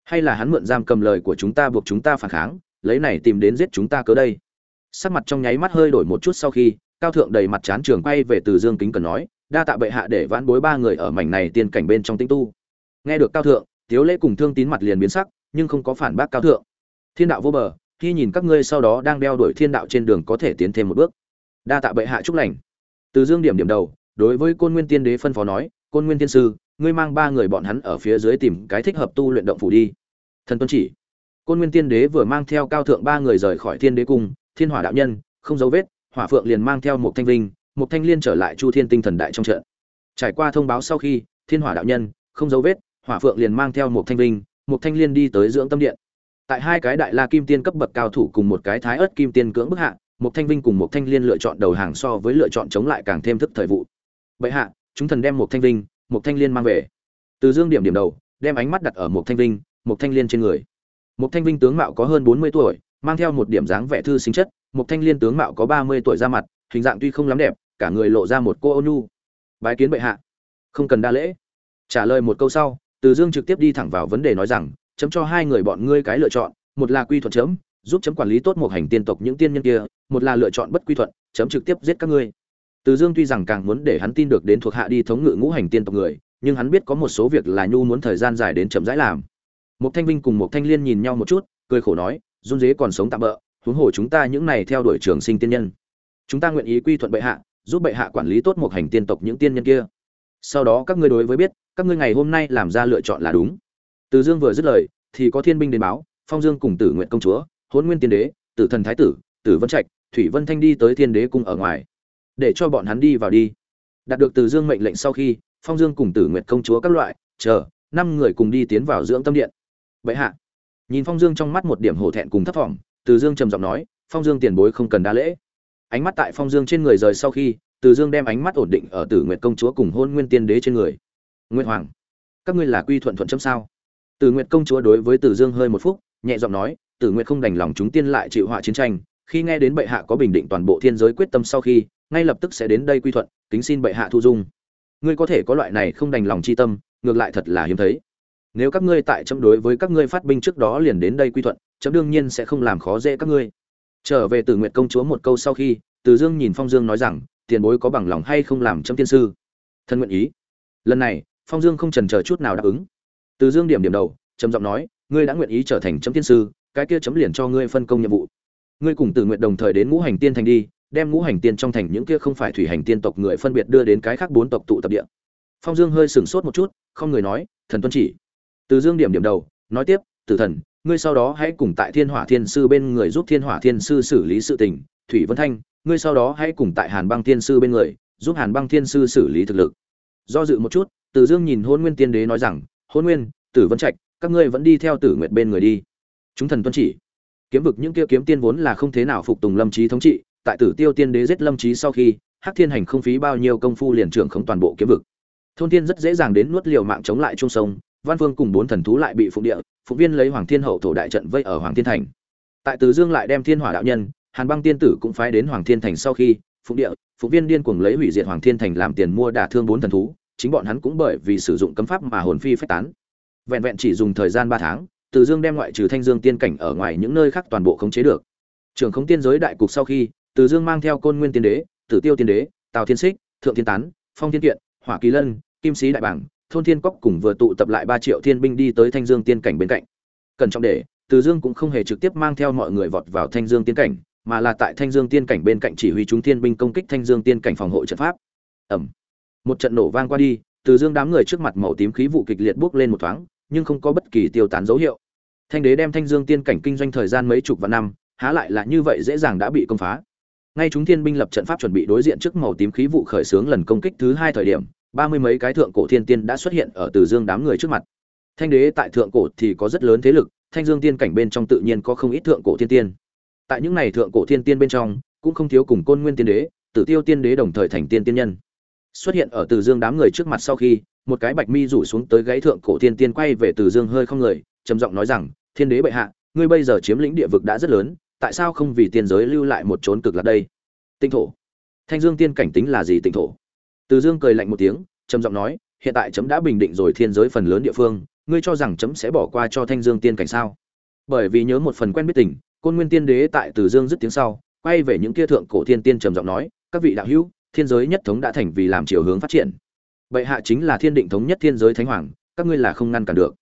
Hay là hắn mượn giam cầm lời của chúng ta buộc chúng ta phản kháng, lấy này tìm đến giết chúng ta cớ đây? Sắc mặt trong nháy mắt hơi đổi một chút sau khi, cao thượng đầy mặt chán trường quay về từ dương kính cần nói, đa tạ bệ hạ để vãn bối ba người ở mảnh này tiên cảnh bên trong tinh tu. Nghe được cao thượng, tiếu lễ cùng thương tín mặt liền biến sắc, nhưng không có phản bác cao thượng thiên đạo vô bờ, khi nhìn các ngươi sau đó đang đeo đuổi thiên đạo trên đường có thể tiến thêm một bước. Đa tạ bệ hạ chúc lành. Từ dương điểm điểm đầu, đối với côn nguyên tiên đế phân phó nói, côn nguyên tiên sư, ngươi mang ba người bọn hắn ở phía dưới tìm cái thích hợp tu luyện động phủ đi. Thần tuân chỉ. Côn nguyên tiên đế vừa mang theo cao thượng ba người rời khỏi thiên đế cung, thiên hỏa đạo nhân, không dấu vết, hỏa phượng liền mang theo một thanh linh một thanh liên trở lại chu thiên tinh thần đại trong trận. Trải qua thông báo sau khi, thiên hỏa đạo nhân, không dấu vết, hỏa phượng liền mang theo một thanh linh một thanh liên đi tới dưỡng tâm điện tại hai cái đại la kim tiên cấp bậc cao thủ cùng một cái thái ớt kim tiên cưỡng bức hạ một thanh vinh cùng một thanh liên lựa chọn đầu hàng so với lựa chọn chống lại càng thêm thức thời vụ. Bệ hạ, chúng thần đem một thanh vinh một thanh liên mang về. Từ dương điểm điểm đầu, đem ánh mắt đặt ở một thanh vinh một thanh liên trên người. Một thanh vinh tướng mạo có hơn bốn mươi tuổi, mang theo một điểm dáng vẻ thư sinh chất. Một thanh liên tướng mạo có ba mươi tuổi ra mặt, hình dạng tuy không lắm đẹp, cả người lộ ra một cô ô nhu. Bái kiến bệ hạ. Không cần đa lễ. Trả lời một câu sau, từ dương trực tiếp đi thẳng vào vấn đề nói rằng chấm cho hai người bọn ngươi cái lựa chọn, một là quy thuận chấm, giúp chấm quản lý tốt một hành tiên tộc những tiên nhân kia, một là lựa chọn bất quy thuận, chấm trực tiếp giết các ngươi. Từ dương tuy rằng càng muốn để hắn tin được đến thuộc hạ đi thống ngự ngũ hành tiên tộc người, nhưng hắn biết có một số việc là nhu muốn thời gian dài đến chậm rãi làm. Một thanh vinh cùng một thanh liên nhìn nhau một chút, cười khổ nói, run dế còn sống tạm bỡ huống hồ chúng ta những này theo đuổi trường sinh tiên nhân. Chúng ta nguyện ý quy thuận bệ hạ, giúp bệ hạ quản lý tốt một hành tiên tộc những tiên nhân kia. Sau đó các ngươi đối với biết, các ngươi ngày hôm nay làm ra lựa chọn là đúng từ dương vừa dứt lời, thì có thiên binh đến báo, phong dương cùng tử nguyện công chúa hôn nguyên tiên đế, tử thần thái tử tử vân trạch, thủy vân thanh đi tới thiên đế cung ở ngoài, để cho bọn hắn đi vào đi. Đạt được từ dương mệnh lệnh sau khi, phong dương cùng tử nguyện công chúa các loại, chờ, năm người cùng đi tiến vào dưỡng tâm điện. Vậy hạ. Nhìn phong dương trong mắt một điểm hổ thẹn cùng thấp thỏm từ dương trầm giọng nói, phong dương tiền bối không cần đa lễ. Ánh mắt tại phong dương trên người rời sau khi, từ dương đem ánh mắt ổn định ở tử Nguyệt công chúa cùng hôn nguyên tiên đế trên người. Nguyên hoàng, các ngươi là quy thuận thuận chấm sao? Tử Nguyệt công chúa đối với tử dương hơi một phút nhẹ giọng nói tử Nguyệt không đành lòng chúng tiên lại chịu họa chiến tranh, khi nghe đến bệ hạ có bình định toàn bộ thiên giới quyết tâm sau khi, ngay lập tức sẽ đến đây quy thuận, kính xin bệ hạ thu dung. Ngươi có thể có loại này không đành lòng chi tâm, ngược lại thật là hiếm thấy. Nếu các ngươi tại chấm đối với các ngươi phát binh trước đó liền đến đây quy thuận, chấm đương nhiên sẽ không làm khó dễ các ngươi. Trở về từ Nguyệt công chúa một câu sau khi, từ dương nhìn phong dương nói rằng, tiền bối có bằng lòng hay không làm chấm tiên sư? Thân nguyện ý. Lần này, phong dương không chần chờ chút nào đáp ứng từ dương điểm điểm đầu, trầm giọng nói, ngươi đã nguyện ý trở thành chấm tiên sư, cái kia chấm liền cho ngươi phân công nhiệm vụ. Ngươi cùng từ nguyện đồng thời đến ngũ hành tiên thành đi, đem ngũ hành tiên trong thành những kia không phải thủy hành tiên tộc người phân biệt đưa đến cái khác bốn tộc tụ tập địa. Phong dương hơi sửng sốt một chút, không người nói, thần tuân chỉ. Từ dương điểm điểm đầu, nói tiếp, tử thần, ngươi sau đó hãy cùng tại thiên hỏa thiên sư bên người giúp thiên hỏa thiên sư xử lý sự tình. Thủy vân thanh, ngươi sau đó hãy cùng tại hàn băng thiên sư bên người giúp hàn băng thiên sư xử lý thực lực. Do dự một chút, từ dương nhìn hôn nguyên tiên đế nói rằng hôn nguyên, tử vân trạch, các ngươi vẫn đi theo tử nguyệt bên người đi. Chúng thần tuân chỉ. Kiếm vực những kia kiếm tiên vốn là không thế nào phục tùng lâm trí thống trị, tại tử tiêu tiên đế giết lâm trí sau khi, hắc thiên hành không phí bao nhiêu công phu liền trưởng không toàn bộ kiếm vực. Thôn Tiên rất dễ dàng đến nuốt liều mạng chống lại trung sông, văn phương cùng bốn thần thú lại bị phụng địa Phục viên lấy hoàng thiên hậu thổ đại trận vây ở hoàng thiên thành. Tại từ dương lại đem thiên hỏa đạo nhân, hàn băng tiên tử cũng phái đến hoàng thiên thành sau khi, phụng địa Phục viên điên cuồng lấy hủy diệt hoàng thiên thành làm tiền mua đả thương bốn thần thú chính bọn hắn cũng bởi vì sử dụng cấm pháp mà hồn phi phách tán. Vẹn vẹn chỉ dùng thời gian ba tháng, từ dương đem ngoại trừ thanh dương tiên cảnh ở ngoài những nơi khác toàn bộ khống chế được. Trường Không tiên giới đại cục sau khi, từ dương mang theo côn nguyên tiên đế, tử tiêu tiên đế, tào thiên xích thượng thiên tán, phong thiên kiện, hỏa kỳ lân, kim sĩ đại bảng thôn thiên cốc cùng vừa tụ tập lại ba triệu thiên binh đi tới thanh dương tiên cảnh bên cạnh. Cần trọng để, từ dương cũng không hề trực tiếp mang theo mọi người vọt vào thanh dương tiên cảnh, mà là tại thanh dương tiên cảnh bên cạnh chỉ huy chúng thiên binh công kích thanh dương tiên cảnh phòng hộ trận pháp. Ẩm một trận nổ vang qua đi, từ dương đám người trước mặt màu tím khí vụ kịch liệt bốc lên một thoáng, nhưng không có bất kỳ tiêu tán dấu hiệu. Thanh đế đem thanh dương tiên cảnh kinh doanh thời gian mấy chục vạn năm, há lại là như vậy dễ dàng đã bị công phá. Ngay chúng thiên binh lập trận pháp chuẩn bị đối diện trước màu tím khí vụ khởi xướng lần công kích thứ hai thời điểm, ba mươi mấy cái thượng cổ thiên tiên đã xuất hiện ở từ dương đám người trước mặt. Thanh đế tại thượng cổ thì có rất lớn thế lực, thanh dương tiên cảnh bên trong tự nhiên có không ít thượng cổ thiên tiên. Tại những này thượng cổ thiên tiên bên trong, cũng không thiếu cùng côn nguyên tiên đế, tử tiêu tiên đế đồng thời thành tiên tiên nhân xuất hiện ở từ dương đám người trước mặt sau khi, một cái bạch mi rủ xuống tới gáy thượng cổ thiên tiên quay về từ dương hơi không người, trầm giọng nói rằng, thiên đế bệ hạ, ngươi bây giờ chiếm lĩnh địa vực đã rất lớn, tại sao không vì tiên giới lưu lại một chốn cực lạc đây? Tinh thổ. Thanh dương tiên cảnh tính là gì tinh thổ? Từ dương cười lạnh một tiếng, trầm giọng nói, hiện tại chấm đã bình định rồi thiên giới phần lớn địa phương, ngươi cho rằng chấm sẽ bỏ qua cho thanh dương tiên cảnh sao? Bởi vì nhớ một phần quen biết tình, côn nguyên tiên đế tại từ dương dứt tiếng sau, quay về những kia thượng cổ thiên tiên trầm giọng nói, các vị đạo hữu thiên giới nhất thống đã thành vì làm chiều hướng phát triển. Bệ hạ chính là thiên định thống nhất thiên giới thánh hoàng, các ngươi là không ngăn cản được.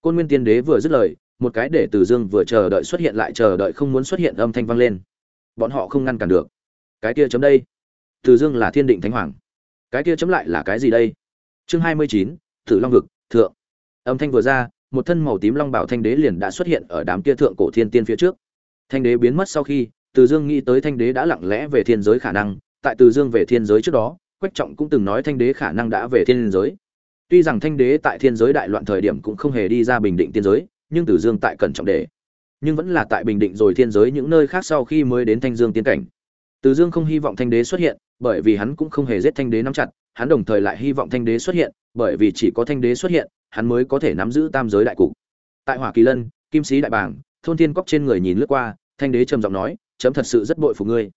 Côn nguyên tiên đế vừa dứt lời, một cái để từ dương vừa chờ đợi xuất hiện lại chờ đợi không muốn xuất hiện âm thanh vang lên. Bọn họ không ngăn cản được. Cái kia chấm đây. Từ dương là thiên định thánh hoàng. Cái kia chấm lại là cái gì đây? Chương hai mươi chín, thử long vực, thượng. Âm thanh vừa ra, một thân màu tím long bảo thanh đế liền đã xuất hiện ở đám kia thượng cổ thiên tiên phía trước. Thanh đế biến mất sau khi, từ dương nghĩ tới thanh đế đã lặng lẽ về thiên giới khả năng tại từ dương về thiên giới trước đó, quách trọng cũng từng nói thanh đế khả năng đã về thiên giới. Tuy rằng thanh đế tại thiên giới đại loạn thời điểm cũng không hề đi ra bình định tiên giới, nhưng từ dương tại cẩn trọng đề. Nhưng vẫn là tại bình định rồi thiên giới những nơi khác sau khi mới đến thanh dương tiên cảnh. Từ dương không hy vọng thanh đế xuất hiện, bởi vì hắn cũng không hề giết thanh đế nắm chặt, hắn đồng thời lại hy vọng thanh đế xuất hiện, bởi vì chỉ có thanh đế xuất hiện, hắn mới có thể nắm giữ tam giới đại cục. Tại hỏa kỳ lân, kim sĩ đại bảng thôn thiên cóc trên người nhìn lướt qua, thanh đế trầm giọng nói, chấm thật sự rất bội phục ngươi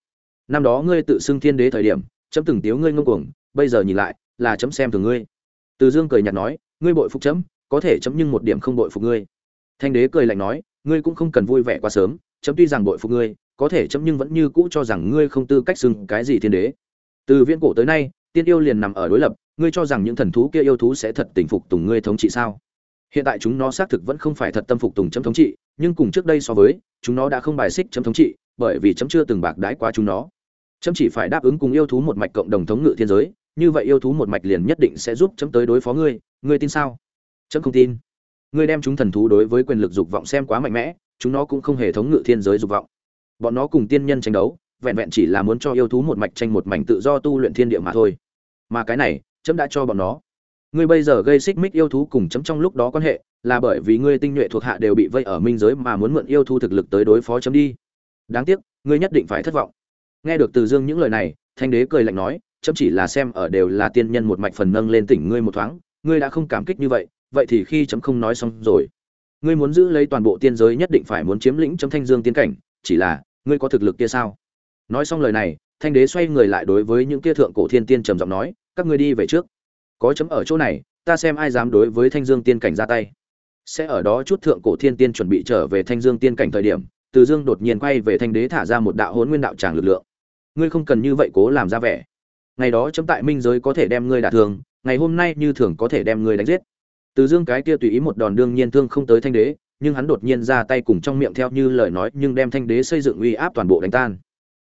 năm đó ngươi tự xưng thiên đế thời điểm, chấm từng tiếu ngươi ngông cuồng, bây giờ nhìn lại, là chấm xem thường ngươi. Từ dương cười nhạt nói, ngươi bội phục chấm, có thể chấm nhưng một điểm không bội phục ngươi. Thanh đế cười lạnh nói, ngươi cũng không cần vui vẻ quá sớm, chấm tuy rằng bội phục ngươi, có thể chấm nhưng vẫn như cũ cho rằng ngươi không tư cách xưng cái gì thiên đế. Từ viễn cổ tới nay, tiên yêu liền nằm ở đối lập, ngươi cho rằng những thần thú kia yêu thú sẽ thật tình phục tùng ngươi thống trị sao? Hiện tại chúng nó xác thực vẫn không phải thật tâm phục tùng chấm thống trị, nhưng cùng trước đây so với, chúng nó đã không bài xích chấm thống trị, bởi vì chấm chưa từng bạc đãi quá chúng nó chấm chỉ phải đáp ứng cùng yêu thú một mạch cộng đồng thống ngự thiên giới, như vậy yêu thú một mạch liền nhất định sẽ giúp chấm tới đối phó ngươi. Ngươi tin sao? Chấm không tin. Ngươi đem chúng thần thú đối với quyền lực dục vọng xem quá mạnh mẽ, chúng nó cũng không hề thống ngự thiên giới dục vọng. Bọn nó cùng tiên nhân tranh đấu, vẹn vẹn chỉ là muốn cho yêu thú một mạch tranh một mảnh tự do tu luyện thiên địa mà thôi. Mà cái này, chấm đã cho bọn nó. Ngươi bây giờ gây xích mích yêu thú cùng chấm trong lúc đó quan hệ, là bởi vì ngươi tinh nhuệ thuộc hạ đều bị vây ở minh giới mà muốn mượn yêu thú thực lực tới đối phó chấm đi. Đáng tiếc, ngươi nhất định phải thất vọng nghe được từ dương những lời này, thanh đế cười lạnh nói, chấm chỉ là xem ở đều là tiên nhân một mạch phần nâng lên tỉnh ngươi một thoáng, ngươi đã không cảm kích như vậy vậy thì khi chấm không nói xong rồi, ngươi muốn giữ lấy toàn bộ tiên giới nhất định phải muốn chiếm lĩnh chấm thanh dương tiên cảnh, chỉ là, ngươi có thực lực kia sao? Nói xong lời này, thanh đế xoay người lại đối với những kia thượng cổ thiên tiên trầm giọng nói, các ngươi đi về trước. Có chấm ở chỗ này, ta xem ai dám đối với thanh dương tiên cảnh ra tay. Sẽ ở đó chút thượng cổ thiên tiên chuẩn bị trở về thanh dương tiên cảnh thời điểm, từ dương đột nhiên quay về thanh đế thả ra một đạo hôn nguyên đạo tràng lực lượng ngươi không cần như vậy cố làm ra vẻ. Ngày đó chấm tại minh giới có thể đem ngươi đả thương ngày hôm nay như thường có thể đem ngươi đánh giết. Từ dương cái kia tùy ý một đòn đương nhiên thương không tới thanh đế, nhưng hắn đột nhiên ra tay cùng trong miệng theo như lời nói, nhưng đem thanh đế xây dựng uy áp toàn bộ đánh tan.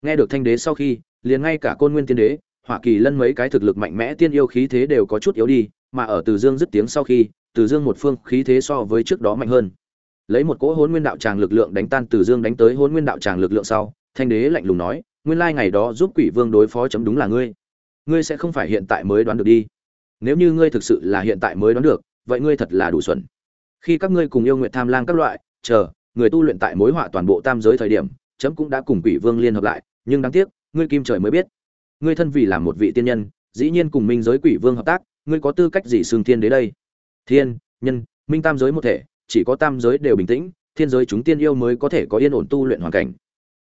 Nghe được thanh đế sau khi, liền ngay cả côn nguyên tiên đế, hỏa kỳ lân mấy cái thực lực mạnh mẽ tiên yêu khí thế đều có chút yếu đi, mà ở từ dương dứt tiếng sau khi, từ dương một phương khí thế so với trước đó mạnh hơn. Lấy một cỗ hôn nguyên đạo tràng lực lượng đánh tan từ dương đánh tới hôn nguyên đạo tràng lực lượng sau, thanh đế lạnh lùng nói nguyên lai ngày đó giúp quỷ vương đối phó chấm đúng là ngươi. Ngươi sẽ không phải hiện tại mới đoán được đi. Nếu như ngươi thực sự là hiện tại mới đoán được, vậy ngươi thật là đủ xuẩn. Khi các ngươi cùng yêu nguyện tham lang các loại, chờ, người tu luyện tại mối họa toàn bộ tam giới thời điểm, chấm cũng đã cùng quỷ vương liên hợp lại, nhưng đáng tiếc, ngươi kim trời mới biết. Ngươi thân vì là một vị tiên nhân, dĩ nhiên cùng minh giới quỷ vương hợp tác, ngươi có tư cách gì xương thiên đến đây? Thiên, nhân, minh tam giới một thể, chỉ có tam giới đều bình tĩnh, thiên giới chúng tiên yêu mới có thể có yên ổn tu luyện hoàn cảnh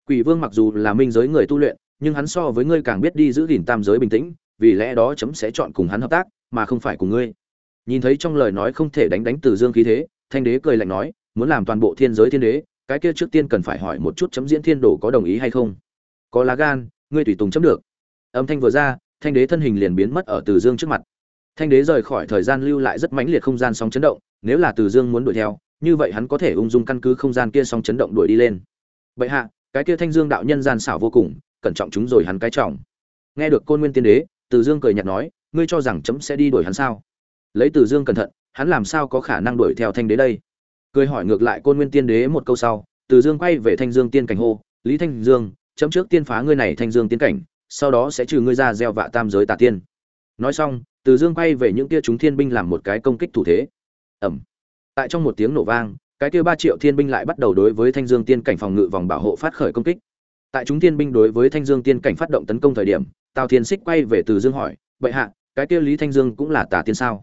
quỷ vương mặc dù là minh giới người tu luyện, nhưng hắn so với ngươi càng biết đi giữ gìn tam giới bình tĩnh, vì lẽ đó chấm sẽ chọn cùng hắn hợp tác, mà không phải cùng ngươi. Nhìn thấy trong lời nói không thể đánh đánh từ dương khí thế, thanh đế cười lạnh nói, muốn làm toàn bộ thiên giới thiên đế, cái kia trước tiên cần phải hỏi một chút chấm diễn thiên đồ có đồng ý hay không? Có lá gan, ngươi tùy tùng chấm được. Âm thanh vừa ra, thanh đế thân hình liền biến mất ở từ dương trước mặt. Thanh đế rời khỏi thời gian lưu lại rất mãnh liệt không gian sóng chấn động, nếu là từ dương muốn đuổi theo, như vậy hắn có thể ung dung căn cứ không gian kia sóng chấn động đuổi đi lên. Bệ hạ cái kia thanh dương đạo nhân gian xảo vô cùng, cẩn trọng chúng rồi hắn cái trọng. Nghe được côn nguyên tiên đế, từ dương cười nhạt nói, ngươi cho rằng chấm sẽ đi đuổi hắn sao? Lấy từ dương cẩn thận, hắn làm sao có khả năng đuổi theo thanh đế đây? Cười hỏi ngược lại côn nguyên tiên đế một câu sau, từ dương quay về thanh dương tiên cảnh hô, lý thanh dương, chấm trước tiên phá ngươi này thanh dương tiên cảnh, sau đó sẽ trừ ngươi ra gieo vạ tam giới tà tiên. Nói xong, từ dương quay về những kia chúng thiên binh làm một cái công kích thủ thế. Ẩm tại trong một tiếng nổ vang cái kia ba triệu thiên binh lại bắt đầu đối với thanh dương tiên cảnh phòng ngự vòng bảo hộ phát khởi công kích. Tại chúng thiên binh đối với thanh dương tiên cảnh phát động tấn công thời điểm, tào thiên xích quay về từ dương hỏi vậy hạ, cái kia lý thanh dương cũng là tà tiên sao?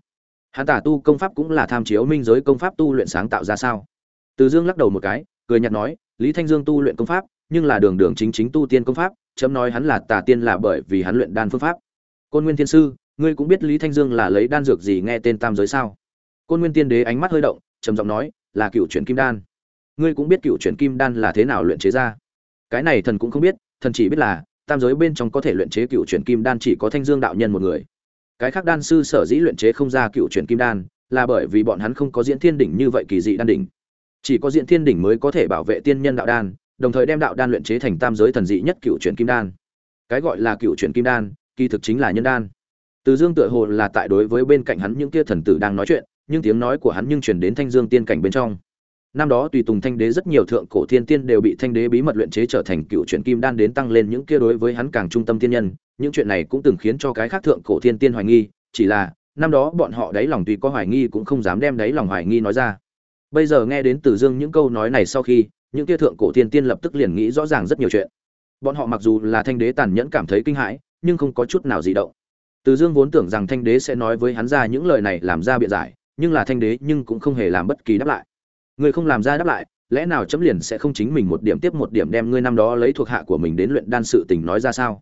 Hắn tà tu công pháp cũng là tham chiếu minh giới công pháp tu luyện sáng tạo ra sao? Từ dương lắc đầu một cái, cười nhạt nói, lý thanh dương tu luyện công pháp, nhưng là đường đường chính chính tu tiên công pháp, chấm nói hắn là tà tiên là bởi vì hắn luyện đan phương pháp. Côn nguyên thiên sư, ngươi cũng biết lý thanh dương là lấy đan dược gì nghe tên tam giới sao? Côn nguyên tiên đế ánh mắt hơi động, trầm giọng nói là cựu chuyển kim đan. Ngươi cũng biết cựu chuyển kim đan là thế nào luyện chế ra. Cái này thần cũng không biết, thần chỉ biết là, tam giới bên trong có thể luyện chế cựu chuyển kim đan chỉ có thanh dương đạo nhân một người. Cái khác đan sư sở dĩ luyện chế không ra cựu chuyển kim đan, là bởi vì bọn hắn không có diễn thiên đỉnh như vậy kỳ dị đan đỉnh. Chỉ có diễn thiên đỉnh mới có thể bảo vệ tiên nhân đạo đan, đồng thời đem đạo đan luyện chế thành tam giới thần dị nhất cựu chuyển kim đan. Cái gọi là cựu chuyển kim đan, kỳ thực chính là nhân đan. Từ dương tựa hồ là tại đối với bên cạnh hắn những kia thần tử đang nói chuyện nhưng tiếng nói của hắn nhưng truyền đến thanh dương tiên cảnh bên trong. Năm đó tùy tùng thanh đế rất nhiều thượng cổ thiên tiên đều bị thanh đế bí mật luyện chế trở thành cựu chuyển kim đan đến tăng lên những kia đối với hắn càng trung tâm tiên nhân. Những chuyện này cũng từng khiến cho cái khác thượng cổ thiên tiên hoài nghi, chỉ là, năm đó bọn họ đáy lòng tuy có hoài nghi cũng không dám đem đáy lòng hoài nghi nói ra. Bây giờ nghe đến từ dương những câu nói này sau khi, những kia thượng cổ thiên tiên lập tức liền nghĩ rõ ràng rất nhiều chuyện. Bọn họ mặc dù là thanh đế tàn nhẫn cảm thấy kinh hãi, nhưng không có chút nào gì động. Từ dương vốn tưởng rằng thanh đế sẽ nói với hắn ra những lời này làm ra biện giải nhưng là thanh đế nhưng cũng không hề làm bất kỳ đáp lại. Người không làm ra đáp lại, lẽ nào chấm liền sẽ không chính mình một điểm tiếp một điểm đem ngươi năm đó lấy thuộc hạ của mình đến luyện đan sự tình nói ra sao?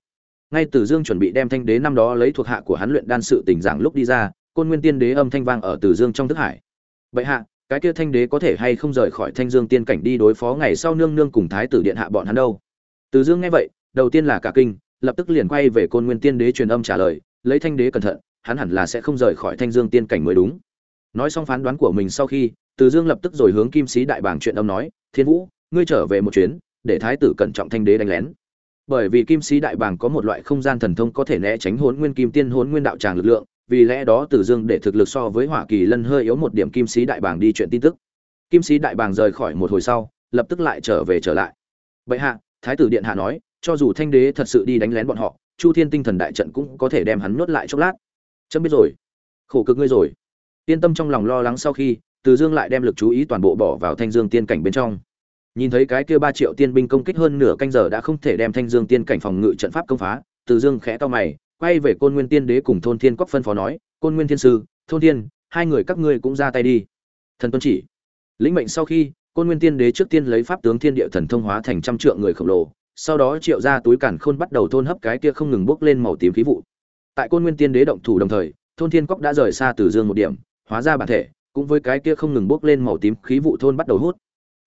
Ngay từ dương chuẩn bị đem thanh đế năm đó lấy thuộc hạ của hắn luyện đan sự tình giảng lúc đi ra, côn nguyên tiên đế âm thanh vang ở từ dương trong thức hải. Vậy hạ, cái kia thanh đế có thể hay không rời khỏi thanh dương tiên cảnh đi đối phó ngày sau nương nương cùng thái tử điện hạ bọn hắn đâu? Từ dương nghe vậy, đầu tiên là cả kinh, lập tức liền quay về côn nguyên tiên đế truyền âm trả lời, lấy thanh đế cẩn thận, hắn hẳn là sẽ không rời khỏi thanh dương tiên cảnh mới đúng nói xong phán đoán của mình sau khi, từ dương lập tức rồi hướng kim sĩ đại bảng chuyện âm nói, thiên vũ, ngươi trở về một chuyến, để thái tử cẩn trọng thanh đế đánh lén. Bởi vì kim sĩ đại bảng có một loại không gian thần thông có thể né tránh hốn nguyên kim tiên hốn nguyên đạo tràng lực lượng, vì lẽ đó từ dương để thực lực so với hỏa kỳ lân hơi yếu một điểm kim sĩ đại bảng đi chuyện tin tức. Kim sĩ đại Bàng rời khỏi một hồi sau, lập tức lại trở về trở lại. Bệ hạ, thái tử điện hạ nói, cho dù thanh đế thật sự đi đánh lén bọn họ, chu thiên tinh thần đại trận cũng có thể đem hắn nuốt lại chốc lát. Chấm biết rồi. Khổ cực ngươi rồi yên tâm trong lòng lo lắng sau khi, từ dương lại đem lực chú ý toàn bộ bỏ vào thanh dương tiên cảnh bên trong. Nhìn thấy cái kia ba triệu tiên binh công kích hơn nửa canh giờ đã không thể đem thanh dương tiên cảnh phòng ngự trận pháp công phá, từ dương khẽ to mày, quay về côn nguyên tiên đế cùng thôn thiên cóc phân phó nói, côn nguyên thiên sư, thôn thiên, hai người các ngươi cũng ra tay đi. Thần tuân chỉ. Lĩnh mệnh sau khi, côn nguyên tiên đế trước tiên lấy pháp tướng thiên địa thần thông hóa thành trăm trượng người khổng lồ, sau đó triệu ra túi cản khôn bắt đầu thôn hấp cái kia không ngừng bốc lên màu tím khí vụ. Tại côn nguyên tiên đế động thủ đồng thời, thôn thiên cóc đã rời xa từ dương một điểm hóa ra bản thể, cũng với cái kia không ngừng bốc lên màu tím khí vụ thôn bắt đầu hút.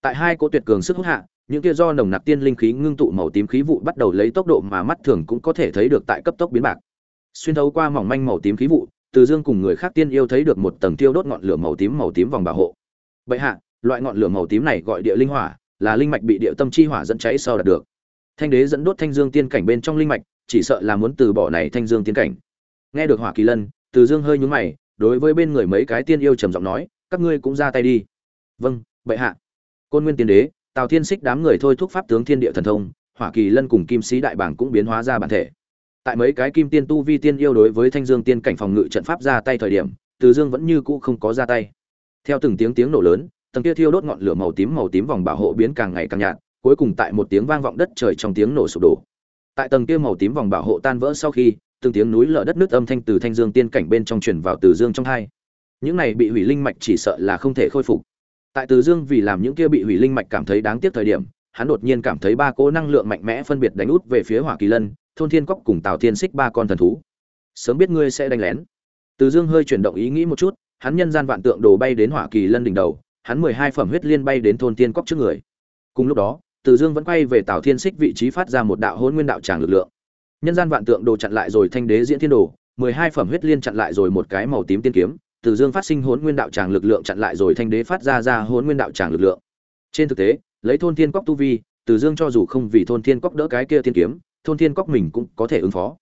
Tại hai cỗ tuyệt cường sức hút hạ, những kia do nồng nặc tiên linh khí ngưng tụ màu tím khí vụ bắt đầu lấy tốc độ mà mắt thường cũng có thể thấy được tại cấp tốc biến bạc. Xuyên thấu qua mỏng manh màu tím khí vụ, từ dương cùng người khác tiên yêu thấy được một tầng tiêu đốt ngọn lửa màu tím màu tím vòng bảo hộ. Bệ hạ, loại ngọn lửa màu tím này gọi địa linh hỏa, là linh mạch bị địa tâm chi hỏa dẫn cháy sau đạt được. Thanh đế dẫn đốt thanh dương tiên cảnh bên trong linh mạch, chỉ sợ là muốn từ bỏ này thanh dương tiên cảnh. Nghe được hỏa kỳ lân, từ dương hơi nhún mày đối với bên người mấy cái tiên yêu trầm giọng nói, các ngươi cũng ra tay đi. Vâng bệ hạ. Côn nguyên tiên đế, tào thiên xích đám người thôi thúc pháp tướng thiên địa thần thông, hỏa kỳ lân cùng kim sĩ đại bảng cũng biến hóa ra bản thể. Tại mấy cái kim tiên tu vi tiên yêu đối với thanh dương tiên cảnh phòng ngự trận pháp ra tay thời điểm, từ dương vẫn như cũ không có ra tay. Theo từng tiếng tiếng nổ lớn, tầng kia thiêu đốt ngọn lửa màu tím màu tím vòng bảo hộ biến càng ngày càng nhạt, cuối cùng tại một tiếng vang vọng đất trời trong tiếng nổ sụp đổ. Tại tầng kia màu tím vòng bảo hộ tan vỡ sau khi từng tiếng núi lở đất nước âm thanh từ thanh dương tiên cảnh bên trong truyền vào từ dương trong hai. Những này bị hủy linh mạch chỉ sợ là không thể khôi phục. Tại từ dương vì làm những kia bị hủy linh mạch cảm thấy đáng tiếc thời điểm, hắn đột nhiên cảm thấy ba cỗ năng lượng mạnh mẽ phân biệt đánh út về phía hỏa kỳ lân, thôn thiên cốc cùng tào thiên xích ba con thần thú. Sớm biết ngươi sẽ đánh lén. Từ dương hơi chuyển động ý nghĩ một chút, hắn nhân gian vạn tượng đồ bay đến hỏa kỳ lân đỉnh đầu, hắn mười hai phẩm huyết liên bay đến thôn thiên cốc trước người. Cùng lúc đó, từ dương vẫn quay về tào thiên xích vị trí phát ra một đạo hôn nguyên đạo tràng lực lượng nhân gian vạn tượng đồ chặn lại rồi thanh đế diễn thiên đồ, mười hai phẩm huyết liên chặn lại rồi một cái màu tím tiên kiếm, từ dương phát sinh hốn nguyên đạo tràng lực lượng chặn lại rồi thanh đế phát ra ra hốn nguyên đạo tràng lực lượng. Trên thực tế, lấy thôn thiên cóc tu vi, từ dương cho dù không vì thôn thiên cóc đỡ cái kia tiên kiếm, thôn thiên cóc mình cũng có thể ứng phó.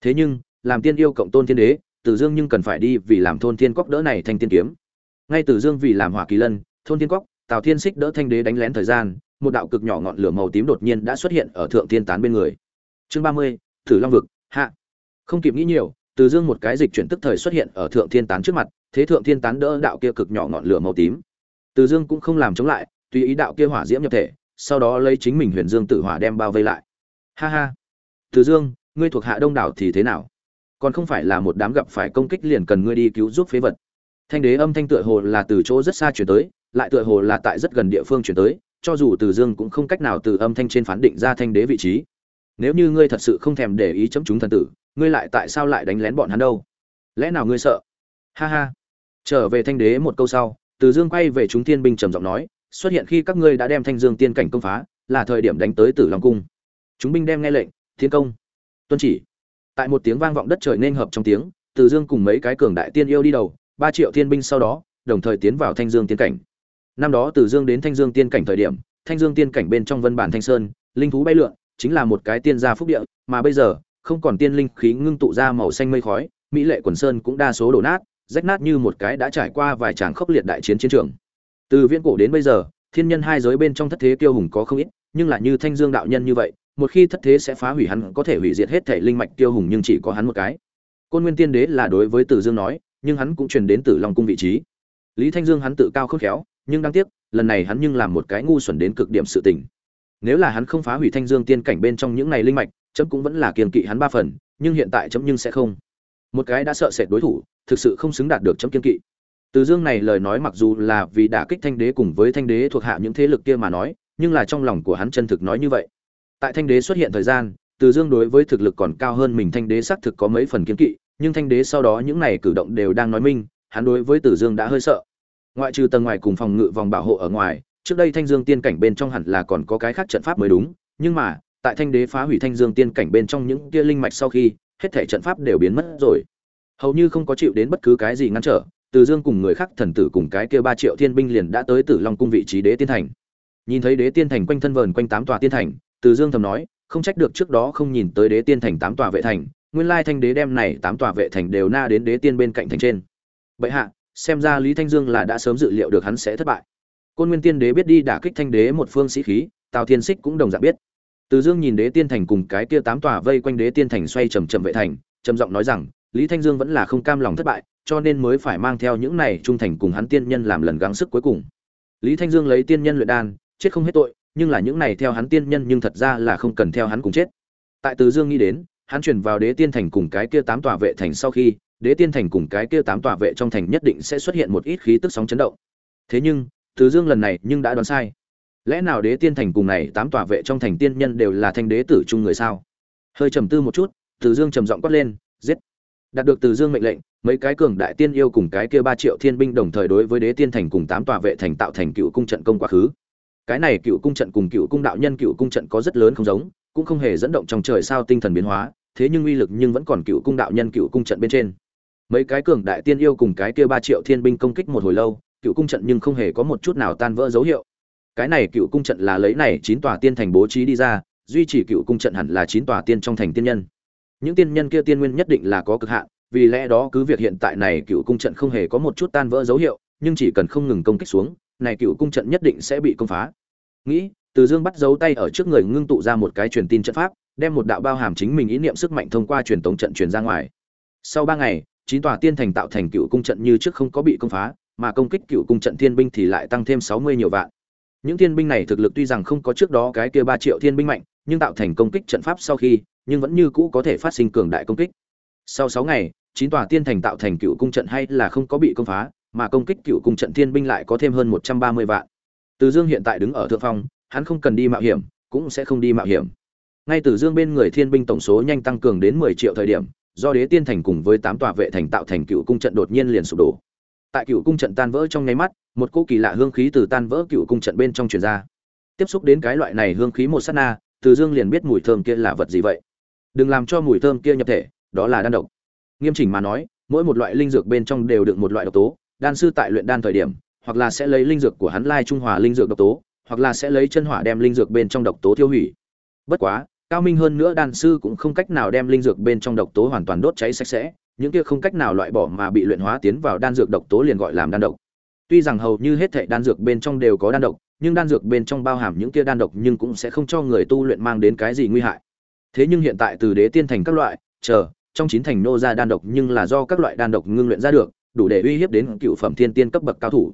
Thế nhưng, làm tiên yêu cộng tôn thiên đế, từ dương nhưng cần phải đi vì làm thôn thiên cóc đỡ này thanh tiên kiếm. Ngay từ dương vì làm hỏa kỳ lân, thôn thiên cóc tào thiên xích đỡ thanh đế đánh lén thời gian, một đạo cực nhỏ ngọn lửa màu tím đột nhiên đã xuất hiện ở thượng thiên tán bên người. Chương ba mươi thử long vực, hạ. Không kịp nghĩ nhiều, từ dương một cái dịch chuyển tức thời xuất hiện ở thượng thiên tán trước mặt, thế thượng thiên tán đỡ đạo kia cực nhỏ ngọn lửa màu tím. Từ dương cũng không làm chống lại, tùy ý đạo kia hỏa diễm nhập thể, sau đó lấy chính mình huyền dương tự hỏa đem bao vây lại. Ha ha. Từ dương, ngươi thuộc hạ đông đảo thì thế nào? Còn không phải là một đám gặp phải công kích liền cần ngươi đi cứu giúp phế vật. Thanh đế âm thanh tựa hồ là từ chỗ rất xa chuyển tới, lại tựa hồ là tại rất gần địa phương chuyển tới, cho dù từ dương cũng không cách nào từ âm thanh trên phán định ra thanh đế vị trí nếu như ngươi thật sự không thèm để ý chấm chúng thần tử, ngươi lại tại sao lại đánh lén bọn hắn đâu? Lẽ nào ngươi sợ? Ha ha. Trở về thanh đế một câu sau, từ dương quay về chúng thiên binh trầm giọng nói, xuất hiện khi các ngươi đã đem thanh dương tiên cảnh công phá, là thời điểm đánh tới tử long cung. Chúng binh đem nghe lệnh, thiên công, tuân chỉ. Tại một tiếng vang vọng đất trời nên hợp trong tiếng, từ dương cùng mấy cái cường đại tiên yêu đi đầu, ba triệu thiên binh sau đó, đồng thời tiến vào thanh dương tiên cảnh. Năm đó từ dương đến thanh dương tiên cảnh thời điểm, thanh dương tiên cảnh bên trong vân bản thanh sơn, linh thú bay lượn chính là một cái tiên gia phúc địa, mà bây giờ, không còn tiên linh khí ngưng tụ ra màu xanh mây khói, mỹ lệ quần sơn cũng đa số đổ nát, rách nát như một cái đã trải qua vài tràng khốc liệt đại chiến chiến trường. Từ viễn cổ đến bây giờ, thiên nhân hai giới bên trong thất thế kiêu hùng có không ít, nhưng lại như thanh dương đạo nhân như vậy, một khi thất thế sẽ phá hủy hắn, có thể hủy diệt hết thể linh mạch tiêu hùng nhưng chỉ có hắn một cái. Côn nguyên tiên đế là đối với tử dương nói, nhưng hắn cũng truyền đến tử long cung vị trí. Lý thanh dương hắn tự cao khôn khéo, nhưng đáng tiếc, lần này hắn nhưng làm một cái ngu xuẩn đến cực điểm sự tình nếu là hắn không phá hủy thanh dương tiên cảnh bên trong những này linh mạch, chấm cũng vẫn là kiềm kỵ hắn ba phần, nhưng hiện tại chấm nhưng sẽ không. Một cái đã sợ sệt đối thủ, thực sự không xứng đạt được chấm kiên kỵ. Từ dương này lời nói mặc dù là vì đả kích thanh đế cùng với thanh đế thuộc hạ những thế lực kia mà nói, nhưng là trong lòng của hắn chân thực nói như vậy. Tại thanh đế xuất hiện thời gian, từ dương đối với thực lực còn cao hơn mình thanh đế xác thực có mấy phần kiên kỵ, nhưng thanh đế sau đó những này cử động đều đang nói minh, hắn đối với từ dương đã hơi sợ. Ngoại trừ tầng ngoài cùng phòng ngự vòng bảo hộ ở ngoài trước đây thanh dương tiên cảnh bên trong hẳn là còn có cái khác trận pháp mới đúng, nhưng mà, tại thanh đế phá hủy thanh dương tiên cảnh bên trong những kia linh mạch sau khi, hết thể trận pháp đều biến mất rồi. Hầu như không có chịu đến bất cứ cái gì ngăn trở, từ dương cùng người khác thần tử cùng cái kia ba triệu thiên binh liền đã tới tử long cung vị trí đế tiên thành. Nhìn thấy đế tiên thành quanh thân vờn quanh tám tòa tiên thành, từ dương thầm nói, không trách được trước đó không nhìn tới đế tiên thành tám tòa vệ thành, nguyên lai thanh đế đem này tám tòa vệ thành đều na đến đế tiên bên cạnh thành trên. Bệ hạ, xem ra lý thanh dương là đã sớm dự liệu được hắn sẽ thất bại côn nguyên tiên đế biết đi đả kích thanh đế một phương sĩ khí, tào thiên xích cũng đồng dạng biết. Từ dương nhìn đế tiên thành cùng cái kia tám tòa vây quanh đế tiên thành xoay chầm chậm vệ thành, trầm giọng nói rằng, lý thanh dương vẫn là không cam lòng thất bại, cho nên mới phải mang theo những này trung thành cùng hắn tiên nhân làm lần gắng sức cuối cùng. Lý thanh dương lấy tiên nhân luyện đan, chết không hết tội, nhưng là những này theo hắn tiên nhân nhưng thật ra là không cần theo hắn cùng chết. Tại từ dương nghĩ đến, hắn chuyển vào đế tiên thành cùng cái kia tám tòa vệ thành sau khi, đế tiên thành cùng cái kia tám tòa vệ trong thành nhất định sẽ xuất hiện một ít khí tức sóng chấn động. Thế nhưng từ dương lần này nhưng đã đoán sai. Lẽ nào đế tiên thành cùng này tám tòa vệ trong thành tiên nhân đều là thanh đế tử trung người sao? Hơi trầm tư một chút, từ dương trầm giọng quát lên, giết. Đạt được từ dương mệnh lệnh, mấy cái cường đại tiên yêu cùng cái kia ba triệu thiên binh đồng thời đối với đế tiên thành cùng tám tòa vệ thành tạo thành cựu cung trận công quá khứ. Cái này cựu cung trận cùng cựu cung đạo nhân cựu cung trận có rất lớn không giống, cũng không hề dẫn động trong trời sao tinh thần biến hóa, thế nhưng uy lực nhưng vẫn còn cựu cung đạo nhân cựu cung trận bên trên. Mấy cái cường đại tiên yêu cùng cái kia ba triệu thiên binh công kích một hồi lâu cựu cung trận nhưng không hề có một chút nào tan vỡ dấu hiệu. Cái này cựu cung trận là lấy này chín tòa tiên thành bố trí đi ra, duy trì cựu cung trận hẳn là chín tòa tiên trong thành tiên nhân. Những tiên nhân kia tiên nguyên nhất định là có cực hạn, vì lẽ đó cứ việc hiện tại này cựu cung trận không hề có một chút tan vỡ dấu hiệu, nhưng chỉ cần không ngừng công kích xuống, này cựu cung trận nhất định sẽ bị công phá. Nghĩ, từ dương bắt dấu tay ở trước người ngưng tụ ra một cái truyền tin trận pháp, đem một đạo bao hàm chính mình ý niệm sức mạnh thông qua truyền tống trận truyền ra ngoài. Sau ba ngày, chín tòa tiên thành tạo thành cựu cung trận như trước không có bị công phá mà công kích cựu cung trận thiên binh thì lại tăng thêm sáu mươi nhiều vạn. Những thiên binh này thực lực tuy rằng không có trước đó cái kia ba triệu thiên binh mạnh, nhưng tạo thành công kích trận pháp sau khi, nhưng vẫn như cũ có thể phát sinh cường đại công kích. Sau sáu ngày, chín tòa tiên thành tạo thành cựu cung trận hay là không có bị công phá, mà công kích cựu cung trận thiên binh lại có thêm hơn một trăm ba mươi vạn. Từ dương hiện tại đứng ở thượng phong, hắn không cần đi mạo hiểm, cũng sẽ không đi mạo hiểm. Ngay từ dương bên người thiên binh tổng số nhanh tăng cường đến mười triệu thời điểm, do đế tiên thành cùng với tám tòa vệ thành tạo thành cựu cung trận đột nhiên liền sụp đổ tại cựu cung trận tan vỡ trong nháy mắt, một cỗ kỳ lạ hương khí từ tan vỡ cựu cung trận bên trong truyền ra. Tiếp xúc đến cái loại này hương khí một sát na, từ dương liền biết mùi thơm kia là vật gì vậy. Đừng làm cho mùi thơm kia nhập thể, đó là đan độc. Nghiêm chỉnh mà nói, mỗi một loại linh dược bên trong đều được một loại độc tố, đan sư tại luyện đan thời điểm, hoặc là sẽ lấy linh dược của hắn lai trung hòa linh dược độc tố, hoặc là sẽ lấy chân hỏa đem linh dược bên trong độc tố tiêu hủy. Bất quá, cao minh hơn nữa đan sư cũng không cách nào đem linh dược bên trong độc tố hoàn toàn đốt cháy sạch sẽ những kia không cách nào loại bỏ mà bị luyện hóa tiến vào đan dược độc tố liền gọi làm đan độc. Tuy rằng hầu như hết thảy đan dược bên trong đều có đan độc, nhưng đan dược bên trong bao hàm những kia đan độc nhưng cũng sẽ không cho người tu luyện mang đến cái gì nguy hại. Thế nhưng hiện tại từ đế tiên thành các loại, chờ, trong chín thành nô ra đan độc nhưng là do các loại đan độc ngưng luyện ra được, đủ để uy hiếp đến cựu phẩm thiên tiên cấp bậc cao thủ.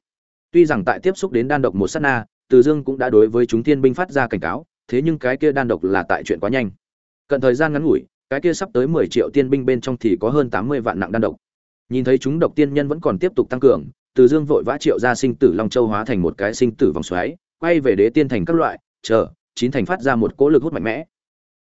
Tuy rằng tại tiếp xúc đến đan độc một sát na, từ dương cũng đã đối với chúng tiên binh phát ra cảnh cáo, thế nhưng cái kia đan độc là tại chuyện quá nhanh. Cận thời gian ngắn ngủi cái kia sắp tới mười triệu tiên binh bên trong thì có hơn tám mươi vạn nặng đan độc. Nhìn thấy chúng độc tiên nhân vẫn còn tiếp tục tăng cường, từ dương vội vã triệu ra sinh tử long châu hóa thành một cái sinh tử vòng xoáy, quay về đế tiên thành các loại, chờ, chín thành phát ra một cỗ lực hút mạnh mẽ.